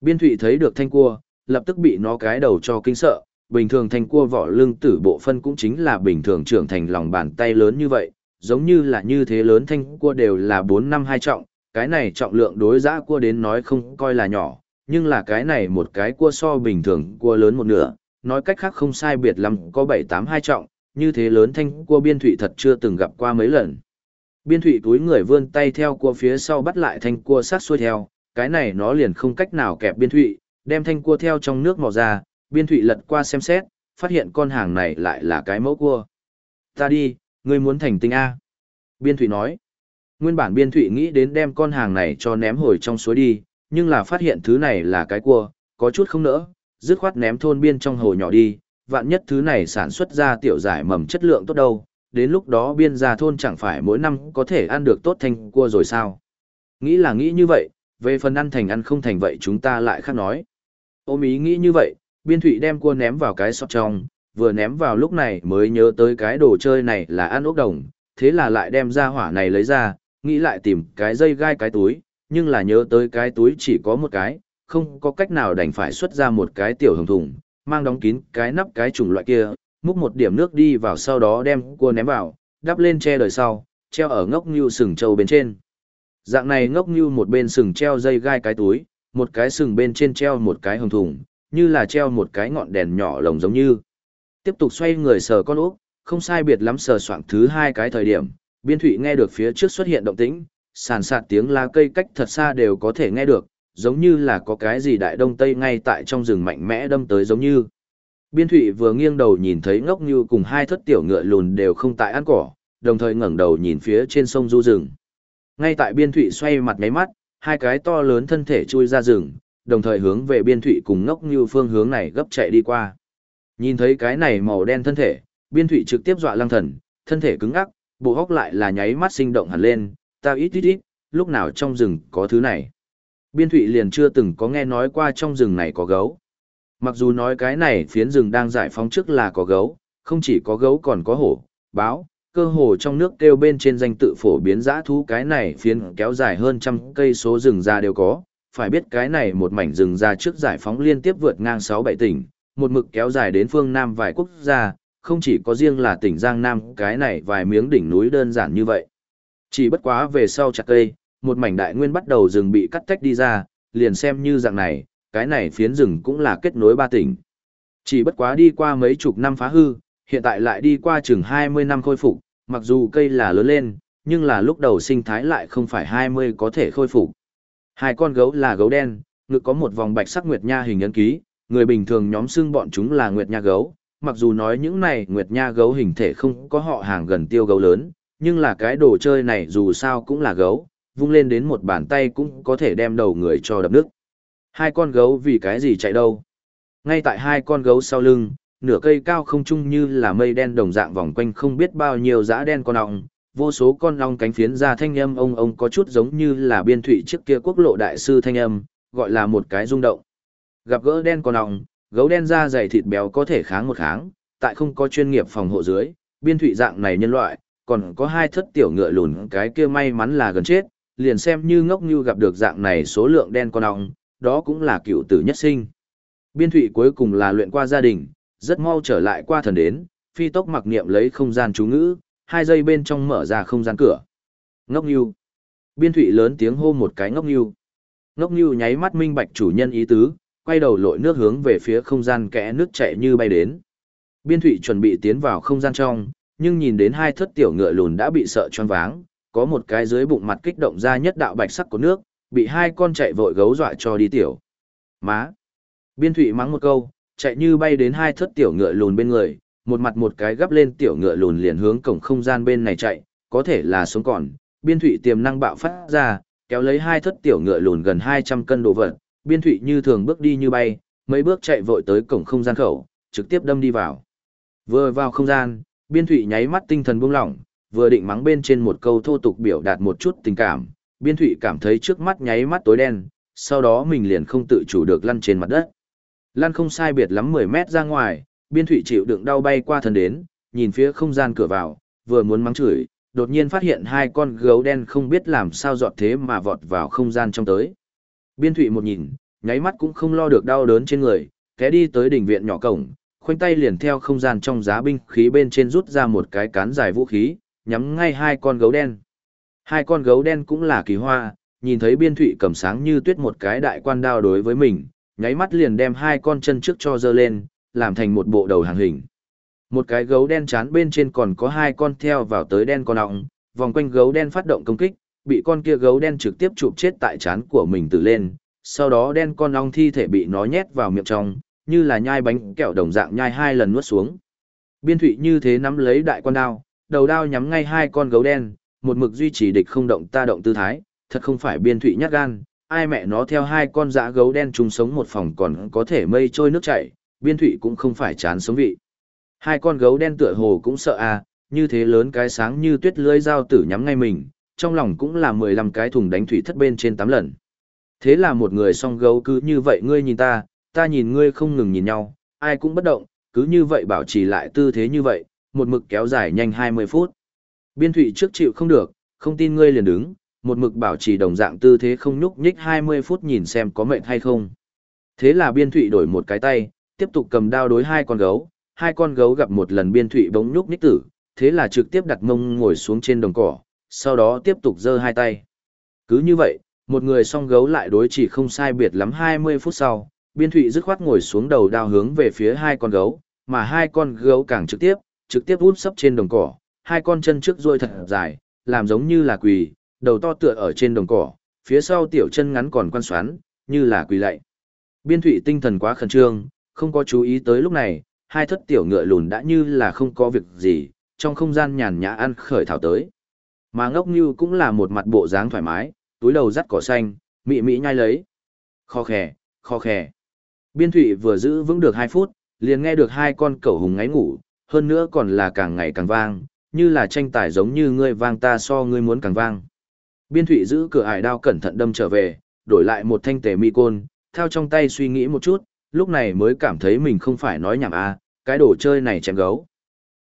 Biên thụy thấy được thanh cua, lập tức bị nó cái đầu cho kinh sợ, bình thường thanh cua vỏ lưng tử bộ phân cũng chính là bình thường trưởng thành lòng bàn tay lớn như vậy, giống như là như thế lớn thanh cua đều là 4 năm hai trọng, cái này trọng lượng đối giã cua đến nói không coi là nhỏ, nhưng là cái này một cái cua so bình thường cua lớn một nửa, nói cách khác không sai biệt lắm có 7-8 hai trọng, như thế lớn thanh cua biên thủy thật chưa từng gặp qua mấy lần. Biên thủy túi người vươn tay theo cua phía sau bắt lại thanh cua sát xuôi theo, cái này nó liền không cách nào kẹp biên thủy, đem thanh cua theo trong nước mò ra, biên thủy lật qua xem xét, phát hiện con hàng này lại là cái mẫu cua. Ta đi, ngươi muốn thành tinh A. Biên thủy nói. Nguyên bản biên thủy nghĩ đến đem con hàng này cho ném hồi trong suối đi, nhưng là phát hiện thứ này là cái cua, có chút không nỡ, dứt khoát ném thôn biên trong hồ nhỏ đi, vạn nhất thứ này sản xuất ra tiểu giải mầm chất lượng tốt đâu, đến lúc đó biên gia thôn chẳng phải mỗi năm có thể ăn được tốt thành cua rồi sao. Nghĩ là nghĩ như vậy, về phần ăn thành ăn không thành vậy chúng ta lại khác nói. Ôm ý nghĩ như vậy, biên thụy đem cua ném vào cái sọt trong, vừa ném vào lúc này mới nhớ tới cái đồ chơi này là ăn ốc đồng, thế là lại đem ra hỏa này lấy ra, nghĩ lại tìm cái dây gai cái túi, nhưng là nhớ tới cái túi chỉ có một cái, không có cách nào đành phải xuất ra một cái tiểu hồng thùng, mang đóng kín cái nắp cái chủng loại kia, múc một điểm nước đi vào sau đó đem cua ném vào, đắp lên che đời sau, treo ở ngốc như sừng trâu bên trên. Dạng này ngốc như một bên sừng treo dây gai cái túi, một cái sừng bên trên treo một cái hồng thùng, như là treo một cái ngọn đèn nhỏ lồng giống như. Tiếp tục xoay người sờ con ốc, không sai biệt lắm sờ soạng thứ hai cái thời điểm, biên thụy nghe được phía trước xuất hiện động tĩnh, sàn sạt tiếng lá cây cách thật xa đều có thể nghe được, giống như là có cái gì đại đông tây ngay tại trong rừng mạnh mẽ đâm tới giống như. Biên thụy vừa nghiêng đầu nhìn thấy ngốc như cùng hai thất tiểu ngựa lùn đều không tại ăn cỏ, đồng thời ngẩng đầu nhìn phía trên sông du rừng. Ngay tại biên thụy xoay mặt ngáy mắt, hai cái to lớn thân thể chui ra rừng, đồng thời hướng về biên thụy cùng ngốc như phương hướng này gấp chạy đi qua. Nhìn thấy cái này màu đen thân thể, biên thụy trực tiếp dọa lăng thần, thân thể cứng ngắc, bộ hốc lại là nháy mắt sinh động hẳn lên, ta ít ít ít, lúc nào trong rừng có thứ này. Biên thụy liền chưa từng có nghe nói qua trong rừng này có gấu. Mặc dù nói cái này phiến rừng đang giải phóng trước là có gấu, không chỉ có gấu còn có hổ, báo, cơ hồ trong nước kêu bên trên danh tự phổ biến giã thú cái này phiến kéo dài hơn trăm cây số rừng ra đều có. Phải biết cái này một mảnh rừng ra trước giải phóng liên tiếp vượt ngang 6-7 tỉnh, một mực kéo dài đến phương Nam vài quốc gia, không chỉ có riêng là tỉnh Giang Nam cái này vài miếng đỉnh núi đơn giản như vậy. Chỉ bất quá về sau chặt cây, một mảnh đại nguyên bắt đầu rừng bị cắt tách đi ra, liền xem như dạng này, cái này phiến rừng cũng là kết nối ba tỉnh. Chỉ bất quá đi qua mấy chục năm phá hư, hiện tại lại đi qua chừng 20 năm khôi phục, mặc dù cây là lớn lên, nhưng là lúc đầu sinh thái lại không phải 20 có thể khôi phục. Hai con gấu là gấu đen, ngực có một vòng bạch sắc nguyệt nha hình ấn ký, người bình thường nhóm xưng bọn chúng là nguyệt nha gấu, mặc dù nói những này nguyệt nha gấu hình thể không có họ hàng gần tiêu gấu lớn, nhưng là cái đồ chơi này dù sao cũng là gấu, vung lên đến một bàn tay cũng có thể đem đầu người cho đập nước. Hai con gấu vì cái gì chạy đâu? Ngay tại hai con gấu sau lưng, nửa cây cao không trung như là mây đen đồng dạng vòng quanh không biết bao nhiêu dã đen con ong, vô số con ong cánh phiến ra thanh âm ông ông có chút giống như là biên thủy trước kia quốc lộ đại sư thanh âm, gọi là một cái rung động. Gặp gỡ đen con ong, gấu đen da dày thịt béo có thể kháng một kháng, tại không có chuyên nghiệp phòng hộ dưới, biên thủy dạng này nhân loại, còn có hai thất tiểu ngựa lùn cái kia may mắn là gần chết, liền xem như ngốc như gặp được dạng này số lượng đen con ong, đó cũng là cựu tử nhất sinh. Biên thủy cuối cùng là luyện qua gia đình, rất mau trở lại qua thần đến, phi tốc mặc niệm lấy không gian chú ngữ, hai giây bên trong mở ra không gian cửa. Ngốc như. Biên thủy lớn tiếng hô một cái ngốc như. Ngốc như nháy mắt minh bạch chủ nhân ý tứ, quay đầu lội nước hướng về phía không gian kẽ nước chạy như bay đến. Biên thủy chuẩn bị tiến vào không gian trong, nhưng nhìn đến hai thất tiểu ngựa lùn đã bị sợ choáng váng, có một cái dưới bụng mặt kích động ra nhất đạo bạch sắc của nước, bị hai con chạy vội gấu dọa cho đi tiểu. Má. Biên thủy mắng một câu, chạy như bay đến hai thất tiểu ngựa lùn bên người, một mặt một cái gấp lên tiểu ngựa lùn liền hướng cổng không gian bên này chạy, có thể là sống còn. Biên thủy tiềm năng bạo phát ra, kéo lấy hai thất tiểu ngựa lùn gần 200 cân đồ vật, biên thủy như thường bước đi như bay, mấy bước chạy vội tới cổng không gian khẩu, trực tiếp đâm đi vào. Vừa vào không gian, biên thụy nháy mắt tinh thần buông lỏng, vừa định mắng bên trên một câu thô tục biểu đạt một chút tình cảm, biên thụy cảm thấy trước mắt nháy mắt tối đen, sau đó mình liền không tự chủ được lăn trên mặt đất. Lăn không sai biệt lắm 10 mét ra ngoài, biên thụy chịu đựng đau bay qua thân đến, nhìn phía không gian cửa vào, vừa muốn mắng chửi, đột nhiên phát hiện hai con gấu đen không biết làm sao dọt thế mà vọt vào không gian trong tới. Biên thụy một nhìn, nháy mắt cũng không lo được đau đớn trên người, té đi tới đỉnh viện nhỏ cổng, khoanh tay liền theo không gian trong giá binh khí bên trên rút ra một cái cán dài vũ khí, nhắm ngay hai con gấu đen. Hai con gấu đen cũng là kỳ hoa, nhìn thấy biên thụy cầm sáng như tuyết một cái đại quan đao đối với mình, nháy mắt liền đem hai con chân trước cho dơ lên, làm thành một bộ đầu hàng hình. Một cái gấu đen chán bên trên còn có hai con theo vào tới đen con ọng, vòng quanh gấu đen phát động công kích, bị con kia gấu đen trực tiếp chụp chết tại chán của mình từ lên, sau đó đen con ong thi thể bị nó nhét vào miệng trong, như là nhai bánh kẹo đồng dạng nhai hai lần nuốt xuống. Biên thụy như thế nắm lấy đại quan đao, đầu đao nhắm ngay hai con gấu đen, một mực duy trì địch không động ta động tư thái, thật không phải biên thụy nhát gan, ai mẹ nó theo hai con dã gấu đen chung sống một phòng còn có thể mây trôi nước chảy, biên thụy cũng không phải chán sống vị. Hai con gấu đen tựa hồ cũng sợ à, như thế lớn cái sáng như tuyết lưới dao tử nhắm ngay mình, trong lòng cũng là 15 cái thùng đánh thủy thất bên trên 8 lần. Thế là một người song gấu cứ như vậy ngươi nhìn ta, ta nhìn ngươi không ngừng nhìn nhau, ai cũng bất động, cứ như vậy bảo trì lại tư thế như vậy, một mực kéo dài nhanh 20 phút. Biên thủy trước chịu không được, không tin ngươi liền đứng, một mực bảo trì đồng dạng tư thế không nhúc nhích 20 phút nhìn xem có mệnh hay không. Thế là biên thủy đổi một cái tay, tiếp tục cầm đao đối hai con gấu, hai con gấu gặp một lần biên thủy bỗng nhúc nhích tử, thế là trực tiếp đặt mông ngồi xuống trên đồng cỏ, sau đó tiếp tục giơ hai tay. Cứ như vậy, một người song gấu lại đối chỉ không sai biệt lắm 20 phút sau, biên thụy dứt khoát ngồi xuống đầu đao hướng về phía hai con gấu, mà hai con gấu càng trực tiếp, trực tiếp út sấp trên đồng cỏ, hai con chân trước rôi thật dài, làm giống như là quỳ, đầu to tựa ở trên đồng cỏ, phía sau tiểu chân ngắn còn quan xoắn, như là quỳ lạy. Biên thụy tinh thần quá khẩn trương, không có chú ý tới lúc này, hai thất tiểu ngựa lùn đã như là không có việc gì, trong không gian nhàn nhã ăn khởi thảo tới. Mà ngốc như cũng là một mặt bộ dáng thoải mái, túi đầu dắt cỏ xanh, mị mị nhai lấy. Kho khè, kho khè. Biên thụy vừa giữ vững được 2 phút, liền nghe được hai con cẩu hùng ngáy ngủ, hơn nữa còn là càng ngày càng vang, như là tranh tài giống như ngươi vang ta so ngươi muốn càng vang. Biên thụy giữ cửa ải đao cẩn thận đâm trở về, đổi lại một thanh tề mi côn, theo trong tay suy nghĩ một chút, lúc này mới cảm thấy mình không phải nói nhảm a cái đồ chơi này chém gấu.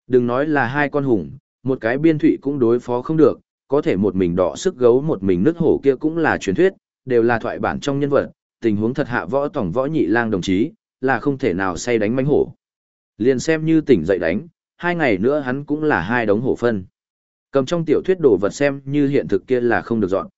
Đừng nói là hai con hùng, một cái biên thụy cũng đối phó không được, có thể một mình đọ sức gấu một mình nước hổ kia cũng là truyền thuyết, đều là thoại bản trong nhân vật, tình huống thật hạ võ tổng võ nhị lang đồng chí, là không thể nào say đánh mánh hổ. Liền xem như tỉnh dậy đánh, hai ngày nữa hắn cũng là hai đống hổ phân. Cầm trong tiểu thuyết đồ vật xem như hiện thực kia là không được dọn.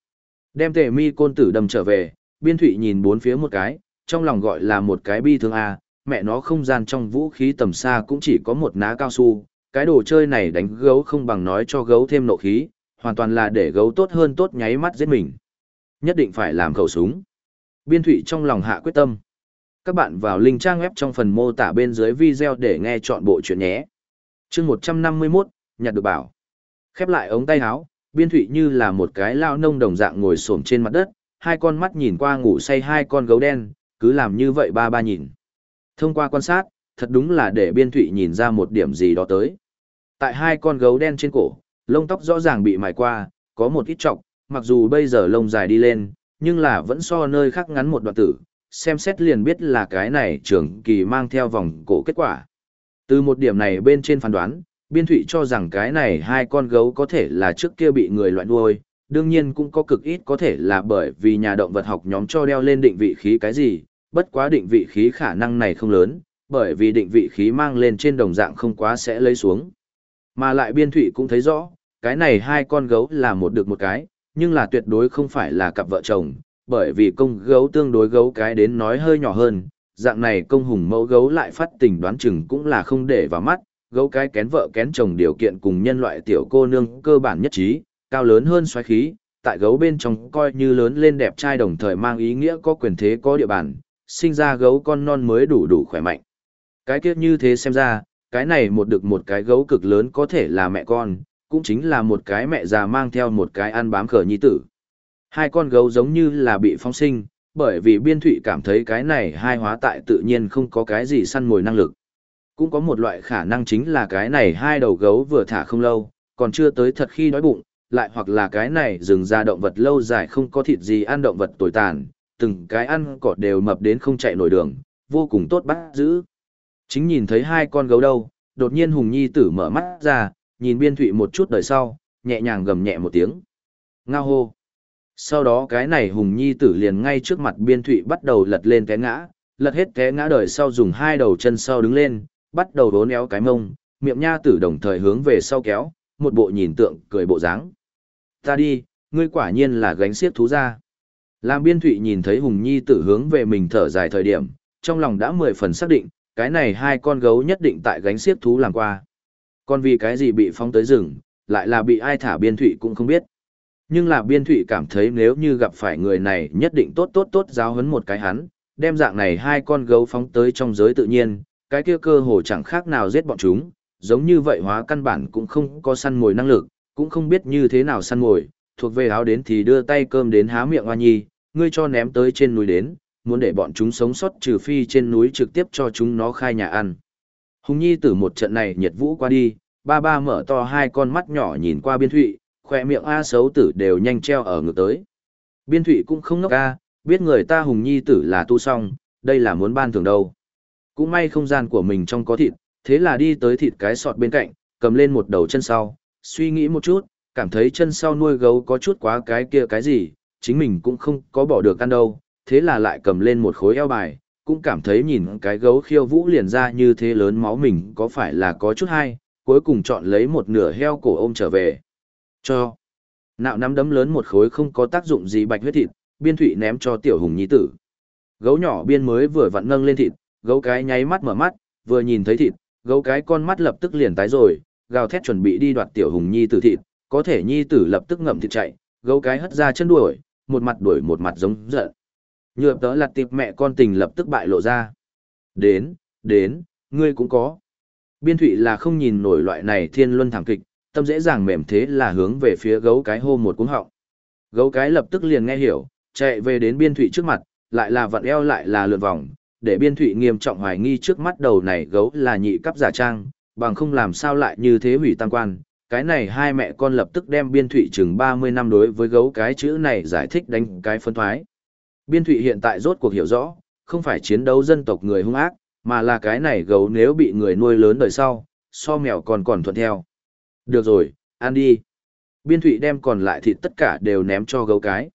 Đem tề mi côn tử đâm trở về, biên thụy nhìn bốn phía một cái, trong lòng gọi là một cái bi thương a mẹ nó không gian trong vũ khí tầm xa cũng chỉ có một ná cao su, cái đồ chơi này đánh gấu không bằng nói cho gấu thêm nộ khí, hoàn toàn là để gấu tốt hơn tốt nháy mắt giết mình. Nhất định phải làm khẩu súng. Biên thụy trong lòng hạ quyết tâm. Các bạn vào link trang web trong phần mô tả bên dưới video để nghe chọn bộ chuyện nhé. chương 151, nhặt được bảo. Khép lại ống tay áo, biên thụy như là một cái lao nông đồng dạng ngồi xổm trên mặt đất, hai con mắt nhìn qua ngủ say hai con gấu đen, cứ làm như vậy ba ba nhìn. Thông qua quan sát, thật đúng là để biên thụy nhìn ra một điểm gì đó tới. Tại hai con gấu đen trên cổ, lông tóc rõ ràng bị mài qua, có một ít trọc, mặc dù bây giờ lông dài đi lên, nhưng là vẫn so nơi khác ngắn một đoạn tử, xem xét liền biết là cái này trưởng kỳ mang theo vòng cổ kết quả. Từ một điểm này bên trên phán đoán, biên thụy cho rằng cái này hai con gấu có thể là trước kia bị người loại nuôi, đương nhiên cũng có cực ít có thể là bởi vì nhà động vật học nhóm cho đeo lên định vị khí cái gì, bất quá định vị khí khả năng này không lớn, bởi vì định vị khí mang lên trên đồng dạng không quá sẽ lấy xuống. Mà lại biên thụy cũng thấy rõ, cái này hai con gấu là một được một cái, nhưng là tuyệt đối không phải là cặp vợ chồng, bởi vì công gấu tương đối gấu cái đến nói hơi nhỏ hơn, dạng này công hùng mẫu gấu lại phát tình đoán chừng cũng là không để vào mắt, gấu cái kén vợ kén chồng điều kiện cùng nhân loại tiểu cô nương cơ bản nhất trí, cao lớn hơn xoáy khí, tại gấu bên trong coi như lớn lên đẹp trai đồng thời mang ý nghĩa có quyền thế có địa bàn, sinh ra gấu con non mới đủ đủ khỏe mạnh. Cái kiếp như thế xem ra, cái này một được một cái gấu cực lớn có thể là mẹ con, cũng chính là một cái mẹ già mang theo một cái ăn bám khở nhi tử. Hai con gấu giống như là bị phóng sinh, bởi vì biên thụy cảm thấy cái này hai hóa tại tự nhiên không có cái gì săn mồi năng lực. Cũng có một loại khả năng chính là cái này hai đầu gấu vừa thả không lâu, còn chưa tới thật khi đói bụng, lại hoặc là cái này rừng ra động vật lâu dài không có thịt gì ăn động vật tồi tàn, từng cái ăn cọt đều mập đến không chạy nổi đường, vô cùng tốt bắt giữ. Chính nhìn thấy hai con gấu đâu, đột nhiên Hùng Nhi tử mở mắt ra, nhìn biên thụy một chút đời sau, nhẹ nhàng gầm nhẹ một tiếng. Ngao hô. Sau đó cái này Hùng Nhi tử liền ngay trước mặt biên thụy bắt đầu lật lên té ngã, lật hết té ngã đời sau dùng hai đầu chân sau đứng lên, bắt đầu đốn éo cái mông, miệng nha tử đồng thời hướng về sau kéo, một bộ nhìn tượng cười bộ dáng. Ta đi, ngươi quả nhiên là gánh xiếc thú ra. Làm biên thụy nhìn thấy Hùng Nhi tử hướng về mình thở dài thời điểm, trong lòng đã mười phần xác định, cái này hai con gấu nhất định tại gánh xiếc thú làm qua. Còn vì cái gì bị phóng tới rừng, lại là bị ai thả biên thụy cũng không biết. Nhưng là biên thụy cảm thấy nếu như gặp phải người này nhất định tốt tốt tốt giáo hấn một cái hắn, đem dạng này hai con gấu phóng tới trong giới tự nhiên, cái kia cơ hồ chẳng khác nào giết bọn chúng, giống như vậy hóa căn bản cũng không có săn mồi năng lực, cũng không biết như thế nào săn mồi, thuộc về áo đến thì đưa tay cơm đến há miệng hoa nhi, ngươi cho ném tới trên núi đến, muốn để bọn chúng sống sót trừ phi trên núi trực tiếp cho chúng nó khai nhà ăn. Hùng Nhi từ một trận này nhiệt vũ qua đi, ba ba mở to hai con mắt nhỏ nhìn qua biên thụy, khỏe miệng A xấu tử đều nhanh treo ở ngược tới. Biên thụy cũng không ngốc A, biết người ta Hùng Nhi tử là tu xong, đây là muốn ban thường đâu. Cũng may không gian của mình trong có thịt, thế là đi tới thịt cái sọt bên cạnh, cầm lên một đầu chân sau, suy nghĩ một chút, cảm thấy chân sau nuôi gấu có chút quá cái kia cái gì, chính mình cũng không có bỏ được ăn đâu, thế là lại cầm lên một khối eo bài, cũng cảm thấy nhìn cái gấu khiêu vũ liền ra như thế lớn máu mình có phải là có chút hay, cuối cùng chọn lấy một nửa heo cổ ôm trở về. Cho. Nạo nắm đấm lớn một khối không có tác dụng gì bạch huyết thịt, biên thụy ném cho tiểu hùng nhi tử. Gấu nhỏ biên mới vừa vặn nâng lên thịt, gấu cái nháy mắt mở mắt, vừa nhìn thấy thịt, gấu cái con mắt lập tức liền tái rồi, gào thét chuẩn bị đi đoạt tiểu hùng nhi tử thịt, có thể nhi tử lập tức ngậm thịt chạy, gấu cái hất ra chân đuổi, một mặt đuổi một mặt giống giận. Nhựa tớ lặt tiệp mẹ con tình lập tức bại lộ ra. Đến, đến, ngươi cũng có. Biên thụy là không nhìn nổi loại này thiên luân thảm kịch, tâm dễ dàng mềm thế là hướng về phía gấu cái hô một cuống họng. Gấu cái lập tức liền nghe hiểu, chạy về đến biên thụy trước mặt, lại là vặn eo lại là lượn vòng, để biên thụy nghiêm trọng hoài nghi trước mắt đầu này gấu là nhị cấp giả trang, bằng không làm sao lại như thế hủy tăng quan. Cái này hai mẹ con lập tức đem biên thụy chừng 30 năm đối với gấu cái chữ này giải thích đánh cái phân thoái. Biên thụy hiện tại rốt cuộc hiểu rõ, không phải chiến đấu dân tộc người hung ác, mà là cái này gấu nếu bị người nuôi lớn đời sau, so mèo còn còn thuận theo. Được rồi, ăn đi. Biên thụy đem còn lại thịt tất cả đều ném cho gấu cái.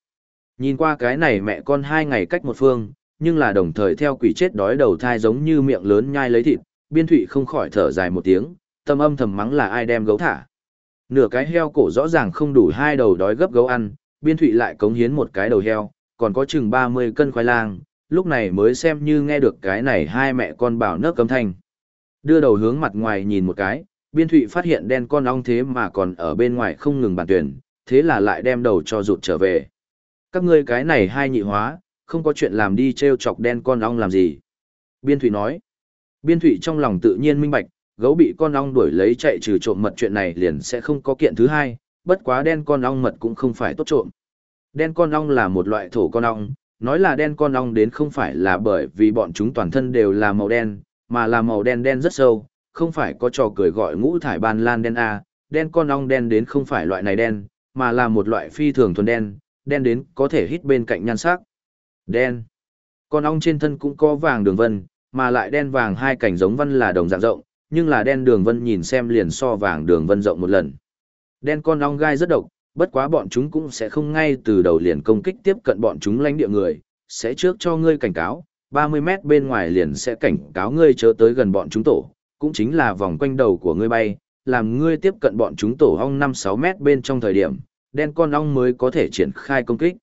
Nhìn qua cái này mẹ con hai ngày cách một phương, nhưng là đồng thời theo quỷ chết đói đầu thai giống như miệng lớn nhai lấy thịt, biên thụy không khỏi thở dài một tiếng, tâm âm thầm mắng là ai đem gấu thả. Nửa cái heo cổ rõ ràng không đủ hai đầu đói gấp gấu ăn, biên thụy lại cống hiến một cái đầu heo, còn có chừng 30 cân khoai lang, lúc này mới xem như nghe được cái này hai mẹ con bảo nấc cấm thanh. Đưa đầu hướng mặt ngoài nhìn một cái, biên thụy phát hiện đen con ong thế mà còn ở bên ngoài không ngừng bàn tuyển, thế là lại đem đầu cho rụt trở về. Các ngươi cái này hai nhị hóa, không có chuyện làm đi treo chọc đen con ong làm gì. Biên thụy nói, biên thụy trong lòng tự nhiên minh bạch, gấu bị con ong đuổi lấy chạy trừ trộm mật chuyện này liền sẽ không có kiện thứ hai, bất quá đen con ong mật cũng không phải tốt trộm. Đen con ong là một loại thổ con ong, nói là đen con ong đến không phải là bởi vì bọn chúng toàn thân đều là màu đen, mà là màu đen đen rất sâu, không phải có trò cười gọi ngũ thải ban lan đen A, đen con ong đen đến không phải loại này đen, mà là một loại phi thường thuần đen, đen đến có thể hít bên cạnh nhan sắc. Đen. Con ong trên thân cũng có vàng đường vân, mà lại đen vàng hai cảnh giống vân là đồng dạng rộng, nhưng là đen đường vân nhìn xem liền so vàng đường vân rộng một lần. Đen con ong gai rất độc, bất quá bọn chúng cũng sẽ không ngay từ đầu liền công kích tiếp cận bọn chúng lãnh địa người, sẽ trước cho ngươi cảnh cáo, 30 mét bên ngoài liền sẽ cảnh cáo ngươi chớ tới gần bọn chúng tổ, cũng chính là vòng quanh đầu của ngươi bay, làm ngươi tiếp cận bọn chúng tổ ong 5-6 mét bên trong thời điểm, đen con ong mới có thể triển khai công kích.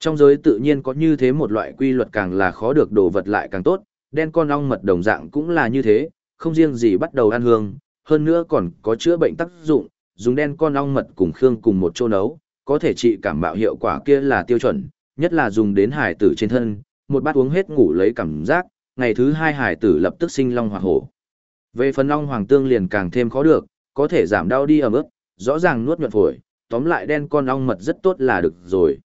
Trong giới tự nhiên có như thế một loại quy luật càng là khó được đồ vật lại càng tốt, đen con ong mật đồng dạng cũng là như thế, không riêng gì bắt đầu ăn hương, hơn nữa còn có chữa bệnh tác dụng, dùng đen con ong mật cùng khương cùng một chỗ nấu, có thể trị cảm mạo hiệu quả kia là tiêu chuẩn, nhất là dùng đến hải tử trên thân, một bát uống hết ngủ lấy cảm giác, ngày thứ hai hải tử lập tức sinh long hoặc hổ. Về phần ong hoàng tương liền càng thêm khó được, có thể giảm đau đi ở mức, rõ ràng nuốt nhuận phổi, tóm lại đen con ong mật rất tốt là được rồi.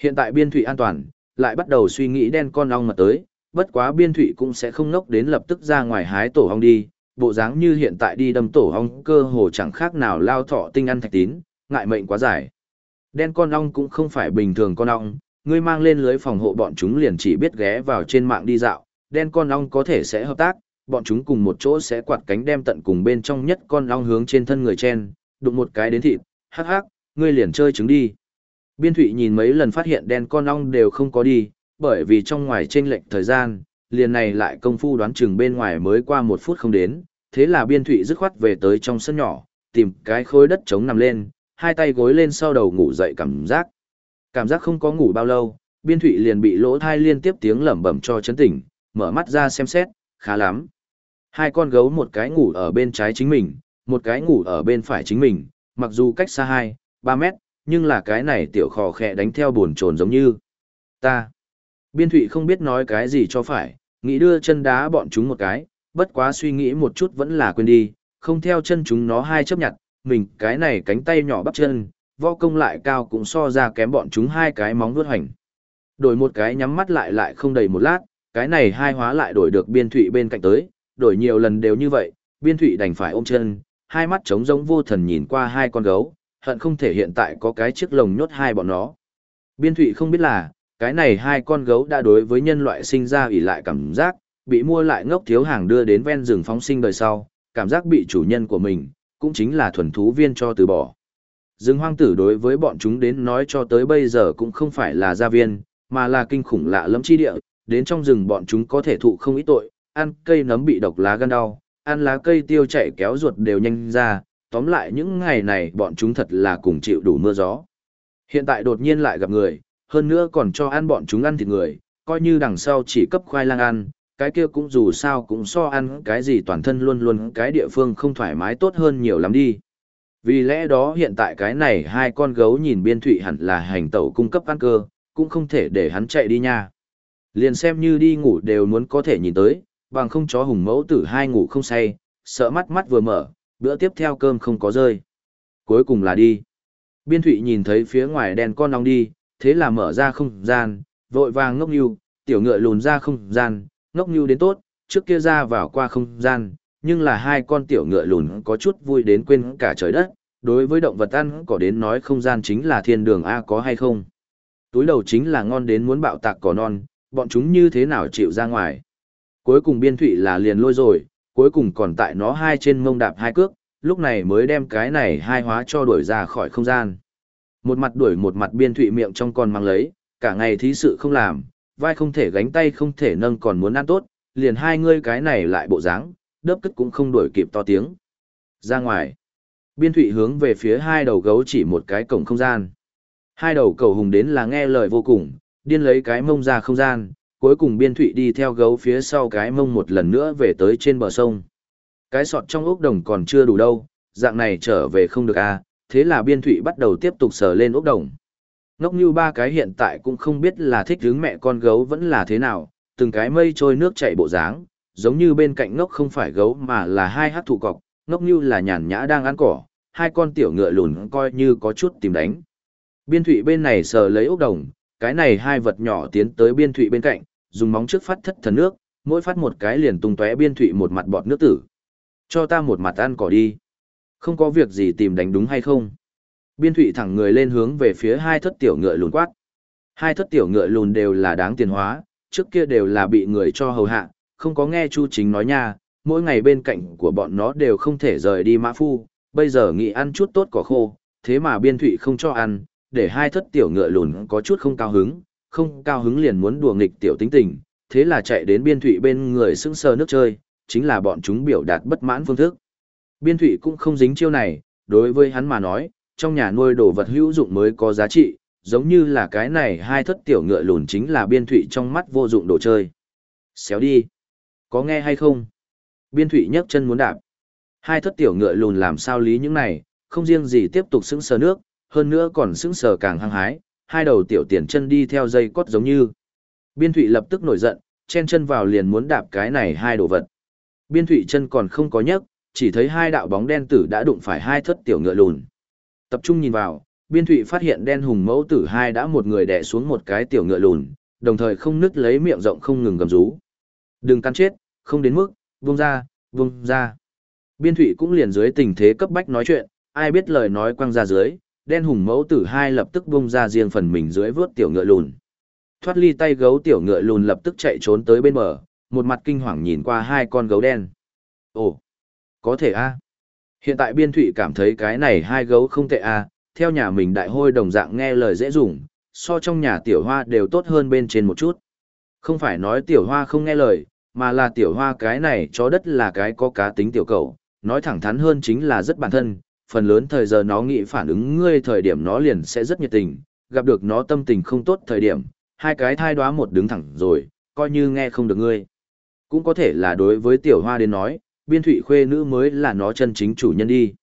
Hiện tại biên thủy an toàn, lại bắt đầu suy nghĩ đen con ong mật tới, bất quá biên thủy cũng sẽ không ngốc đến lập tức ra ngoài hái tổ ong đi, bộ dáng như hiện tại đi đâm tổ ong cơ hồ chẳng khác nào lao thọ tinh ăn thạch tín, ngại mệnh quá dài. Đen con ong cũng không phải bình thường con ong, ngươi mang lên lưới phòng hộ bọn chúng liền chỉ biết ghé vào trên mạng đi dạo, đen con ong có thể sẽ hợp tác, bọn chúng cùng một chỗ sẽ quạt cánh đem tận cùng bên trong nhất con ong hướng trên thân người chen, đụng một cái đến thịt, hắc hắc, ngươi liền chơi trứng đi. Biên thụy nhìn mấy lần phát hiện đen con ong đều không có đi, bởi vì trong ngoài chênh lệch thời gian, liền này lại công phu đoán chừng bên ngoài mới qua một phút không đến, thế là biên thụy dứt khoát về tới trong sân nhỏ, tìm cái khối đất trống nằm lên, hai tay gối lên sau đầu ngủ dậy cảm giác. Cảm giác không có ngủ bao lâu, biên thụy liền bị lỗ thai liên tiếp tiếng lẩm bẩm cho chấn tỉnh, mở mắt ra xem xét, khá lắm. Hai con gấu một cái ngủ ở bên trái chính mình, một cái ngủ ở bên phải chính mình, mặc dù cách xa 2, 3 mét, nhưng là cái này tiểu khò khẽ đánh theo buồn trồn giống như. Ta. Biên thụy không biết nói cái gì cho phải, nghĩ đưa chân đá bọn chúng một cái, bất quá suy nghĩ một chút vẫn là quên đi, không theo chân chúng nó hai chấp nhận, mình cái này cánh tay nhỏ bắp chân, vo công lại cao cũng so ra kém bọn chúng hai cái móng vuốt hoành, Đổi một cái nhắm mắt lại lại không đầy một lát, cái này hai hóa lại đổi được biên thụy bên cạnh tới, đổi nhiều lần đều như vậy, biên thụy đành phải ôm chân, hai mắt trống rỗng vô thần nhìn qua hai con gấu, hận không thể hiện tại có cái chiếc lồng nhốt hai bọn nó. Biên thụy không biết là, cái này hai con gấu đã đối với nhân loại sinh ra ủy lại cảm giác, bị mua lại ngốc thiếu hàng đưa đến ven rừng phóng sinh đời sau, cảm giác bị chủ nhân của mình, cũng chính là thuần thú viên cho từ bỏ. Rừng hoang tử đối với bọn chúng đến nói cho tới bây giờ cũng không phải là gia viên, mà là kinh khủng lạ lẫm chi địa, đến trong rừng bọn chúng có thể thụ không ít tội, ăn cây nấm bị độc lá gan đau, ăn lá cây tiêu chảy kéo ruột đều nhanh ra, tóm lại những ngày này bọn chúng thật là cùng chịu đủ mưa gió. Hiện tại đột nhiên lại gặp người, hơn nữa còn cho ăn bọn chúng ăn thịt người, coi như đằng sau chỉ cấp khoai lang ăn, cái kia cũng dù sao cũng so ăn cái gì toàn thân luôn luôn cái địa phương không thoải mái tốt hơn nhiều lắm đi. Vì lẽ đó hiện tại cái này hai con gấu nhìn biên thụy hẳn là hành tẩu cung cấp ăn cơ, cũng không thể để hắn chạy đi nha. Liền xem như đi ngủ đều muốn có thể nhìn tới, bằng không chó hùng mẫu tử hai ngủ không say, sợ mắt mắt vừa mở, bữa tiếp theo cơm không có rơi. Cuối cùng là đi. Biên thụy nhìn thấy phía ngoài đèn con ong đi, thế là mở ra không gian, vội vàng ngốc nhu, tiểu ngựa lùn ra không gian, ngốc như đến tốt, trước kia ra vào qua không gian, nhưng là hai con tiểu ngựa lùn có chút vui đến quên cả trời đất, đối với động vật ăn có đến nói không gian chính là thiên đường A có hay không. Túi đầu chính là ngon đến muốn bạo tạc cỏ non, bọn chúng như thế nào chịu ra ngoài. Cuối cùng biên thụy là liền lôi rồi, cuối cùng còn tại nó hai trên mông đạp hai cước, lúc này mới đem cái này hai hóa cho đuổi ra khỏi không gian. Một mặt đuổi một mặt biên thụy miệng trong con mang lấy, cả ngày thí sự không làm, vai không thể gánh tay không thể nâng còn muốn ăn tốt, liền hai ngươi cái này lại bộ dáng đớp cất cũng không đuổi kịp to tiếng. Ra ngoài, biên thụy hướng về phía hai đầu gấu chỉ một cái cổng không gian. Hai đầu cầu hùng đến là nghe lời vô cùng, điên lấy cái mông ra không gian, cuối cùng biên thụy đi theo gấu phía sau cái mông một lần nữa về tới trên bờ sông. Cái sọt trong ốc đồng còn chưa đủ đâu, dạng này trở về không được à, thế là biên thụy bắt đầu tiếp tục sờ lên ốc đồng. Ngốc như ba cái hiện tại cũng không biết là thích hướng mẹ con gấu vẫn là thế nào, từng cái mây trôi nước chảy bộ dáng, giống như bên cạnh ngốc không phải gấu mà là hai hát thụ cọc, ngốc như là nhàn nhã đang ăn cỏ, hai con tiểu ngựa lùn coi như có chút tìm đánh. Biên thụy bên này sờ lấy ốc đồng, cái này hai vật nhỏ tiến tới biên thụy bên cạnh, dùng móng trước phát thất thần nước, mỗi phát một cái liền tung tóe biên thụy một mặt bọt nước tử. Cho ta một mặt ăn cỏ đi. Không có việc gì tìm đánh đúng hay không? Biên thụy thẳng người lên hướng về phía hai thất tiểu ngựa lùn quát. Hai thất tiểu ngựa lùn đều là đáng tiền hóa, trước kia đều là bị người cho hầu hạ, không có nghe Chu Chính nói nha, mỗi ngày bên cạnh của bọn nó đều không thể rời đi mã phu, bây giờ nghĩ ăn chút tốt cỏ khô, thế mà biên thụy không cho ăn, để hai thất tiểu ngựa lùn có chút không cao hứng, không cao hứng liền muốn đùa nghịch tiểu tính tình, thế là chạy đến biên thụy bên người sững sờ nước chơi, chính là bọn chúng biểu đạt bất mãn phương thức. Biên thụy cũng không dính chiêu này, đối với hắn mà nói, trong nhà nuôi đồ vật hữu dụng mới có giá trị, giống như là cái này hai thất tiểu ngựa lùn chính là biên thụy trong mắt vô dụng đồ chơi. Xéo đi. Có nghe hay không? Biên thụy nhấc chân muốn đạp. Hai thất tiểu ngựa lùn làm sao lý những này, không riêng gì tiếp tục sững sờ nước, hơn nữa còn sững sờ càng hăng hái, hai đầu tiểu tiền chân đi theo dây cót giống như. Biên thụy lập tức nổi giận, chen chân vào liền muốn đạp cái này hai đồ vật. Biên thụy chân còn không có nhấc, chỉ thấy hai đạo bóng đen tử đã đụng phải hai thất tiểu ngựa lùn. Tập trung nhìn vào, biên thụy phát hiện đen hùng mẫu tử hai đã một người đè xuống một cái tiểu ngựa lùn, đồng thời không nứt lấy miệng rộng không ngừng gầm rú. Đừng cắn chết, không đến mức, vung ra, vung ra. Biên thụy cũng liền dưới tình thế cấp bách nói chuyện, ai biết lời nói quăng ra dưới, đen hùng mẫu tử hai lập tức vung ra riêng phần mình dưới vớt tiểu ngựa lùn. Thoát ly tay gấu tiểu ngựa lùn lập tức chạy trốn tới bên bờ, một mặt kinh hoàng nhìn qua hai con gấu đen. Ồ, có thể a Hiện tại biên thụy cảm thấy cái này hai gấu không tệ à? theo nhà mình đại hôi đồng dạng nghe lời dễ dùng, so trong nhà tiểu hoa đều tốt hơn bên trên một chút. Không phải nói tiểu hoa không nghe lời, mà là tiểu hoa cái này chó đất là cái có cá tính tiểu cầu, nói thẳng thắn hơn chính là rất bản thân, phần lớn thời giờ nó nghĩ phản ứng ngươi thời điểm nó liền sẽ rất nhiệt tình, gặp được nó tâm tình không tốt thời điểm, hai cái thai đoá một đứng thẳng rồi, coi như nghe không được ngươi. Cũng có thể là đối với tiểu hoa đến nói, biên thụy khuê nữ mới là nó chân chính chủ nhân đi.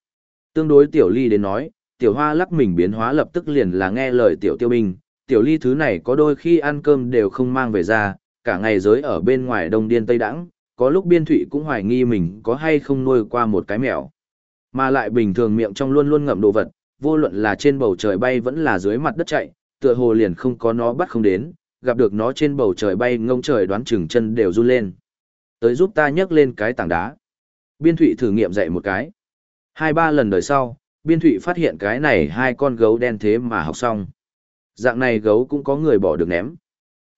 Tương đối tiểu ly đến nói, tiểu hoa lắc mình biến hóa lập tức liền là nghe lời tiểu tiêu binh, tiểu ly thứ này có đôi khi ăn cơm đều không mang về ra, cả ngày giới ở bên ngoài đông điên tây đãng có lúc biên thụy cũng hoài nghi mình có hay không nuôi qua một cái mèo. Mà lại bình thường miệng trong luôn luôn ngậm đồ vật, vô luận là trên bầu trời bay vẫn là dưới mặt đất chạy, tựa hồ liền không có nó bắt không đến, gặp được nó trên bầu trời bay ngông trời đoán chừng chân đều run lên. Tới giúp ta nhấc lên cái tảng đá. Biên thụy thử nghiệm dạy một cái. Hai ba lần đời sau, biên thụy phát hiện cái này hai con gấu đen thế mà học xong. Dạng này gấu cũng có người bỏ được ném.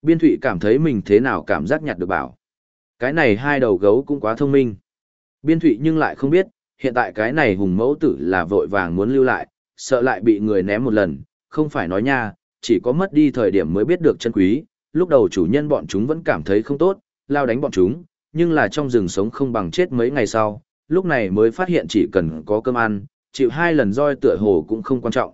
Biên thụy cảm thấy mình thế nào cảm giác nhặt được bảo. Cái này hai đầu gấu cũng quá thông minh. Biên thụy nhưng lại không biết, hiện tại cái này hùng mẫu tử là vội vàng muốn lưu lại, sợ lại bị người ném một lần, không phải nói nha, chỉ có mất đi thời điểm mới biết được chân quý, lúc đầu chủ nhân bọn chúng vẫn cảm thấy không tốt, lao đánh bọn chúng, nhưng là trong rừng sống không bằng chết mấy ngày sau, lúc này mới phát hiện chỉ cần có cơm ăn, chịu hai lần roi tựa hồ cũng không quan trọng.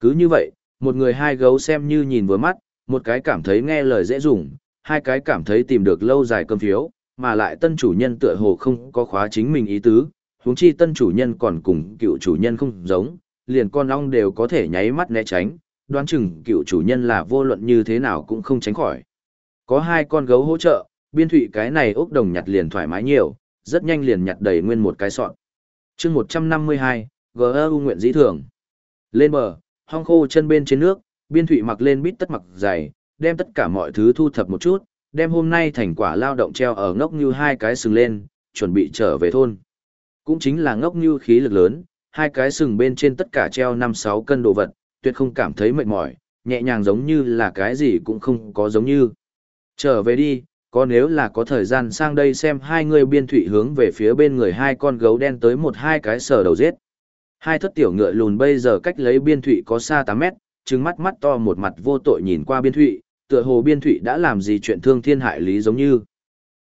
Cứ như vậy, một người hai gấu xem như nhìn vừa mắt, một cái cảm thấy nghe lời dễ dùng, hai cái cảm thấy tìm được lâu dài cơm phiếu, mà lại tân chủ nhân tựa hồ không có khóa chính mình ý tứ, huống chi tân chủ nhân còn cùng cựu chủ nhân không giống, liền con ong đều có thể nháy mắt né tránh, đoán chừng cựu chủ nhân là vô luận như thế nào cũng không tránh khỏi. Có hai con gấu hỗ trợ, biên thụy cái này ốc đồng nhặt liền thoải mái nhiều, rất nhanh liền nhặt đầy nguyên một cái sọn. chương 152, GEU nguyện dĩ thường. Lên bờ, hong khô chân bên trên nước, biên thụy mặc lên bít tất mặc dày, đem tất cả mọi thứ thu thập một chút, đem hôm nay thành quả lao động treo ở ngốc như hai cái sừng lên, chuẩn bị trở về thôn. Cũng chính là ngốc như khí lực lớn, hai cái sừng bên trên tất cả treo 5-6 cân đồ vật, tuyệt không cảm thấy mệt mỏi, nhẹ nhàng giống như là cái gì cũng không có giống như. Trở về đi, có nếu là có thời gian sang đây xem hai người biên thủy hướng về phía bên người hai con gấu đen tới một hai cái sờ đầu giết. Hai thất tiểu ngựa lùn bây giờ cách lấy biên thủy có xa 8 mét, trừng mắt mắt to một mặt vô tội nhìn qua biên thủy, tựa hồ biên thủy đã làm gì chuyện thương thiên hại lý giống như.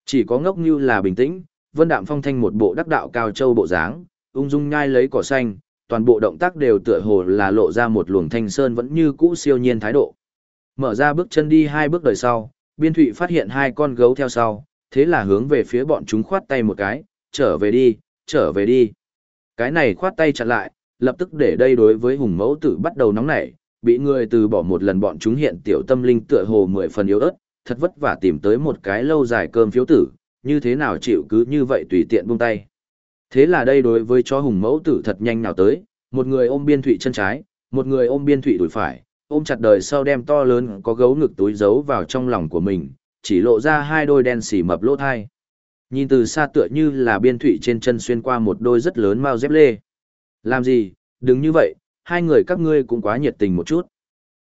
Chỉ có ngốc như là bình tĩnh, vân đạm phong thanh một bộ đắc đạo cao châu bộ dáng, ung dung nhai lấy cỏ xanh, toàn bộ động tác đều tựa hồ là lộ ra một luồng thanh sơn vẫn như cũ siêu nhiên thái độ. Mở ra bước chân đi hai bước đời sau, biên thụy phát hiện hai con gấu theo sau, thế là hướng về phía bọn chúng khoát tay một cái, trở về đi, trở về đi. Cái này khoát tay chặn lại, lập tức để đây đối với hùng mẫu tử bắt đầu nóng nảy, bị người từ bỏ một lần bọn chúng hiện tiểu tâm linh tựa hồ mười phần yếu ớt, thật vất vả tìm tới một cái lâu dài cơm phiếu tử, như thế nào chịu cứ như vậy tùy tiện buông tay. Thế là đây đối với chó hùng mẫu tử thật nhanh nào tới, một người ôm biên thụy chân trái, một người ôm biên thụy đùi phải, ôm chặt đời sau đem to lớn có gấu ngực túi giấu vào trong lòng của mình, chỉ lộ ra hai đôi đen xỉ mập lỗ thai. Nhìn từ xa tựa như là biên thụy trên chân xuyên qua một đôi rất lớn mau dép lê. Làm gì, đừng như vậy, hai người các ngươi cũng quá nhiệt tình một chút.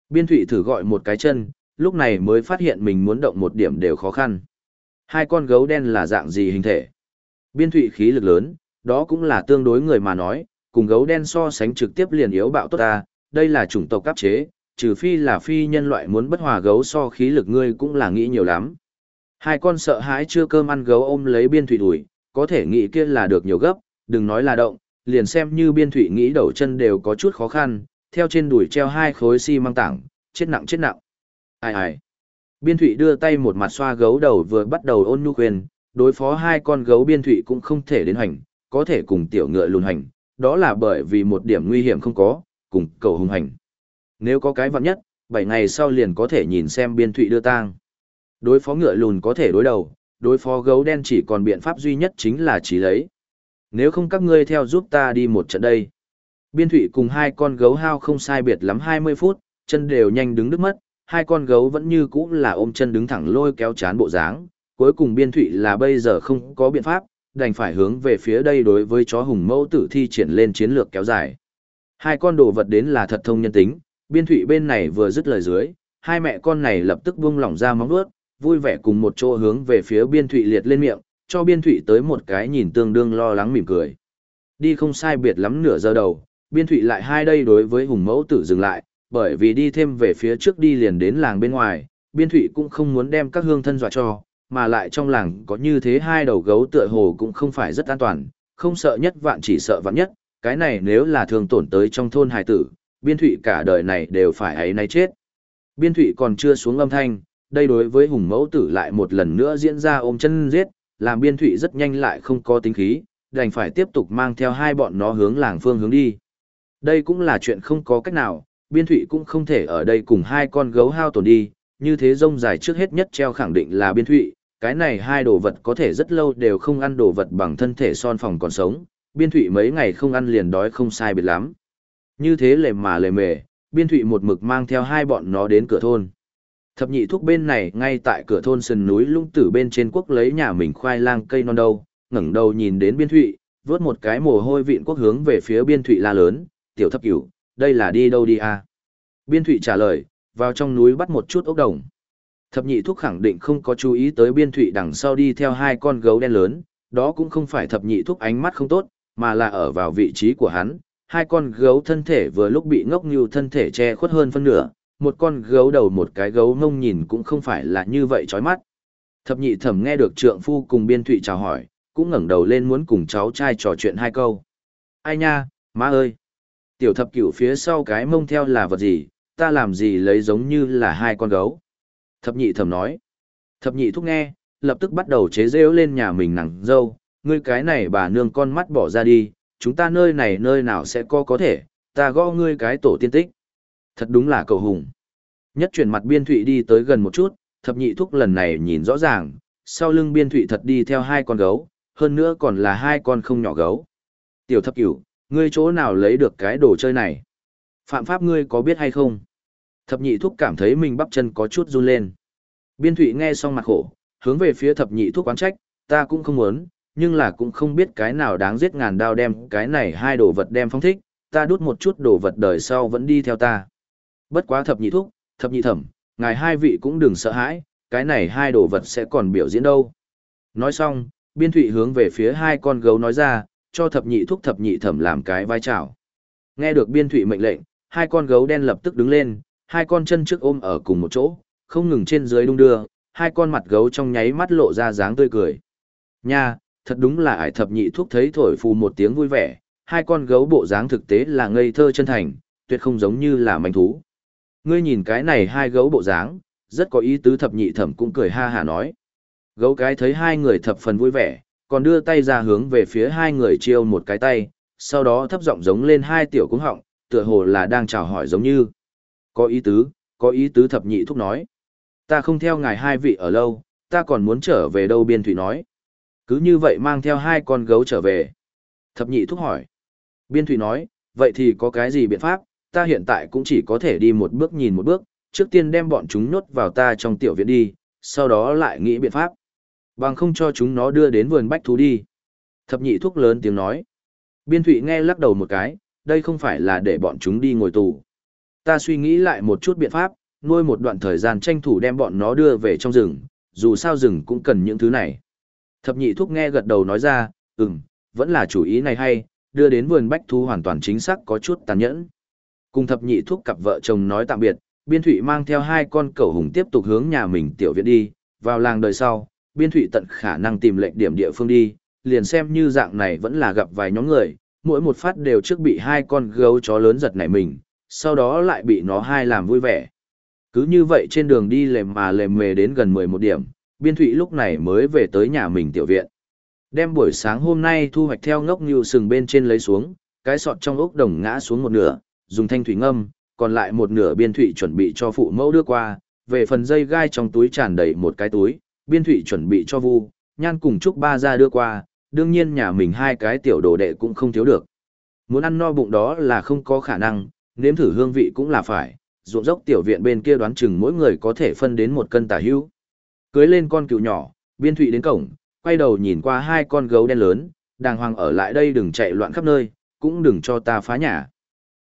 Biên thụy thử gọi một cái chân, lúc này mới phát hiện mình muốn động một điểm đều khó khăn. Hai con gấu đen là dạng gì hình thể? Biên thụy khí lực lớn, đó cũng là tương đối người mà nói, cùng gấu đen so sánh trực tiếp liền yếu bạo tốt ta, đây là chủng tộc cấp chế, trừ phi là phi nhân loại muốn bất hòa gấu so khí lực ngươi cũng là nghĩ nhiều lắm. Hai con sợ hãi chưa cơm ăn gấu ôm lấy biên thủy đuổi, có thể nghĩ kia là được nhiều gấp, đừng nói là động, liền xem như biên thủy nghĩ đầu chân đều có chút khó khăn, theo trên đuổi treo hai khối xi măng tảng, chết nặng chết nặng. Ai ai. Biên thủy đưa tay một mặt xoa gấu đầu vừa bắt đầu ôn nhu khuyên, đối phó hai con gấu biên thủy cũng không thể đến hành, có thể cùng tiểu ngựa lùn hành, đó là bởi vì một điểm nguy hiểm không có, cùng cầu hung hành. Nếu có cái vặn nhất, 7 ngày sau liền có thể nhìn xem biên thụy đưa tang. Đối phó ngựa lùn có thể đối đầu, đối phó gấu đen chỉ còn biện pháp duy nhất chính là trí lấy. Nếu không các ngươi theo giúp ta đi một trận đây. Biên thụy cùng hai con gấu hao không sai biệt lắm 20 phút, chân đều nhanh đứng đứt mất, hai con gấu vẫn như cũ là ôm chân đứng thẳng lôi kéo chán bộ dáng. Cuối cùng biên thụy là bây giờ không có biện pháp, đành phải hướng về phía đây đối với chó hùng mẫu tử thi triển lên chiến lược kéo dài. Hai con đồ vật đến là thật thông nhân tính, biên thụy bên này vừa dứt lời dưới, hai mẹ con này lập tức buông lỏng ra móng vuốt, vui vẻ cùng một chỗ hướng về phía biên thụy liệt lên miệng, cho biên thụy tới một cái nhìn tương đương lo lắng mỉm cười. Đi không sai biệt lắm nửa giờ đầu, biên thụy lại hai đây đối với hùng mẫu tử dừng lại, bởi vì đi thêm về phía trước đi liền đến làng bên ngoài, biên thụy cũng không muốn đem các hương thân dọa cho, mà lại trong làng có như thế hai đầu gấu tựa hồ cũng không phải rất an toàn, không sợ nhất vạn chỉ sợ vạn nhất, cái này nếu là thường tổn tới trong thôn hải tử, biên thụy cả đời này đều phải ấy nay chết. Biên thụy còn chưa xuống âm thanh, đây đối với hùng mẫu tử lại một lần nữa diễn ra ôm chân giết, làm biên thụy rất nhanh lại không có tính khí, đành phải tiếp tục mang theo hai bọn nó hướng làng phương hướng đi. Đây cũng là chuyện không có cách nào, biên thụy cũng không thể ở đây cùng hai con gấu hao tổn đi, như thế rông dài trước hết nhất treo khẳng định là biên thụy, cái này hai đồ vật có thể rất lâu đều không ăn đồ vật bằng thân thể son phòng còn sống, biên thụy mấy ngày không ăn liền đói không sai biệt lắm. Như thế lề mà lề mề, biên thụy một mực mang theo hai bọn nó đến cửa thôn. Thập nhị thúc bên này ngay tại cửa thôn sườn núi lung tử bên trên quốc lấy nhà mình khoai lang cây non đâu, ngẩng đầu nhìn đến biên thụy, vớt một cái mồ hôi vịn quốc hướng về phía biên thụy la lớn, tiểu thập cửu, đây là đi đâu đi à? Biên thụy trả lời, vào trong núi bắt một chút ốc đồng. Thập nhị thúc khẳng định không có chú ý tới biên thụy đằng sau đi theo hai con gấu đen lớn, đó cũng không phải thập nhị thúc ánh mắt không tốt, mà là ở vào vị trí của hắn, hai con gấu thân thể vừa lúc bị ngốc như thân thể che khuất hơn phân nửa, một con gấu đầu một cái gấu mông nhìn cũng không phải là như vậy chói mắt. Thập nhị thẩm nghe được trượng phu cùng biên thụy chào hỏi, cũng ngẩng đầu lên muốn cùng cháu trai trò chuyện hai câu. Ai nha, má ơi! Tiểu thập cửu phía sau cái mông theo là vật gì, ta làm gì lấy giống như là hai con gấu. Thập nhị thẩm nói. Thập nhị thúc nghe, lập tức bắt đầu chế rêu lên nhà mình nặng dâu, ngươi cái này bà nương con mắt bỏ ra đi, chúng ta nơi này nơi nào sẽ có có thể, ta gõ ngươi cái tổ tiên tích. Thật đúng là cầu hùng. Nhất chuyển mặt biên thụy đi tới gần một chút, thập nhị thúc lần này nhìn rõ ràng, sau lưng biên thụy thật đi theo hai con gấu, hơn nữa còn là hai con không nhỏ gấu. Tiểu thập cửu, ngươi chỗ nào lấy được cái đồ chơi này? Phạm pháp ngươi có biết hay không? Thập nhị thúc cảm thấy mình bắp chân có chút run lên. Biên thụy nghe xong mặt khổ, hướng về phía thập nhị thúc quán trách, ta cũng không muốn, nhưng là cũng không biết cái nào đáng giết ngàn đao đem cái này hai đồ vật đem phong thích, ta đút một chút đồ vật đời sau vẫn đi theo ta. Bất quá thập nhị thúc, thập nhị thẩm, ngài hai vị cũng đừng sợ hãi, cái này hai đồ vật sẽ còn biểu diễn đâu. Nói xong, biên thụy hướng về phía hai con gấu nói ra, cho thập nhị thúc thập nhị thẩm làm cái vai trào. Nghe được biên thụy mệnh lệnh, hai con gấu đen lập tức đứng lên, hai con chân trước ôm ở cùng một chỗ, không ngừng trên dưới đung đưa, hai con mặt gấu trong nháy mắt lộ ra dáng tươi cười. Nha, thật đúng là ải thập nhị thuốc thấy thổi phù một tiếng vui vẻ, hai con gấu bộ dáng thực tế là ngây thơ chân thành, tuyệt không giống như là manh thú. Ngươi nhìn cái này hai gấu bộ dáng, rất có ý tứ thập nhị thẩm cũng cười ha hà nói. Gấu cái thấy hai người thập phần vui vẻ, còn đưa tay ra hướng về phía hai người chiêu một cái tay, sau đó thấp giọng giống lên hai tiểu cúng họng, tựa hồ là đang chào hỏi giống như. Có ý tứ, có ý tứ thập nhị thúc nói. Ta không theo ngài hai vị ở lâu, ta còn muốn trở về đâu biên thủy nói. Cứ như vậy mang theo hai con gấu trở về. Thập nhị thúc hỏi. Biên thụy nói, vậy thì có cái gì biện pháp, ta hiện tại cũng chỉ có thể đi một bước nhìn một bước, trước tiên đem bọn chúng nhốt vào ta trong tiểu viện đi, sau đó lại nghĩ biện pháp. Bằng không cho chúng nó đưa đến vườn bách thú đi. Thập nhị thúc lớn tiếng nói. Biên thụy nghe lắc đầu một cái, đây không phải là để bọn chúng đi ngồi tù. Ta suy nghĩ lại một chút biện pháp, nuôi một đoạn thời gian tranh thủ đem bọn nó đưa về trong rừng, dù sao rừng cũng cần những thứ này. Thập nhị thuốc nghe gật đầu nói ra, ừm, vẫn là chủ ý này hay, đưa đến vườn bách thú hoàn toàn chính xác có chút tàn nhẫn. Cùng thập nhị thuốc cặp vợ chồng nói tạm biệt, biên thụy mang theo hai con cẩu hùng tiếp tục hướng nhà mình tiểu viện đi, vào làng đời sau, biên thụy tận khả năng tìm lệnh điểm địa phương đi, liền xem như dạng này vẫn là gặp vài nhóm người, mỗi một phát đều trước bị hai con gấu chó lớn giật nảy mình, sau đó lại bị nó hai làm vui vẻ. Cứ như vậy trên đường đi lềm mà lềm mề đến gần 11 điểm, biên thụy lúc này mới về tới nhà mình tiểu viện. Đem buổi sáng hôm nay thu hoạch theo ngốc như sừng bên trên lấy xuống, cái sọt trong ốc đồng ngã xuống một nửa, dùng thanh thủy ngâm, còn lại một nửa biên thụy chuẩn bị cho phụ mẫu đưa qua, về phần dây gai trong túi tràn đầy một cái túi, biên thụy chuẩn bị cho vu, nhan cùng chúc ba ra đưa qua, đương nhiên nhà mình hai cái tiểu đồ đệ cũng không thiếu được. Muốn ăn no bụng đó là không có khả năng, nếm thử hương vị cũng là phải, ruộng dốc tiểu viện bên kia đoán chừng mỗi người có thể phân đến một cân tả hữu. Cưới lên con cựu nhỏ, biên thụy đến cổng, quay đầu nhìn qua hai con gấu đen lớn, đàng hoàng ở lại đây đừng chạy loạn khắp nơi, cũng đừng cho ta phá nhà.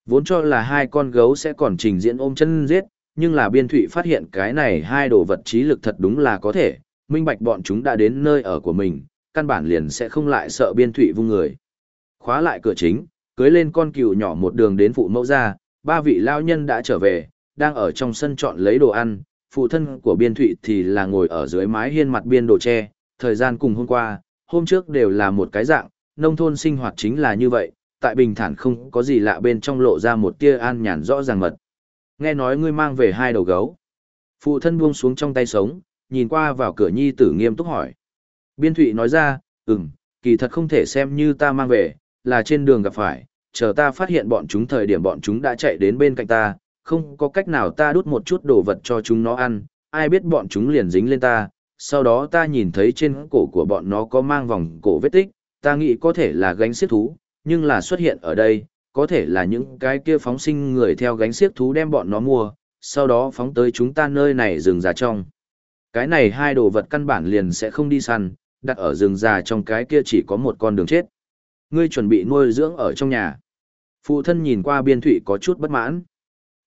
Vốn cho là hai con gấu sẽ còn trình diễn ôm chân giết, nhưng là biên thụy phát hiện cái này hai đồ vật trí lực thật đúng là có thể, minh bạch bọn chúng đã đến nơi ở của mình, căn bản liền sẽ không lại sợ biên thụy vung người. Khóa lại cửa chính, cưới lên con cừu nhỏ một đường đến phụ mẫu ra, ba vị lao nhân đã trở về, đang ở trong sân chọn lấy đồ ăn, phụ thân của biên thụy thì là ngồi ở dưới mái hiên mặt biên đồ tre, thời gian cùng hôm qua, hôm trước đều là một cái dạng, nông thôn sinh hoạt chính là như vậy, tại bình thản không có gì lạ bên trong lộ ra một tia an nhàn rõ ràng mật. Nghe nói ngươi mang về hai đầu gấu. Phụ thân buông xuống trong tay sống, nhìn qua vào cửa nhi tử nghiêm túc hỏi. Biên thụy nói ra, ừm, kỳ thật không thể xem như ta mang về, là trên đường gặp phải, chờ ta phát hiện bọn chúng thời điểm bọn chúng đã chạy đến bên cạnh ta, không có cách nào ta đút một chút đồ vật cho chúng nó ăn, ai biết bọn chúng liền dính lên ta, sau đó ta nhìn thấy trên cổ của bọn nó có mang vòng cổ vết tích, ta nghĩ có thể là gánh xiếc thú, nhưng là xuất hiện ở đây, có thể là những cái kia phóng sinh người theo gánh xiếc thú đem bọn nó mua, sau đó phóng tới chúng ta nơi này rừng già trong. Cái này hai đồ vật căn bản liền sẽ không đi săn, đặt ở rừng già trong cái kia chỉ có một con đường chết. Ngươi chuẩn bị nuôi dưỡng ở trong nhà. Phụ thân nhìn qua biên thủy có chút bất mãn.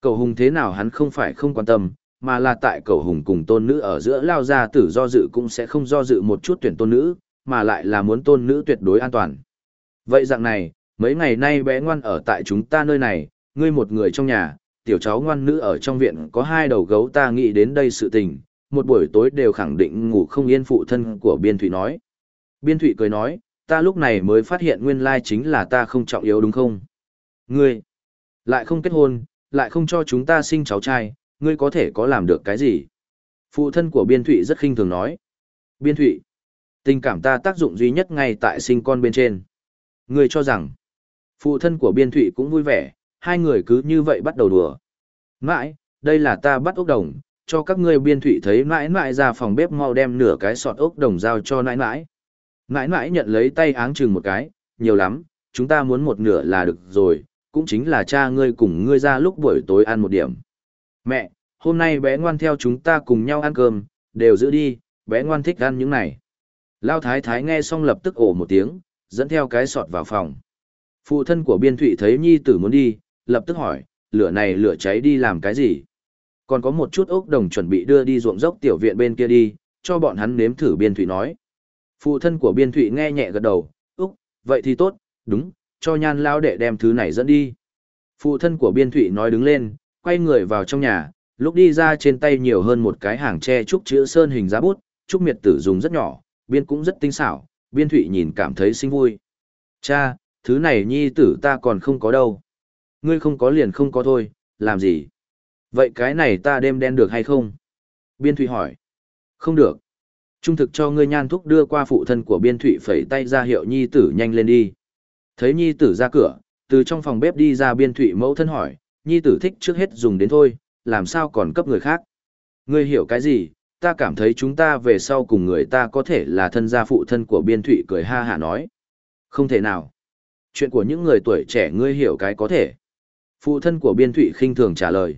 Cầu hùng thế nào hắn không phải không quan tâm, mà là tại cầu hùng cùng tôn nữ ở giữa lao ra tử do dự cũng sẽ không do dự một chút tuyển tôn nữ, mà lại là muốn tôn nữ tuyệt đối an toàn. Vậy dạng này, mấy ngày nay bé ngoan ở tại chúng ta nơi này, ngươi một người trong nhà, tiểu cháu ngoan nữ ở trong viện có hai đầu gấu ta nghĩ đến đây sự tình, một buổi tối đều khẳng định ngủ không yên phụ thân của Biên Thụy nói. Biên Thụy cười nói, ta lúc này mới phát hiện nguyên lai chính là ta không trọng yếu đúng không? Ngươi, lại không kết hôn, lại không cho chúng ta sinh cháu trai, ngươi có thể có làm được cái gì? Phụ thân của Biên Thụy rất khinh thường nói. Biên Thụy, tình cảm ta tác dụng duy nhất ngay tại sinh con bên trên. Ngươi cho rằng, phụ thân của biên thụy cũng vui vẻ, hai người cứ như vậy bắt đầu đùa. Mãi, đây là ta bắt ốc đồng, cho các ngươi biên thụy thấy mãi mãi ra phòng bếp mau đem nửa cái sọt ốc đồng giao cho nãi mãi. Nãi mãi nhận lấy tay áng chừng một cái, nhiều lắm, chúng ta muốn một nửa là được rồi, cũng chính là cha ngươi cùng ngươi ra lúc buổi tối ăn một điểm. Mẹ, hôm nay bé ngoan theo chúng ta cùng nhau ăn cơm, đều giữ đi, bé ngoan thích ăn những này. Lao thái thái nghe xong lập tức ổ một tiếng, dẫn theo cái sọt vào phòng. Phụ thân của biên thụy thấy nhi tử muốn đi, lập tức hỏi, lửa này lửa cháy đi làm cái gì? Còn có một chút ốc đồng chuẩn bị đưa đi ruộng dốc tiểu viện bên kia đi, cho bọn hắn nếm thử biên thụy nói. Phụ thân của biên thụy nghe nhẹ gật đầu, úc, vậy thì tốt, đúng, cho nhan lao đệ đem thứ này dẫn đi. Phụ thân của biên thụy nói đứng lên, quay người vào trong nhà, lúc đi ra trên tay nhiều hơn một cái hàng tre trúc chữ sơn hình giá bút, trúc miệt tử dùng rất nhỏ, biên cũng rất tinh xảo, biên thụy nhìn cảm thấy sinh vui. Cha, thứ này nhi tử ta còn không có đâu. Ngươi không có liền không có thôi, làm gì? Vậy cái này ta đem đen được hay không? Biên thụy hỏi. Không được. Trung thực cho ngươi nhan thúc đưa qua phụ thân của biên thụy phẩy tay ra hiệu nhi tử nhanh lên đi. Thấy nhi tử ra cửa, từ trong phòng bếp đi ra biên thụy mẫu thân hỏi, nhi tử thích trước hết dùng đến thôi, làm sao còn cấp người khác. Ngươi hiểu cái gì, ta cảm thấy chúng ta về sau cùng người ta có thể là thân gia phụ thân của biên thụy cười ha hả nói. Không thể nào. Chuyện của những người tuổi trẻ ngươi hiểu cái có thể. Phụ thân của biên thụy khinh thường trả lời.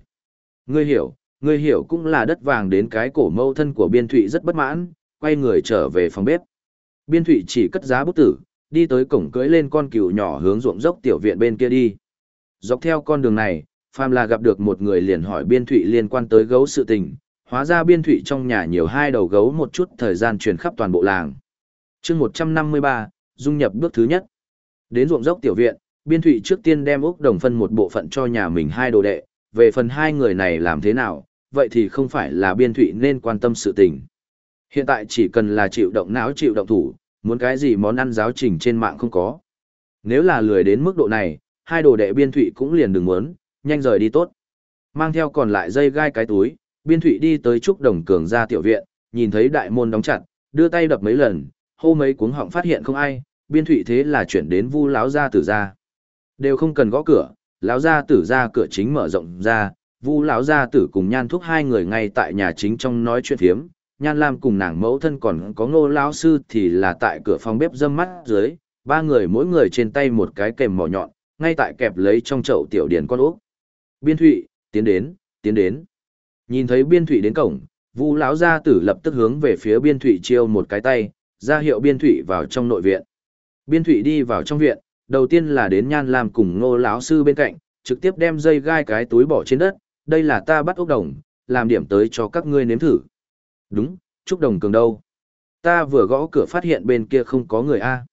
Ngươi hiểu, Ngươi hiểu cũng là đất vàng đến cái cổ mâu thân của biên thụy rất bất mãn, quay người trở về phòng bếp. Biên thụy chỉ cất giá bút tử, đi tới cổng cưỡi lên con cừu nhỏ hướng ruộng dốc tiểu viện bên kia đi. Dọc theo con đường này, Phàm là gặp được một người liền hỏi biên thụy liên quan tới gấu sự tình, hóa ra biên thụy trong nhà nhiều hai đầu gấu một chút thời gian truyền khắp toàn bộ làng. chương 153, dung nhập bước thứ nhất. Đến ruộng dốc tiểu viện, biên thụy trước tiên đem Úc Đồng phân một bộ phận cho nhà mình hai đồ đệ, về phần hai người này làm thế nào, vậy thì không phải là biên thụy nên quan tâm sự tình. Hiện tại chỉ cần là chịu động não chịu động thủ, muốn cái gì món ăn giáo trình trên mạng không có. Nếu là lười đến mức độ này, hai đồ đệ biên thụy cũng liền đừng muốn, nhanh rời đi tốt. Mang theo còn lại dây gai cái túi, biên thụy đi tới trúc đồng cường ra tiểu viện, nhìn thấy đại môn đóng chặt, đưa tay đập mấy lần, hô mấy cuống họng phát hiện không ai, biên thụy thế là chuyển đến vu láo ra tử ra. Đều không cần gõ cửa, láo ra tử ra cửa chính mở rộng ra, vu láo ra tử cùng nhan thúc hai người ngay tại nhà chính trong nói chuyện thiếm, nhan lam cùng nàng mẫu thân còn có ngô lão sư thì là tại cửa phòng bếp dâm mắt dưới, ba người mỗi người trên tay một cái kèm mỏ nhọn, ngay tại kẹp lấy trong chậu tiểu điển con ốc. Biên Thụy, tiến đến, tiến đến. Nhìn thấy Biên Thụy đến cổng, Vu lão gia tử lập tức hướng về phía Biên Thụy chiêu một cái tay, ra hiệu Biên Thụy vào trong nội viện. Biên Thụy đi vào trong viện, đầu tiên là đến Nhan Lam cùng Ngô lão sư bên cạnh, trực tiếp đem dây gai cái túi bỏ trên đất, đây là ta bắt ốc đồng, làm điểm tới cho các ngươi nếm thử. Đúng, chúc đồng cường đâu? Ta vừa gõ cửa phát hiện bên kia không có người a.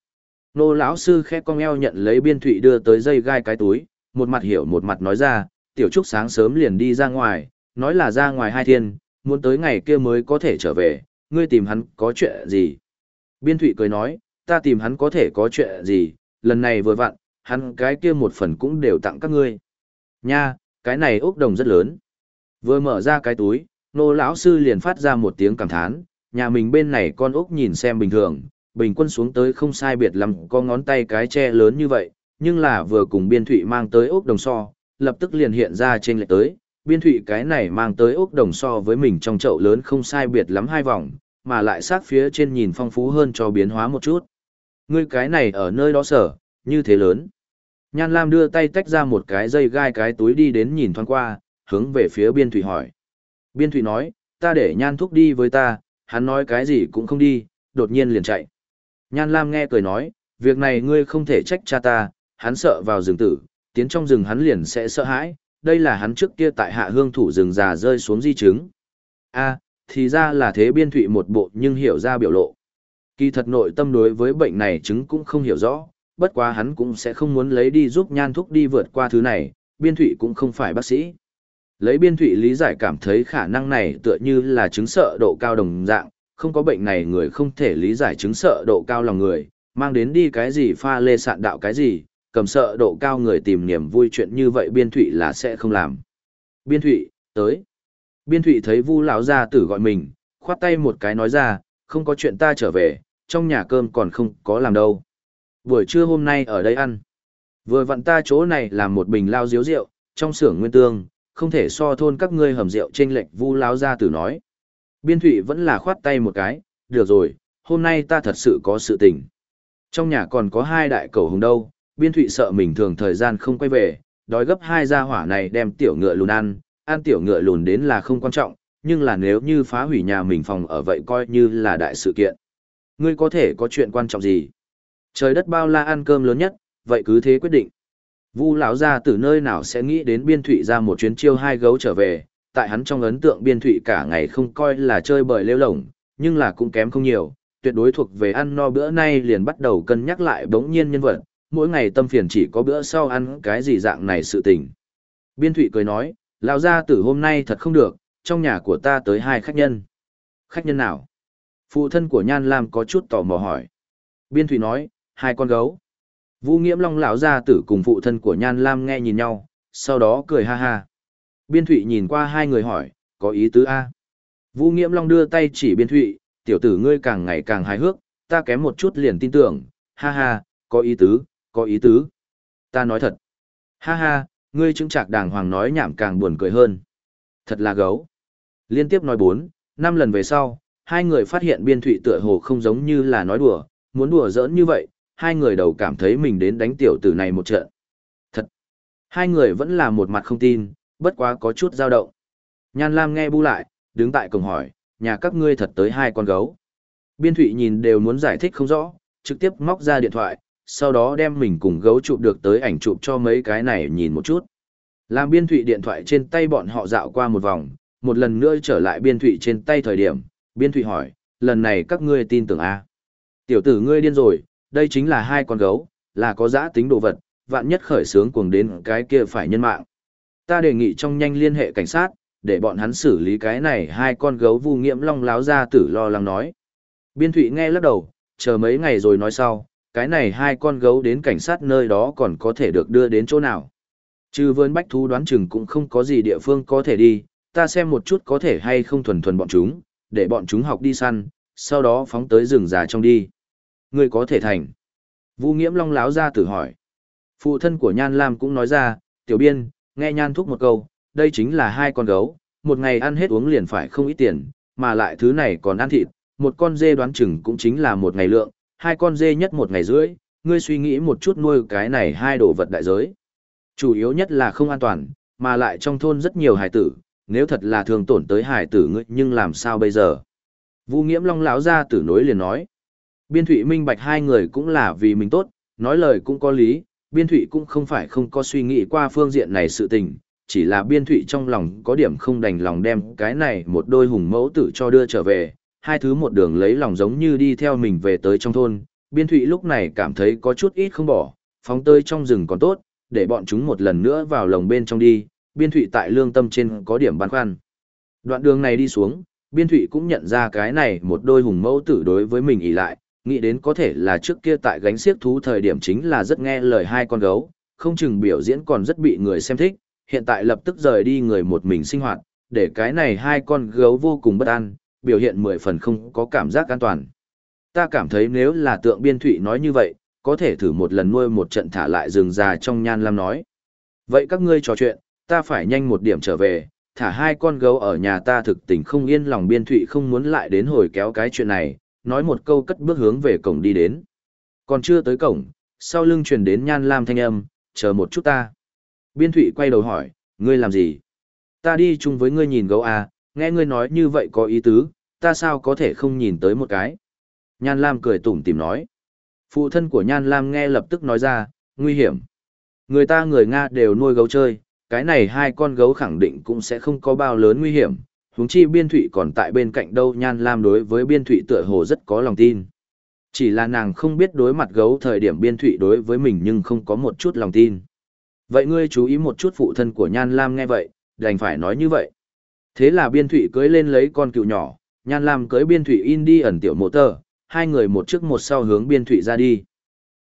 Nô lão sư khẽ cong eo nhận lấy Biên Thụy đưa tới dây gai cái túi, một mặt hiểu một mặt nói ra, tiểu trúc sáng sớm liền đi ra ngoài, nói là ra ngoài hai thiên, muốn tới ngày kia mới có thể trở về, ngươi tìm hắn có chuyện gì? Biên Thụy cười nói, ta tìm hắn có thể có chuyện gì, lần này vừa vặn, hắn cái kia một phần cũng đều tặng các ngươi. Nha, cái này ốc đồng rất lớn. Vừa mở ra cái túi, nô lão sư liền phát ra một tiếng cảm thán, nhà mình bên này con ốc nhìn xem bình thường, bình quân xuống tới không sai biệt lắm có ngón tay cái che lớn như vậy, nhưng là vừa cùng biên thụy mang tới ốc đồng so, lập tức liền hiện ra trên lệch tới, biên thụy cái này mang tới ốc đồng so với mình trong chậu lớn không sai biệt lắm hai vòng, mà lại sát phía trên nhìn phong phú hơn cho biến hóa một chút. Ngươi cái này ở nơi đó sở, như thế lớn. Nhan Lam đưa tay tách ra một cái dây gai cái túi đi đến nhìn thoáng qua, hướng về phía biên thụy hỏi. Biên thụy nói, ta để nhan thúc đi với ta, hắn nói cái gì cũng không đi, đột nhiên liền chạy. Nhan Lam nghe cười nói, việc này ngươi không thể trách cha ta, hắn sợ vào rừng tử, tiến trong rừng hắn liền sẽ sợ hãi, đây là hắn trước kia tại hạ hương thủ rừng già rơi xuống di chứng. a thì ra là thế biên thụy một bộ nhưng hiểu ra biểu lộ. Kỳ thật nội tâm đối với bệnh này chứng cũng không hiểu rõ, bất quá hắn cũng sẽ không muốn lấy đi giúp nhan thúc đi vượt qua thứ này, biên thụy cũng không phải bác sĩ. Lấy biên thụy lý giải cảm thấy khả năng này tựa như là chứng sợ độ cao đồng dạng, không có bệnh này người không thể lý giải chứng sợ độ cao lòng người, mang đến đi cái gì pha lê sạn đạo cái gì, cầm sợ độ cao người tìm niềm vui chuyện như vậy biên thụy là sẽ không làm. Biên thụy, tới. Biên thụy thấy vu lão gia tử gọi mình, khoát tay một cái nói ra, không có chuyện ta trở về, trong nhà cơm còn không có làm đâu. Buổi trưa hôm nay ở đây ăn. Vừa vặn ta chỗ này làm một bình lao diếu rượu, trong xưởng nguyên tương, không thể so thôn các ngươi hầm rượu trên lệch vu láo ra tử nói. Biên thủy vẫn là khoát tay một cái, được rồi, hôm nay ta thật sự có sự tình. Trong nhà còn có hai đại cầu hùng đâu, biên thủy sợ mình thường thời gian không quay về, đói gấp hai gia hỏa này đem tiểu ngựa lùn ăn, ăn tiểu ngựa lùn đến là không quan trọng, nhưng là nếu như phá hủy nhà mình phòng ở vậy coi như là đại sự kiện. Ngươi có thể có chuyện quan trọng gì? Trời đất bao la ăn cơm lớn nhất, vậy cứ thế quyết định. Vu lão gia từ nơi nào sẽ nghĩ đến biên thụy ra một chuyến chiêu hai gấu trở về, tại hắn trong ấn tượng biên thụy cả ngày không coi là chơi bời lêu lổng, nhưng là cũng kém không nhiều, tuyệt đối thuộc về ăn no bữa nay liền bắt đầu cân nhắc lại bỗng nhiên nhân vật, mỗi ngày tâm phiền chỉ có bữa sau ăn cái gì dạng này sự tình. Biên Thụy cười nói, lão gia tử hôm nay thật không được, trong nhà của ta tới hai khách nhân. Khách nhân nào? Phụ thân của Nhan Lam có chút tò mò hỏi. Biên Thụy nói, hai con gấu. Vũ Nghiễm Long lão gia tử cùng phụ thân của Nhan Lam nghe nhìn nhau, sau đó cười ha ha. Biên Thụy nhìn qua hai người hỏi, có ý tứ A. Vũ Nghiễm Long đưa tay chỉ Biên Thụy, tiểu tử ngươi càng ngày càng hài hước, ta kém một chút liền tin tưởng, ha ha, có ý tứ, có ý tứ. Ta nói thật. Ha ha, ngươi chứng trạc đàng hoàng nói nhảm càng buồn cười hơn. Thật là gấu. Liên tiếp nói bốn, năm lần về sau, hai người phát hiện biên thụy tựa hồ không giống như là nói đùa, muốn đùa giỡn như vậy, hai người đầu cảm thấy mình đến đánh tiểu tử này một trận. Thật. Hai người vẫn là một mặt không tin, bất quá có chút dao động. Nhan Lam nghe bu lại, đứng tại cổng hỏi, nhà các ngươi thật tới hai con gấu. Biên Thụy nhìn đều muốn giải thích không rõ, trực tiếp móc ra điện thoại, sau đó đem mình cùng gấu chụp được tới ảnh chụp cho mấy cái này nhìn một chút. Làm Biên Thụy điện thoại trên tay bọn họ dạo qua một vòng, một lần nữa trở lại Biên Thụy trên tay thời điểm, Biên Thụy hỏi, lần này các ngươi tin tưởng A. Tiểu tử ngươi điên rồi, đây chính là hai con gấu, là có giá tính đồ vật, vạn nhất khởi sướng cuồng đến cái kia phải nhân mạng. Ta đề nghị trong nhanh liên hệ cảnh sát, để bọn hắn xử lý cái này hai con gấu vu nghiễm long láo ra tử lo lắng nói. Biên thụy nghe lắc đầu, chờ mấy ngày rồi nói sau, cái này hai con gấu đến cảnh sát nơi đó còn có thể được đưa đến chỗ nào. Trừ vơn bách thú đoán chừng cũng không có gì địa phương có thể đi, ta xem một chút có thể hay không thuần thuần bọn chúng, để bọn chúng học đi săn, sau đó phóng tới rừng già trong đi ngươi có thể thành. Vu nghiễm long láo ra tử hỏi. Phụ thân của Nhan Lam cũng nói ra, tiểu biên, nghe Nhan thúc một câu, đây chính là hai con gấu, một ngày ăn hết uống liền phải không ít tiền, mà lại thứ này còn ăn thịt, một con dê đoán chừng cũng chính là một ngày lượng, hai con dê nhất một ngày rưỡi, ngươi suy nghĩ một chút nuôi cái này hai đồ vật đại giới. Chủ yếu nhất là không an toàn, mà lại trong thôn rất nhiều hải tử, nếu thật là thường tổn tới hải tử ngươi nhưng làm sao bây giờ? Vu nghiễm long lão ra tử nối liền nói. Biên thụy minh bạch hai người cũng là vì mình tốt, nói lời cũng có lý, biên thụy cũng không phải không có suy nghĩ qua phương diện này sự tình, chỉ là biên thụy trong lòng có điểm không đành lòng đem cái này một đôi hùng mẫu tử cho đưa trở về, hai thứ một đường lấy lòng giống như đi theo mình về tới trong thôn, biên thụy lúc này cảm thấy có chút ít không bỏ, phóng tơi trong rừng còn tốt, để bọn chúng một lần nữa vào lồng bên trong đi, biên thụy tại lương tâm trên có điểm băn khoăn. Đoạn đường này đi xuống, biên thụy cũng nhận ra cái này một đôi hùng mẫu tử đối với mình ỉ lại, nghĩ đến có thể là trước kia tại gánh xiếc thú thời điểm chính là rất nghe lời hai con gấu, không chừng biểu diễn còn rất bị người xem thích, hiện tại lập tức rời đi người một mình sinh hoạt, để cái này hai con gấu vô cùng bất an, biểu hiện mười phần không có cảm giác an toàn. Ta cảm thấy nếu là tượng biên thụy nói như vậy, có thể thử một lần nuôi một trận thả lại rừng già trong nhan lam nói. Vậy các ngươi trò chuyện, ta phải nhanh một điểm trở về, thả hai con gấu ở nhà ta thực tình không yên lòng biên thụy không muốn lại đến hồi kéo cái chuyện này, nói một câu cất bước hướng về cổng đi đến. Còn chưa tới cổng, sau lưng truyền đến nhan lam thanh âm, chờ một chút ta. Biên thụy quay đầu hỏi, ngươi làm gì? Ta đi chung với ngươi nhìn gấu à, nghe ngươi nói như vậy có ý tứ, ta sao có thể không nhìn tới một cái? Nhan Lam cười tủm tìm nói. Phụ thân của Nhan Lam nghe lập tức nói ra, nguy hiểm. Người ta người Nga đều nuôi gấu chơi, cái này hai con gấu khẳng định cũng sẽ không có bao lớn nguy hiểm, huống chi biên thụy còn tại bên cạnh đâu Nhan Lam đối với biên thụy tựa hồ rất có lòng tin. Chỉ là nàng không biết đối mặt gấu thời điểm biên thụy đối với mình nhưng không có một chút lòng tin. Vậy ngươi chú ý một chút phụ thân của Nhan Lam nghe vậy, đành phải nói như vậy. Thế là biên thụy cưới lên lấy con cựu nhỏ, Nhan Lam cưới biên thụy in đi ẩn tiểu mộ tờ, hai người một trước một sau hướng biên thụy ra đi.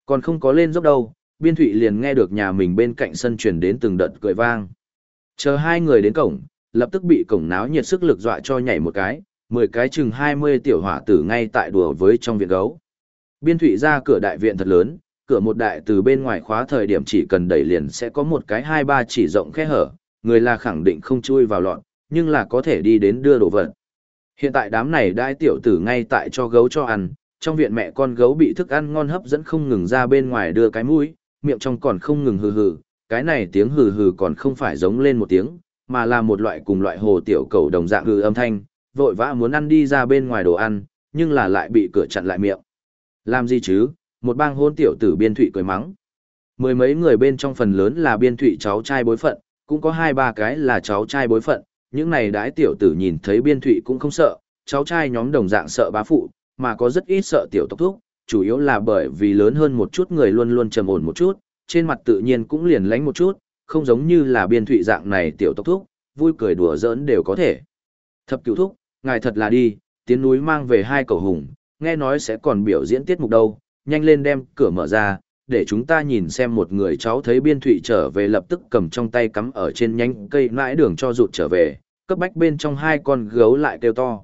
Còn không có lên dốc đâu, biên thụy liền nghe được nhà mình bên cạnh sân truyền đến từng đợt cười vang. Chờ hai người đến cổng, lập tức bị cổng náo nhiệt sức lực dọa cho nhảy một cái, mười cái chừng hai mươi tiểu hỏa tử ngay tại đùa với trong viện gấu. Biên thụy ra cửa đại viện thật lớn, cửa một đại từ bên ngoài khóa thời điểm chỉ cần đẩy liền sẽ có một cái hai ba chỉ rộng khe hở, người là khẳng định không chui vào lọn, nhưng là có thể đi đến đưa đồ vật. Hiện tại đám này đai tiểu tử ngay tại cho gấu cho ăn, trong viện mẹ con gấu bị thức ăn ngon hấp dẫn không ngừng ra bên ngoài đưa cái mũi, miệng trong còn không ngừng hừ hừ, cái này tiếng hừ hừ còn không phải giống lên một tiếng, mà là một loại cùng loại hồ tiểu cầu đồng dạng hư âm thanh, vội vã muốn ăn đi ra bên ngoài đồ ăn, nhưng là lại bị cửa chặn lại miệng. Làm gì chứ, một bang hôn tiểu tử biên thụy cười mắng. Mười mấy người bên trong phần lớn là biên thụy cháu trai bối phận, cũng có hai ba cái là cháu trai bối phận, những này đái tiểu tử nhìn thấy biên thụy cũng không sợ, cháu trai nhóm đồng dạng sợ bá phụ, mà có rất ít sợ tiểu tộc thúc, chủ yếu là bởi vì lớn hơn một chút người luôn luôn trầm ổn một chút, trên mặt tự nhiên cũng liền lánh một chút, không giống như là biên thụy dạng này tiểu tộc thúc, vui cười đùa giỡn đều có thể. Thập cửu thúc, ngài thật là đi, tiến núi mang về hai cầu hùng, nghe nói sẽ còn biểu diễn tiết mục đâu, nhanh lên đem cửa mở ra, để chúng ta nhìn xem một người cháu thấy biên thụy trở về lập tức cầm trong tay cắm ở trên nhánh cây nãi đường cho rụt trở về, cấp bách bên trong hai con gấu lại kêu to.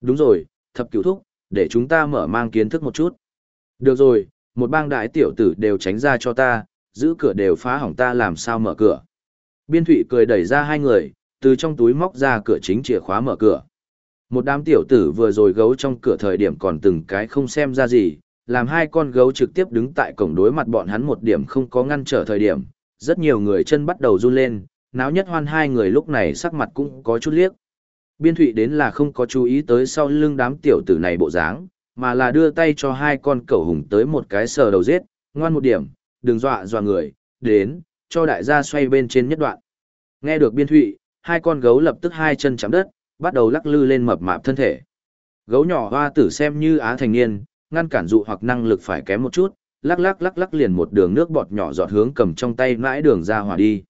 Đúng rồi, thập cửu thúc, để chúng ta mở mang kiến thức một chút. Được rồi, một bang đại tiểu tử đều tránh ra cho ta, giữ cửa đều phá hỏng ta làm sao mở cửa. Biên thụy cười đẩy ra hai người, từ trong túi móc ra cửa chính chìa khóa mở cửa. Một đám tiểu tử vừa rồi gấu trong cửa thời điểm còn từng cái không xem ra gì, làm hai con gấu trực tiếp đứng tại cổng đối mặt bọn hắn một điểm không có ngăn trở thời điểm, rất nhiều người chân bắt đầu run lên, náo nhất hoan hai người lúc này sắc mặt cũng có chút liếc. Biên thụy đến là không có chú ý tới sau lưng đám tiểu tử này bộ dáng, mà là đưa tay cho hai con cẩu hùng tới một cái sờ đầu giết, ngoan một điểm, đừng dọa dọa người, đến, cho đại gia xoay bên trên nhất đoạn. Nghe được biên thụy, hai con gấu lập tức hai chân chạm đất, bắt đầu lắc lư lên mập mạp thân thể. Gấu nhỏ hoa tử xem như á thành niên, ngăn cản dụ hoặc năng lực phải kém một chút, lắc lắc lắc lắc liền một đường nước bọt nhỏ giọt hướng cầm trong tay mãi đường ra hỏa đi.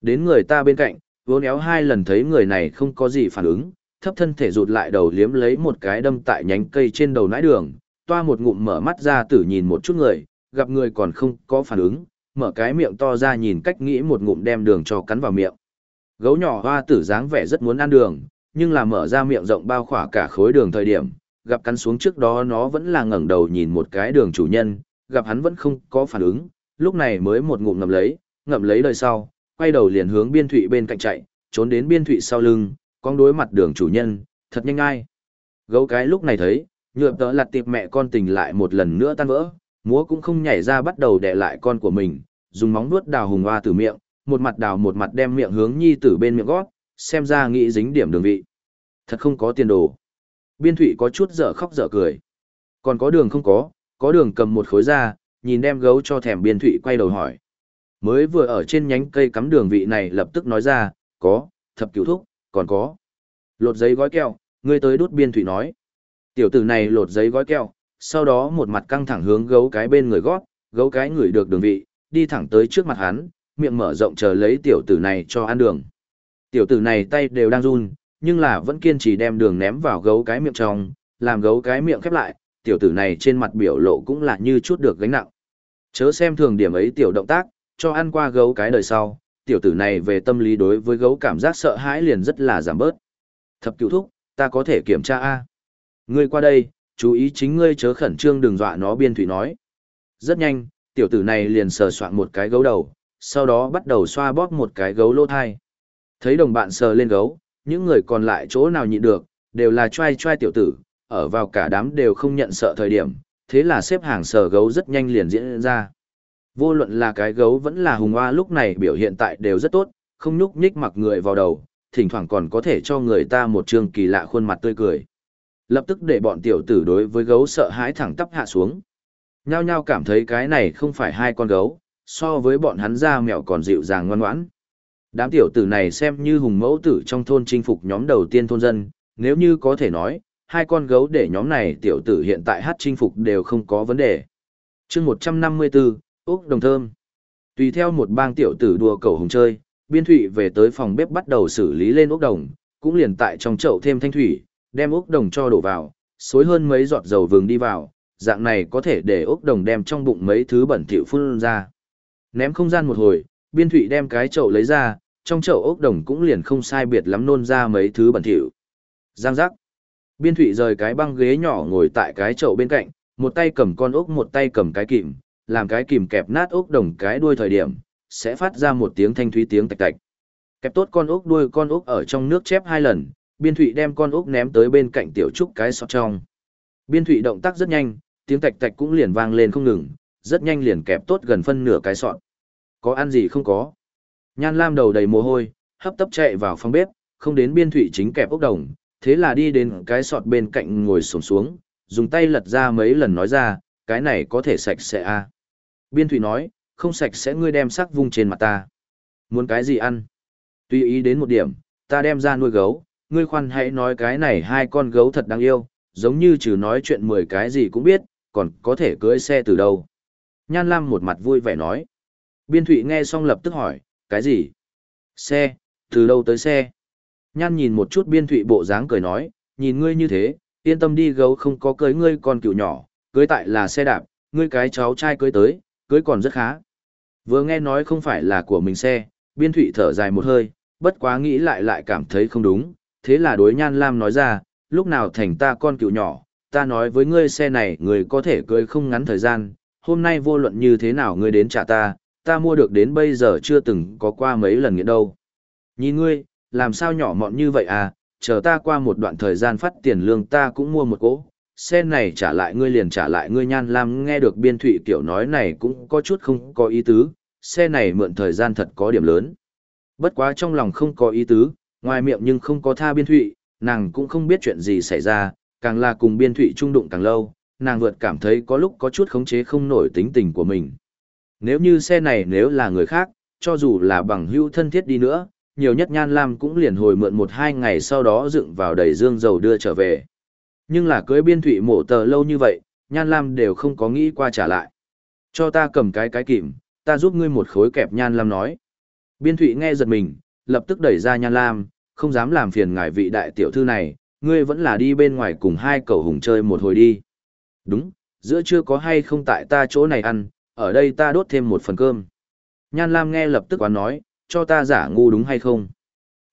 Đến người ta bên cạnh, vốn éo hai lần thấy người này không có gì phản ứng, thấp thân thể rụt lại đầu liếm lấy một cái đâm tại nhánh cây trên đầu nãi đường, toa một ngụm mở mắt ra tử nhìn một chút người, gặp người còn không có phản ứng, mở cái miệng to ra nhìn cách nghĩ một ngụm đem đường cho cắn vào miệng. Gấu nhỏ hoa tử dáng vẻ rất muốn ăn đường, nhưng là mở ra miệng rộng bao khỏa cả khối đường thời điểm, gặp cắn xuống trước đó nó vẫn là ngẩng đầu nhìn một cái đường chủ nhân, gặp hắn vẫn không có phản ứng, lúc này mới một ngụm ngậm lấy, ngậm lấy đời sau, quay đầu liền hướng biên thụy bên cạnh chạy, trốn đến biên thụy sau lưng, con đối mặt đường chủ nhân, thật nhanh ai. Gấu cái lúc này thấy, nhựa tớ lặt tiệp mẹ con tình lại một lần nữa tan vỡ, múa cũng không nhảy ra bắt đầu đè lại con của mình, dùng móng nuốt đào hùng hoa từ miệng, một mặt đào một mặt đem miệng hướng nhi tử bên miệng gót, xem ra nghĩ dính điểm đường vị. Thật không có tiền đồ. Biên thụy có chút dở khóc dở cười. Còn có đường không có, có đường cầm một khối ra, nhìn đem gấu cho thèm biên thụy quay đầu hỏi. Mới vừa ở trên nhánh cây cắm đường vị này lập tức nói ra, có, thập cứu thúc, còn có. Lột giấy gói keo, ngươi tới đút biên thụy nói. Tiểu tử này lột giấy gói keo, sau đó một mặt căng thẳng hướng gấu cái bên người gót, gấu cái người được đường vị, đi thẳng tới trước mặt hắn, miệng mở rộng chờ lấy tiểu tử này cho ăn đường. Tiểu tử này tay đều đang run, nhưng là vẫn kiên trì đem đường ném vào gấu cái miệng trong, làm gấu cái miệng khép lại, tiểu tử này trên mặt biểu lộ cũng là như chút được gánh nặng. Chớ xem thường điểm ấy tiểu động tác, cho ăn qua gấu cái đời sau, tiểu tử này về tâm lý đối với gấu cảm giác sợ hãi liền rất là giảm bớt. Thập cựu thúc, ta có thể kiểm tra A. Ngươi qua đây, chú ý chính ngươi chớ khẩn trương đừng dọa nó biên thủy nói. Rất nhanh, tiểu tử này liền sờ soạn một cái gấu đầu, sau đó bắt đầu xoa bóp một cái gấu lô thai. Thấy đồng bạn sờ lên gấu, những người còn lại chỗ nào nhịn được, đều là trai trai tiểu tử, ở vào cả đám đều không nhận sợ thời điểm, thế là xếp hàng sờ gấu rất nhanh liền diễn ra. Vô luận là cái gấu vẫn là hùng hoa lúc này biểu hiện tại đều rất tốt, không nhúc nhích mặc người vào đầu, thỉnh thoảng còn có thể cho người ta một trường kỳ lạ khuôn mặt tươi cười. Lập tức để bọn tiểu tử đối với gấu sợ hãi thẳng tắp hạ xuống. Nhao nhao cảm thấy cái này không phải hai con gấu, so với bọn hắn ra mèo còn dịu dàng ngoan ngoãn. Đám tiểu tử này xem như hùng mẫu tử trong thôn chinh phục nhóm đầu tiên thôn dân, nếu như có thể nói, hai con gấu để nhóm này tiểu tử hiện tại hát chinh phục đều không có vấn đề. chương 154, Úc Đồng Thơm. Tùy theo một bang tiểu tử đùa cầu hùng chơi, biên thụy về tới phòng bếp bắt đầu xử lý lên Úc Đồng, cũng liền tại trong chậu thêm thanh thủy, đem ốc Đồng cho đổ vào, xối hơn mấy giọt dầu vừng đi vào, dạng này có thể để ốc Đồng đem trong bụng mấy thứ bẩn thỉu phun ra. Ném không gian một hồi, biên thụy đem cái chậu lấy ra, trong chậu ốc đồng cũng liền không sai biệt lắm nôn ra mấy thứ bẩn thỉu. Giang giác. Biên thụy rời cái băng ghế nhỏ ngồi tại cái chậu bên cạnh, một tay cầm con ốc một tay cầm cái kìm, làm cái kìm kẹp nát ốc đồng cái đuôi thời điểm, sẽ phát ra một tiếng thanh thúy tiếng tạch tạch. Kẹp tốt con ốc đuôi con ốc ở trong nước chép hai lần, biên thụy đem con ốc ném tới bên cạnh tiểu trúc cái sọt trong. Biên thụy động tác rất nhanh, tiếng tạch tạch cũng liền vang lên không ngừng, rất nhanh liền kẹp tốt gần phân nửa cái sọt. Có ăn gì không có? Nhan Lam đầu đầy mồ hôi, hấp tấp chạy vào phòng bếp, không đến biên thụy chính kẹp ốc đồng, thế là đi đến cái sọt bên cạnh ngồi xổm xuống, dùng tay lật ra mấy lần nói ra, cái này có thể sạch sẽ à. Biên thụy nói, không sạch sẽ ngươi đem sắc vung trên mặt ta. Muốn cái gì ăn? Tùy ý đến một điểm, ta đem ra nuôi gấu, ngươi khoan hãy nói cái này hai con gấu thật đáng yêu, giống như trừ nói chuyện mười cái gì cũng biết, còn có thể cưỡi xe từ đâu. Nhan Lam một mặt vui vẻ nói. Biên Thụy nghe xong lập tức hỏi, cái gì? Xe, từ đâu tới xe? Nhan nhìn một chút Biên Thụy bộ dáng cười nói, nhìn ngươi như thế, yên tâm đi gấu không có cưới ngươi còn cựu nhỏ, cưới tại là xe đạp, ngươi cái cháu trai cưới tới, cưới còn rất khá. Vừa nghe nói không phải là của mình xe, Biên Thụy thở dài một hơi, bất quá nghĩ lại lại cảm thấy không đúng, thế là đối Nhan Lam nói ra, lúc nào thành ta con cựu nhỏ, ta nói với ngươi xe này người có thể cưới không ngắn thời gian, hôm nay vô luận như thế nào ngươi đến trả ta, ta mua được đến bây giờ chưa từng có qua mấy lần nghĩa đâu. Nhìn ngươi, làm sao nhỏ mọn như vậy à, chờ ta qua một đoạn thời gian phát tiền lương ta cũng mua một cỗ, xe này trả lại ngươi liền trả lại ngươi nhan lam nghe được biên thụy kiểu nói này cũng có chút không có ý tứ, xe này mượn thời gian thật có điểm lớn. Bất quá trong lòng không có ý tứ, ngoài miệng nhưng không có tha biên thụy, nàng cũng không biết chuyện gì xảy ra, càng là cùng biên thụy trung đụng càng lâu, nàng vượt cảm thấy có lúc có chút khống chế không nổi tính tình của mình. Nếu như xe này nếu là người khác, cho dù là bằng hữu thân thiết đi nữa, nhiều nhất Nhan Lam cũng liền hồi mượn một hai ngày sau đó dựng vào đầy dương dầu đưa trở về. Nhưng là cưới biên thụy mổ tờ lâu như vậy, Nhan Lam đều không có nghĩ qua trả lại. Cho ta cầm cái cái kìm, ta giúp ngươi một khối kẹp Nhan Lam nói. Biên thụy nghe giật mình, lập tức đẩy ra Nhan Lam, không dám làm phiền ngài vị đại tiểu thư này, ngươi vẫn là đi bên ngoài cùng hai cậu hùng chơi một hồi đi. Đúng, giữa chưa có hay không tại ta chỗ này ăn, ở đây ta đốt thêm một phần cơm. Nhan Lam nghe lập tức quán nói, cho ta giả ngu đúng hay không?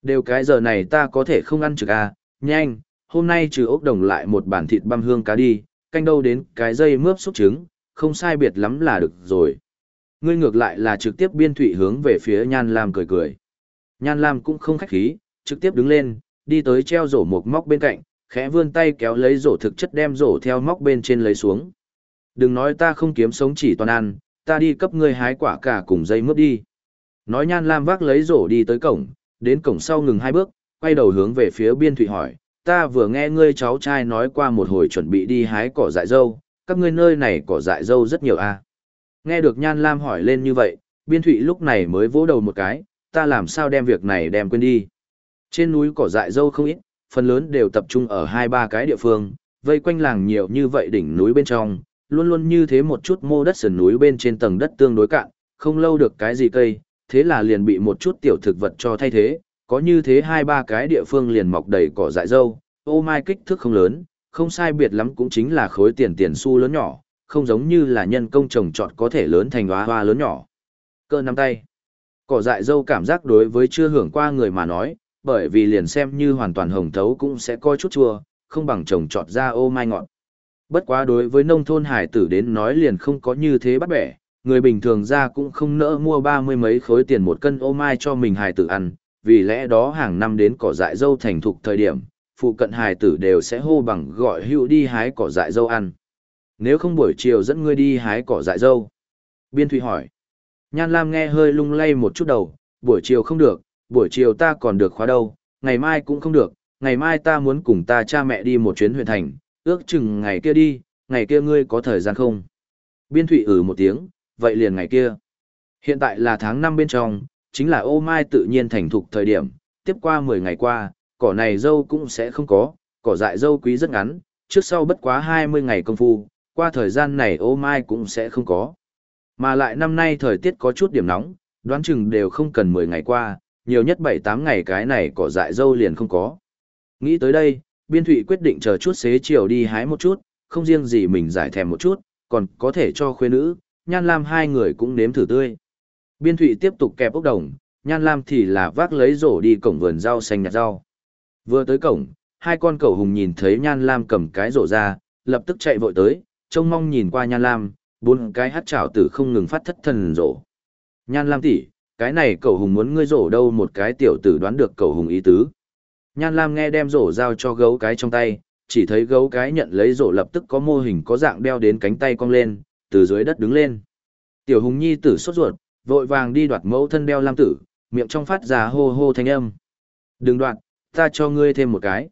Đều cái giờ này ta có thể không ăn trực à, nhanh, hôm nay trừ ốc đồng lại một bản thịt băm hương cá đi, canh đâu đến cái dây mướp xúc trứng, không sai biệt lắm là được rồi. Ngươi ngược lại là trực tiếp biên thụy hướng về phía Nhan Lam cười cười. Nhan Lam cũng không khách khí, trực tiếp đứng lên, đi tới treo rổ một móc bên cạnh, khẽ vươn tay kéo lấy rổ thực chất đem rổ theo móc bên trên lấy xuống. Đừng nói ta không kiếm sống chỉ toàn ăn, ta đi cấp ngươi hái quả cả cùng dây mướp đi. Nói Nhan Lam vác lấy rổ đi tới cổng, đến cổng sau ngừng hai bước, quay đầu hướng về phía biên thủy hỏi, ta vừa nghe ngươi cháu trai nói qua một hồi chuẩn bị đi hái cỏ dại dâu, các ngươi nơi này cỏ dại dâu rất nhiều à. Nghe được Nhan Lam hỏi lên như vậy, biên thủy lúc này mới vỗ đầu một cái, ta làm sao đem việc này đem quên đi. Trên núi cỏ dại dâu không ít, phần lớn đều tập trung ở hai ba cái địa phương, vây quanh làng nhiều như vậy đỉnh núi bên trong, luôn luôn như thế một chút mô đất sườn núi bên trên tầng đất tương đối cạn, không lâu được cái gì cây, thế là liền bị một chút tiểu thực vật cho thay thế, có như thế hai ba cái địa phương liền mọc đầy cỏ dại dâu, ô mai kích thước không lớn, không sai biệt lắm cũng chính là khối tiền tiền xu lớn nhỏ, không giống như là nhân công trồng trọt có thể lớn thành hoa hoa lớn nhỏ. Cơ nắm tay. Cỏ dại dâu cảm giác đối với chưa hưởng qua người mà nói, bởi vì liền xem như hoàn toàn hồng thấu cũng sẽ coi chút chua, không bằng trồng trọt ra ô mai ngọt. Bất quá đối với nông thôn hải tử đến nói liền không có như thế bắt bẻ, người bình thường ra cũng không nỡ mua ba mươi mấy khối tiền một cân ô mai cho mình hải tử ăn, vì lẽ đó hàng năm đến cỏ dại dâu thành thục thời điểm, phụ cận hải tử đều sẽ hô bằng gọi hữu đi hái cỏ dại dâu ăn. Nếu không buổi chiều dẫn ngươi đi hái cỏ dại dâu. Biên Thụy hỏi. Nhan Lam nghe hơi lung lay một chút đầu, buổi chiều không được, buổi chiều ta còn được khóa đâu, ngày mai cũng không được, ngày mai ta muốn cùng ta cha mẹ đi một chuyến huyện thành, ước chừng ngày kia đi, ngày kia ngươi có thời gian không? Biên Thụy ử một tiếng, vậy liền ngày kia. Hiện tại là tháng 5 bên trong, chính là ô mai tự nhiên thành thục thời điểm, tiếp qua 10 ngày qua, cỏ này dâu cũng sẽ không có, cỏ dại dâu quý rất ngắn, trước sau bất quá 20 ngày công phu, qua thời gian này ô mai cũng sẽ không có. Mà lại năm nay thời tiết có chút điểm nóng, đoán chừng đều không cần 10 ngày qua, nhiều nhất 7-8 ngày cái này cỏ dại dâu liền không có. Nghĩ tới đây, biên thụy quyết định chờ chút xế chiều đi hái một chút, không riêng gì mình giải thèm một chút, còn có thể cho khuê nữ, nhan lam hai người cũng nếm thử tươi. Biên thụy tiếp tục kẹp ốc đồng, nhan lam thì là vác lấy rổ đi cổng vườn rau xanh nhặt rau. Vừa tới cổng, hai con cẩu hùng nhìn thấy nhan lam cầm cái rổ ra, lập tức chạy vội tới, trông mong nhìn qua nhan lam, bốn cái hát chảo tử không ngừng phát thất thần rổ. Nhan lam tỷ cái này cẩu hùng muốn ngươi rổ đâu một cái tiểu tử đoán được cẩu hùng ý tứ. Nhan lam nghe đem rổ giao cho gấu cái trong tay, chỉ thấy gấu cái nhận lấy rổ lập tức có mô hình có dạng đeo đến cánh tay cong lên, từ dưới đất đứng lên. Tiểu hùng nhi tử sốt ruột, vội vàng đi đoạt mẫu thân đeo lam tử, miệng trong phát ra hô hô thanh âm. Đừng đoạt, ta cho ngươi thêm một cái.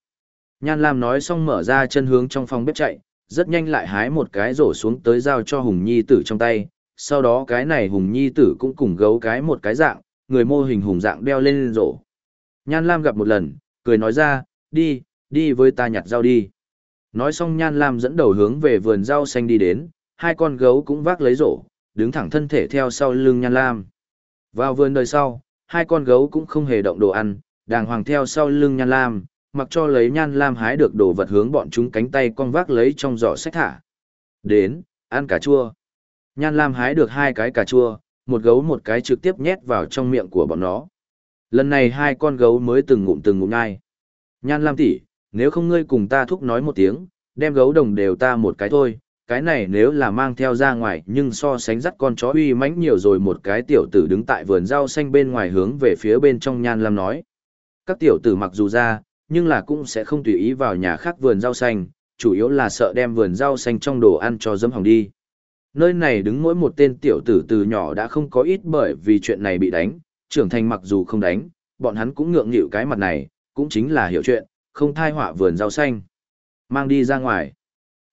Nhan Lam nói xong mở ra chân hướng trong phòng bếp chạy, rất nhanh lại hái một cái rổ xuống tới giao cho Hùng Nhi tử trong tay. Sau đó cái này Hùng Nhi tử cũng cùng gấu cái một cái dạng, người mô hình hùng dạng đeo lên rổ. Nhan Lam gặp một lần, cười nói ra, đi, đi với ta nhặt rau đi. Nói xong Nhan Lam dẫn đầu hướng về vườn rau xanh đi đến, hai con gấu cũng vác lấy rổ, đứng thẳng thân thể theo sau lưng Nhan Lam. Vào vườn đời sau, hai con gấu cũng không hề động đồ ăn, đàng hoàng theo sau lưng Nhan Lam, mặc cho lấy Nhan Lam hái được đồ vật hướng bọn chúng cánh tay con vác lấy trong giỏ sách thả. Đến, ăn cà chua. Nhan Lam hái được hai cái cà chua, một gấu một cái trực tiếp nhét vào trong miệng của bọn nó. Lần này hai con gấu mới từng ngụm từng ngụm ngai. Nhan Lam tỷ, nếu không ngươi cùng ta thúc nói một tiếng, đem gấu đồng đều ta một cái thôi, cái này nếu là mang theo ra ngoài nhưng so sánh dắt con chó uy mãnh nhiều rồi một cái tiểu tử đứng tại vườn rau xanh bên ngoài hướng về phía bên trong Nhan Lam nói. Các tiểu tử mặc dù ra, nhưng là cũng sẽ không tùy ý vào nhà khác vườn rau xanh, chủ yếu là sợ đem vườn rau xanh trong đồ ăn cho dấm hỏng đi. Nơi này đứng mỗi một tên tiểu tử từ nhỏ đã không có ít bởi vì chuyện này bị đánh, trưởng thành mặc dù không đánh, bọn hắn cũng ngượng nghịu cái mặt này, cũng chính là hiểu chuyện, không thai họa vườn rau xanh. Mang đi ra ngoài.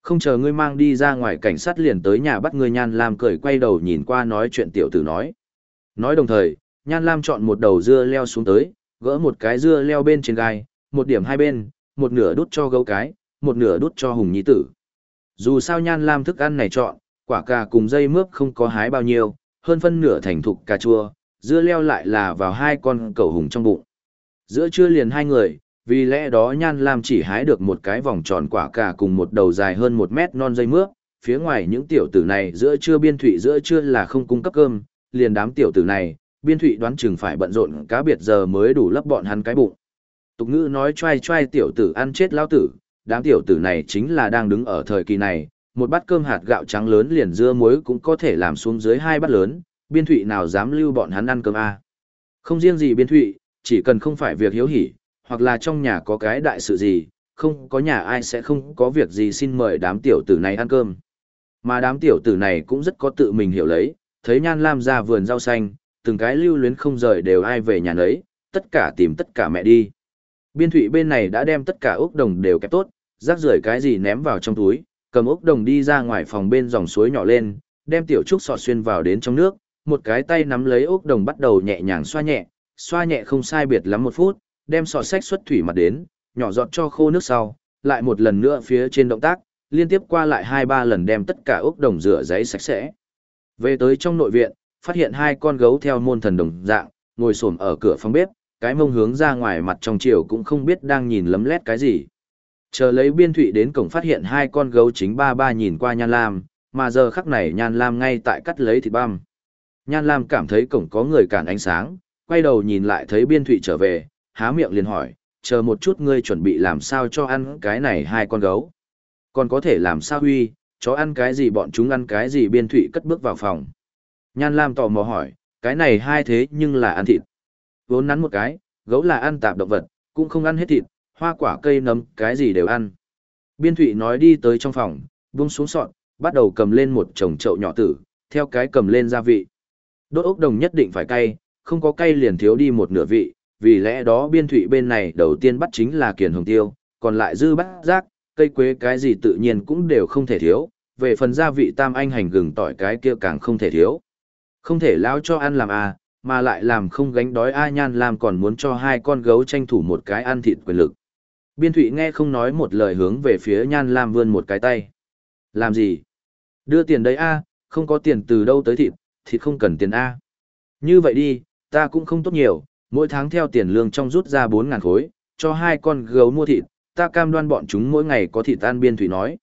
Không chờ ngươi mang đi ra ngoài cảnh sát liền tới nhà bắt ngươi Nhan Lam cười quay đầu nhìn qua nói chuyện tiểu tử nói. Nói đồng thời, Nhan Lam chọn một đầu dưa leo xuống tới, gỡ một cái dưa leo bên trên gai, một điểm hai bên, một nửa đút cho gấu cái, một nửa đút cho hùng nhi tử. Dù sao Nhan Lam thức ăn này chọn, quả cà cùng dây mướp không có hái bao nhiêu, hơn phân nửa thành thục cà chua, dưa leo lại là vào hai con cầu hùng trong bụng. Giữa trưa liền hai người, vì lẽ đó Nhan Lam chỉ hái được một cái vòng tròn quả cà cùng một đầu dài hơn một mét non dây mướp, phía ngoài những tiểu tử này giữa trưa biên thủy giữa trưa là không cung cấp cơm, liền đám tiểu tử này, biên thụy đoán chừng phải bận rộn cá biệt giờ mới đủ lấp bọn hắn cái bụng. Tục ngữ nói trai trai tiểu tử ăn chết lao tử, đám tiểu tử này chính là đang đứng ở thời kỳ này, một bát cơm hạt gạo trắng lớn liền dưa muối cũng có thể làm xuống dưới hai bát lớn, biên thụy nào dám lưu bọn hắn ăn cơm a Không riêng gì biên thụy, chỉ cần không phải việc hiếu hỉ, hoặc là trong nhà có cái đại sự gì, không có nhà ai sẽ không có việc gì xin mời đám tiểu tử này ăn cơm. Mà đám tiểu tử này cũng rất có tự mình hiểu lấy, thấy Nhan Lam ra vườn rau xanh, từng cái lưu luyến không rời đều ai về nhà nấy, tất cả tìm tất cả mẹ đi. Biên thụy bên này đã đem tất cả ốc đồng đều kẹp tốt, rác rưởi cái gì ném vào trong túi, cầm ốc đồng đi ra ngoài phòng bên dòng suối nhỏ lên, đem tiểu trúc sọ xuyên vào đến trong nước, một cái tay nắm lấy ốc đồng bắt đầu nhẹ nhàng xoa nhẹ, xoa nhẹ không sai biệt lắm một phút, đem sọ sách xuất thủy mặt đến, nhỏ giọt cho khô nước sau, lại một lần nữa phía trên động tác, liên tiếp qua lại hai ba lần đem tất cả ốc đồng rửa giấy sạch sẽ. Về tới trong nội viện, phát hiện hai con gấu theo môn thần đồng dạng, ngồi xổm ở cửa phòng bếp, cái mông hướng ra ngoài mặt trong chiều cũng không biết đang nhìn lấm lét cái gì. Chờ lấy biên thụy đến cổng phát hiện hai con gấu chính ba ba nhìn qua Nhan Lam, mà giờ khắc này Nhan Lam ngay tại cắt lấy thịt băm. Nhan Lam cảm thấy cổng có người cản ánh sáng, quay đầu nhìn lại thấy biên thụy trở về, há miệng liền hỏi, chờ một chút ngươi chuẩn bị làm sao cho ăn cái này hai con gấu. Còn có thể làm sao huy, chó ăn cái gì bọn chúng ăn cái gì biên thụy cất bước vào phòng. Nhan Lam tò mò hỏi, cái này hai thế nhưng là ăn thịt. Vốn nắn một cái, gấu là ăn tạp động vật, cũng không ăn hết thịt, hoa quả cây nấm, cái gì đều ăn. Biên thụy nói đi tới trong phòng, buông xuống sọn, bắt đầu cầm lên một chồng chậu nhỏ tử, theo cái cầm lên gia vị. Đốt ốc đồng nhất định phải cay, không có cay liền thiếu đi một nửa vị, vì lẽ đó biên thụy bên này đầu tiên bắt chính là kiền hồng tiêu, còn lại dư bắt rác, cây quế cái gì tự nhiên cũng đều không thể thiếu, về phần gia vị tam anh hành gừng tỏi cái kia càng không thể thiếu. Không thể lao cho ăn làm à, mà lại làm không gánh đói a nhan làm còn muốn cho hai con gấu tranh thủ một cái ăn thịt quyền lực. Biên thụy nghe không nói một lời hướng về phía nhan lam vươn một cái tay. Làm gì? Đưa tiền đấy a không có tiền từ đâu tới thịt, thịt không cần tiền a Như vậy đi, ta cũng không tốt nhiều, mỗi tháng theo tiền lương trong rút ra 4.000 khối, cho hai con gấu mua thịt, ta cam đoan bọn chúng mỗi ngày có thịt tan biên thụy nói.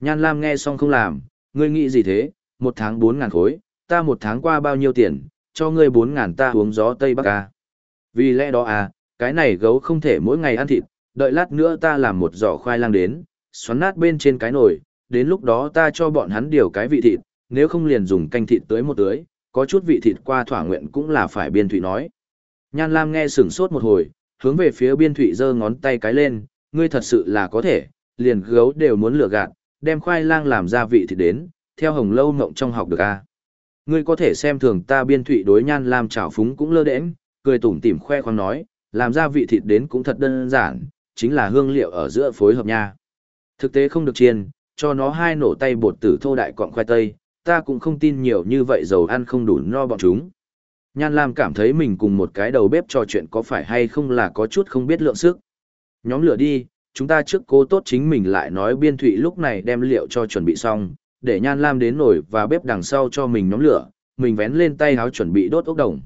Nhan Lam nghe xong không làm, ngươi nghĩ gì thế, một tháng 4.000 khối, ta một tháng qua bao nhiêu tiền, cho ngươi bốn ngàn ta uống gió Tây Bắc à. Vì lẽ đó à, cái này gấu không thể mỗi ngày ăn thịt, đợi lát nữa ta làm một giỏ khoai lang đến, xoắn nát bên trên cái nồi, đến lúc đó ta cho bọn hắn điều cái vị thịt, nếu không liền dùng canh thịt tới một tưới, có chút vị thịt qua thỏa nguyện cũng là phải biên thủy nói. Nhan Lam nghe sửng sốt một hồi, hướng về phía biên thủy giơ ngón tay cái lên, ngươi thật sự là có thể, liền gấu đều muốn lừa gạt, đem khoai lang làm ra vị thịt đến, theo hồng lâu mộng trong học được a. Ngươi có thể xem thường ta biên thụy đối Nhan Lam trào phúng cũng lơ đễnh, cười tủm tỉm khoe khoang nói, làm ra vị thịt đến cũng thật đơn giản, chính là hương liệu ở giữa phối hợp nha. Thực tế không được chiên, cho nó hai nổ tay bột tử thô đại quặng khoai tây, ta cũng không tin nhiều như vậy dầu ăn không đủ no bọn chúng. Nhan Lam cảm thấy mình cùng một cái đầu bếp trò chuyện có phải hay không là có chút không biết lượng sức. Nhóm lửa đi, chúng ta trước cố tốt chính mình lại nói biên thụy lúc này đem liệu cho chuẩn bị xong, để Nhan Lam đến nổi và bếp đằng sau cho mình nhóm lửa, mình vén lên tay háo chuẩn bị đốt ốc đồng.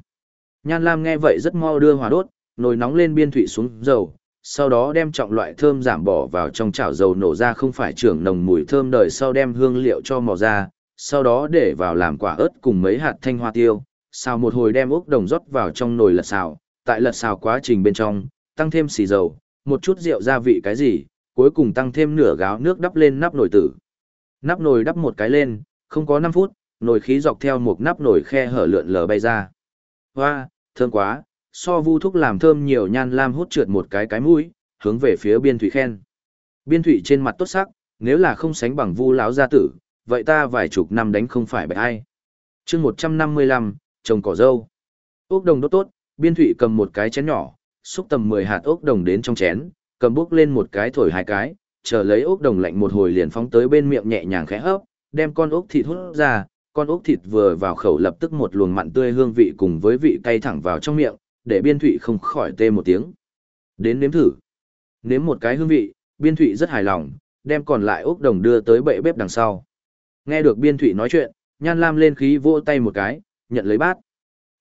Nhan Lam nghe vậy rất mau đưa hòa đốt, nồi nóng lên biên thụy xuống dầu, sau đó đem trọng loại thơm giảm bỏ vào trong chảo dầu nổ ra không phải trưởng nồng mùi thơm đời sau đem hương liệu cho mò ra, sau đó để vào làm quả ớt cùng mấy hạt thanh hoa tiêu, xào một hồi đem ốc đồng rót vào trong nồi lật xào, tại lật xào quá trình bên trong, tăng thêm xì dầu, một chút rượu gia vị cái gì, cuối cùng tăng thêm nửa gáo nước đắp lên nắp nồi tử. Nắp nồi đắp một cái lên, không có 5 phút, nồi khí dọc theo một nắp nồi khe hở lượn lờ bay ra. Hoa, thơm quá, so vu thúc làm thơm nhiều nhan lam hút trượt một cái cái mũi, hướng về phía biên thủy khen. Biên thủy trên mặt tốt sắc, nếu là không sánh bằng vu lão gia tử, vậy ta vài chục năm đánh không phải bởi ai. chương 155, trồng cỏ dâu. Úc đồng đốt tốt, biên thụy cầm một cái chén nhỏ, xúc tầm 10 hạt ốc đồng đến trong chén, cầm bước lên một cái thổi hai cái, chờ lấy ốc đồng lạnh một hồi liền phóng tới bên miệng nhẹ nhàng khẽ hấp, đem con ốc thịt hút ra, con ốc thịt vừa vào khẩu lập tức một luồng mặn tươi hương vị cùng với vị cay thẳng vào trong miệng, để biên thụy không khỏi tê một tiếng. Đến nếm thử. Nếm một cái hương vị, biên thụy rất hài lòng, đem còn lại ốc đồng đưa tới bệ bếp đằng sau. Nghe được biên thụy nói chuyện, nhan lam lên khí vỗ tay một cái, nhận lấy bát.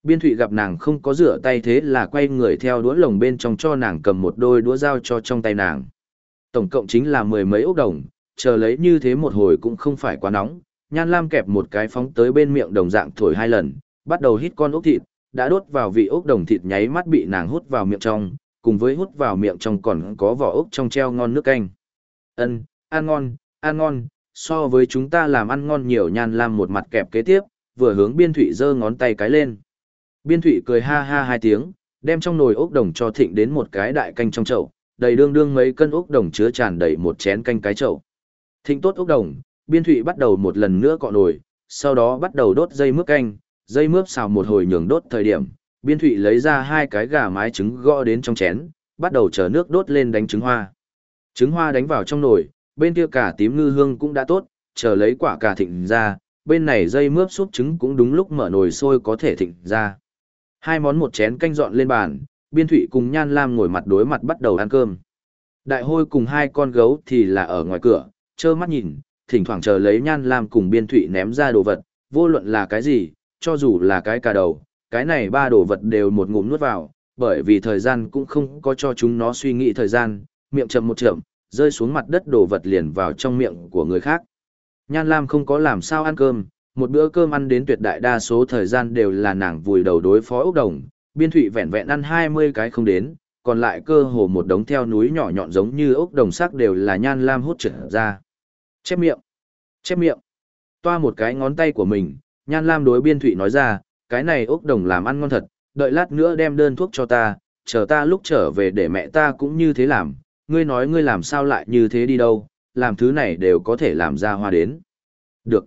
Biên thụy gặp nàng không có rửa tay thế là quay người theo đũa lồng bên trong cho nàng cầm một đôi đũa dao cho trong tay nàng. Tổng cộng chính là mười mấy ốc đồng, chờ lấy như thế một hồi cũng không phải quá nóng. Nhan Lam kẹp một cái phóng tới bên miệng đồng dạng thổi hai lần, bắt đầu hít con ốc thịt, đã đốt vào vị ốc đồng thịt nháy mắt bị nàng hút vào miệng trong, cùng với hút vào miệng trong còn có vỏ ốc trong treo ngon nước canh. Ân, ăn ngon, ăn ngon, so với chúng ta làm ăn ngon nhiều Nhan Lam một mặt kẹp kế tiếp, vừa hướng Biên Thụy giơ ngón tay cái lên. Biên Thụy cười ha ha hai tiếng, đem trong nồi ốc đồng cho thịnh đến một cái đại canh trong chậu, đầy đương đương mấy cân ốc đồng chứa tràn đầy một chén canh cái chậu. Thịnh tốt ốc đồng, Biên Thụy bắt đầu một lần nữa cọ nồi, sau đó bắt đầu đốt dây mướp canh, dây mướp xào một hồi nhường đốt thời điểm, Biên Thụy lấy ra hai cái gà mái trứng gõ đến trong chén, bắt đầu chờ nước đốt lên đánh trứng hoa. Trứng hoa đánh vào trong nồi, bên kia cả tím ngư hương cũng đã tốt, chờ lấy quả cà thịnh ra, bên này dây mướp súp trứng cũng đúng lúc mở nồi sôi có thể thịnh ra. Hai món một chén canh dọn lên bàn, Biên Thụy cùng Nhan Lam ngồi mặt đối mặt bắt đầu ăn cơm. Đại hôi cùng hai con gấu thì là ở ngoài cửa, trơ mắt nhìn, thỉnh thoảng chờ lấy Nhan Lam cùng Biên Thụy ném ra đồ vật, vô luận là cái gì, cho dù là cái cà đầu, cái này ba đồ vật đều một ngụm nuốt vào, bởi vì thời gian cũng không có cho chúng nó suy nghĩ thời gian, miệng chậm một chậm, rơi xuống mặt đất đồ vật liền vào trong miệng của người khác. Nhan Lam không có làm sao ăn cơm, một bữa cơm ăn đến tuyệt đại đa số thời gian đều là nàng vùi đầu đối phó ốc đồng, biên thụy vẹn vẹn ăn 20 cái không đến, còn lại cơ hồ một đống theo núi nhỏ nhọn giống như ốc đồng sắc đều là nhan lam hút trở ra. Chép miệng, chép miệng, toa một cái ngón tay của mình, nhan lam đối biên thụy nói ra, cái này ốc đồng làm ăn ngon thật, đợi lát nữa đem đơn thuốc cho ta, chờ ta lúc trở về để mẹ ta cũng như thế làm, ngươi nói ngươi làm sao lại như thế đi đâu, làm thứ này đều có thể làm ra hoa đến. Được.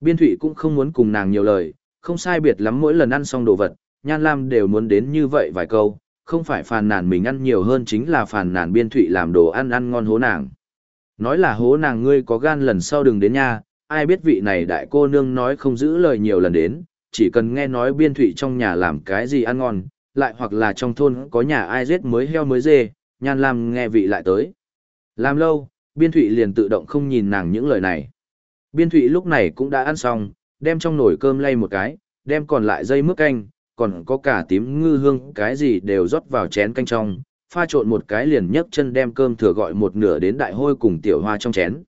Biên thụy cũng không muốn cùng nàng nhiều lời, không sai biệt lắm mỗi lần ăn xong đồ vật, Nhan Lam đều muốn đến như vậy vài câu, không phải phàn nàn mình ăn nhiều hơn chính là phàn nàn biên thụy làm đồ ăn ăn ngon hố nàng. Nói là hố nàng ngươi có gan lần sau đừng đến nha, ai biết vị này đại cô nương nói không giữ lời nhiều lần đến, chỉ cần nghe nói biên thụy trong nhà làm cái gì ăn ngon, lại hoặc là trong thôn có nhà ai giết mới heo mới dê, Nhan Lam nghe vị lại tới. Làm lâu, biên thụy liền tự động không nhìn nàng những lời này. Biên thụy lúc này cũng đã ăn xong, đem trong nồi cơm lay một cái, đem còn lại dây mướp canh, còn có cả tím ngư hương cái gì đều rót vào chén canh trong, pha trộn một cái liền nhấc chân đem cơm thừa gọi một nửa đến đại hôi cùng tiểu hoa trong chén.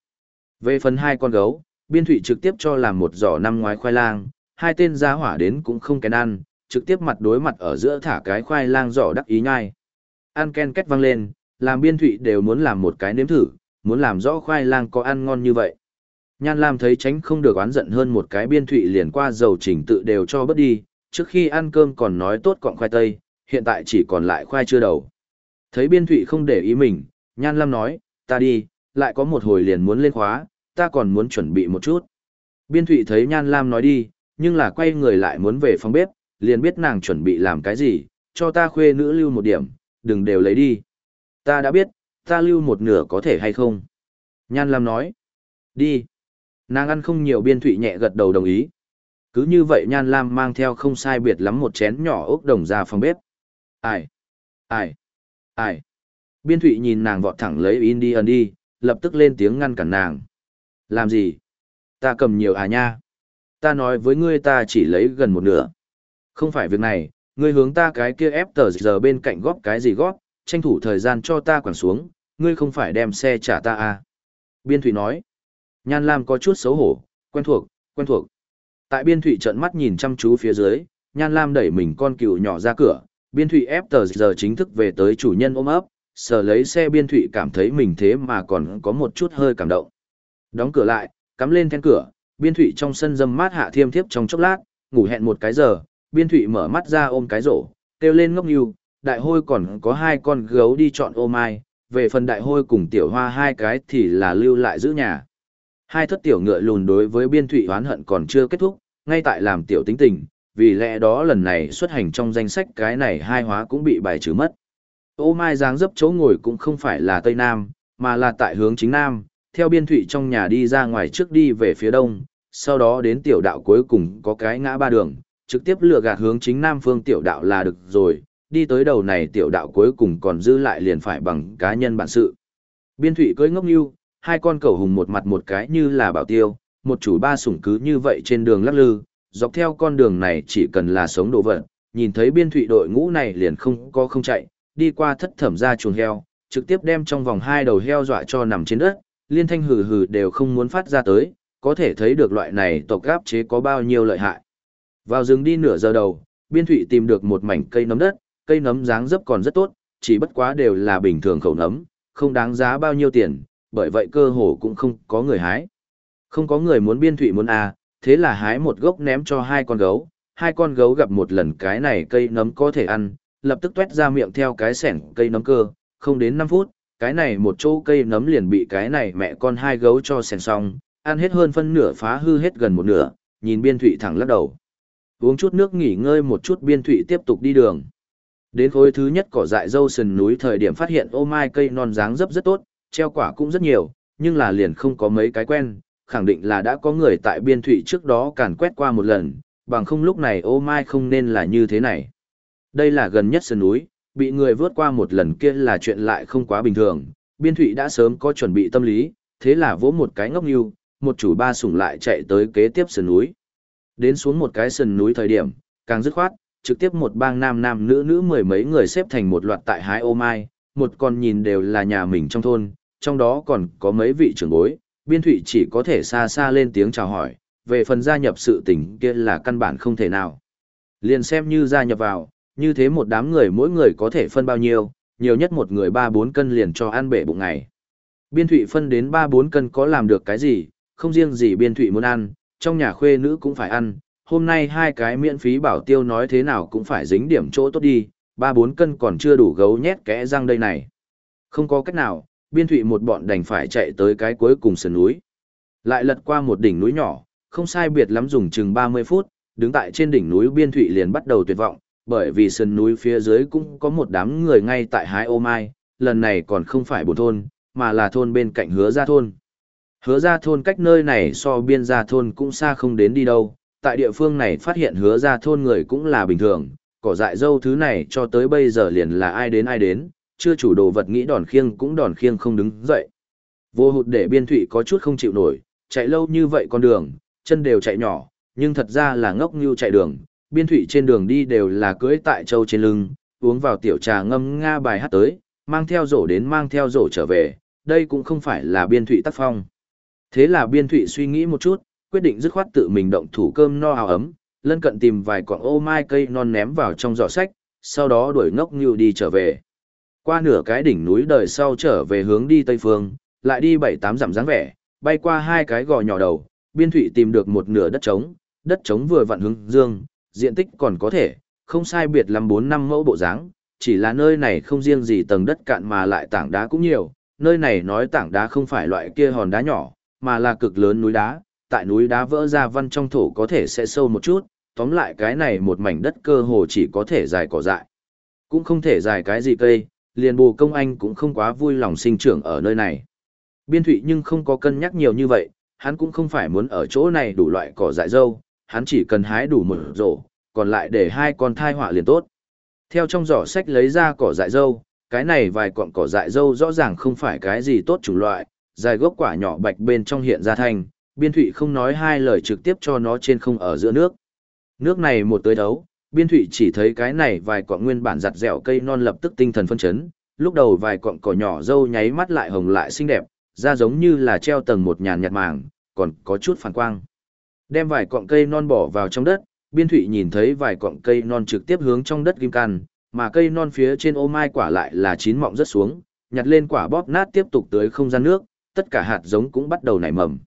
Về phần hai con gấu, biên thụy trực tiếp cho làm một giỏ năm ngoái khoai lang, hai tên giá hỏa đến cũng không kén ăn, trực tiếp mặt đối mặt ở giữa thả cái khoai lang giỏ đắc ý nhai. Ăn ken kết vang lên, làm biên thụy đều muốn làm một cái nếm thử, muốn làm rõ khoai lang có ăn ngon như vậy. Nhan Lam thấy tránh không được oán giận hơn một cái biên thụy liền qua dầu chỉnh tự đều cho bớt đi, trước khi ăn cơm còn nói tốt cọng khoai tây, hiện tại chỉ còn lại khoai chưa đầu. Thấy biên thụy không để ý mình, Nhan Lam nói, ta đi, lại có một hồi liền muốn lên khóa, ta còn muốn chuẩn bị một chút. Biên thụy thấy Nhan Lam nói đi, nhưng là quay người lại muốn về phòng bếp, liền biết nàng chuẩn bị làm cái gì, cho ta khuê nữ lưu một điểm, đừng đều lấy đi. Ta đã biết, ta lưu một nửa có thể hay không. Nhan Lam nói, đi. Nàng ăn không nhiều biên thụy nhẹ gật đầu đồng ý. Cứ như vậy Nhan Lam mang theo không sai biệt lắm một chén nhỏ ốc đồng ra phòng bếp. Ai? Ai? Ai? Biên Thụy nhìn nàng vọt thẳng lấy Indian đi, lập tức lên tiếng ngăn cản nàng. Làm gì? Ta cầm nhiều à nha? Ta nói với ngươi ta chỉ lấy gần một nửa. Không phải việc này, ngươi hướng ta cái kia ép tờ giờ bên cạnh góp cái gì góp, tranh thủ thời gian cho ta quẳng xuống, ngươi không phải đem xe trả ta à? Biên Thụy nói. Nhan Lam có chút xấu hổ, quen thuộc, quen thuộc. Tại biên thụy trận mắt nhìn chăm chú phía dưới, Nhan Lam đẩy mình con cừu nhỏ ra cửa, biên thụy ép tờ giờ chính thức về tới chủ nhân ôm ấp, sờ lấy xe biên thụy cảm thấy mình thế mà còn có một chút hơi cảm động. Đóng cửa lại, cắm lên then cửa, biên thụy trong sân dâm mát hạ thiêm thiếp trong chốc lát, ngủ hẹn một cái giờ, biên thụy mở mắt ra ôm cái rổ, kêu lên ngốc nhu, đại hôi còn có hai con gấu đi chọn ô mai, về phần đại hôi cùng tiểu hoa hai cái thì là lưu lại giữ nhà. Hai thất tiểu ngựa lùn đối với biên thụy hoán hận còn chưa kết thúc, ngay tại làm tiểu tính tình, vì lẽ đó lần này xuất hành trong danh sách cái này hai hóa cũng bị bài trừ mất. Ô Mai dáng dấp chỗ ngồi cũng không phải là Tây Nam, mà là tại hướng chính Nam, theo biên thụy trong nhà đi ra ngoài trước đi về phía Đông, sau đó đến tiểu đạo cuối cùng có cái ngã ba đường, trực tiếp lựa gạt hướng chính Nam phương tiểu đạo là được rồi, đi tới đầu này tiểu đạo cuối cùng còn giữ lại liền phải bằng cá nhân bản sự. Biên thụy cưới ngốc như, hai con cẩu hùng một mặt một cái như là bảo tiêu, một chủ ba sủng cứ như vậy trên đường lắc lư, dọc theo con đường này chỉ cần là sống đồ vật, nhìn thấy biên thụy đội ngũ này liền không có không chạy, đi qua thất thẩm ra chuồng heo, trực tiếp đem trong vòng hai đầu heo dọa cho nằm trên đất, liên thanh hừ hừ đều không muốn phát ra tới, có thể thấy được loại này tộc gáp chế có bao nhiêu lợi hại. Vào rừng đi nửa giờ đầu, biên thụy tìm được một mảnh cây nấm đất, cây nấm dáng dấp còn rất tốt, chỉ bất quá đều là bình thường khẩu nấm, không đáng giá bao nhiêu tiền, bởi vậy cơ hồ cũng không có người hái. Không có người muốn biên thụy muốn à, thế là hái một gốc ném cho hai con gấu, hai con gấu gặp một lần cái này cây nấm có thể ăn, lập tức tuét ra miệng theo cái sẻng cây nấm cơ, không đến 5 phút, cái này một chỗ cây nấm liền bị cái này mẹ con hai gấu cho sẻng xong, ăn hết hơn phân nửa phá hư hết gần một nửa, nhìn biên thụy thẳng lắc đầu. Uống chút nước nghỉ ngơi một chút biên thụy tiếp tục đi đường. Đến khối thứ nhất cỏ dại dâu sần núi thời điểm phát hiện ô mai cây non dáng dấp rất tốt, treo quả cũng rất nhiều, nhưng là liền không có mấy cái quen, khẳng định là đã có người tại biên thụy trước đó càn quét qua một lần, bằng không lúc này ô mai không nên là như thế này. Đây là gần nhất sườn núi, bị người vượt qua một lần kia là chuyện lại không quá bình thường, biên thụy đã sớm có chuẩn bị tâm lý, thế là vỗ một cái ngốc như, một chủ ba sủng lại chạy tới kế tiếp sườn núi. Đến xuống một cái sườn núi thời điểm, càng dứt khoát, trực tiếp một bang nam nam nữ nữ mười mấy người xếp thành một loạt tại hái ô mai, một con nhìn đều là nhà mình trong thôn, trong đó còn có mấy vị trưởng bối, biên thụy chỉ có thể xa xa lên tiếng chào hỏi, về phần gia nhập sự tình kia là căn bản không thể nào. Liền xem như gia nhập vào, như thế một đám người mỗi người có thể phân bao nhiêu, nhiều nhất một người 3-4 cân liền cho ăn bể bụng ngày. Biên thụy phân đến 3-4 cân có làm được cái gì, không riêng gì biên thụy muốn ăn, trong nhà khuê nữ cũng phải ăn, hôm nay hai cái miễn phí bảo tiêu nói thế nào cũng phải dính điểm chỗ tốt đi, 3-4 cân còn chưa đủ gấu nhét kẽ răng đây này. Không có cách nào, biên thụy một bọn đành phải chạy tới cái cuối cùng sườn núi. Lại lật qua một đỉnh núi nhỏ, không sai biệt lắm dùng chừng 30 phút, đứng tại trên đỉnh núi biên thụy liền bắt đầu tuyệt vọng, bởi vì sườn núi phía dưới cũng có một đám người ngay tại hái ô mai, lần này còn không phải bồn thôn, mà là thôn bên cạnh hứa ra thôn. Hứa ra thôn cách nơi này so biên ra thôn cũng xa không đến đi đâu, tại địa phương này phát hiện hứa ra thôn người cũng là bình thường, cỏ dại dâu thứ này cho tới bây giờ liền là ai đến ai đến, chưa chủ đồ vật nghĩ đòn khiêng cũng đòn khiêng không đứng dậy. Vô hụt để biên thụy có chút không chịu nổi, chạy lâu như vậy con đường, chân đều chạy nhỏ, nhưng thật ra là ngốc như chạy đường, biên thụy trên đường đi đều là cưỡi tại châu trên lưng, uống vào tiểu trà ngâm nga bài hát tới, mang theo rổ đến mang theo rổ trở về, đây cũng không phải là biên thụy tác phong. Thế là biên thụy suy nghĩ một chút, quyết định dứt khoát tự mình động thủ cơm no hào ấm, lân cận tìm vài cọng ô mai cây non ném vào trong giỏ sách, sau đó đuổi ngốc như đi trở về. Qua nửa cái đỉnh núi đời sau trở về hướng đi Tây Phương, lại đi bảy tám dặm dáng vẻ, bay qua hai cái gò nhỏ đầu, biên thụy tìm được một nửa đất trống, đất trống vừa vặn hướng dương, diện tích còn có thể, không sai biệt lắm 4 năm mẫu bộ dáng, chỉ là nơi này không riêng gì tầng đất cạn mà lại tảng đá cũng nhiều, nơi này nói tảng đá không phải loại kia hòn đá nhỏ, mà là cực lớn núi đá, tại núi đá vỡ ra văn trong thổ có thể sẽ sâu một chút, tóm lại cái này một mảnh đất cơ hồ chỉ có thể dài cỏ dại. Cũng không thể dài cái gì cây, liền Bồ công anh cũng không quá vui lòng sinh trưởng ở nơi này. Biên thụy nhưng không có cân nhắc nhiều như vậy, hắn cũng không phải muốn ở chỗ này đủ loại cỏ dại dâu, hắn chỉ cần hái đủ một rổ, còn lại để hai con thai họa liền tốt. Theo trong giỏ sách lấy ra cỏ dại dâu, cái này vài cọng cỏ dại dâu rõ ràng không phải cái gì tốt chủng loại, dài gốc quả nhỏ bạch bên trong hiện ra thành, biên thụy không nói hai lời trực tiếp cho nó trên không ở giữa nước. Nước này một tới đấu, biên thụy chỉ thấy cái này vài cọng nguyên bản giặt dẻo cây non lập tức tinh thần phân chấn, lúc đầu vài cọng cỏ nhỏ dâu nháy mắt lại hồng lại xinh đẹp, ra giống như là treo tầng một nhàn nhạt màng, còn có chút phản quang. Đem vài cọng cây non bỏ vào trong đất, biên thụy nhìn thấy vài cọng cây non trực tiếp hướng trong đất kim can, mà cây non phía trên ô mai quả lại là chín mọng rất xuống, nhặt lên quả bóp nát tiếp tục tới không gian nước, tất cả hạt giống cũng bắt đầu nảy mầm.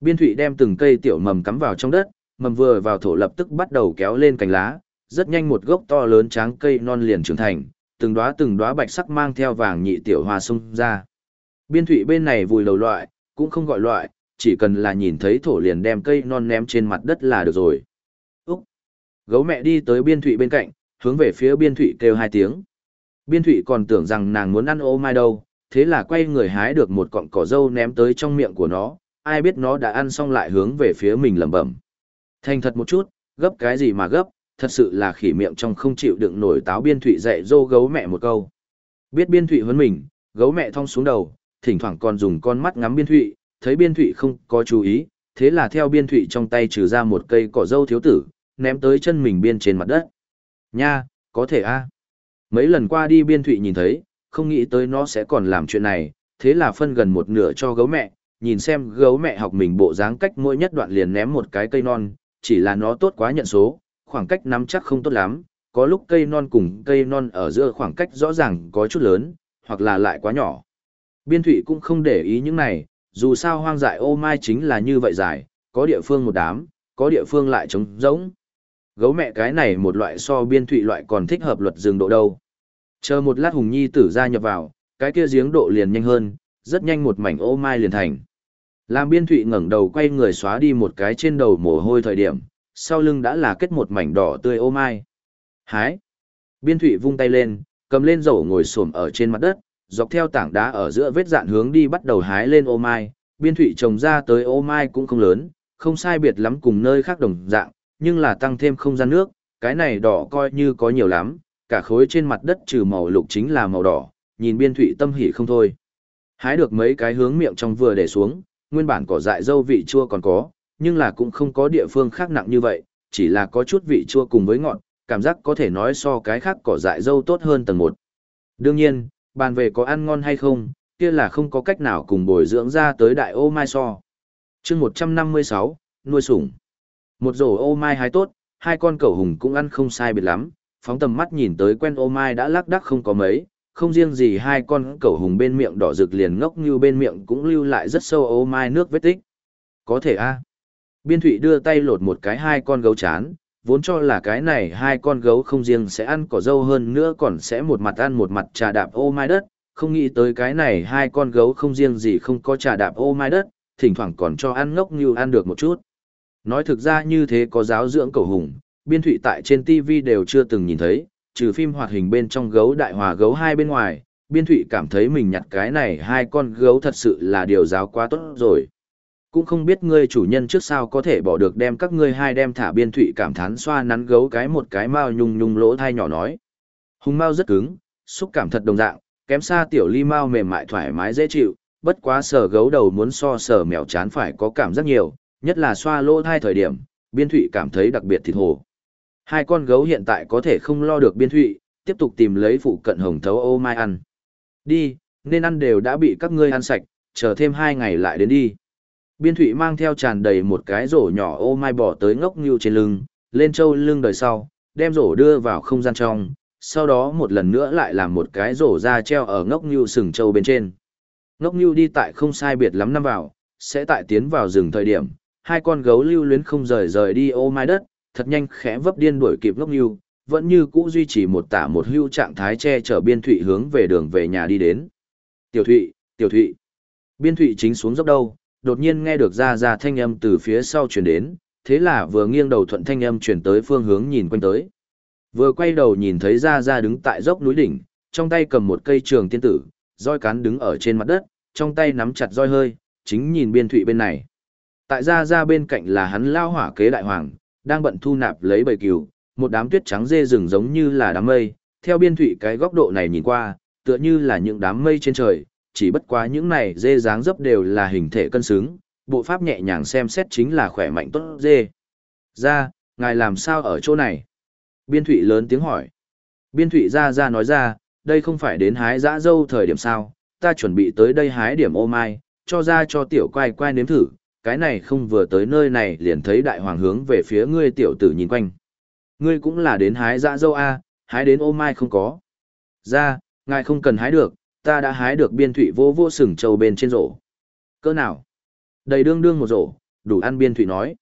Biên thụy đem từng cây tiểu mầm cắm vào trong đất, mầm vừa vào thổ lập tức bắt đầu kéo lên cành lá, rất nhanh một gốc to lớn tráng cây non liền trưởng thành, từng đóa từng đóa bạch sắc mang theo vàng nhị tiểu hoa sung ra. Biên thủy bên này vùi đầu loại, cũng không gọi loại, chỉ cần là nhìn thấy thổ liền đem cây non ném trên mặt đất là được rồi. Úc! Gấu mẹ đi tới biên thủy bên cạnh, hướng về phía biên thủy kêu hai tiếng. Biên thủy còn tưởng rằng nàng muốn ăn ô mai đâu, thế là quay người hái được một cọng cỏ dâu ném tới trong miệng của nó, ai biết nó đã ăn xong lại hướng về phía mình lẩm bẩm. Thành thật một chút, gấp cái gì mà gấp, thật sự là khỉ miệng trong không chịu đựng nổi táo biên thụy dạy dô gấu mẹ một câu. Biết biên thụy huấn mình, gấu mẹ thong xuống đầu, thỉnh thoảng còn dùng con mắt ngắm biên thụy, thấy biên thụy không có chú ý, thế là theo biên thụy trong tay trừ ra một cây cỏ dâu thiếu tử, ném tới chân mình biên trên mặt đất. Nha, có thể a Mấy lần qua đi biên thụy nhìn thấy, không nghĩ tới nó sẽ còn làm chuyện này, thế là phân gần một nửa cho gấu mẹ, nhìn xem gấu mẹ học mình bộ dáng cách mỗi nhất đoạn liền ném một cái cây non, chỉ là nó tốt quá nhận số, khoảng cách nắm chắc không tốt lắm, có lúc cây non cùng cây non ở giữa khoảng cách rõ ràng có chút lớn, hoặc là lại quá nhỏ. Biên thụy cũng không để ý những này, dù sao hoang dại ô mai chính là như vậy dài, có địa phương một đám, có địa phương lại trống rỗng. Gấu mẹ cái này một loại so biên thụy loại còn thích hợp luật rừng độ đâu. Chờ một lát Hùng Nhi tử ra nhập vào, cái kia giếng độ liền nhanh hơn, rất nhanh một mảnh ô mai liền thành. Làm biên thụy ngẩng đầu quay người xóa đi một cái trên đầu mồ hôi thời điểm, sau lưng đã là kết một mảnh đỏ tươi ô mai. Hái! Biên thụy vung tay lên, cầm lên dầu ngồi xổm ở trên mặt đất, dọc theo tảng đá ở giữa vết dạn hướng đi bắt đầu hái lên ô mai. Biên thụy trồng ra tới ô mai cũng không lớn, không sai biệt lắm cùng nơi khác đồng dạng, nhưng là tăng thêm không gian nước, cái này đỏ coi như có nhiều lắm, cả khối trên mặt đất trừ màu lục chính là màu đỏ, nhìn biên thụy tâm hỉ không thôi. Hái được mấy cái hướng miệng trong vừa để xuống, nguyên bản cỏ dại dâu vị chua còn có, nhưng là cũng không có địa phương khác nặng như vậy, chỉ là có chút vị chua cùng với ngọt, cảm giác có thể nói so cái khác cỏ dại dâu tốt hơn tầng một. Đương nhiên, bàn về có ăn ngon hay không, kia là không có cách nào cùng bồi dưỡng ra tới đại ô mai so. chương 156, nuôi sủng. Một rổ ô mai hái tốt, hai con cẩu hùng cũng ăn không sai biệt lắm, phóng tầm mắt nhìn tới quen ô mai đã lắc đắc không có mấy, không riêng gì hai con cẩu hùng bên miệng đỏ rực liền ngốc như bên miệng cũng lưu lại rất sâu ô mai nước vết tích. Có thể a Biên thụy đưa tay lột một cái hai con gấu chán, vốn cho là cái này hai con gấu không riêng sẽ ăn cỏ dâu hơn nữa còn sẽ một mặt ăn một mặt trà đạp ô mai đất, không nghĩ tới cái này hai con gấu không riêng gì không có trà đạp ô mai đất, thỉnh thoảng còn cho ăn ngốc như ăn được một chút. Nói thực ra như thế có giáo dưỡng cầu hùng, biên thụy tại trên TV đều chưa từng nhìn thấy, trừ phim hoạt hình bên trong gấu đại hòa gấu hai bên ngoài, biên thụy cảm thấy mình nhặt cái này hai con gấu thật sự là điều giáo quá tốt rồi. Cũng không biết ngươi chủ nhân trước sao có thể bỏ được đem các ngươi hai đem thả biên thụy cảm thán xoa nắn gấu cái một cái mao nhung nhung lỗ thai nhỏ nói. Hùng mao rất cứng, xúc cảm thật đồng dạng, kém xa tiểu ly mao mềm mại thoải mái dễ chịu, bất quá sờ gấu đầu muốn so sờ mèo chán phải có cảm giác nhiều, nhất là xoa lỗ thai thời điểm, biên thụy cảm thấy đặc biệt thịt hồ. Hai con gấu hiện tại có thể không lo được biên thụy, tiếp tục tìm lấy phụ cận hồng thấu ô mai ăn. Đi, nên ăn đều đã bị các ngươi ăn sạch, chờ thêm hai ngày lại đến đi. Biên thụy mang theo tràn đầy một cái rổ nhỏ ô mai bỏ tới ngốc như trên lưng, lên châu lưng đời sau, đem rổ đưa vào không gian trong, sau đó một lần nữa lại làm một cái rổ ra treo ở ngốc như sừng châu bên trên. Ngốc như đi tại không sai biệt lắm năm vào, sẽ tại tiến vào rừng thời điểm, hai con gấu lưu luyến không rời rời đi ô mai đất, thật nhanh khẽ vấp điên đuổi kịp ngốc như, vẫn như cũ duy trì một tả một hưu trạng thái che chở biên thụy hướng về đường về nhà đi đến. Tiểu thụy, tiểu thụy. Biên thụy chính xuống dốc đâu, đột nhiên nghe được ra ra thanh âm từ phía sau chuyển đến, thế là vừa nghiêng đầu thuận thanh âm chuyển tới phương hướng nhìn quanh tới. Vừa quay đầu nhìn thấy ra ra đứng tại dốc núi đỉnh, trong tay cầm một cây trường tiên tử, roi cán đứng ở trên mặt đất, trong tay nắm chặt roi hơi, chính nhìn biên thụy bên này. Tại ra ra bên cạnh là hắn lao hỏa kế đại hoàng, đang bận thu nạp lấy bầy cừu, một đám tuyết trắng dê rừng giống như là đám mây, theo biên thụy cái góc độ này nhìn qua, tựa như là những đám mây trên trời, chỉ bất quá những này dê dáng dấp đều là hình thể cân xứng, bộ pháp nhẹ nhàng xem xét chính là khỏe mạnh tốt dê. Ra, ngài làm sao ở chỗ này? Biên thụy lớn tiếng hỏi. Biên thụy ra ra nói ra, đây không phải đến hái dã dâu thời điểm sao, ta chuẩn bị tới đây hái điểm ô mai, cho ra cho tiểu quay quay nếm thử, cái này không vừa tới nơi này liền thấy đại hoàng hướng về phía ngươi tiểu tử nhìn quanh. Ngươi cũng là đến hái dã dâu A, hái đến ô mai không có. Ra, ngài không cần hái được, ta đã hái được biên thụy vô vô sừng trâu bên trên rổ. Cỡ nào? Đầy đương đương một rổ, đủ ăn biên thụy nói.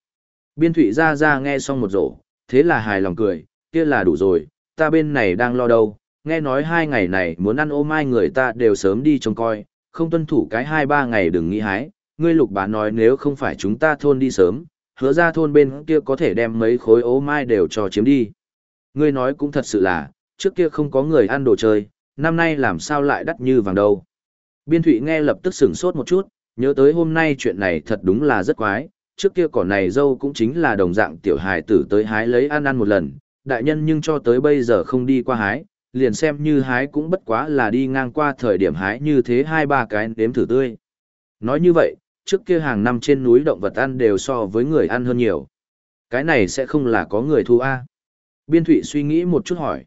Biên thụy ra ra nghe xong một rổ, thế là hài lòng cười, kia là đủ rồi, ta bên này đang lo đâu, nghe nói hai ngày này muốn ăn ô mai người ta đều sớm đi trông coi, không tuân thủ cái hai ba ngày đừng nghĩ hái, ngươi lục bá nói nếu không phải chúng ta thôn đi sớm, hứa ra thôn bên kia có thể đem mấy khối ô mai đều cho chiếm đi. Ngươi nói cũng thật sự là, trước kia không có người ăn đồ chơi, năm nay làm sao lại đắt như vàng đâu. Biên thụy nghe lập tức sửng sốt một chút, nhớ tới hôm nay chuyện này thật đúng là rất quái, trước kia cỏ này dâu cũng chính là đồng dạng tiểu hài tử tới hái lấy ăn ăn một lần, đại nhân nhưng cho tới bây giờ không đi qua hái, liền xem như hái cũng bất quá là đi ngang qua thời điểm hái như thế hai ba cái đếm thử tươi. Nói như vậy, trước kia hàng năm trên núi động vật ăn đều so với người ăn hơn nhiều. Cái này sẽ không là có người thu A. Biên Thụy suy nghĩ một chút hỏi.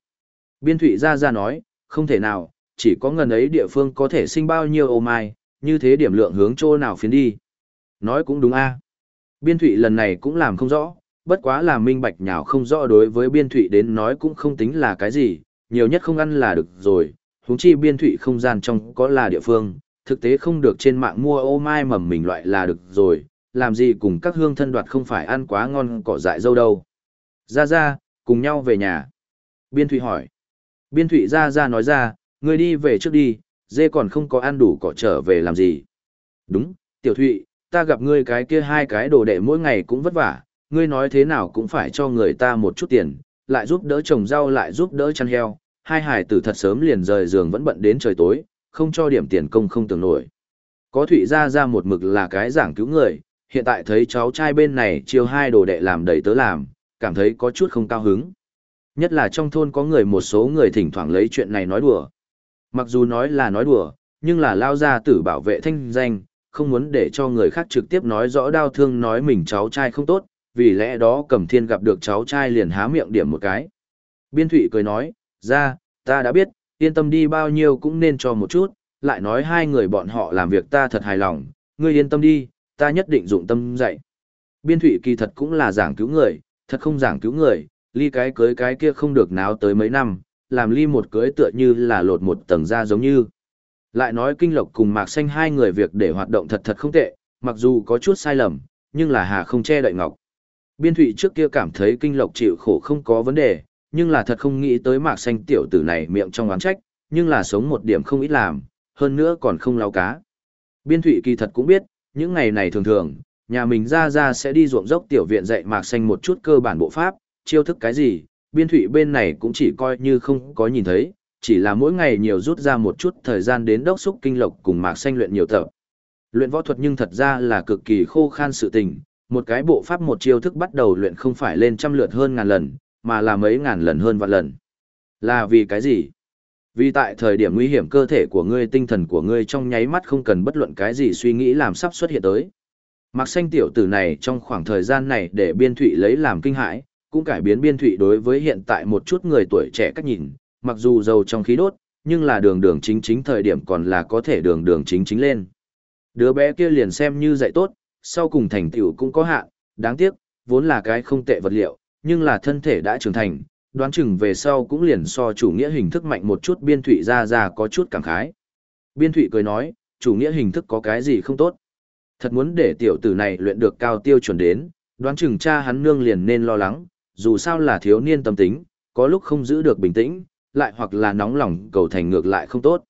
Biên Thụy ra ra nói, không thể nào, chỉ có ngần ấy địa phương có thể sinh bao nhiêu ô mai, như thế điểm lượng hướng chỗ nào phiến đi. Nói cũng đúng A. À. Biên Thụy lần này cũng làm không rõ, bất quá là minh bạch nhào không rõ đối với Biên Thụy đến nói cũng không tính là cái gì, nhiều nhất không ăn là được rồi, huống chi Biên Thụy không gian trong có là địa phương, thực tế không được trên mạng mua ô mai mầm mình loại là được rồi, làm gì cùng các hương thân đoạt không phải ăn quá ngon cỏ dại dâu đâu. Ra ra, cùng nhau về nhà. Biên Thụy hỏi. Biên Thụy ra ra nói ra, người đi về trước đi, dê còn không có ăn đủ cỏ trở về làm gì. Đúng, Tiểu Thụy, ta gặp ngươi cái kia hai cái đồ đệ mỗi ngày cũng vất vả, ngươi nói thế nào cũng phải cho người ta một chút tiền, lại giúp đỡ trồng rau lại giúp đỡ chăn heo, hai hải tử thật sớm liền rời giường vẫn bận đến trời tối, không cho điểm tiền công không tưởng nổi. Có Thụy ra ra một mực là cái giảng cứu người, hiện tại thấy cháu trai bên này chiêu hai đồ đệ làm đầy tớ làm, cảm thấy có chút không cao hứng. Nhất là trong thôn có người một số người thỉnh thoảng lấy chuyện này nói đùa. Mặc dù nói là nói đùa, nhưng là lao ra tử bảo vệ thanh danh, không muốn để cho người khác trực tiếp nói rõ đau thương nói mình cháu trai không tốt, vì lẽ đó Cẩm Thiên gặp được cháu trai liền há miệng điểm một cái. Biên Thụy cười nói, ra, ta đã biết, yên tâm đi bao nhiêu cũng nên cho một chút, lại nói hai người bọn họ làm việc ta thật hài lòng, ngươi yên tâm đi, ta nhất định dụng tâm dạy. Biên Thụy kỳ thật cũng là giảng cứu người, thật không giảng cứu người, ly cái cưới cái kia không được náo tới mấy năm, làm ly một cưới tựa như là lột một tầng da giống như. Lại nói kinh lộc cùng mạc xanh hai người việc để hoạt động thật thật không tệ, mặc dù có chút sai lầm, nhưng là hà không che đậy ngọc. Biên thụy trước kia cảm thấy kinh lộc chịu khổ không có vấn đề, nhưng là thật không nghĩ tới mạc xanh tiểu tử này miệng trong oán trách, nhưng là sống một điểm không ít làm, hơn nữa còn không lau cá. Biên thụy kỳ thật cũng biết, những ngày này thường thường, nhà mình ra ra sẽ đi ruộng dốc tiểu viện dạy mạc xanh một chút cơ bản bộ pháp, chiêu thức cái gì, biên thụy bên này cũng chỉ coi như không có nhìn thấy, chỉ là mỗi ngày nhiều rút ra một chút thời gian đến đốc xúc kinh lộc cùng mạc xanh luyện nhiều tập. Luyện võ thuật nhưng thật ra là cực kỳ khô khan sự tình, một cái bộ pháp một chiêu thức bắt đầu luyện không phải lên trăm lượt hơn ngàn lần, mà là mấy ngàn lần hơn vạn lần. Là vì cái gì? Vì tại thời điểm nguy hiểm cơ thể của ngươi tinh thần của ngươi trong nháy mắt không cần bất luận cái gì suy nghĩ làm sắp xuất hiện tới. Mạc xanh tiểu tử này trong khoảng thời gian này để biên thụy lấy làm kinh hãi, cũng cải biến biên thụy đối với hiện tại một chút người tuổi trẻ cách nhìn, mặc dù giàu trong khí đốt, nhưng là đường đường chính chính thời điểm còn là có thể đường đường chính chính lên. Đứa bé kia liền xem như dạy tốt, sau cùng thành tựu cũng có hạn, đáng tiếc, vốn là cái không tệ vật liệu, nhưng là thân thể đã trưởng thành, đoán chừng về sau cũng liền so chủ nghĩa hình thức mạnh một chút biên thụy ra ra có chút cảm khái. Biên thụy cười nói, chủ nghĩa hình thức có cái gì không tốt. Thật muốn để tiểu tử này luyện được cao tiêu chuẩn đến, đoán chừng cha hắn nương liền nên lo lắng, dù sao là thiếu niên tâm tính, có lúc không giữ được bình tĩnh, lại hoặc là nóng lòng cầu thành ngược lại không tốt.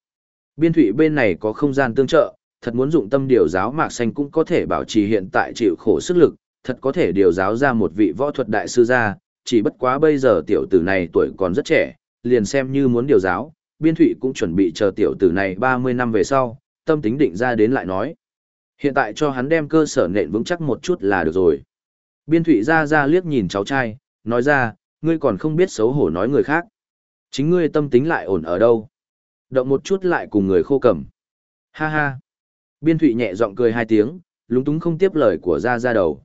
Biên thủy bên này có không gian tương trợ, thật muốn dụng tâm điều giáo mạc xanh cũng có thể bảo trì hiện tại chịu khổ sức lực, thật có thể điều giáo ra một vị võ thuật đại sư ra, chỉ bất quá bây giờ tiểu tử này tuổi còn rất trẻ, liền xem như muốn điều giáo, biên thủy cũng chuẩn bị chờ tiểu tử này 30 năm về sau, tâm tính định ra đến lại nói. Hiện tại cho hắn đem cơ sở nện vững chắc một chút là được rồi. Biên thủy ra ra liếc nhìn cháu trai, nói ra, ngươi còn không biết xấu hổ nói người khác. Chính ngươi tâm tính lại ổn ở đâu? Động một chút lại cùng người khô cầm. Ha ha. Biên thụy nhẹ giọng cười hai tiếng, lúng túng không tiếp lời của ra ra đầu.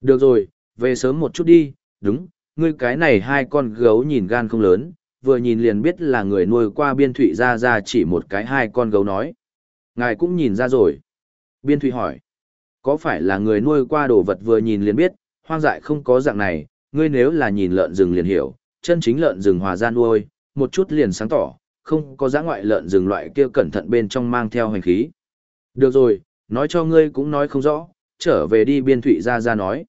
Được rồi, về sớm một chút đi, đúng, ngươi cái này hai con gấu nhìn gan không lớn, vừa nhìn liền biết là người nuôi qua biên thụy ra ra chỉ một cái hai con gấu nói. Ngài cũng nhìn ra rồi. Biên thụy hỏi, có phải là người nuôi qua đồ vật vừa nhìn liền biết, hoang dại không có dạng này, ngươi nếu là nhìn lợn rừng liền hiểu, chân chính lợn rừng hòa gian nuôi, một chút liền sáng tỏ, không có giã ngoại lợn rừng loại kia cẩn thận bên trong mang theo hành khí. Được rồi, nói cho ngươi cũng nói không rõ, trở về đi biên thụy ra ra nói.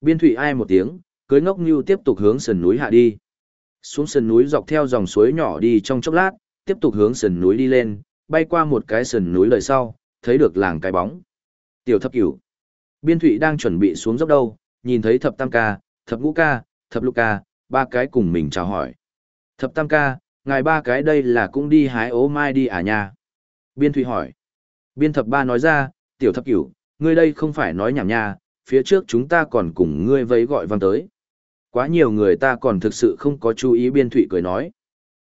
Biên thụy ai một tiếng, cưới ngốc như tiếp tục hướng sườn núi hạ đi. Xuống sườn núi dọc theo dòng suối nhỏ đi trong chốc lát, tiếp tục hướng sườn núi đi lên, bay qua một cái sườn núi lời sau, thấy được làng cái bóng. Tiểu thấp cửu. Biên thụy đang chuẩn bị xuống dốc đâu, nhìn thấy thập tam ca, thập ngũ ca, thập lục ca, ba cái cùng mình chào hỏi. Thập tam ca, ngài ba cái đây là cũng đi hái ố mai đi à nha? Biên Thụy hỏi. Biên thập ba nói ra, tiểu thập cửu, ngươi đây không phải nói nhảm nha, phía trước chúng ta còn cùng ngươi vấy gọi văn tới. Quá nhiều người ta còn thực sự không có chú ý Biên Thụy cười nói.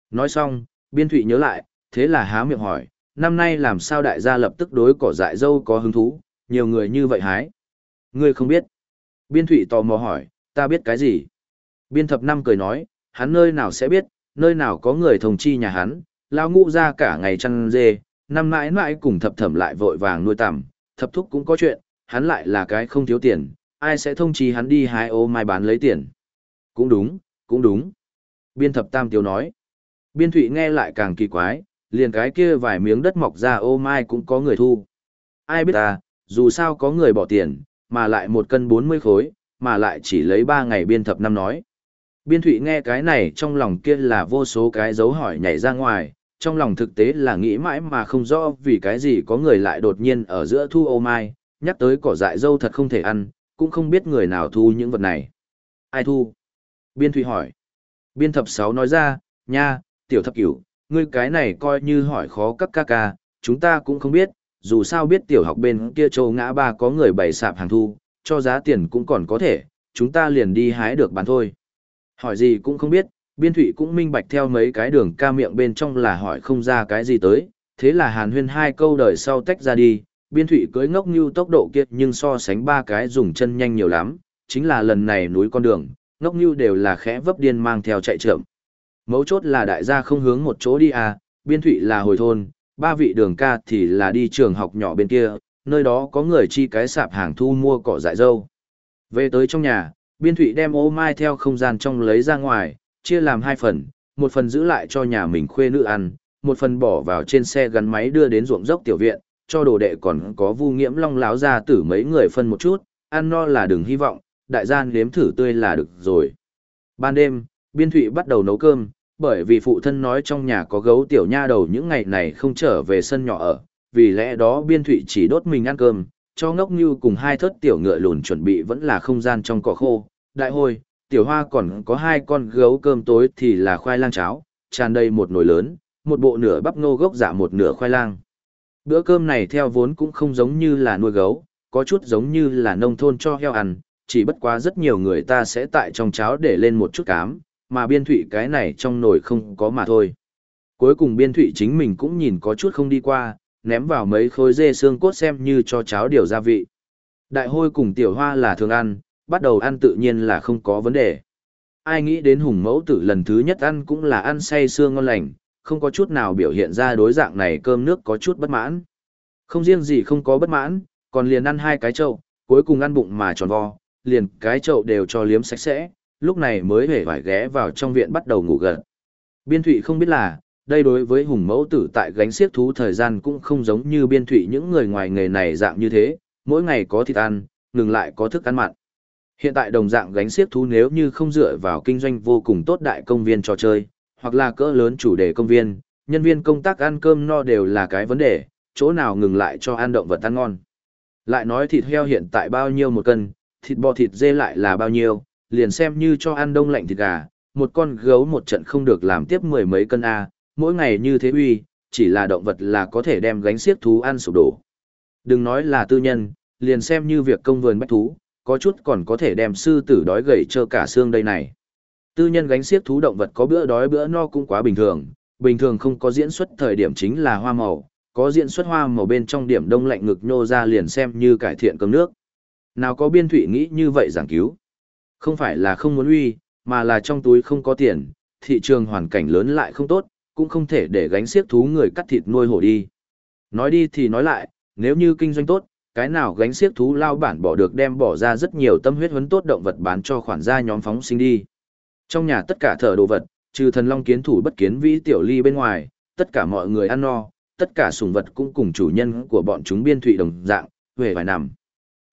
Nói xong, Biên Thụy nhớ lại, thế là há miệng hỏi, năm nay làm sao đại gia lập tức đối cỏ dại dâu có hứng thú, nhiều người như vậy hái. Ngươi không biết. Biên Thụy tò mò hỏi, ta biết cái gì? Biên thập năm cười nói, hắn nơi nào sẽ biết, nơi nào có người thông chi nhà hắn, lao ngũ ra cả ngày chăn dê, năm mãi mãi cùng thập thẩm lại vội vàng nuôi tằm, thập thúc cũng có chuyện, hắn lại là cái không thiếu tiền, ai sẽ thông chi hắn đi hái ô mai bán lấy tiền. Cũng đúng, cũng đúng. Biên thập tam tiêu nói. Biên thụy nghe lại càng kỳ quái, liền cái kia vài miếng đất mọc ra ô mai cũng có người thu. Ai biết ta, dù sao có người bỏ tiền, mà lại một cân 40 khối, mà lại chỉ lấy 3 ngày biên thập năm nói. Biên thụy nghe cái này trong lòng kia là vô số cái dấu hỏi nhảy ra ngoài, trong lòng thực tế là nghĩ mãi mà không rõ vì cái gì có người lại đột nhiên ở giữa thu ô mai, nhắc tới cỏ dại dâu thật không thể ăn, cũng không biết người nào thu những vật này. Ai thu? Biên thụy hỏi. Biên thập 6 nói ra, nha, tiểu thập cửu, ngươi cái này coi như hỏi khó các ca ca, chúng ta cũng không biết, dù sao biết tiểu học bên kia châu ngã ba có người bày sạp hàng thu, cho giá tiền cũng còn có thể, chúng ta liền đi hái được bán thôi. Hỏi gì cũng không biết, biên thụy cũng minh bạch theo mấy cái đường ca miệng bên trong là hỏi không ra cái gì tới, thế là hàn huyên hai câu đời sau tách ra đi, biên thụy cưới ngốc như tốc độ kiệt nhưng so sánh ba cái dùng chân nhanh nhiều lắm, chính là lần này núi con đường, ngốc như đều là khẽ vấp điên mang theo chạy trưởng. Mấu chốt là đại gia không hướng một chỗ đi à, biên thụy là hồi thôn, ba vị đường ca thì là đi trường học nhỏ bên kia, nơi đó có người chi cái sạp hàng thu mua cỏ dại dâu. Về tới trong nhà, biên thụy đem ô mai theo không gian trong lấy ra ngoài, chia làm hai phần, một phần giữ lại cho nhà mình khuê nữ ăn, một phần bỏ vào trên xe gắn máy đưa đến ruộng dốc tiểu viện, cho đồ đệ còn có vu nghiễm long láo ra tử mấy người phân một chút, ăn no là đừng hy vọng, đại gian nếm thử tươi là được rồi. Ban đêm, biên thụy bắt đầu nấu cơm, bởi vì phụ thân nói trong nhà có gấu tiểu nha đầu những ngày này không trở về sân nhỏ ở, vì lẽ đó biên thụy chỉ đốt mình ăn cơm, cho ngốc như cùng hai thớt tiểu ngựa lùn chuẩn bị vẫn là không gian trong cỏ khô, đại hôi, tiểu hoa còn có hai con gấu cơm tối thì là khoai lang cháo, tràn đầy một nồi lớn, một bộ nửa bắp ngô gốc giả một nửa khoai lang. Bữa cơm này theo vốn cũng không giống như là nuôi gấu, có chút giống như là nông thôn cho heo ăn, chỉ bất quá rất nhiều người ta sẽ tại trong cháo để lên một chút cám, mà biên thụy cái này trong nồi không có mà thôi. Cuối cùng biên thụy chính mình cũng nhìn có chút không đi qua, ném vào mấy khối dê xương cốt xem như cho cháo điều gia vị. Đại hôi cùng tiểu hoa là thường ăn, bắt đầu ăn tự nhiên là không có vấn đề. Ai nghĩ đến hùng mẫu tử lần thứ nhất ăn cũng là ăn say xương ngon lành, không có chút nào biểu hiện ra đối dạng này cơm nước có chút bất mãn. Không riêng gì không có bất mãn, còn liền ăn hai cái chậu cuối cùng ăn bụng mà tròn vo, liền cái chậu đều cho liếm sạch sẽ, lúc này mới hề phải ghé vào trong viện bắt đầu ngủ gần. Biên thụy không biết là, đây đối với hùng mẫu tử tại gánh xiếc thú thời gian cũng không giống như biên thụy những người ngoài nghề này dạng như thế, mỗi ngày có thịt ăn, ngừng lại có thức ăn mặn. Hiện tại đồng dạng gánh xiếc thú nếu như không dựa vào kinh doanh vô cùng tốt đại công viên trò chơi, hoặc là cỡ lớn chủ đề công viên, nhân viên công tác ăn cơm no đều là cái vấn đề, chỗ nào ngừng lại cho ăn động vật ăn ngon. Lại nói thịt heo hiện tại bao nhiêu một cân, thịt bò thịt dê lại là bao nhiêu, liền xem như cho ăn đông lạnh thịt gà, một con gấu một trận không được làm tiếp mười mấy cân A, mỗi ngày như thế uy, chỉ là động vật là có thể đem gánh xiếc thú ăn sụp đổ. Đừng nói là tư nhân, liền xem như việc công vườn bách thú, có chút còn có thể đem sư tử đói gầy cho cả xương đây này. Tư nhân gánh xiếc thú động vật có bữa đói bữa no cũng quá bình thường, bình thường không có diễn xuất thời điểm chính là hoa màu, có diễn xuất hoa màu bên trong điểm đông lạnh ngực nhô ra liền xem như cải thiện cơm nước. Nào có biên thủy nghĩ như vậy giảng cứu. Không phải là không muốn uy, mà là trong túi không có tiền, thị trường hoàn cảnh lớn lại không tốt, cũng không thể để gánh xiếc thú người cắt thịt nuôi hổ đi. Nói đi thì nói lại, nếu như kinh doanh tốt, cái nào gánh xiếc thú lao bản bỏ được đem bỏ ra rất nhiều tâm huyết huấn tốt động vật bán cho khoản gia nhóm phóng sinh đi. Trong nhà tất cả thợ đồ vật, trừ thần long kiến thủ bất kiến vĩ tiểu ly bên ngoài, tất cả mọi người ăn no, tất cả sùng vật cũng cùng chủ nhân của bọn chúng biên thụy đồng dạng, về vài nằm.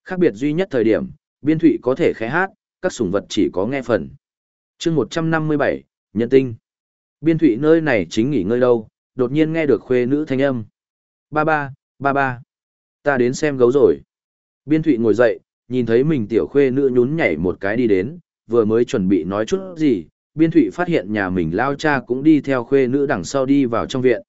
Khác biệt duy nhất thời điểm, biên thụy có thể khẽ hát, các sùng vật chỉ có nghe phần. chương 157, Nhân tinh. Biên thụy nơi này chính nghỉ ngơi đâu, đột nhiên nghe được khuê nữ thanh âm. Ba ba, ba ba. Ta đến xem gấu rồi. Biên thụy ngồi dậy, nhìn thấy mình tiểu khuê nữ nhún nhảy một cái đi đến, vừa mới chuẩn bị nói chút gì, biên thụy phát hiện nhà mình lao cha cũng đi theo khuê nữ đằng sau đi vào trong viện.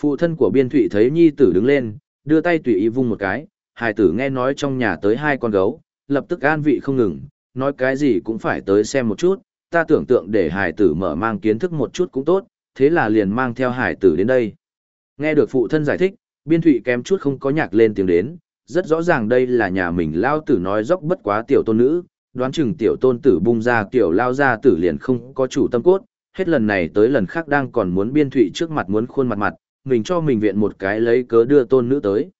Phụ thân của biên thụy thấy nhi tử đứng lên, đưa tay tùy ý vung một cái, hài tử nghe nói trong nhà tới hai con gấu, lập tức an vị không ngừng, nói cái gì cũng phải tới xem một chút, ta tưởng tượng để Hải tử mở mang kiến thức một chút cũng tốt, thế là liền mang theo Hải tử đến đây. Nghe được phụ thân giải thích, biên thụy kém chút không có nhạc lên tiếng đến, rất rõ ràng đây là nhà mình lao tử nói dốc bất quá tiểu tôn nữ, đoán chừng tiểu tôn tử bung ra tiểu lao ra tử liền không có chủ tâm cốt, hết lần này tới lần khác đang còn muốn biên thụy trước mặt muốn khuôn mặt mặt, mình cho mình viện một cái lấy cớ đưa tôn nữ tới.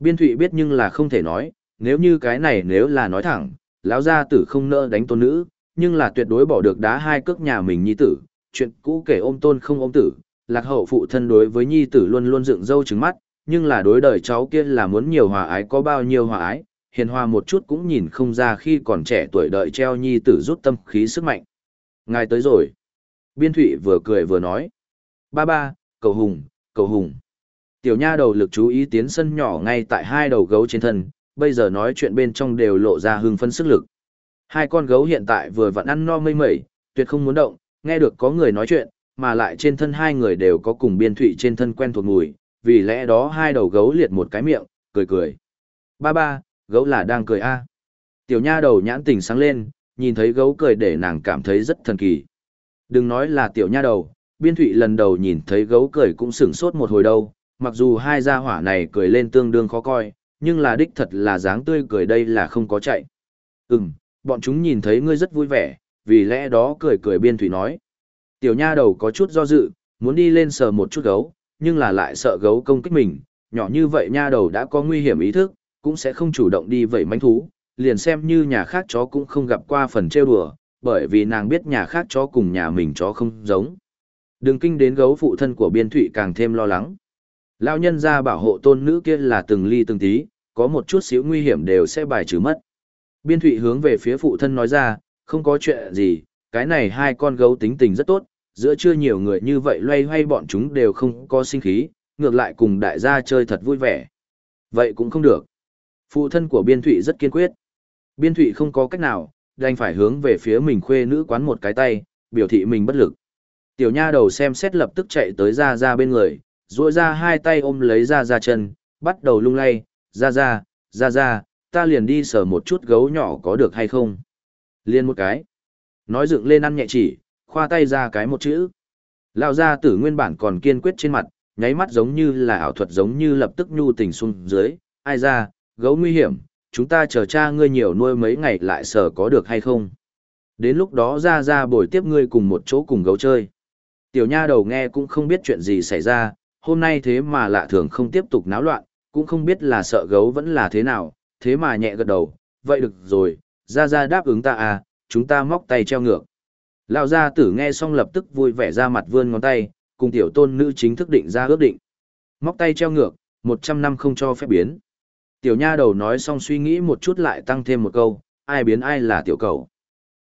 Biên thụy biết nhưng là không thể nói, nếu như cái này nếu là nói thẳng, lão gia tử không nỡ đánh tôn nữ, nhưng là tuyệt đối bỏ được đá hai cước nhà mình nhi tử, chuyện cũ kể ôm tôn không ôm tử, lạc hậu phụ thân đối với nhi tử luôn luôn dựng râu trứng mắt, nhưng là đối đời cháu kia là muốn nhiều hòa ái có bao nhiêu hòa ái, hiền hòa một chút cũng nhìn không ra khi còn trẻ tuổi đợi treo nhi tử rút tâm khí sức mạnh. Ngài tới rồi. Biên thụy vừa cười vừa nói. Ba ba, cầu hùng, cầu hùng. Tiểu nha đầu lực chú ý tiến sân nhỏ ngay tại hai đầu gấu trên thân, bây giờ nói chuyện bên trong đều lộ ra hưng phân sức lực. Hai con gấu hiện tại vừa vặn ăn no mây mẩy, tuyệt không muốn động, nghe được có người nói chuyện, mà lại trên thân hai người đều có cùng biên thụy trên thân quen thuộc mùi, vì lẽ đó hai đầu gấu liệt một cái miệng, cười cười. Ba ba, gấu là đang cười a Tiểu nha đầu nhãn tình sáng lên, nhìn thấy gấu cười để nàng cảm thấy rất thần kỳ. Đừng nói là tiểu nha đầu, biên thụy lần đầu nhìn thấy gấu cười cũng sửng sốt một hồi đâu, mặc dù hai gia hỏa này cười lên tương đương khó coi, nhưng là đích thật là dáng tươi cười đây là không có chạy. Ừm, bọn chúng nhìn thấy ngươi rất vui vẻ, vì lẽ đó cười cười biên thủy nói. Tiểu nha đầu có chút do dự, muốn đi lên sờ một chút gấu, nhưng là lại sợ gấu công kích mình, nhỏ như vậy nha đầu đã có nguy hiểm ý thức, cũng sẽ không chủ động đi vậy manh thú, liền xem như nhà khác chó cũng không gặp qua phần trêu đùa, bởi vì nàng biết nhà khác chó cùng nhà mình chó không giống. Đừng kinh đến gấu phụ thân của biên thụy càng thêm lo lắng. Lão nhân ra bảo hộ tôn nữ kia là từng ly từng tí, có một chút xíu nguy hiểm đều sẽ bài trừ mất. Biên thụy hướng về phía phụ thân nói ra, không có chuyện gì, cái này hai con gấu tính tình rất tốt, giữa chưa nhiều người như vậy loay hoay bọn chúng đều không có sinh khí, ngược lại cùng đại gia chơi thật vui vẻ. Vậy cũng không được. Phụ thân của biên thụy rất kiên quyết. Biên thụy không có cách nào, đành phải hướng về phía mình khuê nữ quán một cái tay, biểu thị mình bất lực. Tiểu nha đầu xem xét lập tức chạy tới ra ra bên người, duỗi ra hai tay ôm lấy ra ra chân, bắt đầu lung lay, ra ra, ra ra, ta liền đi sờ một chút gấu nhỏ có được hay không? Liên một cái. Nói dựng lên ăn nhẹ chỉ, khoa tay ra cái một chữ. lao ra tử nguyên bản còn kiên quyết trên mặt, nháy mắt giống như là ảo thuật giống như lập tức nhu tình xuống dưới, ai ra, gấu nguy hiểm, chúng ta chờ cha ngươi nhiều nuôi mấy ngày lại sờ có được hay không? Đến lúc đó ra ra bồi tiếp ngươi cùng một chỗ cùng gấu chơi. Tiểu nha đầu nghe cũng không biết chuyện gì xảy ra, hôm nay thế mà lạ thường không tiếp tục náo loạn, cũng không biết là sợ gấu vẫn là thế nào, thế mà nhẹ gật đầu, vậy được rồi, ra ra đáp ứng ta à, chúng ta móc tay treo ngược. Lão gia tử nghe xong lập tức vui vẻ ra mặt vươn ngón tay, cùng tiểu tôn nữ chính thức định ra ước định. Móc tay treo ngược, 100 năm không cho phép biến. Tiểu nha đầu nói xong suy nghĩ một chút lại tăng thêm một câu, ai biến ai là tiểu cầu.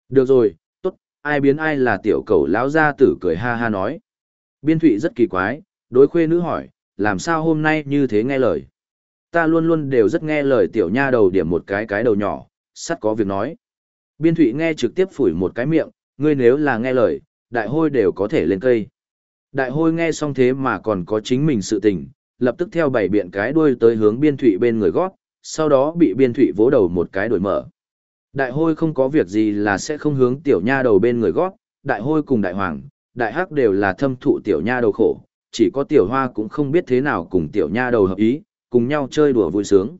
Được rồi, tốt, ai biến ai là tiểu cầu lão gia tử cười ha ha nói. Biên thụy rất kỳ quái, đối khuê nữ hỏi, làm sao hôm nay như thế nghe lời. Ta luôn luôn đều rất nghe lời tiểu nha đầu điểm một cái cái đầu nhỏ, sắt có việc nói. Biên thụy nghe trực tiếp phủi một cái miệng, ngươi nếu là nghe lời, đại hôi đều có thể lên cây. Đại hôi nghe xong thế mà còn có chính mình sự tình, lập tức theo bảy biện cái đuôi tới hướng biên thụy bên người gót, sau đó bị biên thụy vỗ đầu một cái đổi mở. Đại hôi không có việc gì là sẽ không hướng tiểu nha đầu bên người gót, đại hôi cùng đại hoàng, đại hắc đều là thâm thụ tiểu nha đầu khổ, chỉ có tiểu hoa cũng không biết thế nào cùng tiểu nha đầu hợp ý, cùng nhau chơi đùa vui sướng.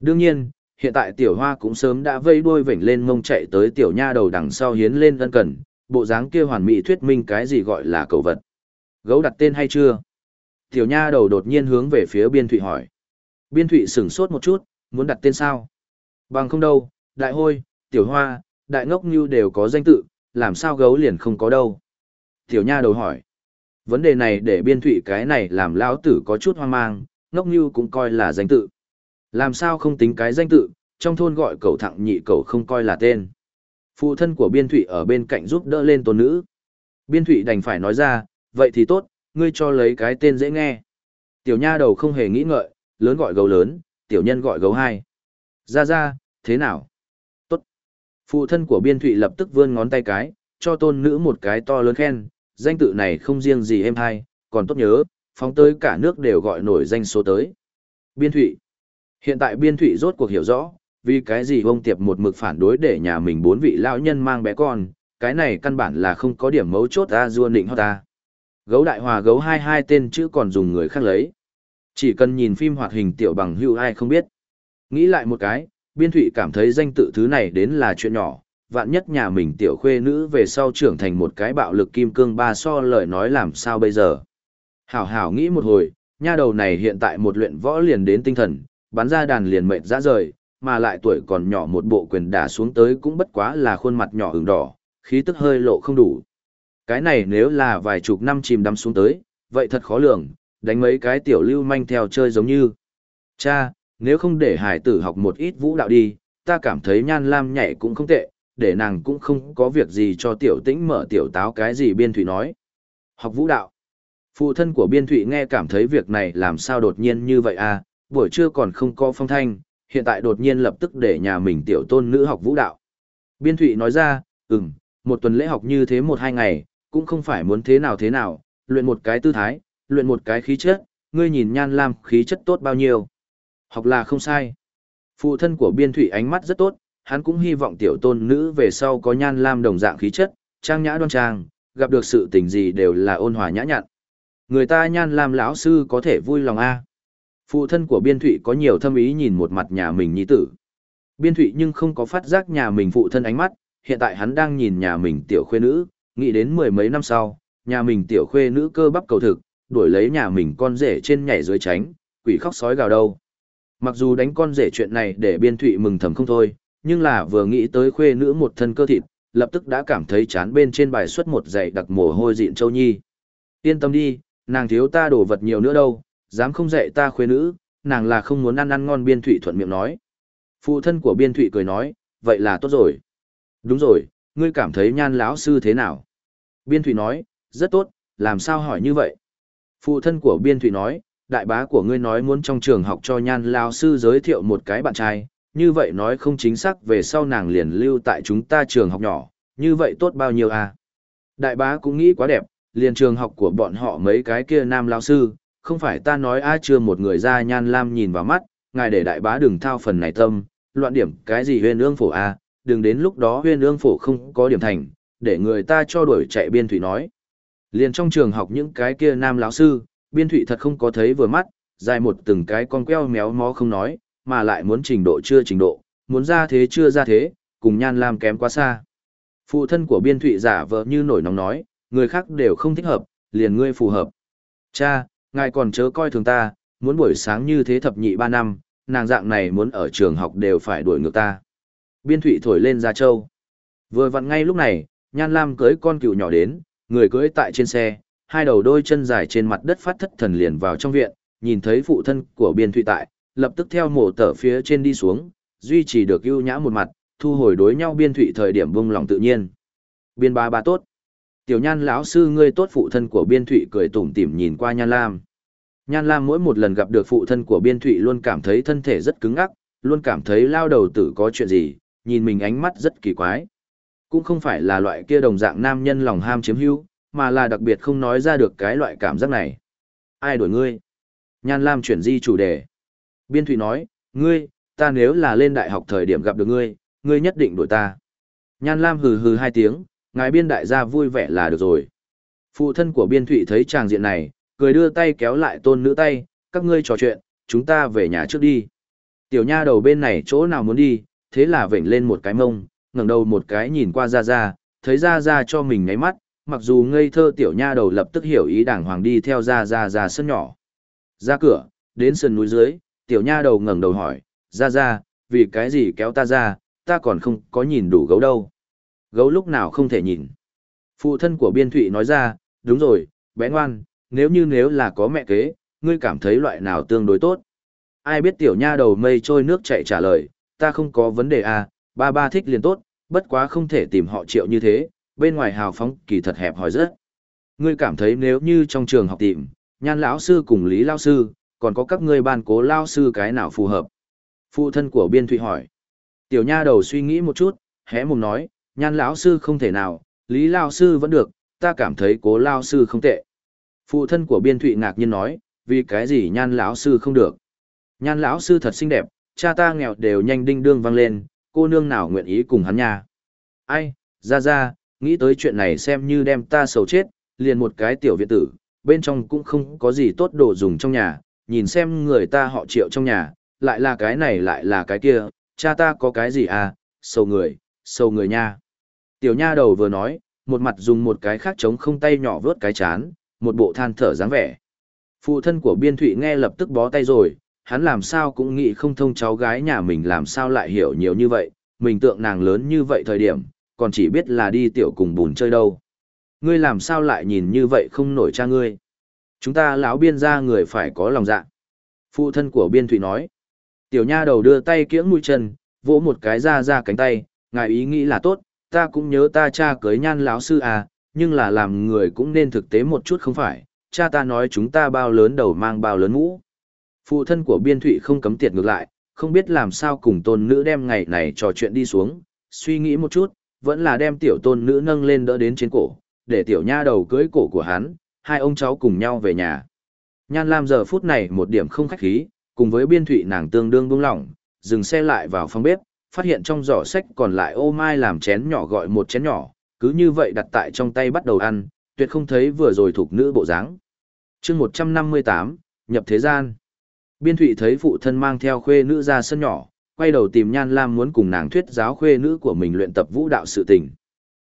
Đương nhiên, hiện tại tiểu hoa cũng sớm đã vây đuôi vểnh lên mông chạy tới tiểu nha đầu đằng sau hiến lên ân cần, bộ dáng kia hoàn mỹ thuyết minh cái gì gọi là cầu vật. Gấu đặt tên hay chưa? Tiểu nha đầu đột nhiên hướng về phía biên thụy hỏi. Biên thụy sửng sốt một chút, muốn đặt tên sao? Bằng không đâu, đại hôi, tiểu hoa, đại ngốc như đều có danh tự, làm sao gấu liền không có đâu? Tiểu nha đầu hỏi. Vấn đề này để biên thụy cái này làm lão tử có chút hoang mang, ngốc như cũng coi là danh tự. Làm sao không tính cái danh tự, trong thôn gọi cậu thẳng nhị cậu không coi là tên. Phụ thân của biên thụy ở bên cạnh giúp đỡ lên tôn nữ. Biên thụy đành phải nói ra, vậy thì tốt, ngươi cho lấy cái tên dễ nghe. Tiểu nha đầu không hề nghĩ ngợi, lớn gọi gấu lớn, tiểu nhân gọi gấu hai. Ra ra, thế nào? Tốt. Phụ thân của biên thụy lập tức vươn ngón tay cái, cho tôn nữ một cái to lớn khen, danh tự này không riêng gì em hai, còn tốt nhớ, phóng tới cả nước đều gọi nổi danh số tới. Biên thụy. Hiện tại biên thụy rốt cuộc hiểu rõ, vì cái gì ông tiệp một mực phản đối để nhà mình bốn vị lão nhân mang bé con, cái này căn bản là không có điểm mấu chốt ta dua định hoa ta. Gấu đại hòa gấu hai hai tên chữ còn dùng người khác lấy. Chỉ cần nhìn phim hoạt hình tiểu bằng hưu ai không biết. Nghĩ lại một cái, biên thụy cảm thấy danh tự thứ này đến là chuyện nhỏ, vạn nhất nhà mình tiểu khuê nữ về sau trưởng thành một cái bạo lực kim cương ba so lời nói làm sao bây giờ. Hảo hảo nghĩ một hồi, nha đầu này hiện tại một luyện võ liền đến tinh thần, bắn ra đàn liền mệt ra rời, mà lại tuổi còn nhỏ một bộ quyền đả xuống tới cũng bất quá là khuôn mặt nhỏ ửng đỏ, khí tức hơi lộ không đủ. Cái này nếu là vài chục năm chìm đắm xuống tới, vậy thật khó lường, đánh mấy cái tiểu lưu manh theo chơi giống như. Cha, nếu không để hải tử học một ít vũ đạo đi, ta cảm thấy nhan lam nhảy cũng không tệ, để nàng cũng không có việc gì cho tiểu tĩnh mở tiểu táo cái gì biên thủy nói. Học vũ đạo. Phụ thân của biên Thụy nghe cảm thấy việc này làm sao đột nhiên như vậy à, buổi trưa còn không có phong thanh, hiện tại đột nhiên lập tức để nhà mình tiểu tôn nữ học vũ đạo. Biên Thụy nói ra, ừm, một tuần lễ học như thế một hai ngày, cũng không phải muốn thế nào thế nào, luyện một cái tư thái, luyện một cái khí chất, ngươi nhìn nhan lam khí chất tốt bao nhiêu. Học là không sai. Phụ thân của biên Thụy ánh mắt rất tốt, hắn cũng hy vọng tiểu tôn nữ về sau có nhan lam đồng dạng khí chất, trang nhã đoan trang, gặp được sự tình gì đều là ôn hòa nhã nhặn. Người ta nhan lam lão sư có thể vui lòng a. Phụ thân của biên thụy có nhiều thâm ý nhìn một mặt nhà mình nhi tử. Biên thụy nhưng không có phát giác nhà mình phụ thân ánh mắt, hiện tại hắn đang nhìn nhà mình tiểu khuê nữ, nghĩ đến mười mấy năm sau, nhà mình tiểu khuê nữ cơ bắp cầu thực, đuổi lấy nhà mình con rể trên nhảy dưới tránh, quỷ khóc sói gào đâu. Mặc dù đánh con rể chuyện này để biên thụy mừng thầm không thôi, nhưng là vừa nghĩ tới khuê nữ một thân cơ thịt, lập tức đã cảm thấy chán bên trên bài xuất một dạy đặc mồ hôi dịn châu nhi. Yên tâm đi, nàng thiếu ta đổ vật nhiều nữa đâu, dám không dạy ta khuê nữ, nàng là không muốn ăn ăn ngon biên thụy thuận miệng nói. Phụ thân của biên thụy cười nói, vậy là tốt rồi. Đúng rồi, ngươi cảm thấy nhan lão sư thế nào? Biên thụy nói, rất tốt, làm sao hỏi như vậy? Phụ thân của biên thụy nói, đại bá của ngươi nói muốn trong trường học cho nhan lão sư giới thiệu một cái bạn trai, như vậy nói không chính xác về sau nàng liền lưu tại chúng ta trường học nhỏ, như vậy tốt bao nhiêu à? Đại bá cũng nghĩ quá đẹp, liền trường học của bọn họ mấy cái kia nam lão sư, không phải ta nói ai chưa một người ra nhan lam nhìn vào mắt, ngài để đại bá đừng thao phần này tâm, loạn điểm cái gì huyên ương phổ a, đừng đến lúc đó huyên ương phổ không có điểm thành, để người ta cho đuổi chạy biên thủy nói. Liền trong trường học những cái kia nam lão sư, biên thủy thật không có thấy vừa mắt, dài một từng cái con queo méo mó không nói, mà lại muốn trình độ chưa trình độ, muốn ra thế chưa ra thế, cùng nhan lam kém quá xa. Phụ thân của biên thụy giả vợ như nổi nóng nói, người khác đều không thích hợp, liền ngươi phù hợp. Cha, ngài còn chớ coi thường ta, muốn buổi sáng như thế thập nhị ba năm, nàng dạng này muốn ở trường học đều phải đuổi ngược ta. Biên thụy thổi lên ra châu. Vừa vặn ngay lúc này, Nhan Lam cưới con cựu nhỏ đến, người cưới tại trên xe, hai đầu đôi chân dài trên mặt đất phát thất thần liền vào trong viện, nhìn thấy phụ thân của biên thụy tại, lập tức theo mổ tở phía trên đi xuống, duy trì được ưu nhã một mặt, thu hồi đối nhau biên thụy thời điểm vung lòng tự nhiên. Biên ba ba tốt. Tiểu Nhan lão sư ngươi tốt phụ thân của biên thụy cười tủm tỉm nhìn qua Nhan Lam. Nhan Lam mỗi một lần gặp được phụ thân của biên thụy luôn cảm thấy thân thể rất cứng ắc, luôn cảm thấy lao đầu tử có chuyện gì, nhìn mình ánh mắt rất kỳ quái. Cũng không phải là loại kia đồng dạng nam nhân lòng ham chiếm hữu, mà là đặc biệt không nói ra được cái loại cảm giác này. Ai đổi ngươi? Nhan Lam chuyển di chủ đề. Biên Thụy nói, ngươi, ta nếu là lên đại học thời điểm gặp được ngươi, ngươi nhất định đổi ta. Nhan Lam hừ hừ hai tiếng, ngài biên đại gia vui vẻ là được rồi. Phụ thân của biên thụy thấy chàng diện này, cười đưa tay kéo lại tôn nữ tay, các ngươi trò chuyện, chúng ta về nhà trước đi. Tiểu nha đầu bên này chỗ nào muốn đi, thế là vểnh lên một cái mông, ngẩng đầu một cái nhìn qua ra ra, thấy ra ra cho mình ngáy mắt, mặc dù ngây thơ tiểu nha đầu lập tức hiểu ý đảng hoàng đi theo ra ra ra sân nhỏ. Ra cửa, đến sân núi dưới, tiểu nha đầu ngẩng đầu hỏi, ra ra, vì cái gì kéo ta ra, ta còn không có nhìn đủ gấu đâu. Gấu lúc nào không thể nhìn. Phụ thân của biên thụy nói ra, đúng rồi, bé ngoan, nếu như nếu là có mẹ kế, ngươi cảm thấy loại nào tương đối tốt. Ai biết tiểu nha đầu mây trôi nước chạy trả lời, ta không có vấn đề à, ba ba thích liền tốt, bất quá không thể tìm họ triệu như thế, bên ngoài hào phóng kỳ thật hẹp hỏi rất. Ngươi cảm thấy nếu như trong trường học tìm, nhan lão sư cùng lý lao sư, còn có các ngươi ban cố lao sư cái nào phù hợp? Phụ thân của biên thụy hỏi. Tiểu nha đầu suy nghĩ một chút, hé mồm nói, nhan lão sư không thể nào, lý lao sư vẫn được, ta cảm thấy cố lao sư không tệ. Phụ thân của biên thụy ngạc nhiên nói, vì cái gì nhan lão sư không được. Nhan lão sư thật xinh đẹp, cha ta nghèo đều nhanh đinh đương vang lên, cô nương nào nguyện ý cùng hắn nha. Ai, ra ra, nghĩ tới chuyện này xem như đem ta sầu chết, liền một cái tiểu viện tử, bên trong cũng không có gì tốt đồ dùng trong nhà, nhìn xem người ta họ triệu trong nhà, lại là cái này lại là cái kia, cha ta có cái gì à, sầu người, sầu người nha. Tiểu nha đầu vừa nói, một mặt dùng một cái khác chống không tay nhỏ vớt cái chán, một bộ than thở dáng vẻ. Phụ thân của biên thụy nghe lập tức bó tay rồi, hắn làm sao cũng nghĩ không thông cháu gái nhà mình làm sao lại hiểu nhiều như vậy, mình tượng nàng lớn như vậy thời điểm, còn chỉ biết là đi tiểu cùng bùn chơi đâu. Ngươi làm sao lại nhìn như vậy không nổi cha ngươi. Chúng ta lão biên ra người phải có lòng dạ. Phụ thân của biên thụy nói. Tiểu nha đầu đưa tay kiễng mũi chân, vỗ một cái ra ra cánh tay, ngài ý nghĩ là tốt, ta cũng nhớ ta cha cưới nhan lão sư à, nhưng là làm người cũng nên thực tế một chút không phải, cha ta nói chúng ta bao lớn đầu mang bao lớn mũ. Phụ thân của biên thụy không cấm tiệt ngược lại, không biết làm sao cùng tôn nữ đem ngày này trò chuyện đi xuống, suy nghĩ một chút, vẫn là đem tiểu tôn nữ nâng lên đỡ đến trên cổ, để tiểu nha đầu cưới cổ của hắn, hai ông cháu cùng nhau về nhà. Nhan Lam giờ phút này một điểm không khách khí, cùng với biên thụy nàng tương đương buông lỏng, dừng xe lại vào phòng bếp, phát hiện trong giỏ sách còn lại ô mai làm chén nhỏ gọi một chén nhỏ, cứ như vậy đặt tại trong tay bắt đầu ăn, tuyệt không thấy vừa rồi thuộc nữ bộ dáng. chương 158, nhập thế gian. Biên thụy thấy phụ thân mang theo khuê nữ ra sân nhỏ, quay đầu tìm Nhan Lam muốn cùng nàng thuyết giáo khuê nữ của mình luyện tập vũ đạo sự tình.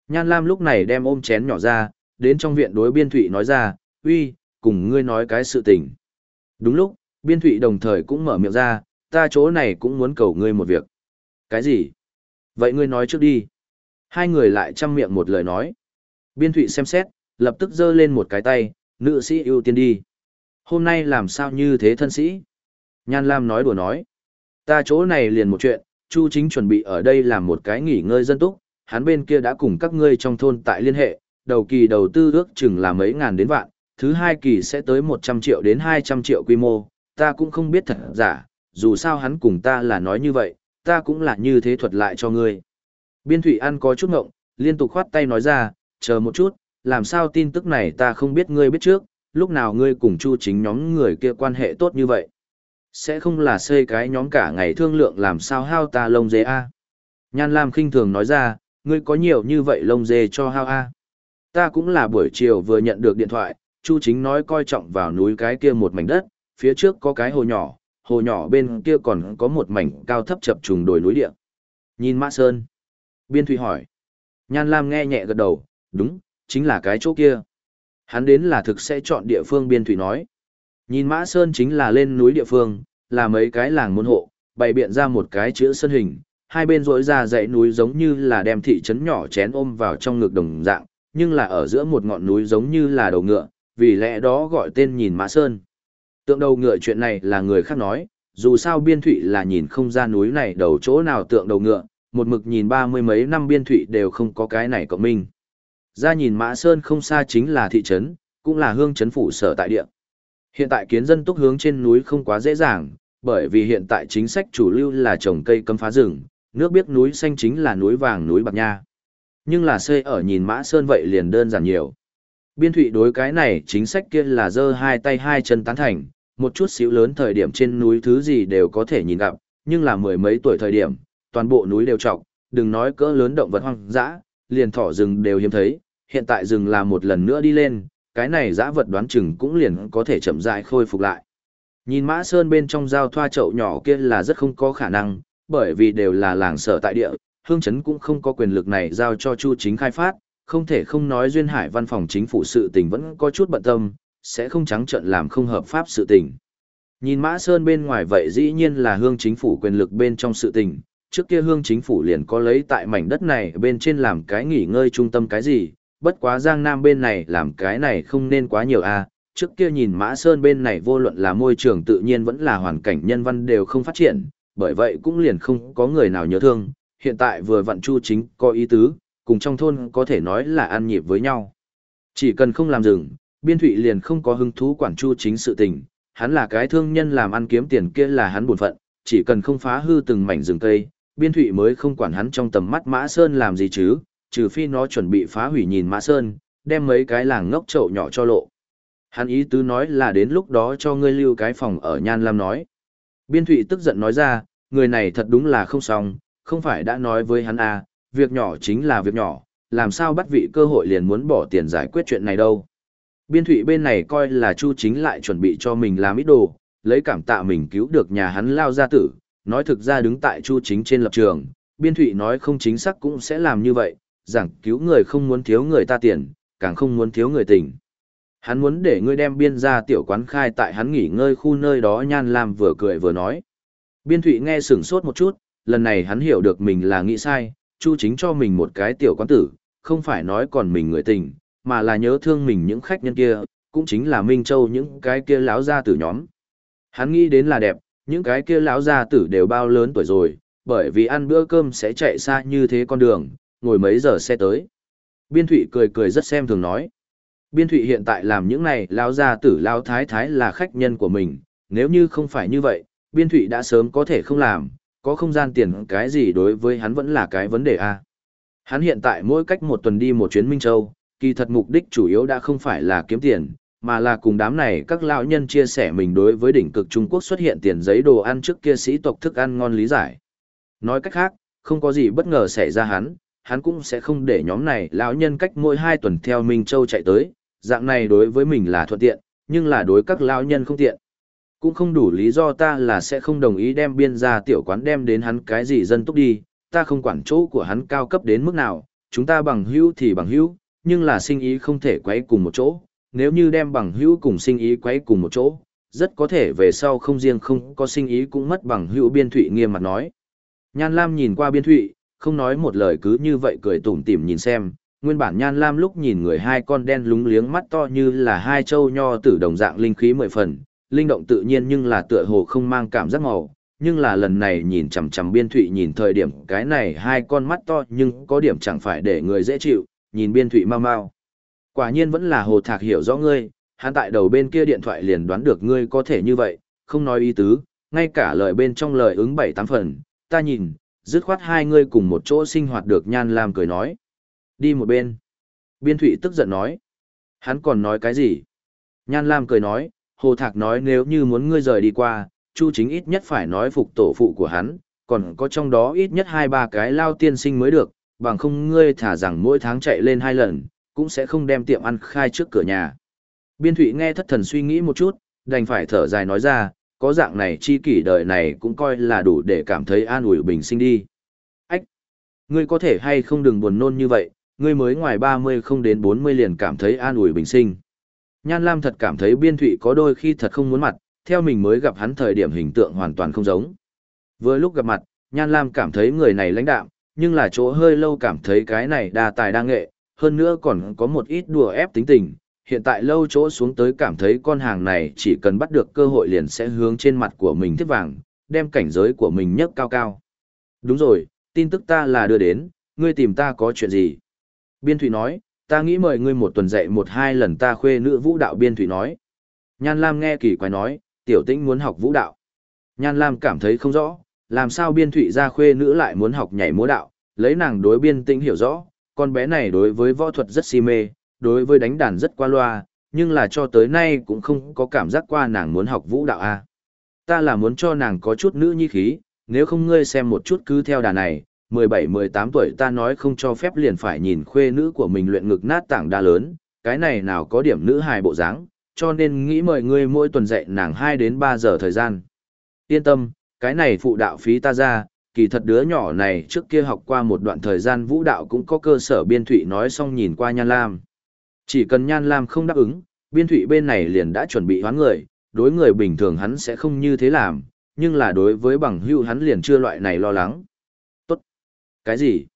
Nhan Lam lúc này đem ôm chén nhỏ ra, đến trong viện đối biên thụy nói ra, uy, cùng ngươi nói cái sự tình. Đúng lúc, biên thụy đồng thời cũng mở miệng ra, ta chỗ này cũng muốn cầu ngươi một việc. Cái gì? Vậy ngươi nói trước đi. Hai người lại chăm miệng một lời nói. Biên thụy xem xét, lập tức giơ lên một cái tay, nữ sĩ ưu tiên đi. Hôm nay làm sao như thế thân sĩ? Nhan Lam nói đùa nói. Ta chỗ này liền một chuyện, Chu chính chuẩn bị ở đây làm một cái nghỉ ngơi dân túc, hắn bên kia đã cùng các ngươi trong thôn tại liên hệ, đầu kỳ đầu tư ước chừng là mấy ngàn đến vạn, thứ hai kỳ sẽ tới 100 triệu đến 200 triệu quy mô, ta cũng không biết thật giả, dù sao hắn cùng ta là nói như vậy, ta cũng là như thế thuật lại cho ngươi. Biên Thụy An có chút ngộng, liên tục khoát tay nói ra, chờ một chút, làm sao tin tức này ta không biết ngươi biết trước, lúc nào ngươi cùng Chu chính nhóm người kia quan hệ tốt như vậy. Sẽ không là xây cái nhóm cả ngày thương lượng làm sao hao ta lông dê a Nhan Lam khinh thường nói ra, ngươi có nhiều như vậy lông dê cho hao a Ta cũng là buổi chiều vừa nhận được điện thoại, Chu chính nói coi trọng vào núi cái kia một mảnh đất, phía trước có cái hồ nhỏ, hồ nhỏ bên kia còn có một mảnh cao thấp chập trùng đồi núi địa. Nhìn Mã Sơn. Biên Thụy hỏi. Nhan Lam nghe nhẹ gật đầu, đúng, chính là cái chỗ kia. Hắn đến là thực sẽ chọn địa phương Biên Thụy nói. Nhìn Mã Sơn chính là lên núi địa phương, là mấy cái làng môn hộ, bày biện ra một cái chữ sân hình, hai bên rỗi ra dãy núi giống như là đem thị trấn nhỏ chén ôm vào trong ngực đồng dạng, nhưng là ở giữa một ngọn núi giống như là đầu ngựa, vì lẽ đó gọi tên nhìn Mã Sơn. Tượng đầu ngựa chuyện này là người khác nói, dù sao biên thụy là nhìn không ra núi này đầu chỗ nào tượng đầu ngựa, một mực nhìn ba mươi mấy năm biên thụy đều không có cái này cộng minh. Ra nhìn Mã Sơn không xa chính là thị trấn, cũng là hương trấn phủ sở tại địa. Hiện tại kiến dân túc hướng trên núi không quá dễ dàng, bởi vì hiện tại chính sách chủ lưu là trồng cây cấm phá rừng, nước biết núi xanh chính là núi vàng núi bạc nha. Nhưng là xây ở nhìn Mã Sơn vậy liền đơn giản nhiều. Biên thụy đối cái này chính sách kia là dơ hai tay hai chân tán thành, một chút xíu lớn thời điểm trên núi thứ gì đều có thể nhìn gặp, nhưng là mười mấy tuổi thời điểm, toàn bộ núi đều trọc, đừng nói cỡ lớn động vật hoang dã, liền thỏ rừng đều hiếm thấy, hiện tại rừng là một lần nữa đi lên, cái này dã vật đoán chừng cũng liền có thể chậm rãi khôi phục lại. Nhìn Mã Sơn bên trong giao thoa chậu nhỏ kia là rất không có khả năng, bởi vì đều là làng sở tại địa, hương chấn cũng không có quyền lực này giao cho Chu chính khai phát, không thể không nói duyên hải văn phòng chính phủ sự tình vẫn có chút bận tâm, sẽ không trắng trợn làm không hợp pháp sự tình. Nhìn Mã Sơn bên ngoài vậy dĩ nhiên là hương chính phủ quyền lực bên trong sự tình, trước kia hương chính phủ liền có lấy tại mảnh đất này bên trên làm cái nghỉ ngơi trung tâm cái gì, bất quá Giang Nam bên này làm cái này không nên quá nhiều a. trước kia nhìn Mã Sơn bên này vô luận là môi trường tự nhiên vẫn là hoàn cảnh nhân văn đều không phát triển, bởi vậy cũng liền không có người nào nhớ thương, hiện tại vừa vặn chu chính có ý tứ, cùng trong thôn có thể nói là ăn nhịp với nhau. Chỉ cần không làm rừng, biên thụy liền không có hứng thú quản chu chính sự tình, hắn là cái thương nhân làm ăn kiếm tiền kia là hắn buồn phận, chỉ cần không phá hư từng mảnh rừng cây, biên thụy mới không quản hắn trong tầm mắt Mã Sơn làm gì chứ, trừ phi nó chuẩn bị phá hủy nhìn Mã Sơn, đem mấy cái làng ngốc trậu nhỏ cho lộ. Hắn ý tứ nói là đến lúc đó cho ngươi lưu cái phòng ở Nhan Lam nói. Biên thụy tức giận nói ra, người này thật đúng là không xong, không phải đã nói với hắn à, việc nhỏ chính là việc nhỏ, làm sao bắt vị cơ hội liền muốn bỏ tiền giải quyết chuyện này đâu. Biên thủy bên này coi là Chu chính lại chuẩn bị cho mình làm ít đồ, lấy cảm tạ mình cứu được nhà hắn lao ra tử, nói thực ra đứng tại Chu chính trên lập trường, biên thủy nói không chính xác cũng sẽ làm như vậy, rằng cứu người không muốn thiếu người ta tiền, càng không muốn thiếu người tình. Hắn muốn để ngươi đem biên ra tiểu quán khai tại hắn nghỉ ngơi khu nơi đó nhan làm vừa cười vừa nói. Biên thủy nghe sửng sốt một chút, lần này hắn hiểu được mình là nghĩ sai, Chu chính cho mình một cái tiểu quán tử, không phải nói còn mình người tình, mà là nhớ thương mình những khách nhân kia, cũng chính là Minh Châu những cái kia lão gia tử nhóm. Hắn nghĩ đến là đẹp, những cái kia lão gia tử đều bao lớn tuổi rồi, bởi vì ăn bữa cơm sẽ chạy xa như thế con đường, ngồi mấy giờ xe tới. Biên Thụy cười cười rất xem thường nói. Biên Thụy hiện tại làm những này lão gia tử lão thái thái là khách nhân của mình, nếu như không phải như vậy, Biên Thụy đã sớm có thể không làm, có không gian tiền cái gì đối với hắn vẫn là cái vấn đề a Hắn hiện tại mỗi cách một tuần đi một chuyến Minh Châu, kỳ thật mục đích chủ yếu đã không phải là kiếm tiền, mà là cùng đám này các lão nhân chia sẻ mình đối với đỉnh cực Trung Quốc xuất hiện tiền giấy đồ ăn trước kia sĩ tộc thức ăn ngon lý giải. Nói cách khác, không có gì bất ngờ xảy ra hắn, hắn cũng sẽ không để nhóm này lão nhân cách mỗi hai tuần theo Minh Châu chạy tới, dạng này đối với mình là thuận tiện, nhưng là đối các lão nhân không tiện. Cũng không đủ lý do ta là sẽ không đồng ý đem biên gia tiểu quán đem đến hắn cái gì dân túc đi, ta không quản chỗ của hắn cao cấp đến mức nào, chúng ta bằng hữu thì bằng hữu, nhưng là sinh ý không thể quấy cùng một chỗ, nếu như đem bằng hữu cùng sinh ý quấy cùng một chỗ, rất có thể về sau không riêng không có sinh ý cũng mất bằng hữu biên thụy nghiêm mặt nói. Nhan Lam nhìn qua biên thụy, không nói một lời cứ như vậy cười tủm tỉm nhìn xem, nguyên bản Nhan Lam lúc nhìn người hai con đen lúng liếng mắt to như là hai châu nho tử đồng dạng linh khí mười phần, linh động tự nhiên nhưng là tựa hồ không mang cảm giác màu, nhưng là lần này nhìn chằm chằm biên thụy nhìn thời điểm cái này hai con mắt to nhưng có điểm chẳng phải để người dễ chịu, nhìn biên thụy mau mau. Quả nhiên vẫn là hồ thạc hiểu rõ ngươi, hắn tại đầu bên kia điện thoại liền đoán được ngươi có thể như vậy, không nói ý tứ, ngay cả lời bên trong lời ứng bảy tám phần, ta nhìn, dứt khoát hai ngươi cùng một chỗ sinh hoạt được nhan lam cười nói. Đi một bên. Biên thụy tức giận nói. Hắn còn nói cái gì? Nhan lam cười nói, hồ thạc nói nếu như muốn ngươi rời đi qua, chu chính ít nhất phải nói phục tổ phụ của hắn, còn có trong đó ít nhất hai ba cái lao tiên sinh mới được, bằng không ngươi thả rằng mỗi tháng chạy lên hai lần, cũng sẽ không đem tiệm ăn khai trước cửa nhà. Biên Thụy nghe thất thần suy nghĩ một chút, đành phải thở dài nói ra, có dạng này chi kỷ đời này cũng coi là đủ để cảm thấy an ủi bình sinh đi. Ách! Ngươi có thể hay không đừng buồn nôn như vậy, ngươi mới ngoài 30 không đến 40 liền cảm thấy an ủi bình sinh. Nhan Lam thật cảm thấy Biên Thụy có đôi khi thật không muốn mặt, theo mình mới gặp hắn thời điểm hình tượng hoàn toàn không giống. Vừa lúc gặp mặt, Nhan Lam cảm thấy người này lãnh đạm, nhưng là chỗ hơi lâu cảm thấy cái này đa tài đa nghệ, hơn nữa còn có một ít đùa ép tính tình. Hiện tại lâu chỗ xuống tới cảm thấy con hàng này chỉ cần bắt được cơ hội liền sẽ hướng trên mặt của mình thiết vàng, đem cảnh giới của mình nhấc cao cao. Đúng rồi, tin tức ta là đưa đến, ngươi tìm ta có chuyện gì? Biên Thụy nói, ta nghĩ mời ngươi một tuần dạy một hai lần ta khuê nữ vũ đạo Biên Thụy nói. Nhan Lam nghe kỳ quái nói, tiểu tĩnh muốn học vũ đạo. Nhan Lam cảm thấy không rõ, làm sao biên thụy ra khuê nữ lại muốn học nhảy múa đạo, lấy nàng đối biên tĩnh hiểu rõ, con bé này đối với võ thuật rất si mê, đối với đánh đàn rất qua loa, nhưng là cho tới nay cũng không có cảm giác qua nàng muốn học vũ đạo a. À. Ta là muốn cho nàng có chút nữ nhi khí, nếu không ngươi xem một chút cứ theo đà này, 17-18 tuổi ta nói không cho phép liền phải nhìn khuê nữ của mình luyện ngực nát tảng đa lớn, cái này nào có điểm nữ hài bộ dáng, cho nên nghĩ mời ngươi mỗi tuần dạy nàng 2 đến 3 giờ thời gian. Yên tâm, cái này phụ đạo phí ta ra, kỳ thật đứa nhỏ này trước kia học qua một đoạn thời gian vũ đạo cũng có cơ sở biên thụy nói xong nhìn qua Nhan Lam. Chỉ cần Nhan Lam không đáp ứng, biên thụy bên này liền đã chuẩn bị hoán người, đối người bình thường hắn sẽ không như thế làm, nhưng là đối với bằng hưu hắn liền chưa loại này lo lắng. Cái gì?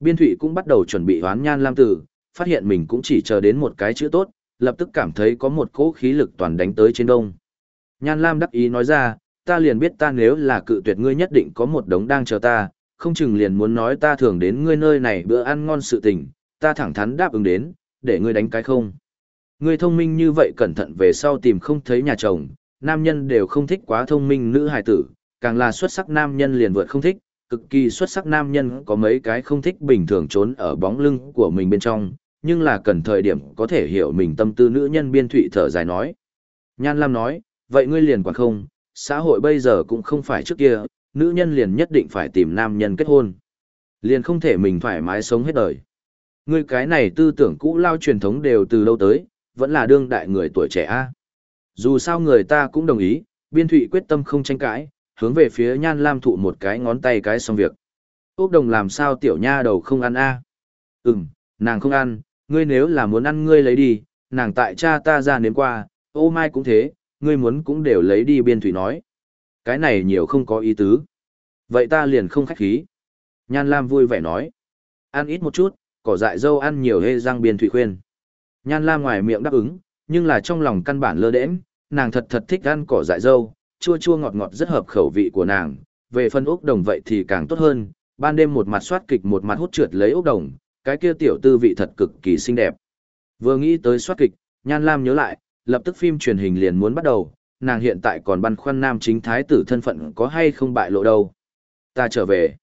Biên thụy cũng bắt đầu chuẩn bị hoán Nhan Lam tử, phát hiện mình cũng chỉ chờ đến một cái chữ tốt, lập tức cảm thấy có một cỗ khí lực toàn đánh tới trên đông. Nhan Lam đắc ý nói ra, ta liền biết ta nếu là cự tuyệt ngươi nhất định có một đống đang chờ ta, không chừng liền muốn nói ta thường đến ngươi nơi này bữa ăn ngon sự tình, ta thẳng thắn đáp ứng đến, để ngươi đánh cái không. Ngươi thông minh như vậy cẩn thận về sau tìm không thấy nhà chồng, nam nhân đều không thích quá thông minh nữ hài tử, càng là xuất sắc nam nhân liền vượt không thích, cực kỳ xuất sắc nam nhân có mấy cái không thích bình thường trốn ở bóng lưng của mình bên trong, nhưng là cần thời điểm có thể hiểu mình tâm tư nữ nhân biên thụy thở dài nói. Nhan Lam nói, vậy ngươi liền quản không, xã hội bây giờ cũng không phải trước kia, nữ nhân liền nhất định phải tìm nam nhân kết hôn. Liền không thể mình thoải mái sống hết đời. Ngươi cái này tư tưởng cũ lao truyền thống đều từ lâu tới, vẫn là đương đại người tuổi trẻ a. Dù sao người ta cũng đồng ý, biên thụy quyết tâm không tranh cãi, hướng về phía nhan lam thụ một cái ngón tay cái xong việc. Úc đồng làm sao tiểu nha đầu không ăn a à? Ừm, nàng không ăn, ngươi nếu là muốn ăn ngươi lấy đi, nàng tại cha ta ra nếm qua, ô mai cũng thế, ngươi muốn cũng đều lấy đi biên thủy nói. Cái này nhiều không có ý tứ. Vậy ta liền không khách khí. Nhan Lam vui vẻ nói. Ăn ít một chút, cỏ dại dâu ăn nhiều hê răng biên thủy khuyên. Nhan Lam ngoài miệng đáp ứng, nhưng là trong lòng căn bản lơ đễnh, nàng thật thật thích ăn cỏ dại dâu, chua chua ngọt ngọt rất hợp khẩu vị của nàng. Về phân ốc đồng vậy thì càng tốt hơn, ban đêm một mặt soát kịch một mặt hút trượt lấy ốc đồng, cái kia tiểu tư vị thật cực kỳ xinh đẹp. Vừa nghĩ tới soát kịch, Nhan Lam nhớ lại, lập tức phim truyền hình liền muốn bắt đầu, nàng hiện tại còn băn khoăn nam chính thái tử thân phận có hay không bại lộ đâu. Ta trở về.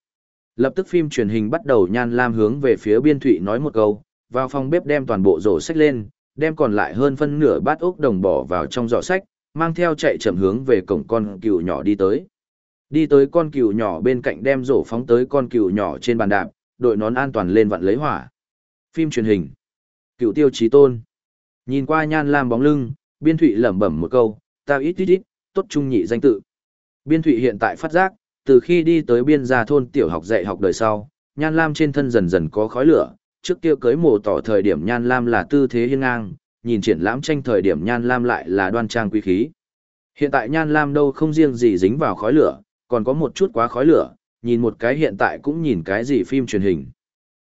Lập tức phim truyền hình bắt đầu Nhan Lam hướng về phía biên thụy nói một câu, vào phòng bếp đem toàn bộ rổ sách lên, đem còn lại hơn phân nửa bát ốc đồng bỏ vào trong giỏ sách, mang theo chạy chậm hướng về cổng con cừu nhỏ đi tới. Đi tới con cừu nhỏ bên cạnh đem rổ phóng tới con cừu nhỏ trên bàn đạp, đội nón an toàn lên vặn lấy hỏa. Phim truyền hình. Cựu tiêu chí tôn. Nhìn qua nhan lam bóng lưng, biên thụy lẩm bẩm một câu, ta ít ít ít, tốt trung nhị danh tự. Biên thụy hiện tại phát giác, từ khi đi tới biên gia thôn tiểu học dạy học đời sau, nhan lam trên thân dần dần có khói lửa, trước kia cưới mồ tỏ thời điểm nhan lam là tư thế hiên ngang, nhìn triển lãm tranh thời điểm nhan lam lại là đoan trang quý khí. Hiện tại nhan lam đâu không riêng gì dính vào khói lửa, còn có một chút quá khói lửa, nhìn một cái hiện tại cũng nhìn cái gì phim truyền hình.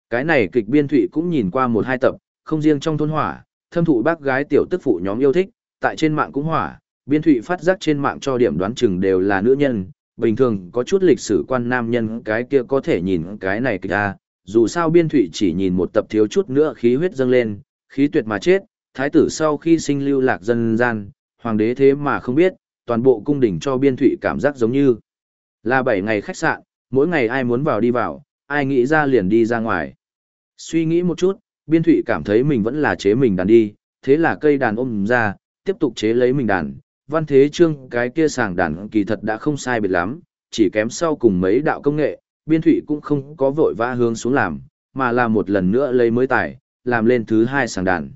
Cái này kịch biên thụy cũng nhìn qua một hai tập, không riêng trong thôn hỏa, thâm thụ bác gái tiểu tức phụ nhóm yêu thích, tại trên mạng cũng hỏa, biên thụy phát giác trên mạng cho điểm đoán chừng đều là nữ nhân, bình thường có chút lịch sử quan nam nhân cái kia có thể nhìn cái này kịch a dù sao biên thụy chỉ nhìn một tập thiếu chút nữa khí huyết dâng lên, khí tuyệt mà chết, thái tử sau khi sinh lưu lạc dân gian, hoàng đế thế mà không biết, toàn bộ cung đình cho biên thụy cảm giác giống như là 7 ngày khách sạn, mỗi ngày ai muốn vào đi vào, ai nghĩ ra liền đi ra ngoài. Suy nghĩ một chút, biên thụy cảm thấy mình vẫn là chế mình đàn đi, thế là cây đàn ôm ra, tiếp tục chế lấy mình đàn. Văn thế trương cái kia sàng đàn kỳ thật đã không sai biệt lắm, chỉ kém sau cùng mấy đạo công nghệ, biên thụy cũng không có vội vã hướng xuống làm, mà là một lần nữa lấy mới tải, làm lên thứ hai sàng đàn.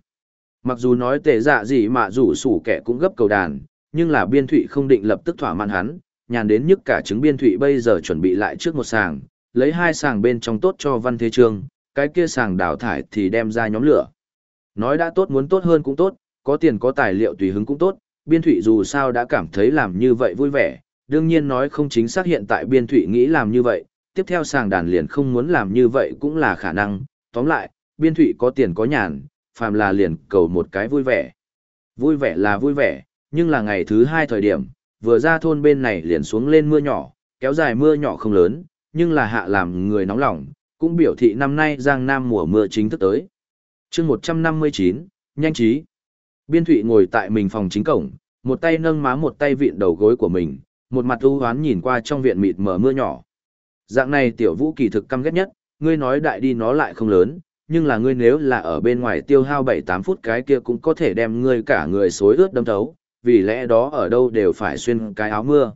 Mặc dù nói tệ dạ gì mà rủ sủ kẻ cũng gấp cầu đàn, nhưng là biên thụy không định lập tức thỏa mãn hắn, nhàn đến nhất cả chứng biên thụy bây giờ chuẩn bị lại trước một sàng, lấy hai sàng bên trong tốt cho văn thế trương, cái kia sàng đào thải thì đem ra nhóm lửa. Nói đã tốt muốn tốt hơn cũng tốt, có tiền có tài liệu tùy hứng cũng tốt, biên thụy dù sao đã cảm thấy làm như vậy vui vẻ, đương nhiên nói không chính xác hiện tại biên thụy nghĩ làm như vậy, tiếp theo sàng đàn liền không muốn làm như vậy cũng là khả năng, tóm lại, biên thụy có tiền có nhàn, phàm là liền cầu một cái vui vẻ. Vui vẻ là vui vẻ, nhưng là ngày thứ hai thời điểm, vừa ra thôn bên này liền xuống lên mưa nhỏ, kéo dài mưa nhỏ không lớn, nhưng là hạ làm người nóng lòng, cũng biểu thị năm nay Giang Nam mùa mưa chính thức tới. chương 159, nhanh trí. Biên Thụy ngồi tại mình phòng chính cổng, một tay nâng má một tay vịn đầu gối của mình, một mặt ưu hoán nhìn qua trong viện mịt mờ mưa nhỏ. Dạng này tiểu vũ kỳ thực căm ghét nhất, ngươi nói đại đi nó lại không lớn, nhưng là ngươi nếu là ở bên ngoài tiêu hao 7-8 phút cái kia cũng có thể đem ngươi cả người xối ướt đâm thấu, vì lẽ đó ở đâu đều phải xuyên cái áo mưa.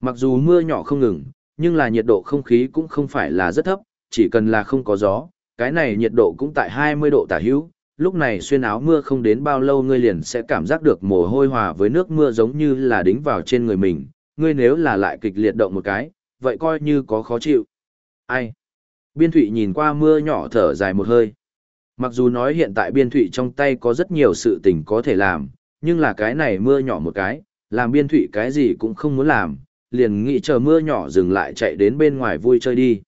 Mặc dù mưa nhỏ không ngừng, nhưng là nhiệt độ không khí cũng không phải là rất thấp, chỉ cần là không có gió, cái này nhiệt độ cũng tại 20 độ tả hữu, lúc này xuyên áo mưa không đến bao lâu ngươi liền sẽ cảm giác được mồ hôi hòa với nước mưa giống như là đính vào trên người mình, ngươi nếu là lại kịch liệt động một cái, vậy coi như có khó chịu. Ai? Biên thụy nhìn qua mưa nhỏ thở dài một hơi. Mặc dù nói hiện tại biên thụy trong tay có rất nhiều sự tình có thể làm, nhưng là cái này mưa nhỏ một cái, làm biên thụy cái gì cũng không muốn làm, liền nghĩ chờ mưa nhỏ dừng lại chạy đến bên ngoài vui chơi đi.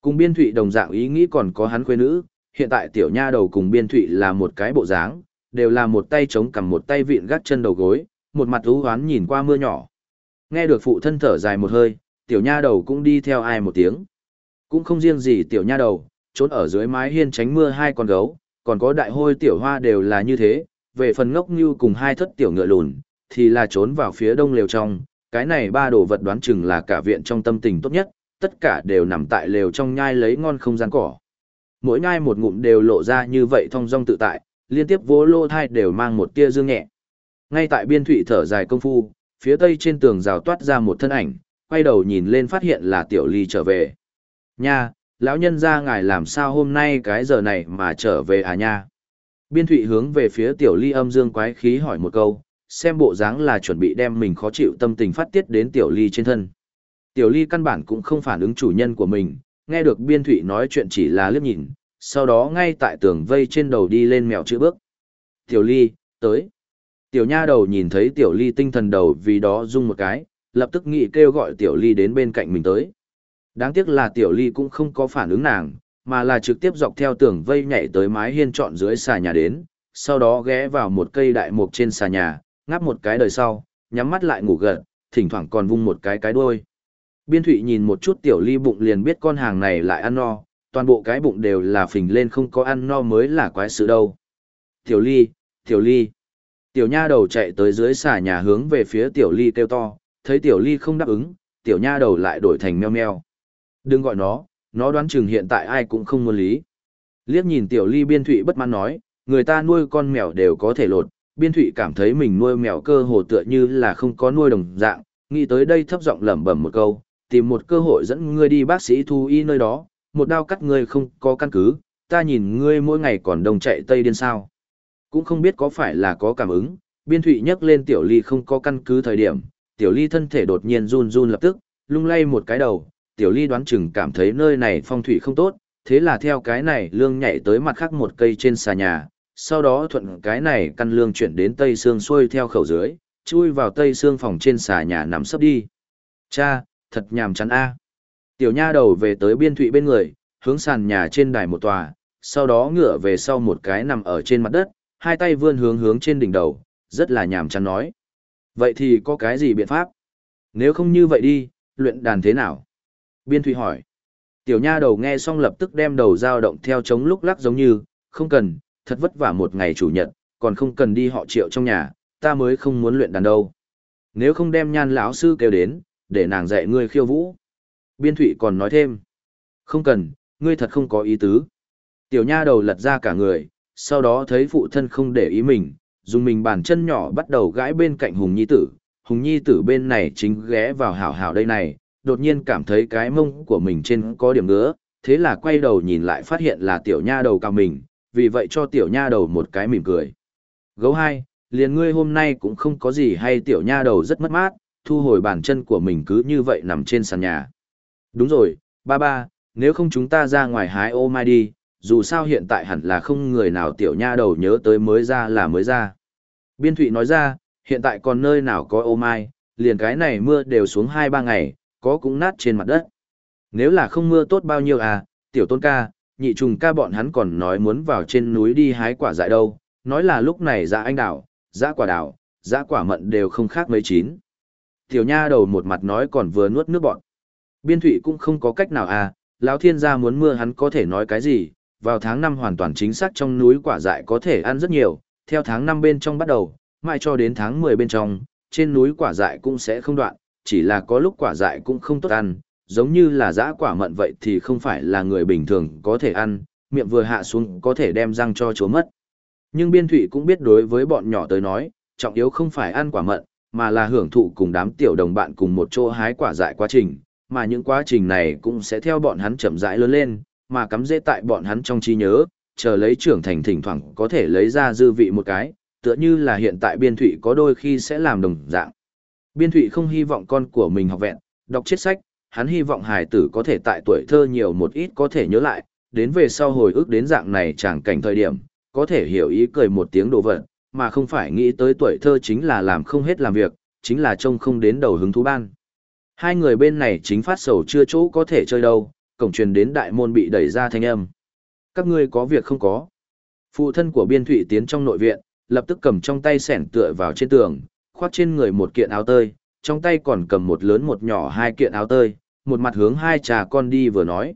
Cùng biên thụy đồng dạng ý nghĩ còn có hắn khuê nữ, hiện tại tiểu nha đầu cùng biên thụy là một cái bộ dáng, đều là một tay chống cầm một tay vịn gác chân đầu gối, một mặt ú hoán nhìn qua mưa nhỏ. Nghe được phụ thân thở dài một hơi, tiểu nha đầu cũng đi theo ai một tiếng. Cũng không riêng gì tiểu nha đầu, trốn ở dưới mái hiên tránh mưa hai con gấu, còn có đại hôi tiểu hoa đều là như thế, về phần ngốc như cùng hai thất tiểu ngựa lùn, thì là trốn vào phía đông lều trong, cái này ba đồ vật đoán chừng là cả viện trong tâm tình tốt nhất, tất cả đều nằm tại lều trong nhai lấy ngon không gian cỏ. Mỗi nhai một ngụm đều lộ ra như vậy thong dong tự tại, liên tiếp vỗ lô thai đều mang một tia dương nhẹ. Ngay tại biên thủy thở dài công phu, phía tây trên tường rào toát ra một thân ảnh, quay đầu nhìn lên phát hiện là tiểu ly trở về. Nha, lão nhân ra ngài làm sao hôm nay cái giờ này mà trở về à nha? Biên thụy hướng về phía tiểu ly âm dương quái khí hỏi một câu, xem bộ dáng là chuẩn bị đem mình khó chịu tâm tình phát tiết đến tiểu ly trên thân. Tiểu ly căn bản cũng không phản ứng chủ nhân của mình, nghe được biên thụy nói chuyện chỉ là liếc nhìn, sau đó ngay tại tường vây trên đầu đi lên mèo chữ bước. Tiểu ly, tới. Tiểu nha đầu nhìn thấy tiểu ly tinh thần đầu vì đó rung một cái, lập tức nghĩ kêu gọi tiểu ly đến bên cạnh mình tới. Đáng tiếc là tiểu ly cũng không có phản ứng nàng, mà là trực tiếp dọc theo tường vây nhảy tới mái hiên trọn dưới xà nhà đến, sau đó ghé vào một cây đại mục trên xà nhà, ngáp một cái đời sau, nhắm mắt lại ngủ gật, thỉnh thoảng còn vung một cái cái đuôi. Biên thụy nhìn một chút tiểu ly bụng liền biết con hàng này lại ăn no, toàn bộ cái bụng đều là phình lên không có ăn no mới là quái sự đâu. Tiểu ly, tiểu ly. Tiểu nha đầu chạy tới dưới xà nhà hướng về phía tiểu ly kêu to, thấy tiểu ly không đáp ứng, tiểu nha đầu lại đổi thành meo meo. Đừng gọi nó, nó đoán chừng hiện tại ai cũng không muốn lý. Liếc nhìn tiểu ly biên thụy bất mãn nói, người ta nuôi con mèo đều có thể lột, biên thụy cảm thấy mình nuôi mèo cơ hồ tựa như là không có nuôi đồng dạng, nghĩ tới đây thấp giọng lẩm bẩm một câu, tìm một cơ hội dẫn ngươi đi bác sĩ thu y nơi đó, một đao cắt ngươi không có căn cứ, ta nhìn ngươi mỗi ngày còn đông chạy tây điên sao. Cũng không biết có phải là có cảm ứng, biên thụy nhắc lên tiểu ly không có căn cứ thời điểm, tiểu ly thân thể đột nhiên run run lập tức, lung lay một cái đầu, tiểu ly đoán chừng cảm thấy nơi này phong thủy không tốt, thế là theo cái này lương nhảy tới mặt khác một cây trên xà nhà, sau đó thuận cái này căn lương chuyển đến tây xương xuôi theo khẩu dưới, chui vào tây xương phòng trên xà nhà nằm sấp đi. Cha, thật nhàm chán a. Tiểu nha đầu về tới biên thụy bên người, hướng sàn nhà trên đài một tòa, sau đó ngửa về sau một cái nằm ở trên mặt đất, hai tay vươn hướng hướng trên đỉnh đầu, rất là nhàm chán nói. Vậy thì có cái gì biện pháp? Nếu không như vậy đi, luyện đàn thế nào? Biên thụy hỏi. Tiểu nha đầu nghe xong lập tức đem đầu dao động theo chống lúc lắc giống như, không cần, thật vất vả một ngày chủ nhật, còn không cần đi họ triệu trong nhà, ta mới không muốn luyện đàn đâu. Nếu không đem nhan lão sư kêu đến, để nàng dạy ngươi khiêu vũ. Biên thụy còn nói thêm. Không cần, ngươi thật không có ý tứ. Tiểu nha đầu lật ra cả người, sau đó thấy phụ thân không để ý mình, dùng mình bàn chân nhỏ bắt đầu gãi bên cạnh Hùng Nhi Tử. Hùng Nhi Tử bên này chính ghé vào hảo hảo đây này, đột nhiên cảm thấy cái mông của mình trên có điểm ngứa, thế là quay đầu nhìn lại phát hiện là tiểu nha đầu cao mình, vì vậy cho tiểu nha đầu một cái mỉm cười. Gấu hai, liền ngươi hôm nay cũng không có gì hay tiểu nha đầu rất mất mát, thu hồi bàn chân của mình cứ như vậy nằm trên sàn nhà. Đúng rồi, ba ba, nếu không chúng ta ra ngoài hái ô mai đi, dù sao hiện tại hẳn là không người nào tiểu nha đầu nhớ tới mới ra là mới ra. Biên Thụy nói ra, hiện tại còn nơi nào có ô mai, liền cái này mưa đều xuống 2-3 ngày, có cũng nát trên mặt đất. Nếu là không mưa tốt bao nhiêu à, tiểu tôn ca, nhị trùng ca bọn hắn còn nói muốn vào trên núi đi hái quả dại đâu, nói là lúc này ra anh đảo, ra quả đảo, ra quả mận đều không khác mấy chín. Tiểu nha đầu một mặt nói còn vừa nuốt nước bọn. Biên thủy cũng không có cách nào à, lão thiên gia muốn mưa hắn có thể nói cái gì, vào tháng 5 hoàn toàn chính xác trong núi quả dại có thể ăn rất nhiều, theo tháng 5 bên trong bắt đầu, mãi cho đến tháng 10 bên trong, trên núi quả dại cũng sẽ không đoạn, chỉ là có lúc quả dại cũng không tốt ăn, giống như là dã quả mận vậy thì không phải là người bình thường có thể ăn, miệng vừa hạ xuống có thể đem răng cho chúa mất. Nhưng biên thủy cũng biết đối với bọn nhỏ tới nói, trọng yếu không phải ăn quả mận, mà là hưởng thụ cùng đám tiểu đồng bạn cùng một chỗ hái quả dại quá trình, mà những quá trình này cũng sẽ theo bọn hắn chậm rãi lớn lên, mà cắm dễ tại bọn hắn trong trí nhớ, chờ lấy trưởng thành thỉnh thoảng có thể lấy ra dư vị một cái, tựa như là hiện tại biên thụy có đôi khi sẽ làm đồng dạng. Biên thụy không hy vọng con của mình học vẹn, đọc chết sách, hắn hy vọng hài tử có thể tại tuổi thơ nhiều một ít có thể nhớ lại, đến về sau hồi ức đến dạng này chẳng cảnh thời điểm, có thể hiểu ý cười một tiếng đồ vật, mà không phải nghĩ tới tuổi thơ chính là làm không hết làm việc, chính là trông không đến đầu hứng thú ban. Hai người bên này chính phát sầu chưa chỗ có thể chơi đâu, cổng truyền đến đại môn bị đẩy ra thanh âm. Các ngươi có việc không có. Phụ thân của biên thụy tiến trong nội viện, lập tức cầm trong tay sẻn tựa vào trên tường, khoác trên người một kiện áo tơi, trong tay còn cầm một lớn một nhỏ hai kiện áo tơi, một mặt hướng hai trà con đi vừa nói.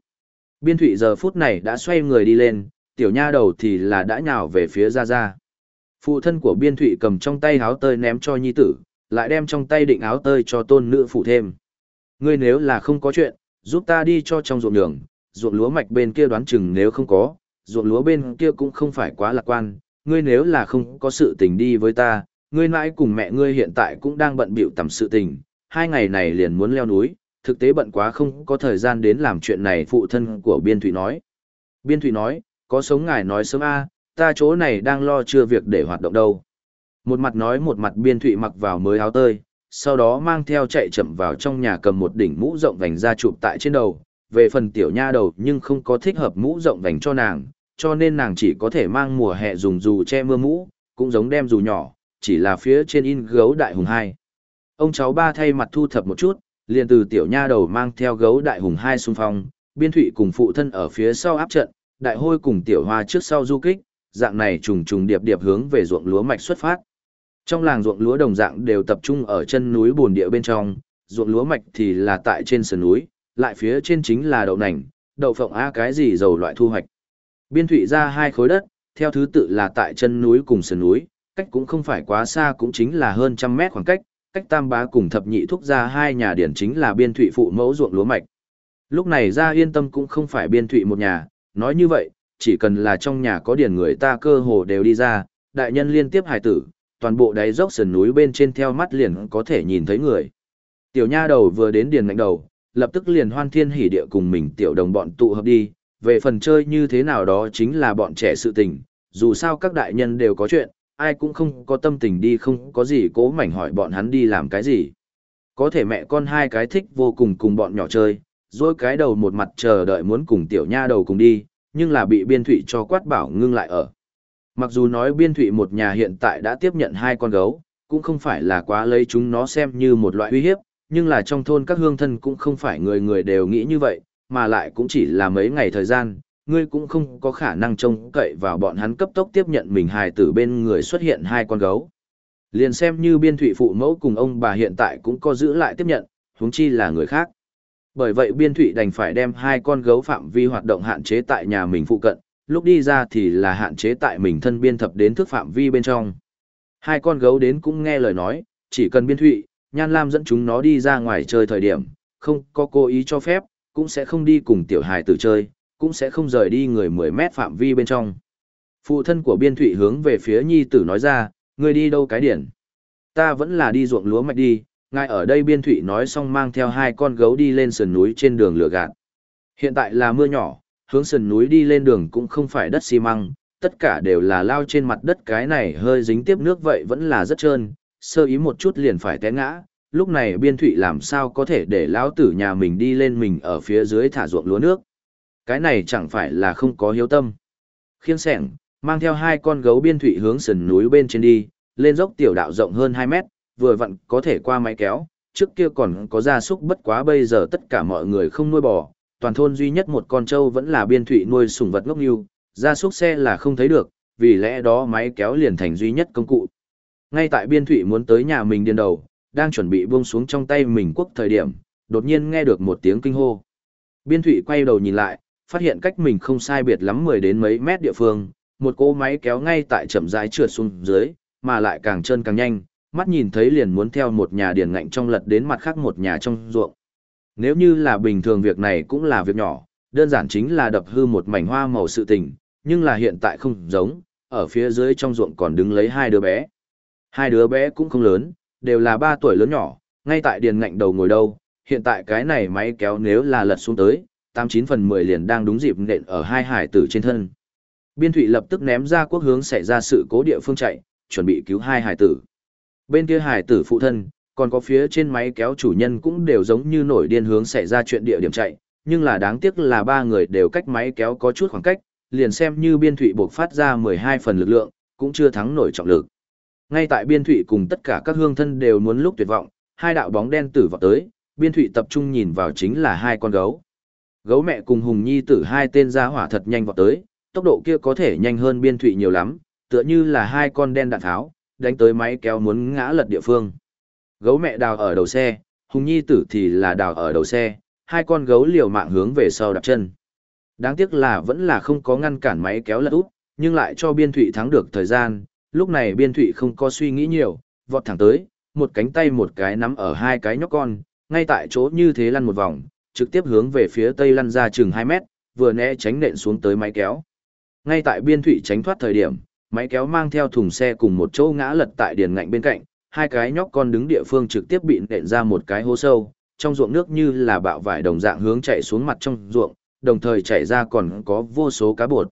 Biên thụy giờ phút này đã xoay người đi lên, tiểu nha đầu thì là đã nhào về phía ra ra. Phụ thân của biên thụy cầm trong tay áo tơi ném cho nhi tử, lại đem trong tay định áo tơi cho tôn nữ phụ thêm. Ngươi nếu là không có chuyện, giúp ta đi cho trong ruộng đường, ruộng lúa mạch bên kia đoán chừng nếu không có, ruộng lúa bên kia cũng không phải quá lạc quan, ngươi nếu là không có sự tình đi với ta, ngươi mãi cùng mẹ ngươi hiện tại cũng đang bận bịu tầm sự tình, hai ngày này liền muốn leo núi, thực tế bận quá không có thời gian đến làm chuyện này phụ thân của Biên Thụy nói. Biên Thụy nói, có sống ngài nói sớm a ta chỗ này đang lo chưa việc để hoạt động đâu. Một mặt nói một mặt Biên Thụy mặc vào mới áo tơi, sau đó mang theo chạy chậm vào trong nhà cầm một đỉnh mũ rộng vành ra chụp tại trên đầu, về phần tiểu nha đầu nhưng không có thích hợp mũ rộng vành cho nàng, cho nên nàng chỉ có thể mang mùa hè dùng dù che mưa mũ, cũng giống đem dù nhỏ, chỉ là phía trên in gấu đại hùng hai. Ông cháu ba thay mặt thu thập một chút, liền từ tiểu nha đầu mang theo gấu đại hùng hai xung phong, biên thụy cùng phụ thân ở phía sau áp trận, đại hôi cùng tiểu hoa trước sau du kích, dạng này trùng trùng điệp điệp hướng về ruộng lúa mạch xuất phát. Trong làng ruộng lúa đồng dạng đều tập trung ở chân núi bồn địa bên trong, ruộng lúa mạch thì là tại trên sườn núi, lại phía trên chính là đậu nành, đậu phộng a cái gì dầu loại thu hoạch. Biên thụy ra hai khối đất, theo thứ tự là tại chân núi cùng sườn núi, cách cũng không phải quá xa cũng chính là hơn trăm mét khoảng cách, cách tam bá cùng thập nhị thúc ra hai nhà điển chính là biên thụy phụ mẫu ruộng lúa mạch. Lúc này ra yên tâm cũng không phải biên thụy một nhà, nói như vậy, chỉ cần là trong nhà có điển người ta cơ hồ đều đi ra, đại nhân liên tiếp hài tử, toàn bộ đáy dốc sườn núi bên trên theo mắt liền có thể nhìn thấy người. Tiểu nha đầu vừa đến điền ngạnh đầu, lập tức liền hoan thiên hỉ địa cùng mình tiểu đồng bọn tụ hợp đi, về phần chơi như thế nào đó chính là bọn trẻ sự tình, dù sao các đại nhân đều có chuyện, ai cũng không có tâm tình đi không có gì cố mảnh hỏi bọn hắn đi làm cái gì. Có thể mẹ con hai cái thích vô cùng cùng bọn nhỏ chơi, rồi cái đầu một mặt chờ đợi muốn cùng tiểu nha đầu cùng đi, nhưng là bị biên thụy cho quát bảo ngưng lại ở. Mặc dù nói biên thụy một nhà hiện tại đã tiếp nhận hai con gấu, cũng không phải là quá lấy chúng nó xem như một loại uy hiếp, nhưng là trong thôn các hương thân cũng không phải người người đều nghĩ như vậy, mà lại cũng chỉ là mấy ngày thời gian, ngươi cũng không có khả năng trông cậy vào bọn hắn cấp tốc tiếp nhận mình hài tử bên người xuất hiện hai con gấu. Liền xem như biên thủy phụ mẫu cùng ông bà hiện tại cũng có giữ lại tiếp nhận, huống chi là người khác. Bởi vậy biên thủy đành phải đem hai con gấu phạm vi hoạt động hạn chế tại nhà mình phụ cận, lúc đi ra thì là hạn chế tại mình thân biên thập đến thước phạm vi bên trong. Hai con gấu đến cũng nghe lời nói, chỉ cần biên thụy, Nhan Lam dẫn chúng nó đi ra ngoài chơi thời điểm, không có cố ý cho phép, cũng sẽ không đi cùng tiểu hài tử chơi, cũng sẽ không rời đi người 10 mét phạm vi bên trong. Phụ thân của biên thụy hướng về phía nhi tử nói ra, người đi đâu cái điển? Ta vẫn là đi ruộng lúa mạch đi, ngài ở đây biên thụy nói xong mang theo hai con gấu đi lên sườn núi trên đường lửa gạt. Hiện tại là mưa nhỏ, hướng sườn núi đi lên đường cũng không phải đất xi măng, tất cả đều là lao trên mặt đất cái này hơi dính tiếp nước vậy vẫn là rất trơn, sơ ý một chút liền phải té ngã. Lúc này biên thụy làm sao có thể để lão tử nhà mình đi lên mình ở phía dưới thả ruộng lúa nước. Cái này chẳng phải là không có hiếu tâm. Khiêng sẻng, mang theo hai con gấu biên thụy hướng sườn núi bên trên đi, lên dốc tiểu đạo rộng hơn 2 mét, vừa vặn có thể qua máy kéo, trước kia còn có gia súc bất quá bây giờ tất cả mọi người không nuôi bò, toàn thôn duy nhất một con trâu vẫn là biên thụy nuôi sủng vật ngốc nhu, gia súc xe là không thấy được, vì lẽ đó máy kéo liền thành duy nhất công cụ. Ngay tại biên thụy muốn tới nhà mình điên đầu, đang chuẩn bị buông xuống trong tay mình quốc thời điểm, đột nhiên nghe được một tiếng kinh hô. Biên thụy quay đầu nhìn lại, phát hiện cách mình không sai biệt lắm 10 đến mấy mét địa phương, một cỗ máy kéo ngay tại chậm rãi trượt xuống dưới, mà lại càng trơn càng nhanh, mắt nhìn thấy liền muốn theo một nhà điền ngạnh trong lật đến mặt khác một nhà trong ruộng. Nếu như là bình thường việc này cũng là việc nhỏ, đơn giản chính là đập hư một mảnh hoa màu sự tình, nhưng là hiện tại không giống, ở phía dưới trong ruộng còn đứng lấy hai đứa bé. Hai đứa bé cũng không lớn, đều là ba tuổi lớn nhỏ, ngay tại điền ngạnh đầu ngồi đâu, hiện tại cái này máy kéo nếu là lật xuống tới, 89 phần 10 liền đang đúng dịp nện ở hai hải tử trên thân. Biên thủy lập tức ném ra quốc hướng xảy ra sự cố địa phương chạy, chuẩn bị cứu hai hải tử. Bên kia hải tử phụ thân, còn có phía trên máy kéo chủ nhân cũng đều giống như nổi điên hướng xảy ra chuyện địa điểm chạy, nhưng là đáng tiếc là ba người đều cách máy kéo có chút khoảng cách, liền xem như biên thủy buộc phát ra 12 phần lực lượng, cũng chưa thắng nổi trọng lực. Ngay tại biên thủy cùng tất cả các hương thân đều muốn lúc tuyệt vọng, hai đạo bóng đen tử vọt tới, biên thủy tập trung nhìn vào chính là hai con gấu. Gấu mẹ cùng Hùng Nhi tử hai tên ra hỏa thật nhanh vọt tới, tốc độ kia có thể nhanh hơn biên Thụy nhiều lắm, tựa như là hai con đen đạn tháo, đánh tới máy kéo muốn ngã lật địa phương. Gấu mẹ đào ở đầu xe, Hùng Nhi tử thì là đào ở đầu xe, hai con gấu liều mạng hướng về sau đạp chân. Đáng tiếc là vẫn là không có ngăn cản máy kéo lật út, nhưng lại cho biên Thụy thắng được thời gian, lúc này biên Thụy không có suy nghĩ nhiều, vọt thẳng tới, một cánh tay một cái nắm ở hai cái nhóc con, ngay tại chỗ như thế lăn một vòng, trực tiếp hướng về phía tây lăn ra chừng 2 mét, vừa né tránh nện xuống tới máy kéo. Ngay tại biên thủy tránh thoát thời điểm, máy kéo mang theo thùng xe cùng một chỗ ngã lật tại điền ngạnh bên cạnh, hai cái nhóc con đứng địa phương trực tiếp bị nện ra một cái hố sâu, trong ruộng nước như là bạo vải đồng dạng hướng chạy xuống mặt trong ruộng, đồng thời chạy ra còn có vô số cá bột.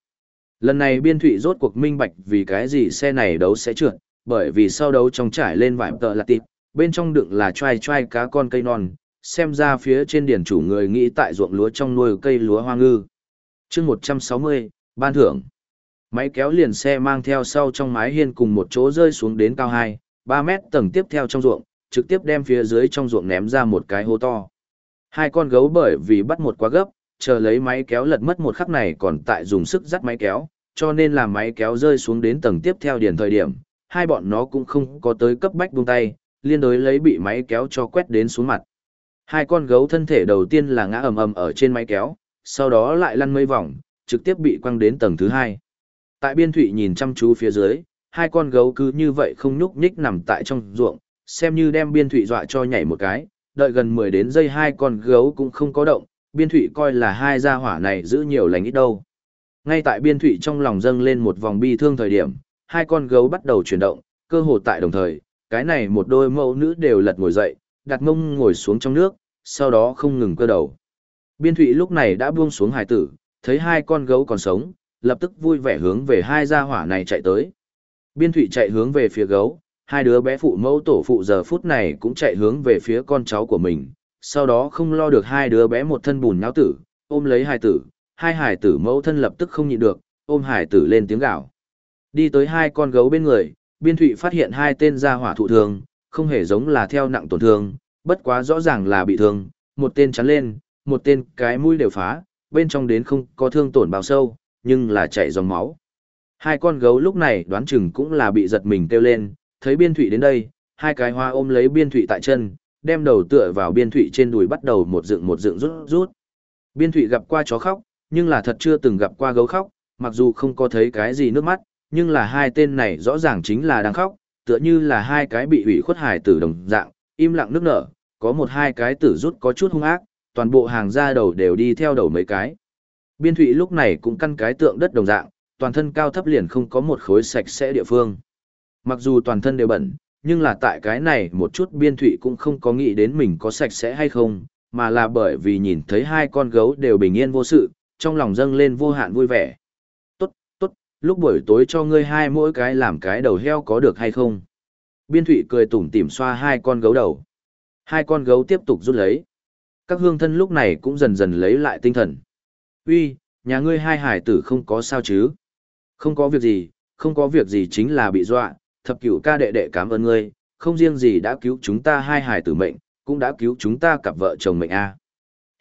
Lần này biên thủy rốt cuộc minh bạch vì cái gì xe này đấu sẽ trượt, bởi vì sau đấu trong trải lên vải tợ là tịt, bên trong đựng là trai trai cá con cây non, xem ra phía trên điển chủ người nghĩ tại ruộng lúa trong nuôi cây lúa hoa ngư. chương 160, ban thưởng. Máy kéo liền xe mang theo sau trong mái hiên cùng một chỗ rơi xuống đến cao 2, 3 mét tầng tiếp theo trong ruộng, trực tiếp đem phía dưới trong ruộng ném ra một cái hố to. Hai con gấu bởi vì bắt một quá gấp, chờ lấy máy kéo lật mất một khắc này còn tại dùng sức dắt máy kéo, cho nên là máy kéo rơi xuống đến tầng tiếp theo điển thời điểm, hai bọn nó cũng không có tới cấp bách buông tay, liên đối lấy bị máy kéo cho quét đến xuống mặt. Hai con gấu thân thể đầu tiên là ngã ầm ầm ở trên máy kéo, sau đó lại lăn mấy vòng, trực tiếp bị quăng đến tầng thứ hai. Tại biên thụy nhìn chăm chú phía dưới, hai con gấu cứ như vậy không nhúc nhích nằm tại trong ruộng, xem như đem biên thụy dọa cho nhảy một cái, đợi gần 10 đến giây hai con gấu cũng không có động, biên thụy coi là hai gia hỏa này giữ nhiều lành ít đâu. Ngay tại biên thụy trong lòng dâng lên một vòng bi thương thời điểm, hai con gấu bắt đầu chuyển động, cơ hồ tại đồng thời, cái này một đôi mẫu nữ đều lật ngồi dậy, đặt mông ngồi xuống trong nước, sau đó không ngừng cơ đầu. Biên thụy lúc này đã buông xuống hải tử, thấy hai con gấu còn sống, lập tức vui vẻ hướng về hai gia hỏa này chạy tới. Biên thụy chạy hướng về phía gấu, hai đứa bé phụ mẫu tổ phụ giờ phút này cũng chạy hướng về phía con cháu của mình, sau đó không lo được hai đứa bé một thân bùn nháo tử, ôm lấy Hải tử, hai hải tử mẫu thân lập tức không nhịn được, ôm hải tử lên tiếng gạo. Đi tới hai con gấu bên người, biên thụy phát hiện hai tên gia hỏa thụ thường, không hề giống là theo nặng tổn thương, bất quá rõ ràng là bị thương, một tên chắn lên, một tên cái mũi đều phá, bên trong đến không có thương tổn bao sâu, nhưng là chảy dòng máu. Hai con gấu lúc này đoán chừng cũng là bị giật mình kêu lên, thấy biên thụy đến đây, hai cái hoa ôm lấy biên thụy tại chân, đem đầu tựa vào biên thụy trên đùi bắt đầu một dựng một dựng rút rút. Biên thụy gặp qua chó khóc, nhưng là thật chưa từng gặp qua gấu khóc, mặc dù không có thấy cái gì nước mắt, nhưng là hai tên này rõ ràng chính là đang khóc, tựa như là hai cái bị ủy khuất hải tử đồng dạng, im lặng nước nở, có một hai cái tử rút có chút hung ác, toàn bộ hàng ra đầu đều đi theo đầu mấy cái. Biên thụy lúc này cũng căn cái tượng đất đồng dạng, toàn thân cao thấp liền không có một khối sạch sẽ địa phương. Mặc dù toàn thân đều bẩn, nhưng là tại cái này một chút biên thụy cũng không có nghĩ đến mình có sạch sẽ hay không, mà là bởi vì nhìn thấy hai con gấu đều bình yên vô sự, trong lòng dâng lên vô hạn vui vẻ. Lúc buổi tối cho ngươi hai mỗi cái làm cái đầu heo có được hay không? Biên thụy cười tủm tỉm xoa hai con gấu đầu. Hai con gấu tiếp tục rút lấy. Các hương thân lúc này cũng dần dần lấy lại tinh thần. Uy, nhà ngươi hai hải tử không có sao chứ? Không có việc gì, không có việc gì chính là bị dọa, thập cửu ca đệ đệ cảm ơn ngươi, không riêng gì đã cứu chúng ta hai hải tử mệnh, cũng đã cứu chúng ta cặp vợ chồng mệnh a.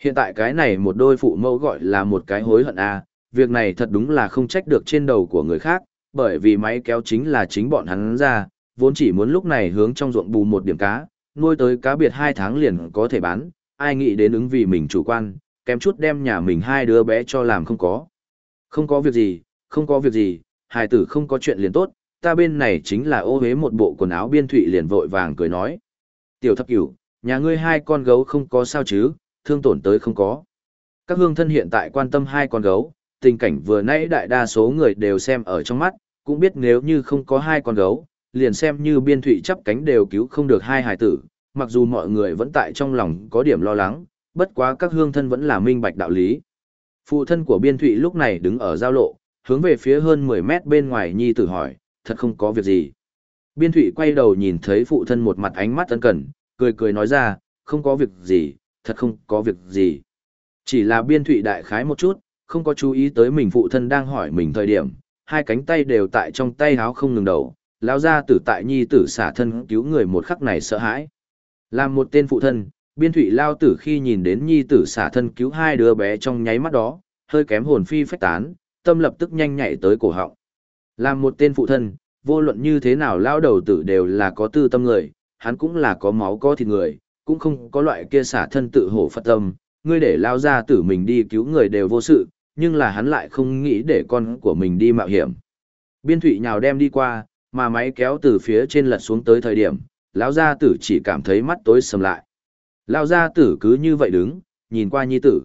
Hiện tại cái này một đôi phụ mẫu gọi là một cái hối hận a, việc này thật đúng là không trách được trên đầu của người khác, bởi vì máy kéo chính là chính bọn hắn ra, vốn chỉ muốn lúc này hướng trong ruộng bù một điểm cá, nuôi tới cá biệt hai tháng liền có thể bán, ai nghĩ đến ứng vì mình chủ quan, kém chút đem nhà mình hai đứa bé cho làm không có. Không có việc gì, không có việc gì, hài tử không có chuyện liền tốt, ta bên này chính là ô hế một bộ quần áo biên thụy liền vội vàng cười nói. Tiểu thập cửu, nhà ngươi hai con gấu không có sao chứ, thương tổn tới không có. Các hương thân hiện tại quan tâm hai con gấu, tình cảnh vừa nãy đại đa số người đều xem ở trong mắt, cũng biết nếu như không có hai con gấu, liền xem như biên thụy chắp cánh đều cứu không được hai hài tử, mặc dù mọi người vẫn tại trong lòng có điểm lo lắng, bất quá các hương thân vẫn là minh bạch đạo lý. Phụ thân của biên thụy lúc này đứng ở giao lộ, hướng về phía hơn 10 mét bên ngoài nhi tử hỏi, thật không có việc gì. Biên thụy quay đầu nhìn thấy phụ thân một mặt ánh mắt ân cần, cười cười nói ra, không có việc gì, thật không có việc gì. Chỉ là biên thụy đại khái một chút, không có chú ý tới mình phụ thân đang hỏi mình thời điểm, hai cánh tay đều tại trong tay háo không ngừng đầu, lão ra tử tại nhi tử xả thân cứu người một khắc này sợ hãi. Làm một tên phụ thân, biên thủy lao tử khi nhìn đến nhi tử xả thân cứu hai đứa bé trong nháy mắt đó, hơi kém hồn phi phách tán, tâm lập tức nhanh nhạy tới cổ họng. Làm một tên phụ thân, vô luận như thế nào lao đầu tử đều là có tư tâm người, hắn cũng là có máu có thịt người, cũng không có loại kia xả thân tự hổ phật tâm, ngươi để lao ra tử mình đi cứu người đều vô sự, nhưng là hắn lại không nghĩ để con của mình đi mạo hiểm. Biên thủy nhào đem đi qua, mà máy kéo từ phía trên lật xuống tới thời điểm, lão gia tử chỉ cảm thấy mắt tối sầm lại. Lão gia tử cứ như vậy đứng, nhìn qua nhi tử.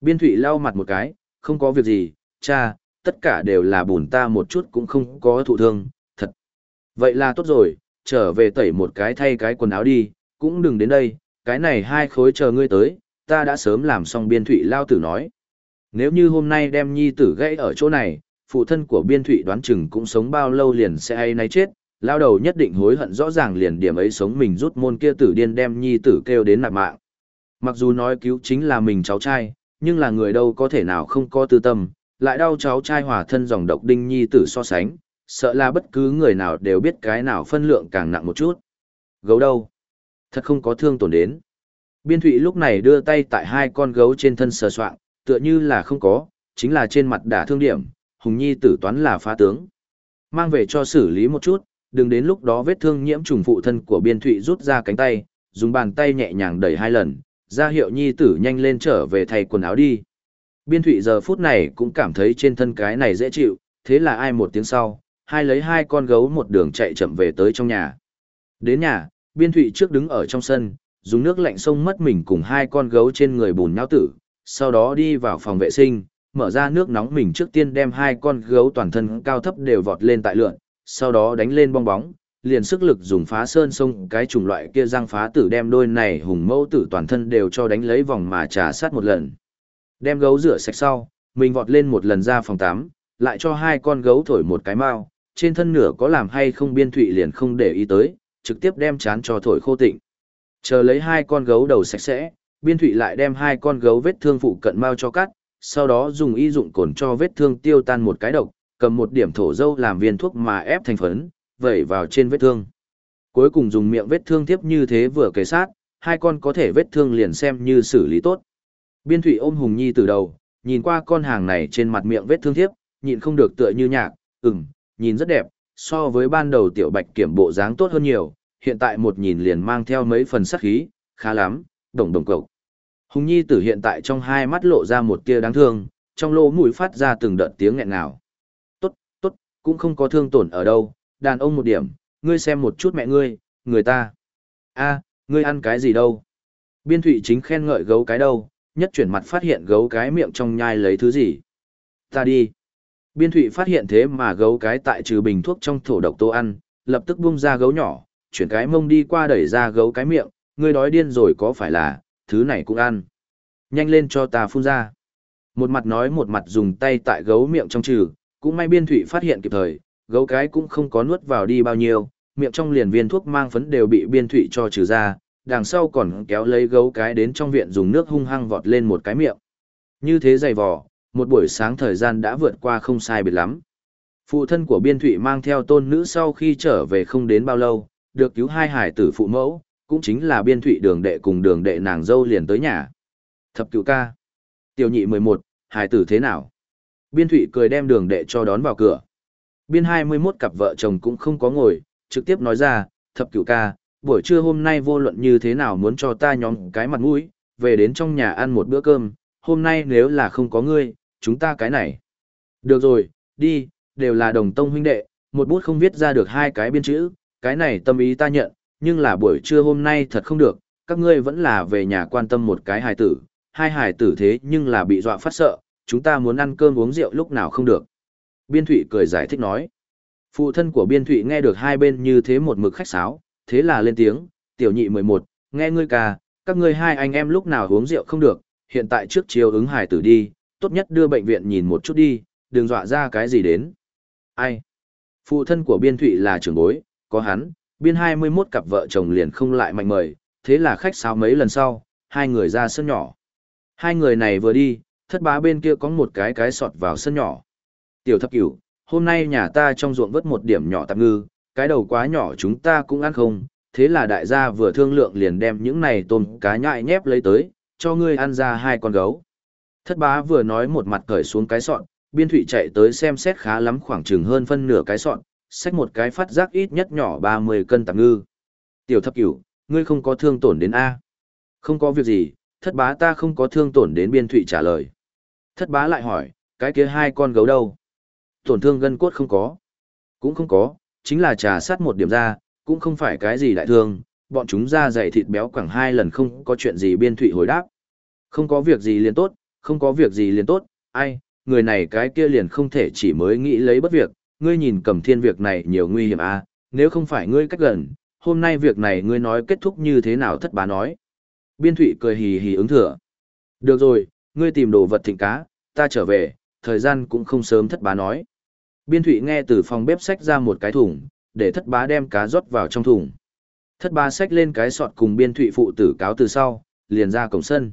Biên thủy lau mặt một cái, không có việc gì, cha, tất cả đều là bùn ta một chút cũng không có thụ thương, thật. Vậy là tốt rồi, trở về tẩy một cái thay cái quần áo đi, cũng đừng đến đây, cái này hai khối chờ ngươi tới, ta đã sớm làm xong biên thủy lao tử nói. Nếu như hôm nay đem nhi tử gãy ở chỗ này, phụ thân của biên thụy đoán chừng cũng sống bao lâu liền sẽ hay nay chết, lao đầu nhất định hối hận rõ ràng liền điểm ấy sống mình rút môn kia tử điên đem nhi tử kêu đến nạp mạng. Mặc dù nói cứu chính là mình cháu trai, nhưng là người đâu có thể nào không có tư tâm, lại đau cháu trai hòa thân dòng độc đinh nhi tử so sánh, sợ là bất cứ người nào đều biết cái nào phân lượng càng nặng một chút. Gấu đâu? Thật không có thương tổn đến. Biên thụy lúc này đưa tay tại hai con gấu trên thân sờ soạn, tựa như là không có, chính là trên mặt đả thương điểm, hùng nhi tử toán là phá tướng. Mang về cho xử lý một chút, đừng đến lúc đó vết thương nhiễm trùng phụ thân của biên thụy rút ra cánh tay, dùng bàn tay nhẹ nhàng đẩy hai lần, ra hiệu nhi tử nhanh lên trở về thay quần áo đi. Biên thụy giờ phút này cũng cảm thấy trên thân cái này dễ chịu, thế là ai một tiếng sau, hai lấy hai con gấu một đường chạy chậm về tới trong nhà. Đến nhà, biên thụy trước đứng ở trong sân, dùng nước lạnh sông mất mình cùng hai con gấu trên người bùn nhau tử, sau đó đi vào phòng vệ sinh, mở ra nước nóng mình trước tiên đem hai con gấu toàn thân cao thấp đều vọt lên tại lượn, sau đó đánh lên bong bóng, liền sức lực dùng phá sơn sông cái chủng loại kia răng phá tử đem đôi này hùng mẫu tử toàn thân đều cho đánh lấy vòng mà trà sát một lần. Đem gấu rửa sạch sau, mình vọt lên một lần ra phòng tắm, lại cho hai con gấu thổi một cái mao, trên thân nửa có làm hay không biên thụy liền không để ý tới, trực tiếp đem chán cho thổi khô tịnh. Chờ lấy hai con gấu đầu sạch sẽ, biên thụy lại đem hai con gấu vết thương phụ cận mau cho cắt, sau đó dùng y dụng cồn cho vết thương tiêu tan một cái độc, cầm một điểm thổ dâu làm viên thuốc mà ép thành phấn, vẩy vào trên vết thương. Cuối cùng dùng miệng vết thương tiếp như thế vừa kề sát, hai con có thể vết thương liền xem như xử lý tốt. Biên thủy ôm Hùng Nhi từ đầu, nhìn qua con hàng này trên mặt miệng vết thương thiếp, nhịn không được tựa như nhạc, ừm, nhìn rất đẹp, so với ban đầu tiểu bạch kiểm bộ dáng tốt hơn nhiều, hiện tại một nhìn liền mang theo mấy phần sắc khí, khá lắm, đồng đồng cậu. Hùng Nhi tử hiện tại trong hai mắt lộ ra một tia đáng thương, trong lỗ mũi phát ra từng đợt tiếng nghẹn ngào. Tốt, tốt, cũng không có thương tổn ở đâu, đàn ông một điểm, ngươi xem một chút mẹ ngươi, người ta. a ngươi ăn cái gì đâu? Biên thụy chính khen ngợi gấu cái đâu, nhất chuyển mặt phát hiện gấu cái miệng trong nhai lấy thứ gì. Ta đi. Biên thụy phát hiện thế mà gấu cái tại trừ bình thuốc trong thổ độc tô ăn, lập tức bung ra gấu nhỏ, chuyển cái mông đi qua đẩy ra gấu cái miệng, ngươi đói điên rồi có phải là, thứ này cũng ăn. Nhanh lên cho ta phun ra. Một mặt nói một mặt dùng tay tại gấu miệng trong trừ, cũng may biên thụy phát hiện kịp thời, gấu cái cũng không có nuốt vào đi bao nhiêu, miệng trong liền viên thuốc mang phấn đều bị biên thụy cho trừ ra, đằng sau còn kéo lấy gấu cái đến trong viện dùng nước hung hăng vọt lên một cái miệng. Như thế dày vò, một buổi sáng thời gian đã vượt qua không sai biệt lắm. Phụ thân của biên thụy mang theo tôn nữ sau khi trở về không đến bao lâu, được cứu hai hải tử phụ mẫu, cũng chính là biên thụy đường đệ cùng đường đệ nàng dâu liền tới nhà. Thập cựu ca. Tiểu nhị 11, hải tử thế nào? Biên thụy cười đem đường đệ cho đón vào cửa. Biên 21 cặp vợ chồng cũng không có ngồi, trực tiếp nói ra, thập cửu ca, buổi trưa hôm nay vô luận như thế nào muốn cho ta nhóm cái mặt mũi, về đến trong nhà ăn một bữa cơm, hôm nay nếu là không có ngươi, chúng ta cái này. Được rồi, đi, đều là đồng tông huynh đệ, một bút không viết ra được hai cái biên chữ, cái này tâm ý ta nhận, nhưng là buổi trưa hôm nay thật không được, các ngươi vẫn là về nhà quan tâm một cái hài tử, hai hài tử thế nhưng là bị dọa phát sợ, chúng ta muốn ăn cơm uống rượu lúc nào không được. Biên Thụy cười giải thích nói. Phụ thân của Biên Thụy nghe được hai bên như thế một mực khách sáo, thế là lên tiếng, tiểu nhị 11, nghe ngươi ca, các ngươi hai anh em lúc nào uống rượu không được, hiện tại trước chiều ứng hài tử đi, tốt nhất đưa bệnh viện nhìn một chút đi, đừng dọa ra cái gì đến. Ai? Phụ thân của Biên Thụy là trưởng bối, có hắn, Biên 21 cặp vợ chồng liền không lại mạnh mời, thế là khách sáo mấy lần sau, hai người ra sân nhỏ. Hai người này vừa đi, thất bá bên kia có một cái cái sọt vào sân nhỏ. Tiểu thập cửu, hôm nay nhà ta trong ruộng vớt một điểm nhỏ tạp ngư, cái đầu quá nhỏ chúng ta cũng ăn không, thế là đại gia vừa thương lượng liền đem những này tôm cá nhại nhép lấy tới, cho ngươi ăn ra hai con gấu. Thất bá vừa nói một mặt cởi xuống cái sọn, biên thủy chạy tới xem xét khá lắm khoảng chừng hơn phân nửa cái sọn, xách một cái phát giác ít nhất nhỏ 30 cân tạp ngư. Tiểu thập cửu, ngươi không có thương tổn đến A. Không có việc gì, thất bá ta không có thương tổn đến biên thụy trả lời. Thất bá lại hỏi, cái kia hai con gấu đâu? tổn thương gân cốt không có. Cũng không có, chính là trà sát một điểm ra, cũng không phải cái gì đại thương, bọn chúng ra dày thịt béo khoảng hai lần không có chuyện gì biên thụy hồi đáp. Không có việc gì liền tốt, không có việc gì liền tốt, ai, người này cái kia liền không thể chỉ mới nghĩ lấy bất việc, ngươi nhìn cầm thiên việc này nhiều nguy hiểm à, nếu không phải ngươi cách gần, hôm nay việc này ngươi nói kết thúc như thế nào thất bá nói. Biên thủy cười hì hì ứng thừa. Được rồi, ngươi tìm đồ vật thịnh cá, ta trở về, thời gian cũng không sớm thất bá nói. Biên thủy nghe từ phòng bếp xách ra một cái thùng, để thất bá đem cá rót vào trong thùng. Thất bá xách lên cái sọt cùng biên thủy phụ tử cáo từ sau, liền ra cổng sân.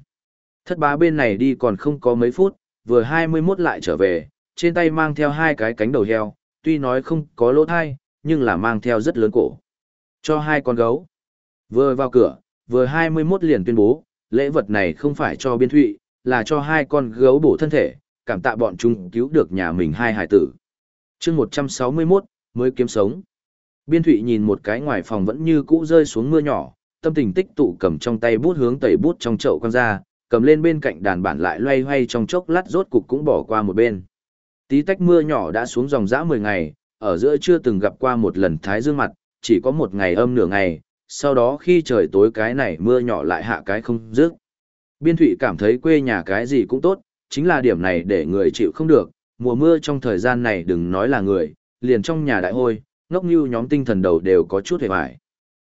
Thất bá bên này đi còn không có mấy phút, vừa 21 lại trở về, trên tay mang theo hai cái cánh đầu heo, tuy nói không có lỗ thai, nhưng là mang theo rất lớn cổ. Cho hai con gấu. Vừa vào cửa, vừa 21 liền tuyên bố, lễ vật này không phải cho biên thụy, là cho hai con gấu bổ thân thể, cảm tạ bọn chúng cứu được nhà mình hai hải tử. chương 161, mới kiếm sống. Biên thụy nhìn một cái ngoài phòng vẫn như cũ rơi xuống mưa nhỏ, tâm tình tích tụ cầm trong tay bút hướng tẩy bút trong chậu con ra, cầm lên bên cạnh đàn bản lại loay hoay trong chốc lát rốt cục cũng bỏ qua một bên. Tí tách mưa nhỏ đã xuống dòng dã 10 ngày, ở giữa chưa từng gặp qua một lần thái dương mặt, chỉ có một ngày âm nửa ngày, sau đó khi trời tối cái này mưa nhỏ lại hạ cái không dứt. Biên thụy cảm thấy quê nhà cái gì cũng tốt, chính là điểm này để người chịu không được, mùa mưa trong thời gian này đừng nói là người, liền trong nhà đại hôi, ngốc như nhóm tinh thần đầu đều có chút hề hoài.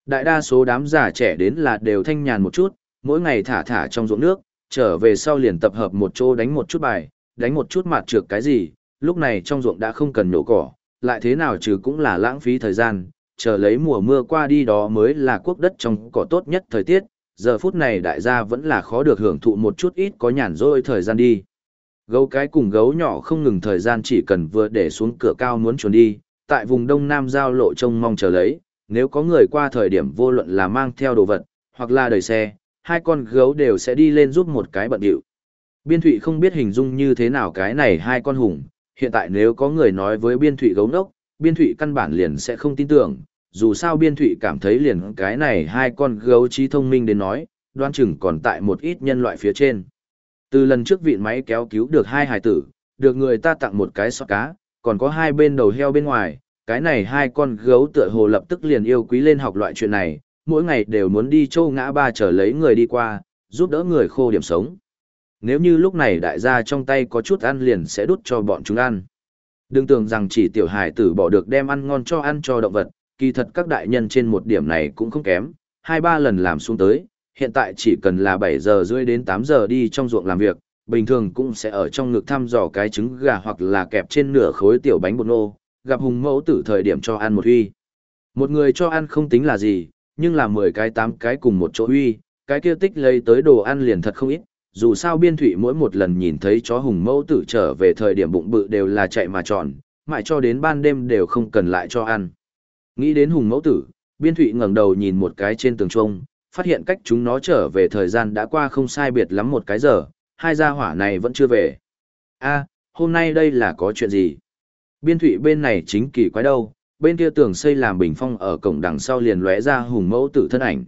Đại đa số đám già trẻ đến là đều thanh nhàn một chút, mỗi ngày thả thả trong ruộng nước, trở về sau liền tập hợp một chỗ đánh một chút bài, đánh một chút mặt trược cái gì, lúc này trong ruộng đã không cần nhổ cỏ, lại thế nào trừ cũng là lãng phí thời gian, chờ lấy mùa mưa qua đi đó mới là quốc đất trong cỏ tốt nhất thời tiết, giờ phút này đại gia vẫn là khó được hưởng thụ một chút ít có nhàn rỗi thời gian đi. Gấu cái cùng gấu nhỏ không ngừng thời gian chỉ cần vừa để xuống cửa cao muốn trốn đi, tại vùng đông nam giao lộ trông mong chờ lấy, nếu có người qua thời điểm vô luận là mang theo đồ vật, hoặc là đẩy xe, hai con gấu đều sẽ đi lên giúp một cái bận điệu. Biên thụy không biết hình dung như thế nào cái này hai con hùng, hiện tại nếu có người nói với biên thụy gấu nốc, biên thụy căn bản liền sẽ không tin tưởng, dù sao biên thụy cảm thấy liền cái này hai con gấu trí thông minh đến nói, đoan chừng còn tại một ít nhân loại phía trên. Từ lần trước vịn máy kéo cứu được hai hài tử, được người ta tặng một cái sọ cá, còn có hai bên đầu heo bên ngoài, cái này hai con gấu tựa hồ lập tức liền yêu quý lên học loại chuyện này, mỗi ngày đều muốn đi châu ngã ba trở lấy người đi qua, giúp đỡ người khô điểm sống. Nếu như lúc này đại gia trong tay có chút ăn liền sẽ đút cho bọn chúng ăn. Đừng tưởng rằng chỉ tiểu hải tử bỏ được đem ăn ngon cho ăn cho động vật, kỳ thật các đại nhân trên một điểm này cũng không kém, hai ba lần làm xuống tới, hiện tại chỉ cần là 7 giờ rưỡi đến 8 giờ đi trong ruộng làm việc, bình thường cũng sẽ ở trong ngực thăm dò cái trứng gà hoặc là kẹp trên nửa khối tiểu bánh bột nô, gặp hùng mẫu tử thời điểm cho ăn một huy. Một người cho ăn không tính là gì, nhưng là 10 cái 8 cái cùng một chỗ huy, cái kia tích lấy tới đồ ăn liền thật không ít, dù sao biên thủy mỗi một lần nhìn thấy chó hùng mẫu tử trở về thời điểm bụng bự đều là chạy mà tròn, mãi cho đến ban đêm đều không cần lại cho ăn. Nghĩ đến hùng mẫu tử, biên thụy ngẩng đầu nhìn một cái trên tường trông, phát hiện cách chúng nó trở về thời gian đã qua không sai biệt lắm một cái giờ, hai gia hỏa này vẫn chưa về. a hôm nay đây là có chuyện gì? Biên thụy bên này chính kỳ quái đâu, bên kia tường xây làm bình phong ở cổng đằng sau liền lóe ra hùng mẫu tử thân ảnh.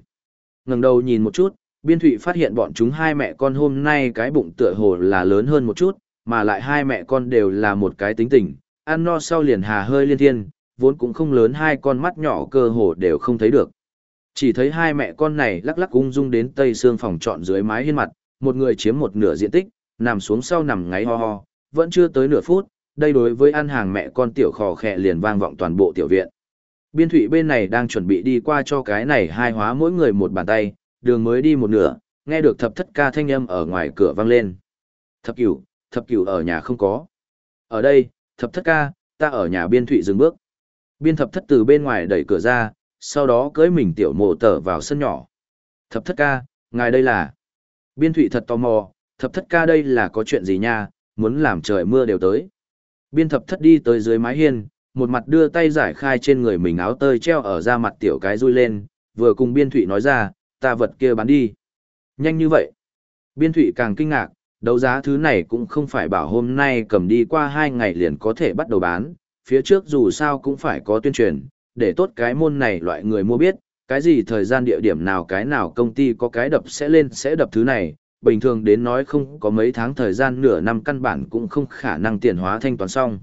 ngẩng đầu nhìn một chút, biên thụy phát hiện bọn chúng hai mẹ con hôm nay cái bụng tựa hồ là lớn hơn một chút, mà lại hai mẹ con đều là một cái tính tình, ăn no sau liền hà hơi liên thiên, vốn cũng không lớn hai con mắt nhỏ cơ hồ đều không thấy được. Chỉ thấy hai mẹ con này lắc lắc ung dung đến tây xương phòng trọn dưới mái hiên mặt, một người chiếm một nửa diện tích, nằm xuống sau nằm ngáy ho ho, vẫn chưa tới nửa phút, đây đối với ăn hàng mẹ con tiểu khò khẽ liền vang vọng toàn bộ tiểu viện. Biên thủy bên này đang chuẩn bị đi qua cho cái này hai hóa mỗi người một bàn tay, đường mới đi một nửa, nghe được thập thất ca thanh âm ở ngoài cửa vang lên. Thập cửu, thập cửu ở nhà không có. Ở đây, thập thất ca, ta ở nhà biên thụy dừng bước. Biên thập thất từ bên ngoài đẩy cửa ra, sau đó cưới mình tiểu mộ tở vào sân nhỏ. Thập thất ca, ngài đây là... Biên thụy thật tò mò, thập thất ca đây là có chuyện gì nha, muốn làm trời mưa đều tới. Biên thập thất đi tới dưới mái hiên, một mặt đưa tay giải khai trên người mình áo tơi treo ở da mặt tiểu cái rui lên, vừa cùng biên thụy nói ra, ta vật kia bán đi. Nhanh như vậy. Biên thủy càng kinh ngạc, đấu giá thứ này cũng không phải bảo hôm nay cầm đi qua hai ngày liền có thể bắt đầu bán, phía trước dù sao cũng phải có tuyên truyền, để tốt cái môn này loại người mua biết, cái gì thời gian địa điểm nào cái nào công ty có cái đập sẽ lên sẽ đập thứ này, bình thường đến nói không có mấy tháng thời gian nửa năm căn bản cũng không khả năng tiền hóa thanh toán xong.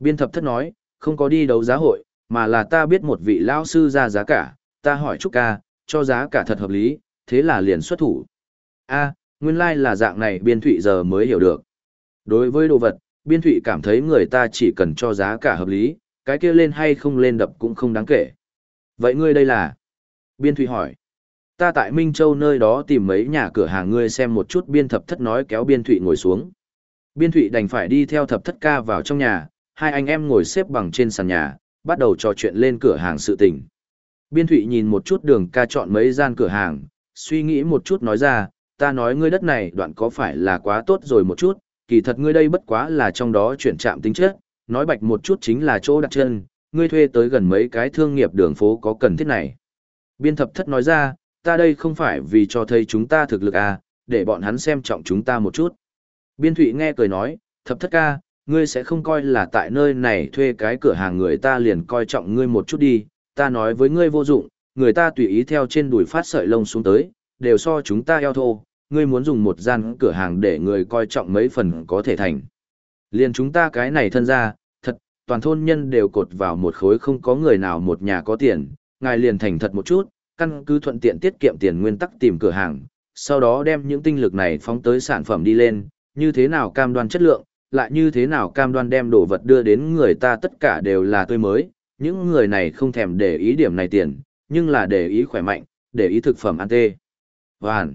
Biên thập thất nói, không có đi đấu giá hội, mà là ta biết một vị lao sư ra giá cả, ta hỏi Trúc ca, cho giá cả thật hợp lý, thế là liền xuất thủ. a Nguyên lai like là dạng này biên thụy giờ mới hiểu được. Đối với đồ vật, biên thụy cảm thấy người ta chỉ cần cho giá cả hợp lý, cái kia lên hay không lên đập cũng không đáng kể. Vậy ngươi đây là? Biên thụy hỏi. Ta tại Minh Châu nơi đó tìm mấy nhà cửa hàng ngươi xem một chút biên thập thất nói kéo biên thụy ngồi xuống. Biên thụy đành phải đi theo thập thất ca vào trong nhà, hai anh em ngồi xếp bằng trên sàn nhà, bắt đầu trò chuyện lên cửa hàng sự tình. Biên thụy nhìn một chút đường ca chọn mấy gian cửa hàng, suy nghĩ một chút nói ra, ta nói ngươi đất này đoạn có phải là quá tốt rồi một chút, kỳ thật ngươi đây bất quá là trong đó chuyển trạm tính chất, nói bạch một chút chính là chỗ đặt chân, ngươi thuê tới gần mấy cái thương nghiệp đường phố có cần thiết này. Biên thập thất nói ra, ta đây không phải vì cho thấy chúng ta thực lực à, để bọn hắn xem trọng chúng ta một chút. Biên thụy nghe cười nói, thập thất ca, ngươi sẽ không coi là tại nơi này thuê cái cửa hàng người ta liền coi trọng ngươi một chút đi, ta nói với ngươi vô dụng, người ta tùy ý theo trên đùi phát sợi lông xuống tới, đều so chúng ta eo thô, ngươi muốn dùng một gian cửa hàng để người coi trọng mấy phần có thể thành. Liền chúng ta cái này thân ra, thật, toàn thôn nhân đều cột vào một khối không có người nào một nhà có tiền, ngài liền thành thật một chút, căn cứ thuận tiện tiết kiệm tiền nguyên tắc tìm cửa hàng, sau đó đem những tinh lực này phóng tới sản phẩm đi lên, như thế nào cam đoan chất lượng, lại như thế nào cam đoan đem đồ vật đưa đến người ta tất cả đều là tươi mới, những người này không thèm để ý điểm này tiền, nhưng là để ý khỏe mạnh, để ý thực phẩm ăn tê. Hoàn.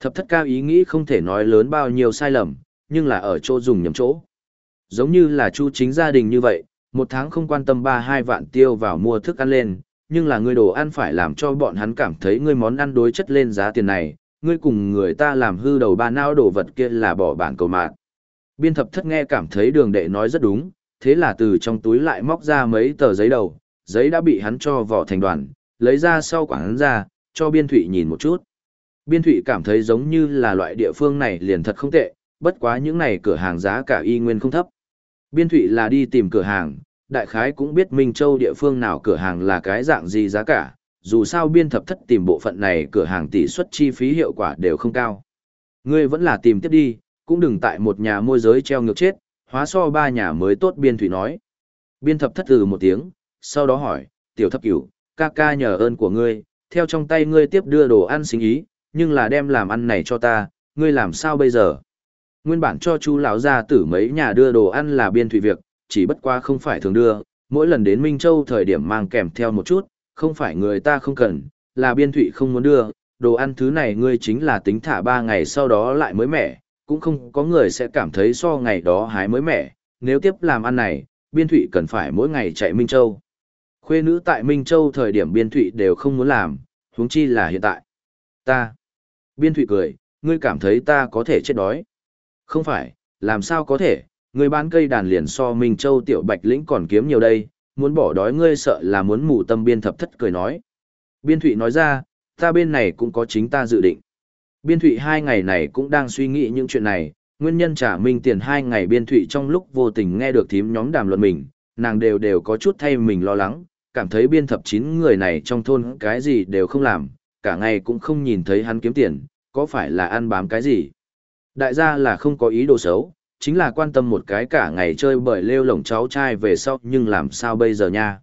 Thập thất cao ý nghĩ không thể nói lớn bao nhiêu sai lầm, nhưng là ở chỗ dùng nhầm chỗ. Giống như là chu chính gia đình như vậy, một tháng không quan tâm ba hai vạn tiêu vào mua thức ăn lên, nhưng là ngươi đồ ăn phải làm cho bọn hắn cảm thấy ngươi món ăn đối chất lên giá tiền này, ngươi cùng người ta làm hư đầu ba nao đồ vật kia là bỏ bản cầu mạng. Biên thập thất nghe cảm thấy đường đệ nói rất đúng, thế là từ trong túi lại móc ra mấy tờ giấy đầu, giấy đã bị hắn cho vỏ thành đoàn, lấy ra sau quảng hắn ra, cho biên thụy nhìn một chút. Biên thụy cảm thấy giống như là loại địa phương này liền thật không tệ, bất quá những này cửa hàng giá cả y nguyên không thấp. Biên thụy là đi tìm cửa hàng, đại khái cũng biết Minh Châu địa phương nào cửa hàng là cái dạng gì giá cả, dù sao biên thập thất tìm bộ phận này cửa hàng tỷ suất chi phí hiệu quả đều không cao. Ngươi vẫn là tìm tiếp đi, cũng đừng tại một nhà môi giới treo ngược chết, hóa so ba nhà mới tốt biên thủy nói. Biên thập thất từ một tiếng, sau đó hỏi, tiểu thập cửu, ca ca nhờ ơn của ngươi, theo trong tay ngươi tiếp đưa đồ ăn xính ý, nhưng là đem làm ăn này cho ta, ngươi làm sao bây giờ? Nguyên bản cho chú lão gia tử mấy nhà đưa đồ ăn là biên thủy việc, chỉ bất qua không phải thường đưa, mỗi lần đến Minh Châu thời điểm mang kèm theo một chút, không phải người ta không cần, là biên thủy không muốn đưa, đồ ăn thứ này ngươi chính là tính thả ba ngày sau đó lại mới mẻ, cũng không có người sẽ cảm thấy so ngày đó hái mới mẻ, nếu tiếp làm ăn này, biên thụy cần phải mỗi ngày chạy Minh Châu. Khuê nữ tại Minh Châu thời điểm biên thụy đều không muốn làm, huống chi là hiện tại. Ta. Biên thụy cười, ngươi cảm thấy ta có thể chết đói. Không phải, làm sao có thể, ngươi bán cây đàn liền so Minh Châu tiểu bạch lĩnh còn kiếm nhiều đây, muốn bỏ đói ngươi sợ là muốn mù tâm biên thập thất cười nói. Biên thụy nói ra, ta bên này cũng có chính ta dự định. Biên thụy hai ngày này cũng đang suy nghĩ những chuyện này, nguyên nhân trả minh tiền hai ngày biên thụy trong lúc vô tình nghe được thím nhóm đàm luận mình, nàng đều đều có chút thay mình lo lắng, cảm thấy biên thập chín người này trong thôn cái gì đều không làm, cả ngày cũng không nhìn thấy hắn kiếm tiền, có phải là ăn bám cái gì. Đại gia là không có ý đồ xấu, chính là quan tâm một cái cả ngày chơi bởi lêu lồng cháu trai về sau nhưng làm sao bây giờ nha.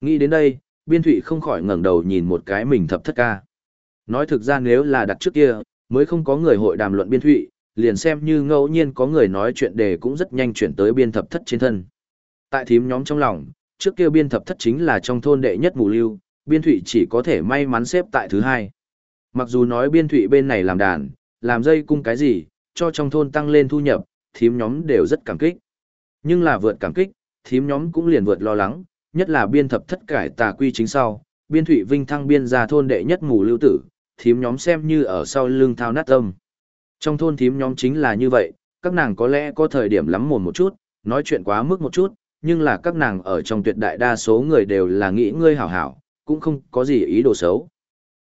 Nghĩ đến đây, biên thụy không khỏi ngẩng đầu nhìn một cái mình thập thất ca. Nói thực ra nếu là đặt trước kia, mới không có người hội đàm luận biên thụy, liền xem như ngẫu nhiên có người nói chuyện đề cũng rất nhanh chuyển tới biên thập thất trên thân. Tại thím nhóm trong lòng, trước kia biên thập thất chính là trong thôn đệ nhất mù lưu, biên thụy chỉ có thể may mắn xếp tại thứ hai. Mặc dù nói biên thụy bên này làm đàn, làm dây cung cái gì, cho trong thôn tăng lên thu nhập, thím nhóm đều rất cảm kích. Nhưng là vượt cảm kích, thím nhóm cũng liền vượt lo lắng, nhất là biên thập thất cải tà quy chính sau, biên thụy vinh thăng biên ra thôn đệ nhất mù lưu tử, thím nhóm xem như ở sau lưng thao nát tâm. Trong thôn thím nhóm chính là như vậy, các nàng có lẽ có thời điểm lắm mồm một chút, nói chuyện quá mức một chút, nhưng là các nàng ở trong tuyệt đại đa số người đều là nghĩ ngươi hảo hảo, cũng không có gì ý đồ xấu.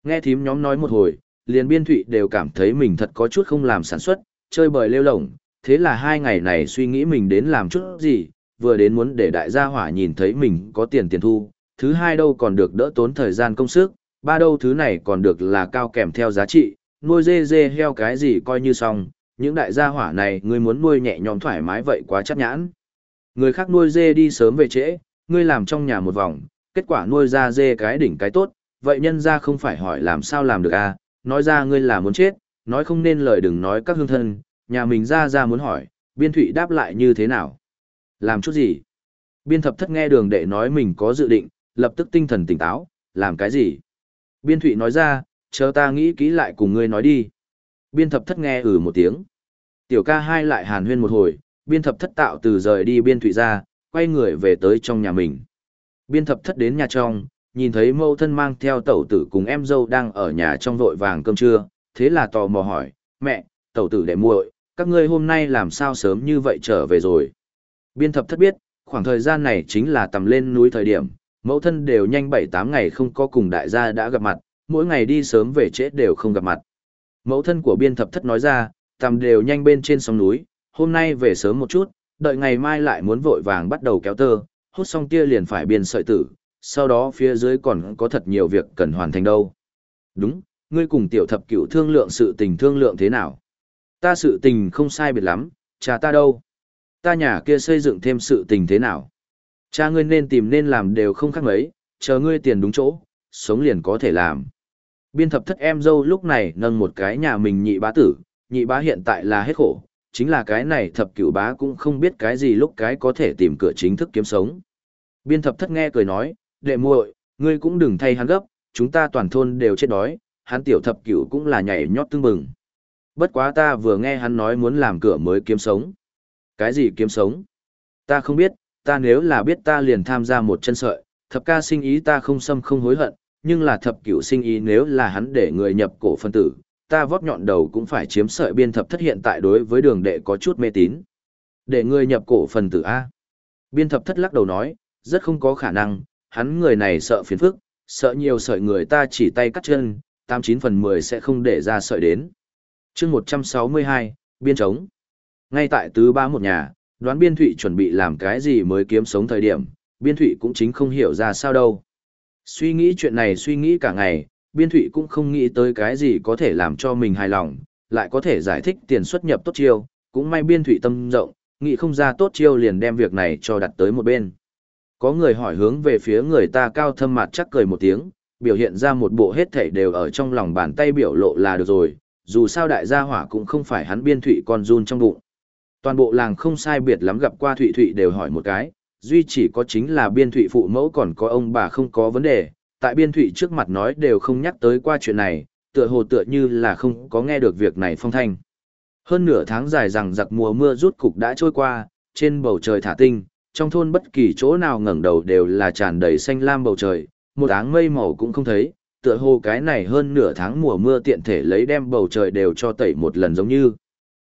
Nghe thím nhóm nói một hồi, liền biên thụy đều cảm thấy mình thật có chút không làm sản xuất, chơi bời lêu lổng, thế là hai ngày này suy nghĩ mình đến làm chút gì, vừa đến muốn để đại gia hỏa nhìn thấy mình có tiền tiền thu, thứ hai đâu còn được đỡ tốn thời gian công sức, ba đâu thứ này còn được là cao kèm theo giá trị, nuôi dê dê heo cái gì coi như xong, những đại gia hỏa này ngươi muốn nuôi nhẹ nhõm thoải mái vậy quá chắc nhãn. Người khác nuôi dê đi sớm về trễ, ngươi làm trong nhà một vòng, kết quả nuôi ra dê cái đỉnh cái tốt, vậy nhân ra không phải hỏi làm sao làm được à, nói ra ngươi là muốn chết, nói không nên lời đừng nói các hương thân, nhà mình ra ra muốn hỏi, biên thụy đáp lại như thế nào. Làm chút gì? Biên thập thất nghe đường đệ nói mình có dự định, lập tức tinh thần tỉnh táo, làm cái gì? Biên thụy nói ra, chờ ta nghĩ kỹ lại cùng ngươi nói đi. Biên thập thất nghe ừ một tiếng. Tiểu ca hai lại hàn huyên một hồi, biên thập thất tạo từ rời đi biên thụy ra, quay người về tới trong nhà mình. Biên thập thất đến nhà trong, nhìn thấy mâu thân mang theo tẩu tử cùng em dâu đang ở nhà trong vội vàng cơm trưa, thế là tò mò hỏi, mẹ, tẩu tử đệ muội, các ngươi hôm nay làm sao sớm như vậy trở về rồi. Biên thập thất biết, khoảng thời gian này chính là tầm lên núi thời điểm, mẫu thân đều nhanh 7-8 ngày không có cùng đại gia đã gặp mặt, mỗi ngày đi sớm về trễ đều không gặp mặt. Mẫu thân của biên thập thất nói ra, tầm đều nhanh bên trên sông núi, hôm nay về sớm một chút, đợi ngày mai lại muốn vội vàng bắt đầu kéo tơ, hút xong tia liền phải biên sợi tử, sau đó phía dưới còn có thật nhiều việc cần hoàn thành đâu. Đúng, ngươi cùng tiểu thập cửu thương lượng sự tình thương lượng thế nào? Ta sự tình không sai biệt lắm, cha ta đâu? Ta nhà kia xây dựng thêm sự tình thế nào? Cha ngươi nên tìm nên làm đều không khác mấy, chờ ngươi tiền đúng chỗ, sống liền có thể làm. Biên thập thất em dâu lúc này nâng một cái nhà mình nhị bá tử, nhị bá hiện tại là hết khổ, chính là cái này thập cửu bá cũng không biết cái gì lúc cái có thể tìm cửa chính thức kiếm sống. Biên thập thất nghe cười nói, đệ muội, ngươi cũng đừng thay hắn gấp, chúng ta toàn thôn đều chết đói, hắn tiểu thập cửu cũng là nhảy nhót tương mừng. Bất quá ta vừa nghe hắn nói muốn làm cửa mới kiếm sống. Cái gì kiếm sống? Ta không biết, ta nếu là biết ta liền tham gia một chân sợi, thập ca sinh ý ta không xâm không hối hận, nhưng là thập cửu sinh ý nếu là hắn để người nhập cổ phân tử, ta vóp nhọn đầu cũng phải chiếm sợi biên thập thất hiện tại đối với đường đệ có chút mê tín. Để người nhập cổ phần tử A. Biên thập thất lắc đầu nói, rất không có khả năng, hắn người này sợ phiền phức, sợ nhiều sợi người ta chỉ tay cắt chân, 89 phần 10 sẽ không để ra sợi đến. chương 162, biên trống. Ngay tại tứ ba một nhà, đoán biên thụy chuẩn bị làm cái gì mới kiếm sống thời điểm, biên thụy cũng chính không hiểu ra sao đâu. Suy nghĩ chuyện này suy nghĩ cả ngày, biên thụy cũng không nghĩ tới cái gì có thể làm cho mình hài lòng, lại có thể giải thích tiền xuất nhập tốt chiêu, cũng may biên thụy tâm rộng, nghĩ không ra tốt chiêu liền đem việc này cho đặt tới một bên. Có người hỏi hướng về phía người ta cao thâm mặt chắc cười một tiếng, biểu hiện ra một bộ hết thảy đều ở trong lòng bàn tay biểu lộ là được rồi, dù sao đại gia hỏa cũng không phải hắn biên thụy con run trong bụng. Toàn bộ làng không sai biệt lắm gặp qua thụy thụy đều hỏi một cái, duy chỉ có chính là biên thụy phụ mẫu còn có ông bà không có vấn đề, tại biên thụy trước mặt nói đều không nhắc tới qua chuyện này, tựa hồ tựa như là không có nghe được việc này phong thanh. Hơn nửa tháng dài rằng giặc mùa mưa rút cục đã trôi qua, trên bầu trời thả tinh, trong thôn bất kỳ chỗ nào ngẩng đầu đều là tràn đầy xanh lam bầu trời, một áng mây màu cũng không thấy, tựa hồ cái này hơn nửa tháng mùa mưa tiện thể lấy đem bầu trời đều cho tẩy một lần giống như.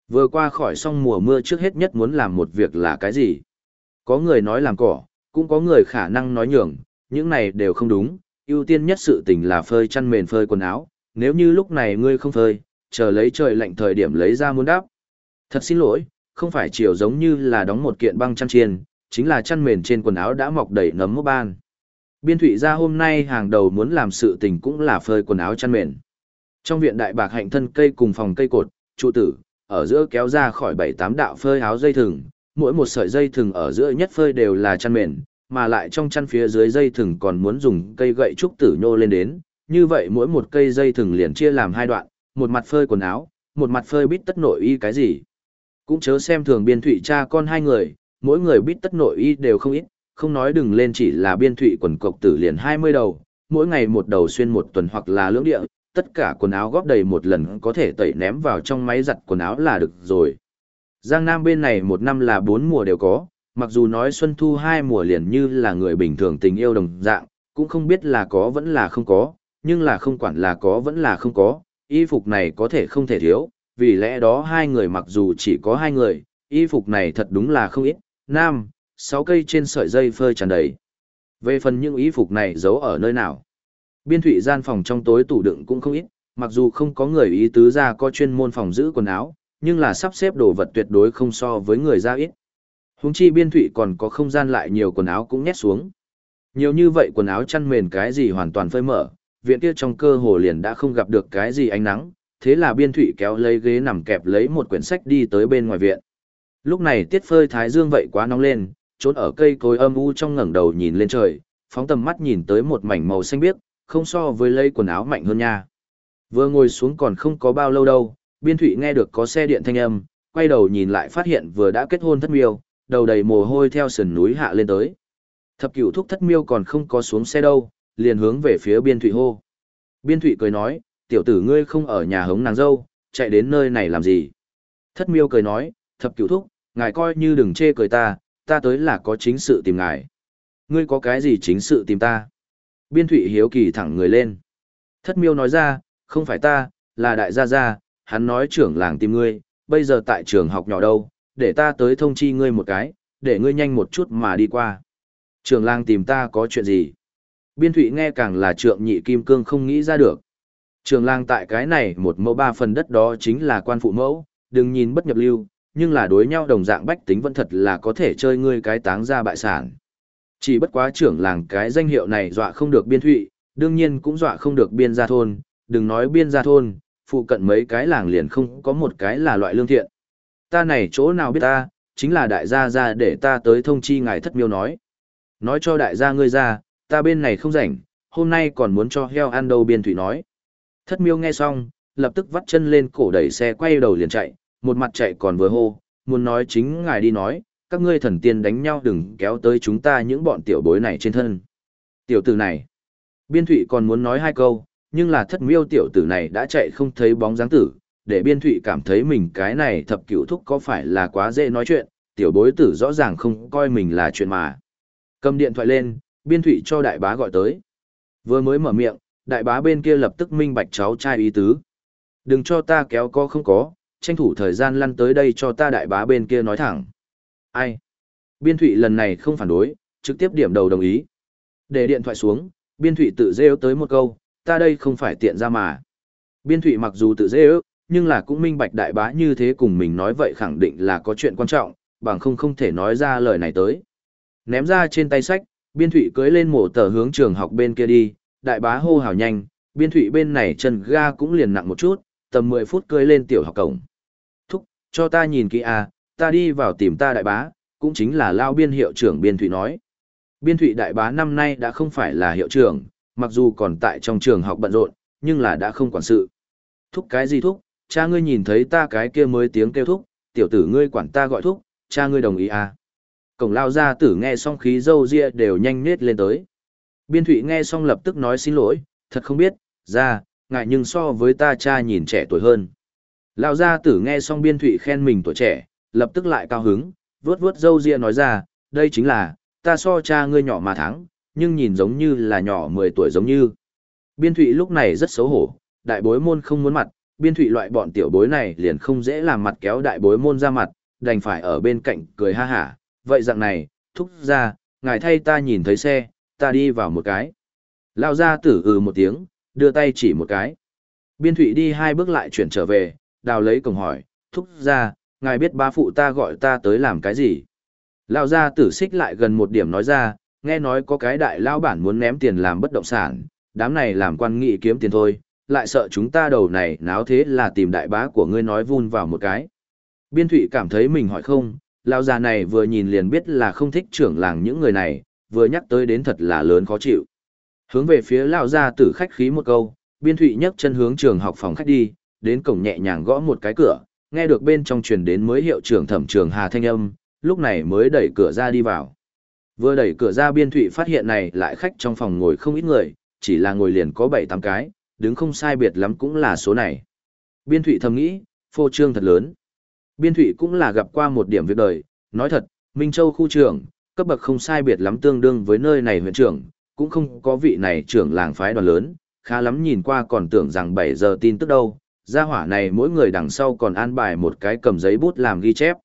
Vừa qua khỏi xong mùa mưa trước hết nhất muốn làm một việc là cái gì? Có người nói làm cỏ, cũng có người khả năng nói nhường, những này đều không đúng, ưu tiên nhất sự tình là phơi chăn mền phơi quần áo, nếu như lúc này ngươi không phơi, chờ lấy trời lạnh thời điểm lấy ra muốn đáp. Thật xin lỗi, không phải chiều giống như là đóng một kiện băng chăn chiên, chính là chăn mền trên quần áo đã mọc đầy nấm mốc ban. Biên thủy ra hôm nay hàng đầu muốn làm sự tình cũng là phơi quần áo chăn mền. Trong viện đại bạc hạnh thân cây cùng phòng cây cột, trụ tử, ở giữa kéo ra khỏi bảy tám đạo phơi áo dây thừng, mỗi một sợi dây thừng ở giữa nhất phơi đều là chăn mền, mà lại trong chăn phía dưới dây thừng còn muốn dùng cây gậy trúc tử nhô lên đến, như vậy mỗi một cây dây thừng liền chia làm hai đoạn, một mặt phơi quần áo, một mặt phơi bít tất nội y cái gì. Cũng chớ xem thường biên thủy cha con hai người, mỗi người bít tất nội y đều không ít, không nói đừng lên chỉ là biên thủy quần cộc tử liền 20 đầu, mỗi ngày một đầu xuyên một tuần hoặc là lưỡng địa, tất cả quần áo góp đầy một lần có thể tẩy ném vào trong máy giặt quần áo là được rồi. Giang Nam bên này một năm là bốn mùa đều có, mặc dù nói xuân thu hai mùa liền như là người bình thường tình yêu đồng dạng, cũng không biết là có vẫn là không có, nhưng là không quản là có vẫn là không có, y phục này có thể không thể thiếu, vì lẽ đó hai người mặc dù chỉ có hai người, y phục này thật đúng là không ít, nam, sáu cây trên sợi dây phơi tràn đầy. Về phần những y phục này giấu ở nơi nào? Biên thủy gian phòng trong tối tủ đựng cũng không ít, mặc dù không có người ý tứ ra có chuyên môn phòng giữ quần áo, nhưng là sắp xếp đồ vật tuyệt đối không so với người ra ít. Húng chi biên thủy còn có không gian lại nhiều quần áo cũng nhét xuống. Nhiều như vậy quần áo chăn mền cái gì hoàn toàn phơi mở, viện kia trong cơ hồ liền đã không gặp được cái gì ánh nắng, thế là biên thủy kéo lấy ghế nằm kẹp lấy một quyển sách đi tới bên ngoài viện. Lúc này tiết phơi thái dương vậy quá nóng lên, trốn ở cây cối âm u trong ngẩng đầu nhìn lên trời, phóng tầm mắt nhìn tới một mảnh màu xanh biếc, không so với lấy quần áo mạnh hơn nha. Vừa ngồi xuống còn không có bao lâu đâu, Biên Thụy nghe được có xe điện thanh âm, quay đầu nhìn lại phát hiện vừa đã kết hôn thất miêu, đầu đầy mồ hôi theo sườn núi hạ lên tới. Thập cửu thúc thất miêu còn không có xuống xe đâu, liền hướng về phía Biên Thụy hô. Biên Thụy cười nói, tiểu tử ngươi không ở nhà hống nàng dâu, chạy đến nơi này làm gì? Thất miêu cười nói, thập cửu thúc, ngài coi như đừng chê cười ta, ta tới là có chính sự tìm ngài. Ngươi có cái gì chính sự tìm ta? Biên Thụy hiếu kỳ thẳng người lên. Thất miêu nói ra, không phải ta, là đại gia gia, hắn nói trưởng làng tìm ngươi, bây giờ tại trường học nhỏ đâu, để ta tới thông chi ngươi một cái, để ngươi nhanh một chút mà đi qua. Trường làng tìm ta có chuyện gì? Biên Thụy nghe càng là trượng nhị kim cương không nghĩ ra được. Trường làng tại cái này một mẫu ba phần đất đó chính là quan phụ mẫu, đừng nhìn bất nhập lưu, nhưng là đối nhau đồng dạng bách tính vẫn thật là có thể chơi ngươi cái táng ra bại sản. Chỉ bất quá trưởng làng cái danh hiệu này dọa không được biên thụy, đương nhiên cũng dọa không được biên gia thôn, đừng nói biên gia thôn, phụ cận mấy cái làng liền không có một cái là loại lương thiện. Ta này chỗ nào biết ta, chính là đại gia ra để ta tới thông chi ngài thất miêu nói. Nói cho đại gia ngươi ra, ta bên này không rảnh, hôm nay còn muốn cho heo ăn đâu biên thủy nói. Thất miêu nghe xong, lập tức vắt chân lên cổ đẩy xe quay đầu liền chạy, một mặt chạy còn vừa hô, muốn nói chính ngài đi nói, các ngươi thần tiên đánh nhau đừng kéo tới chúng ta những bọn tiểu bối này trên thân. Tiểu tử này, biên thụy còn muốn nói hai câu, nhưng là thất miêu tiểu tử này đã chạy không thấy bóng dáng tử, để biên thụy cảm thấy mình cái này thập cửu thúc có phải là quá dễ nói chuyện, tiểu bối tử rõ ràng không coi mình là chuyện mà. Cầm điện thoại lên, biên thụy cho đại bá gọi tới. Vừa mới mở miệng, đại bá bên kia lập tức minh bạch cháu trai ý tứ. Đừng cho ta kéo có không có, tranh thủ thời gian lăn tới đây cho ta đại bá bên kia nói thẳng. Ai? Biên thụy lần này không phản đối, trực tiếp điểm đầu đồng ý. Để điện thoại xuống, biên thụy tự rêu tới một câu, ta đây không phải tiện ra mà. Biên thụy mặc dù tự rêu, nhưng là cũng minh bạch đại bá như thế cùng mình nói vậy khẳng định là có chuyện quan trọng, bằng không không thể nói ra lời này tới. Ném ra trên tay sách, biên thụy cưới lên mổ tờ hướng trường học bên kia đi, đại bá hô hào nhanh, biên thụy bên này chân ga cũng liền nặng một chút, tầm 10 phút cưới lên tiểu học cổng. Thúc, cho ta nhìn kỹ à, ta đi vào tìm ta đại bá, cũng chính là lao biên hiệu trưởng biên thụy nói. Biên thụy đại bá năm nay đã không phải là hiệu trưởng, mặc dù còn tại trong trường học bận rộn, nhưng là đã không quản sự. Thúc cái gì thúc, cha ngươi nhìn thấy ta cái kia mới tiếng kêu thúc, tiểu tử ngươi quản ta gọi thúc, cha ngươi đồng ý à. Cổng lao ra tử nghe xong khí dâu ria đều nhanh nết lên tới. Biên thụy nghe xong lập tức nói xin lỗi, thật không biết, ra, ngại nhưng so với ta cha nhìn trẻ tuổi hơn. Lão gia tử nghe xong biên thụy khen mình tuổi trẻ, lập tức lại cao hứng, vuốt vuốt dâu ria nói ra, đây chính là, ta so cha ngươi nhỏ mà thắng, nhưng nhìn giống như là nhỏ 10 tuổi giống như. Biên thụy lúc này rất xấu hổ, đại bối môn không muốn mặt, biên thụy loại bọn tiểu bối này liền không dễ làm mặt kéo đại bối môn ra mặt, đành phải ở bên cạnh cười ha hả, vậy dạng này, thúc ra, ngài thay ta nhìn thấy xe, ta đi vào một cái. Lao ra tử ừ một tiếng, đưa tay chỉ một cái. Biên thụy đi hai bước lại chuyển trở về, đào lấy cổng hỏi, thúc ra, ngài biết ba phụ ta gọi ta tới làm cái gì? Lao ra tử xích lại gần một điểm nói ra, nghe nói có cái đại lao bản muốn ném tiền làm bất động sản, đám này làm quan nghị kiếm tiền thôi, lại sợ chúng ta đầu này náo thế là tìm đại bá của ngươi nói vun vào một cái. Biên thụy cảm thấy mình hỏi không, lao già này vừa nhìn liền biết là không thích trưởng làng những người này, vừa nhắc tới đến thật là lớn khó chịu. Hướng về phía lao gia tử khách khí một câu, biên thụy nhấc chân hướng trường học phòng khách đi, đến cổng nhẹ nhàng gõ một cái cửa, nghe được bên trong truyền đến mới hiệu trưởng thẩm trường Hà Thanh Âm, lúc này mới đẩy cửa ra đi vào. Vừa đẩy cửa ra biên thụy phát hiện này lại khách trong phòng ngồi không ít người, chỉ là ngồi liền có 7-8 cái, đứng không sai biệt lắm cũng là số này. Biên thụy thầm nghĩ, phô trương thật lớn. Biên thụy cũng là gặp qua một điểm việc đời, nói thật, Minh Châu khu trưởng, cấp bậc không sai biệt lắm tương đương với nơi này huyện trưởng, cũng không có vị này trưởng làng phái đoàn lớn, khá lắm nhìn qua còn tưởng rằng 7 giờ tin tức đâu, gia hỏa này mỗi người đằng sau còn an bài một cái cầm giấy bút làm ghi chép.